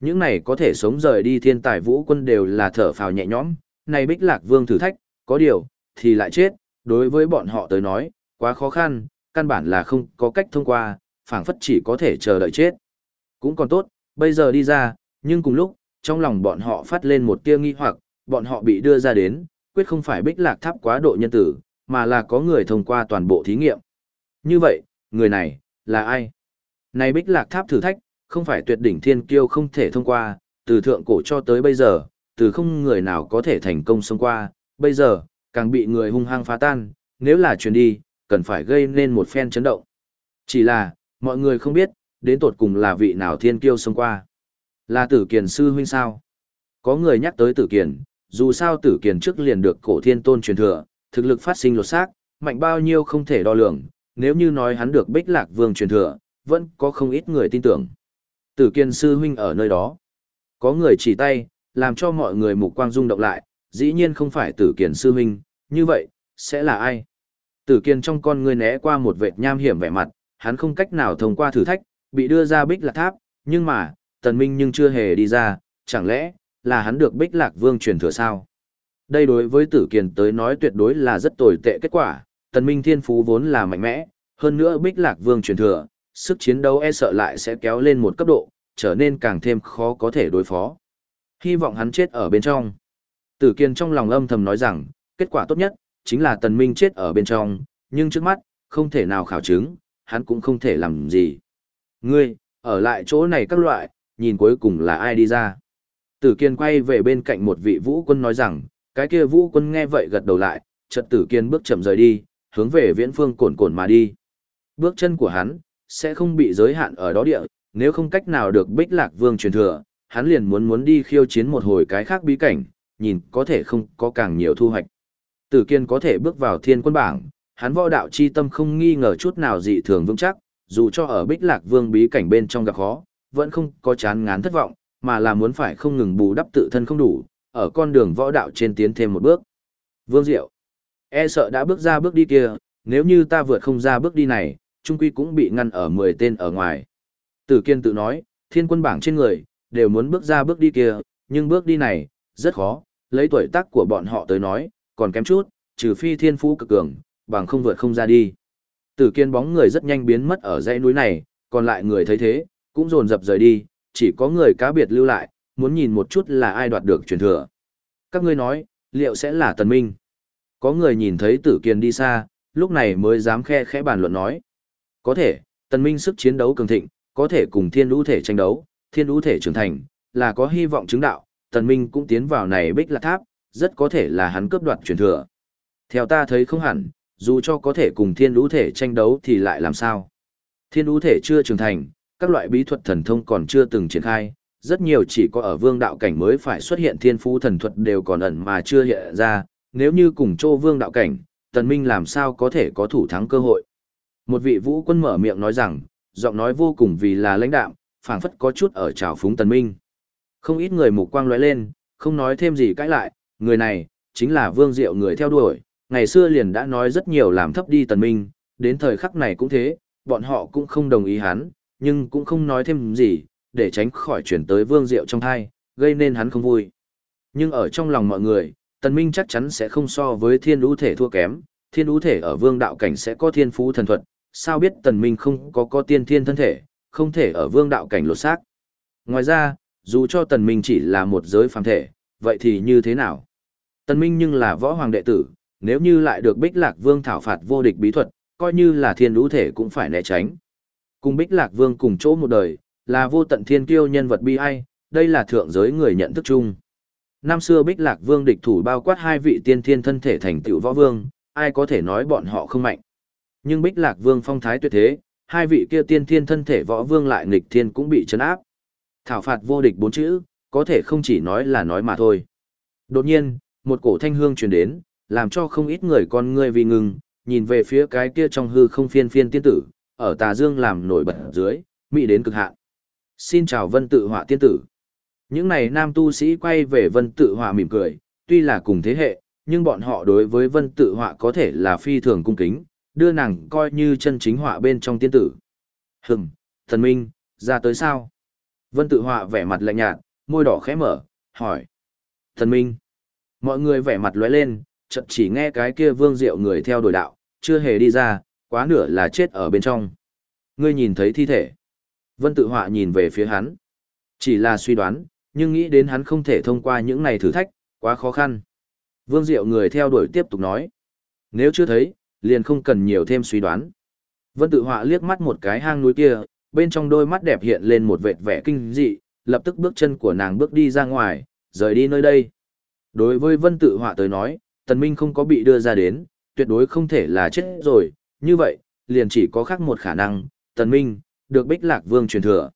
Những này có thể sống rời đi thiên tài vũ quân đều là thở phào nhẹ nhõm, này Bích Lạc Vương thử thách, có điều, thì lại chết, đối với bọn họ tới nói, quá khó khăn, căn bản là không có cách thông qua, phảng phất chỉ có thể chờ đợi chết. Cũng còn tốt, bây giờ đi ra, nhưng cùng lúc, trong lòng bọn họ phát lên một tia nghi hoặc, bọn họ bị đưa ra đến, quyết không phải bích lạc tháp quá độ nhân tử, mà là có người thông qua toàn bộ thí nghiệm. Như vậy, người này, là ai? Này bích lạc tháp thử thách, không phải tuyệt đỉnh thiên kiêu không thể thông qua, từ thượng cổ cho tới bây giờ, từ không người nào có thể thành công xông qua, bây giờ, càng bị người hung hăng phá tan, nếu là truyền đi, cần phải gây nên một phen chấn động. Chỉ là, mọi người không biết, đến tột cùng là vị nào thiên kiêu xông qua. Là tử kiền sư huynh sao? Có người nhắc tới tử kiền, dù sao tử kiền trước liền được cổ thiên tôn truyền thừa, thực lực phát sinh lột xác, mạnh bao nhiêu không thể đo lường, nếu như nói hắn được bích lạc vương truyền thừa, vẫn có không ít người tin tưởng. Tử kiên sư huynh ở nơi đó. Có người chỉ tay, làm cho mọi người mục quang rung động lại, dĩ nhiên không phải tử kiên sư huynh, như vậy, sẽ là ai? Tử kiên trong con người né qua một vệt nham hiểm vẻ mặt, hắn không cách nào thông qua thử thách, bị đưa ra bích lạc tháp, nhưng mà, tần minh nhưng chưa hề đi ra, chẳng lẽ, là hắn được bích lạc vương truyền thừa sao? Đây đối với tử kiền tới nói tuyệt đối là rất tồi tệ kết quả, tần minh thiên phú vốn là mạnh mẽ, hơn nữa bích lạc vương truyền thừa, sức chiến đấu e sợ lại sẽ kéo lên một cấp độ, trở nên càng thêm khó có thể đối phó. Hy vọng hắn chết ở bên trong. Tử kiền trong lòng âm thầm nói rằng, kết quả tốt nhất, chính là tần minh chết ở bên trong, nhưng trước mắt, không thể nào khảo chứng, hắn cũng không thể làm gì. Ngươi, ở lại chỗ này các loại, nhìn cuối cùng là ai đi ra. Tử Kiên quay về bên cạnh một vị vũ quân nói rằng, cái kia vũ quân nghe vậy gật đầu lại, chợt Tử Kiên bước chậm rời đi, hướng về viễn phương cồn cồn mà đi. Bước chân của hắn, sẽ không bị giới hạn ở đó địa, nếu không cách nào được bích lạc vương truyền thừa, hắn liền muốn muốn đi khiêu chiến một hồi cái khác bí cảnh, nhìn có thể không có càng nhiều thu hoạch. Tử Kiên có thể bước vào thiên quân bảng, hắn võ đạo chi tâm không nghi ngờ chút nào dị thường vững chắc, dù cho ở Bích Lạc Vương bí cảnh bên trong gặp khó, vẫn không có chán ngán thất vọng, mà là muốn phải không ngừng bù đắp tự thân không đủ, ở con đường võ đạo trên tiến thêm một bước. Vương Diệu, e sợ đã bước ra bước đi kia, nếu như ta vượt không ra bước đi này, trung quy cũng bị ngăn ở 10 tên ở ngoài. Tử Kiên tự nói, thiên quân bảng trên người, đều muốn bước ra bước đi kia, nhưng bước đi này, rất khó, lấy tuổi tác của bọn họ tới nói, còn kém chút, trừ phi thiên phú cực cường, bằng không vượt không ra đi. Tử kiên bóng người rất nhanh biến mất ở dãy núi này, còn lại người thấy thế, cũng dồn dập rời đi, chỉ có người cá biệt lưu lại, muốn nhìn một chút là ai đoạt được truyền thừa. Các ngươi nói, liệu sẽ là tần minh? Có người nhìn thấy tử kiên đi xa, lúc này mới dám khe khẽ bàn luận nói. Có thể, tần minh sức chiến đấu cường thịnh, có thể cùng thiên đũ thể tranh đấu, thiên đũ thể trưởng thành, là có hy vọng chứng đạo, tần minh cũng tiến vào này bích lạc tháp, rất có thể là hắn cướp đoạt truyền thừa. Theo ta thấy không hẳn, dù cho có thể cùng thiên đũ thể tranh đấu thì lại làm sao. Thiên đũ thể chưa trưởng thành, các loại bí thuật thần thông còn chưa từng triển khai, rất nhiều chỉ có ở vương đạo cảnh mới phải xuất hiện thiên phú thần thuật đều còn ẩn mà chưa hiện ra, nếu như cùng chô vương đạo cảnh, tần minh làm sao có thể có thủ thắng cơ hội. Một vị vũ quân mở miệng nói rằng, giọng nói vô cùng vì là lãnh đạo, phảng phất có chút ở trào phúng tần minh. Không ít người mục quang lóe lên, không nói thêm gì cãi lại, người này, chính là vương diệu người theo đuổi, ngày xưa liền đã nói rất nhiều làm thấp đi tần minh, đến thời khắc này cũng thế, bọn họ cũng không đồng ý hắn, nhưng cũng không nói thêm gì, để tránh khỏi chuyển tới vương diệu trong thai, gây nên hắn không vui. Nhưng ở trong lòng mọi người, tần minh chắc chắn sẽ không so với thiên ưu thể thua kém, thiên ưu thể ở vương đạo cảnh sẽ có thiên phú thần thuật, sao biết tần minh không có có tiên thiên thân thể, không thể ở vương đạo cảnh lột xác. Ngoài ra, dù cho tần minh chỉ là một giới phàm thể, vậy thì như thế nào? Tần minh nhưng là võ hoàng đệ tử, nếu như lại được Bích Lạc Vương thảo phạt vô địch bí thuật, coi như là thiên ưu thể cũng phải né tránh. Cùng Bích Lạc Vương cùng chỗ một đời, là vô tận thiên kiêu nhân vật bi ai, đây là thượng giới người nhận thức chung. Năm xưa Bích Lạc Vương địch thủ bao quát hai vị tiên thiên thân thể thành tựu võ vương, ai có thể nói bọn họ không mạnh. Nhưng Bích Lạc Vương phong thái tuyệt thế, hai vị kia tiên thiên thân thể võ vương lại nghịch thiên cũng bị chấn áp. Thảo phạt vô địch bốn chữ, có thể không chỉ nói là nói mà thôi. Đột nhiên, một cổ thanh hương truyền đến, làm cho không ít người con ngươi vì ngừng, nhìn về phía cái kia trong hư không phiên phiên tiên tử, ở tà dương làm nổi bật dưới, mỹ đến cực hạn. Xin chào vân tự họa tiên tử. Những này nam tu sĩ quay về vân tự họa mỉm cười, tuy là cùng thế hệ, nhưng bọn họ đối với vân tự họa có thể là phi thường cung kính, đưa nàng coi như chân chính họa bên trong tiên tử. Hừm, thần minh, ra tới sao? Vân tự họa vẻ mặt lạnh nhạt, môi đỏ khẽ mở, hỏi. Thần minh. Mọi người vẻ mặt lóe lên, chợt chỉ nghe cái kia vương diệu người theo đuổi đạo, chưa hề đi ra, quá nửa là chết ở bên trong. Ngươi nhìn thấy thi thể. Vân tự họa nhìn về phía hắn. Chỉ là suy đoán, nhưng nghĩ đến hắn không thể thông qua những này thử thách, quá khó khăn. Vương Diệu người theo đuổi tiếp tục nói. Nếu chưa thấy, liền không cần nhiều thêm suy đoán. Vân tự họa liếc mắt một cái hang núi kia, bên trong đôi mắt đẹp hiện lên một vệt vẻ kinh dị, lập tức bước chân của nàng bước đi ra ngoài, rời đi nơi đây. Đối với vân tự họa tới nói, tần minh không có bị đưa ra đến, tuyệt đối không thể là chết rồi, như vậy, liền chỉ có khác một khả năng, tần minh, được bích lạc vương truyền thừa.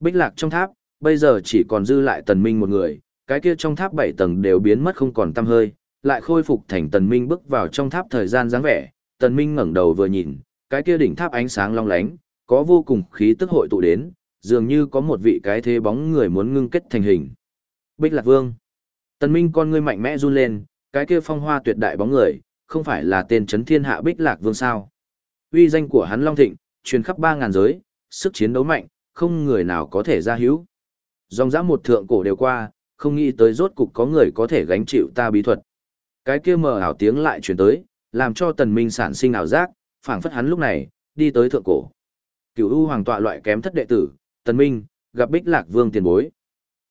Bích lạc trong tháp, bây giờ chỉ còn dư lại tần minh một người, cái kia trong tháp bảy tầng đều biến mất không còn tăm hơi, lại khôi phục thành tần minh bước vào trong tháp thời gian dáng vẻ, tần minh ngẩng đầu vừa nhìn, cái kia đỉnh tháp ánh sáng long lánh, có vô cùng khí tức hội tụ đến, dường như có một vị cái thế bóng người muốn ngưng kết thành hình. Bích Lạc Vương. Tần Minh con ngươi mạnh mẽ run lên, cái kia phong hoa tuyệt đại bóng người, không phải là tên chấn thiên hạ Bích Lạc Vương sao? Uy danh của hắn long thịnh, truyền khắp ba ngàn giới, sức chiến đấu mạnh, không người nào có thể ra hữu. Dòng dã một thượng cổ đều qua, không nghĩ tới rốt cục có người có thể gánh chịu ta bí thuật. Cái kia mờ ảo tiếng lại truyền tới, làm cho tần minh sản sinh ảo giác, phảng phất hắn lúc này, đi tới thượng cổ. Cửu U hoàng tọa loại kém thất đệ tử, tần minh, gặp Bích Lạc Vương tiền bối.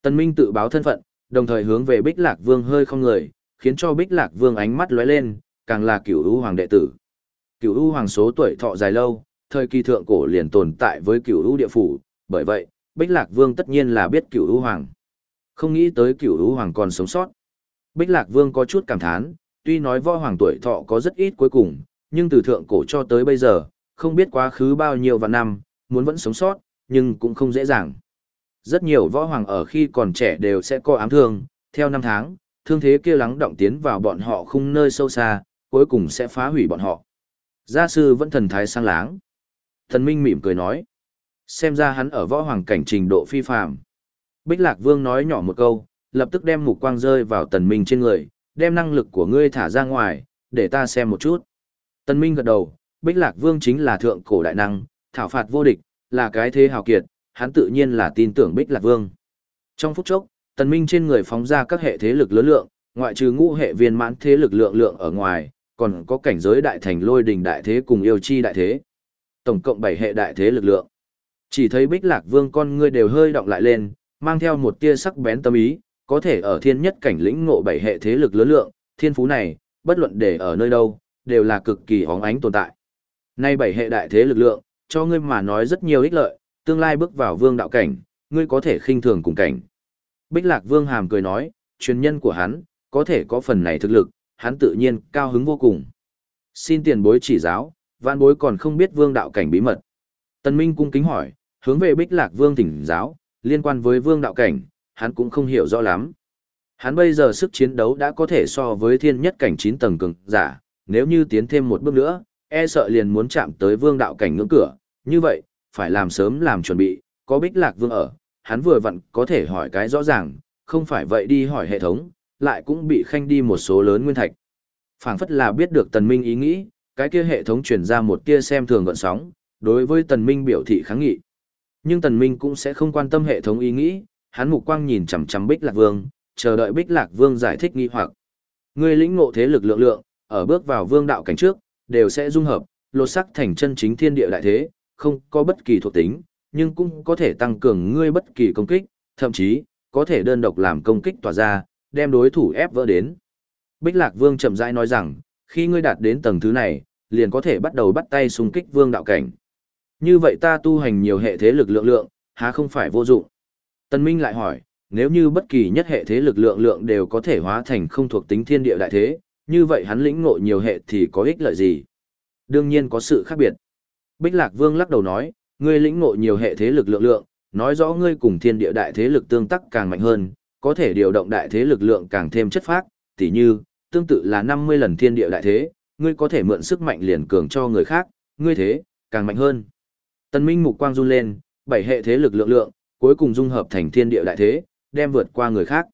Tần minh tự báo thân phận, đồng thời hướng về Bích Lạc Vương hơi không người, khiến cho Bích Lạc Vương ánh mắt lóe lên, càng là Cửu U hoàng đệ tử. Cửu U hoàng số tuổi thọ dài lâu, thời kỳ thượng cổ liền tồn tại với Cửu U địa phủ, bởi vậy, Bích Lạc Vương tất nhiên là biết Cửu U hoàng. Không nghĩ tới Cửu U hoàng còn sống sót. Bích Lạc Vương có chút cảm thán, tuy nói võ hoàng tuổi thọ có rất ít cuối cùng, nhưng từ thượng cổ cho tới bây giờ, không biết quá khứ bao nhiêu vạn năm, muốn vẫn sống sót, nhưng cũng không dễ dàng. Rất nhiều võ hoàng ở khi còn trẻ đều sẽ có ám thương, theo năm tháng, thương thế kia lắng động tiến vào bọn họ không nơi sâu xa, cuối cùng sẽ phá hủy bọn họ. Gia sư vẫn thần thái sang láng. Thần Minh mỉm cười nói. Xem ra hắn ở võ hoàng cảnh trình độ phi phàm. Bích Lạc Vương nói nhỏ một câu, lập tức đem mục quang rơi vào tần minh trên người, đem năng lực của ngươi thả ra ngoài, để ta xem một chút. Tần minh gật đầu, Bích Lạc Vương chính là thượng cổ đại năng, thảo phạt vô địch, là cái thế hào kiệt, hắn tự nhiên là tin tưởng Bích Lạc Vương. Trong phút chốc, tần minh trên người phóng ra các hệ thế lực lớn lượng, ngoại trừ ngũ hệ viên mãn thế lực lượng lượng ở ngoài, còn có cảnh giới đại thành lôi đình đại thế cùng yêu chi đại thế. Tổng cộng 7 hệ đại thế lực lượng. Chỉ thấy Bích Lạc Vương con ngươi đều hơi động lại lên, mang theo một tia sắc bén tâm ý, có thể ở thiên nhất cảnh lĩnh ngộ bảy hệ thế lực lớn lượng, thiên phú này, bất luận để ở nơi đâu, đều là cực kỳ hóng ánh tồn tại. Nay bảy hệ đại thế lực lượng, cho ngươi mà nói rất nhiều ích lợi, tương lai bước vào vương đạo cảnh, ngươi có thể khinh thường cùng cảnh. Bích Lạc Vương hàm cười nói, truyền nhân của hắn, có thể có phần này thực lực, hắn tự nhiên cao hứng vô cùng. Xin tiền bối chỉ giáo, vạn bối còn không biết vương đạo cảnh bí mật. Tần Minh cung kính hỏi, hướng về Bích Lạc Vương tỉnh giáo, liên quan với vương đạo cảnh, hắn cũng không hiểu rõ lắm. Hắn bây giờ sức chiến đấu đã có thể so với thiên nhất cảnh 9 tầng cường giả, nếu như tiến thêm một bước nữa, e sợ liền muốn chạm tới vương đạo cảnh ngưỡng cửa, như vậy, phải làm sớm làm chuẩn bị, có bích lạc vương ở, hắn vừa vặn có thể hỏi cái rõ ràng, không phải vậy đi hỏi hệ thống, lại cũng bị khanh đi một số lớn nguyên thạch. phảng phất là biết được tần minh ý nghĩ, cái kia hệ thống truyền ra một tia xem thường gợn sóng, đối với tần minh biểu thị kháng nghị. Nhưng tần minh cũng sẽ không quan tâm hệ thống ý nghĩ, hắn mục quang nhìn chằm chằm Bích Lạc Vương, chờ đợi Bích Lạc Vương giải thích nghi hoặc. Ngươi lĩnh ngộ thế lực lượng lượng, ở bước vào vương đạo cảnh trước, đều sẽ dung hợp, lột sắc thành chân chính thiên địa đại thế, không có bất kỳ thuộc tính, nhưng cũng có thể tăng cường ngươi bất kỳ công kích, thậm chí có thể đơn độc làm công kích tỏa ra, đem đối thủ ép vỡ đến. Bích Lạc Vương chậm rãi nói rằng, khi ngươi đạt đến tầng thứ này, liền có thể bắt đầu bắt tay xung kích vương đạo cảnh. Như vậy ta tu hành nhiều hệ thế lực lượng lượng, há không phải vô dụng. Tân Minh lại hỏi, nếu như bất kỳ nhất hệ thế lực lượng lượng đều có thể hóa thành không thuộc tính thiên địa đại thế, như vậy hắn lĩnh ngộ nhiều hệ thì có ích lợi gì? Đương nhiên có sự khác biệt. Bích Lạc Vương lắc đầu nói, ngươi lĩnh ngộ nhiều hệ thế lực lượng lượng, nói rõ ngươi cùng thiên địa đại thế lực tương tác càng mạnh hơn, có thể điều động đại thế lực lượng càng thêm chất phác, tỉ như, tương tự là 50 lần thiên địa đại thế, ngươi có thể mượn sức mạnh liền cường cho người khác, ngươi thế, càng mạnh hơn. Tần Minh mục quang run lên, bảy hệ thế lực lượng lượng, cuối cùng dung hợp thành thiên địa đại thế, đem vượt qua người khác.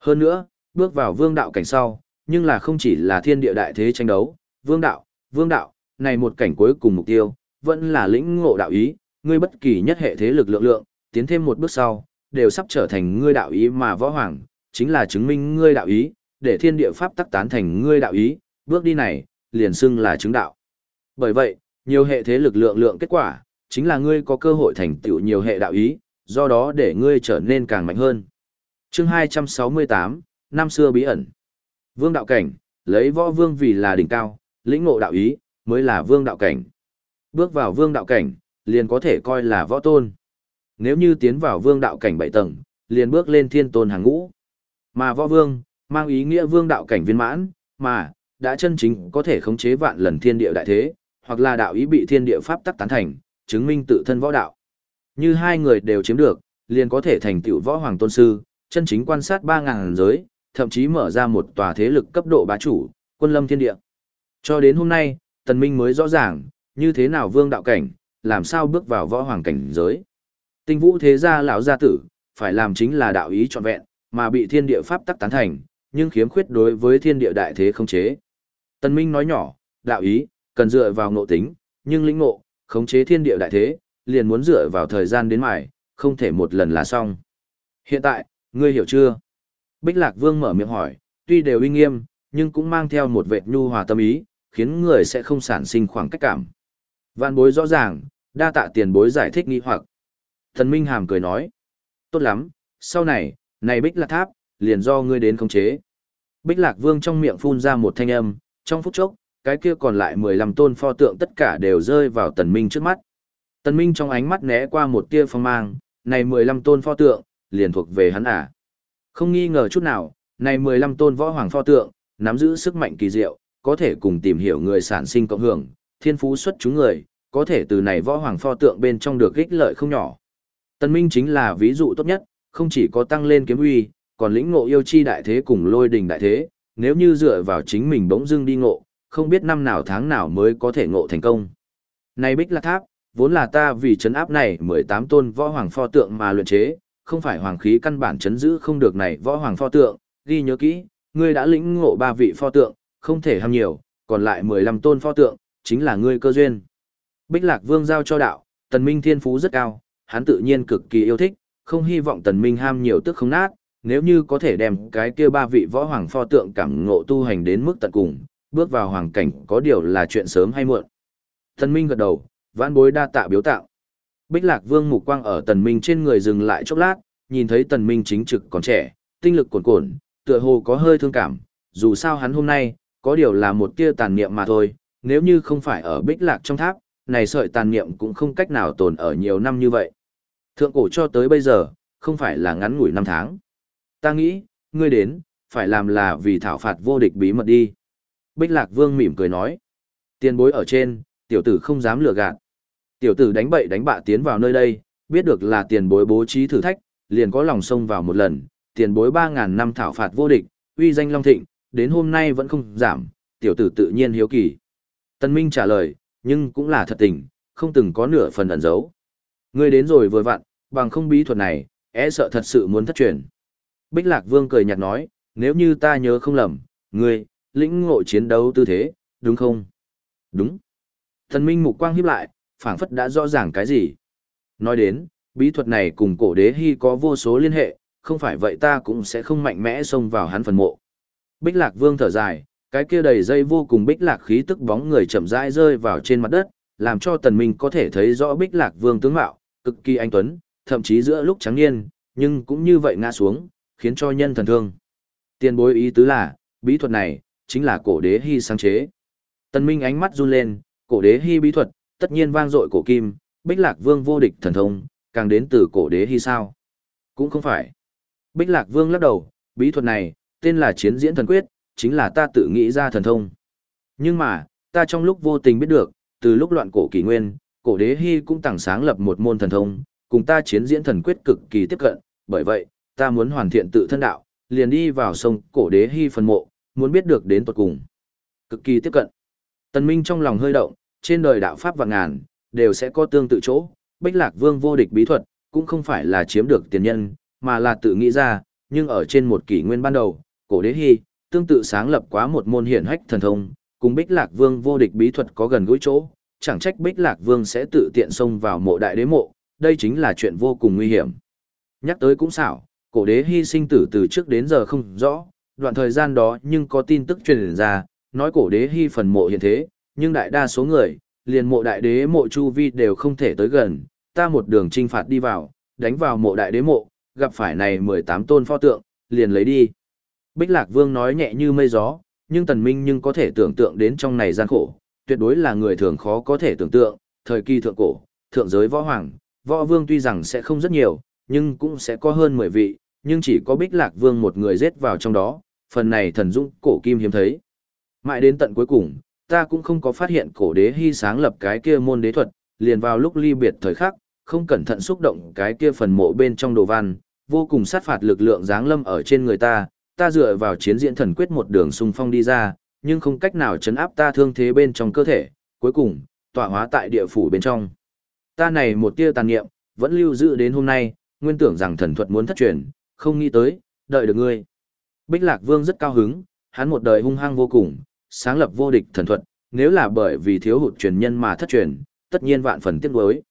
Hơn nữa, bước vào vương đạo cảnh sau, nhưng là không chỉ là thiên địa đại thế tranh đấu, vương đạo, vương đạo, này một cảnh cuối cùng mục tiêu, vẫn là lĩnh ngộ đạo ý, ngươi bất kỳ nhất hệ thế lực lượng lượng, tiến thêm một bước sau, đều sắp trở thành ngươi đạo ý mà võ hoàng, chính là chứng minh ngươi đạo ý, để thiên địa pháp tắc tán thành ngươi đạo ý, bước đi này, liền xưng là chứng đạo. Bởi vậy, nhiều hệ thế lực lượng lượng kết quả, chính là ngươi có cơ hội thành tựu nhiều hệ đạo ý, do đó để ngươi trở nên càng mạnh hơn. Chương 268, năm xưa bí ẩn. Vương đạo cảnh, lấy võ vương vì là đỉnh cao, lĩnh ngộ đạo ý, mới là vương đạo cảnh. Bước vào vương đạo cảnh, liền có thể coi là võ tôn. Nếu như tiến vào vương đạo cảnh bảy tầng, liền bước lên thiên tôn hàng ngũ. Mà võ vương, mang ý nghĩa vương đạo cảnh viên mãn, mà, đã chân chính có thể khống chế vạn lần thiên địa đại thế, hoặc là đạo ý bị thiên địa pháp tắc tán thành, chứng minh tự thân võ đạo. Như hai người đều chiếm được, liền có thể thành tựu võ hoàng tôn sư, chân chính quan sát 3.000 giới, thậm chí mở ra một tòa thế lực cấp độ bá chủ, quân lâm thiên địa. Cho đến hôm nay, Tần Minh mới rõ ràng, như thế nào vương đạo cảnh, làm sao bước vào võ hoàng cảnh giới. Tinh vũ thế gia lão gia tử, phải làm chính là đạo ý trọn vẹn, mà bị thiên địa pháp tắc tán thành, nhưng khiếm khuyết đối với thiên địa đại thế không chế. Tần Minh nói nhỏ, đạo ý, cần dựa vào ngộ tính, nhưng lĩnh ngộ, khống chế thiên địa đại thế, liền muốn dựa vào thời gian đến mài, không thể một lần là xong. Hiện tại, ngươi hiểu chưa? Bích Lạc Vương mở miệng hỏi, tuy đều uy nghiêm, nhưng cũng mang theo một vệt nhu hòa tâm ý, khiến người sẽ không sản sinh khoảng cách cảm. Vạn bối rõ ràng, đa tạ tiền bối giải thích nghi hoặc. Thần Minh Hàm cười nói, tốt lắm, sau này, này Bích Lạc Tháp, liền do ngươi đến khống chế. Bích Lạc Vương trong miệng phun ra một thanh âm, trong phút chốc, cái kia còn lại 15 tôn pho tượng tất cả đều rơi vào Tần Minh trước mắt. Tần Minh trong ánh mắt né qua một tia phong mang, này 15 tôn pho tượng, liền thuộc về hắn à. Không nghi ngờ chút nào, này 15 tôn võ hoàng pho tượng, nắm giữ sức mạnh kỳ diệu, có thể cùng tìm hiểu người sản sinh cộng hưởng, thiên phú xuất chúng người, có thể từ này võ hoàng pho tượng bên trong được ích lợi không nhỏ. Tần Minh chính là ví dụ tốt nhất, không chỉ có tăng lên kiếm uy, còn lĩnh ngộ yêu chi đại thế cùng lôi đình đại thế, nếu như dựa vào chính mình bỗng dưng đi ngộ, không biết năm nào tháng nào mới có thể ngộ thành công. Này Bích Lạc Tháp, vốn là ta vì chấn áp này 18 tôn võ hoàng pho tượng mà luyện chế, không phải hoàng khí căn bản chấn giữ không được này võ hoàng pho tượng, ghi nhớ kỹ, ngươi đã lĩnh ngộ ba vị pho tượng, không thể ham nhiều, còn lại 15 tôn pho tượng, chính là ngươi cơ duyên. Bích Lạc Vương giao cho đạo, Tần Minh thiên phú rất cao, hắn tự nhiên cực kỳ yêu thích, không hy vọng Tần Minh ham nhiều tức không nát, nếu như có thể đem cái kia ba vị võ hoàng pho tượng cảm ngộ tu hành đến mức tận cùng, bước vào hoàng cảnh có điều là chuyện sớm hay muộn. thần Minh gật đầu, vãn bối đa tạ biếu tạo. Bích Lạc Vương mục quang ở Tần Minh trên người dừng lại chốc lát, nhìn thấy Tần Minh chính trực còn trẻ, tinh lực cuồn cuộn, tựa hồ có hơi thương cảm, dù sao hắn hôm nay, có điều là một tia tàn niệm mà thôi, nếu như không phải ở Bích Lạc trong tháp, này sợi tàn niệm cũng không cách nào tồn ở nhiều năm như vậy. Thượng cổ cho tới bây giờ, không phải là ngắn ngủi năm tháng. Ta nghĩ, ngươi đến, phải làm là vì thảo phạt vô địch bí mật đi. Bích Lạc Vương mỉm cười nói. Tiền bối ở trên, tiểu tử không dám lừa gạt. Tiểu tử đánh bậy đánh bạ tiến vào nơi đây, biết được là tiền bối bố trí thử thách, liền có lòng xông vào một lần, tiền bối 3.000 năm thảo phạt vô địch, uy danh long thịnh, đến hôm nay vẫn không giảm, tiểu tử tự nhiên hiếu kỳ. Tân Minh trả lời, nhưng cũng là thật tình, không từng có nửa phần ẩn giấu. Ngươi đến rồi vừa vặn, bằng không bí thuật này, e sợ thật sự muốn thất truyền. Bích Lạc Vương cười nhạt nói, nếu như ta nhớ không lầm, ngươi, lĩnh ngộ chiến đấu tư thế, đúng không? Đúng. Thần Minh mục quang hiếp lại, phảng phất đã rõ ràng cái gì. Nói đến, bí thuật này cùng cổ đế hy có vô số liên hệ, không phải vậy ta cũng sẽ không mạnh mẽ xông vào hắn phần mộ. Bích Lạc Vương thở dài, cái kia đầy dây vô cùng bích lạc khí tức bóng người chậm rãi rơi vào trên mặt đất, làm cho Tần Minh có thể thấy rõ Bích Lạc Vương tướng mạo, cực kỳ anh tuấn, thậm chí giữa lúc trắng niên, nhưng cũng như vậy ngã xuống, khiến cho nhân thần thương. Tiên bối ý tứ là, bí thuật này, chính là cổ đế hy sáng chế. Tần Minh ánh mắt run lên, cổ đế hy bí thuật, tất nhiên vang dội cổ kim, Bích Lạc Vương vô địch thần thông, càng đến từ cổ đế hy sao. Cũng không phải. Bích Lạc Vương lắc đầu, bí thuật này, tên là chiến diễn thần quyết, chính là ta tự nghĩ ra thần thông. Nhưng mà, ta trong lúc vô tình biết được, từ lúc loạn cổ kỷ nguyên, cổ đế hy cũng tặng sáng lập một môn thần thông, cùng ta chiến diễn thần quyết cực kỳ tiếp cận, bởi vậy, ta muốn hoàn thiện tự thân đạo, liền đi vào sông cổ đế hy phần mộ, muốn biết được đến tuột cùng. Cực kỳ tiếp cận. Tần Minh trong lòng hơi động, trên đời đạo pháp vạn ngàn, đều sẽ có tương tự chỗ, Bích Lạc Vương vô địch bí thuật, cũng không phải là chiếm được tiền nhân, mà là tự nghĩ ra, nhưng ở trên một kỷ nguyên ban đầu, cổ đế hy, tương tự sáng lập quá một môn hiển hách thần thông, cùng Bích Lạc Vương vô địch bí thuật có gần gũi chỗ, chẳng trách Bích Lạc Vương sẽ tự tiện xông vào mộ đại đế mộ, đây chính là chuyện vô cùng nguy hiểm. Nhắc tới cũng xảo, cổ đế hy sinh tử từ trước đến giờ không rõ, đoạn thời gian đó nhưng có tin tức truyền ra, nói cổ đế hy phần mộ hiện thế, nhưng đại đa số người, liền mộ đại đế mộ chu vi đều không thể tới gần, ta một đường trinh phạt đi vào, đánh vào mộ đại đế mộ, gặp phải này 18 tôn pho tượng, liền lấy đi. Bích Lạc Vương nói nhẹ như mây gió, nhưng Tần Minh nhưng có thể tưởng tượng đến trong này gian khổ, tuyệt đối là người thường khó có thể tưởng tượng, thời kỳ thượng cổ, thượng giới võ hoàng, võ vương tuy rằng sẽ không rất nhiều, nhưng cũng sẽ có hơn 10 vị, nhưng chỉ có Bích Lạc Vương một người giết vào trong đó, phần này thần dũng cổ kim hiếm thấy. Mãi đến tận cuối cùng, ta cũng không có phát hiện cổ đế hy sáng lập cái kia môn đế thuật, liền vào lúc ly biệt thời khắc, không cẩn thận xúc động cái kia phần mộ bên trong đồ văn, vô cùng sát phạt lực lượng giáng lâm ở trên người ta, ta dựa vào chiến diễn thần quyết một đường xung phong đi ra, nhưng không cách nào chấn áp ta thương thế bên trong cơ thể, cuối cùng, tỏa hóa tại địa phủ bên trong. Ta này một tia tàn niệm, vẫn lưu giữ đến hôm nay, nguyên tưởng rằng thần thuật muốn thất truyền, không nghĩ tới, đợi được ngươi. Bích Lạc Vương rất cao hứng, hắn một đời hung hăng vô cùng, sáng lập vô địch thần thuật, nếu là bởi vì thiếu hụt truyền nhân mà thất truyền, tất nhiên vạn phần tiếc nuối.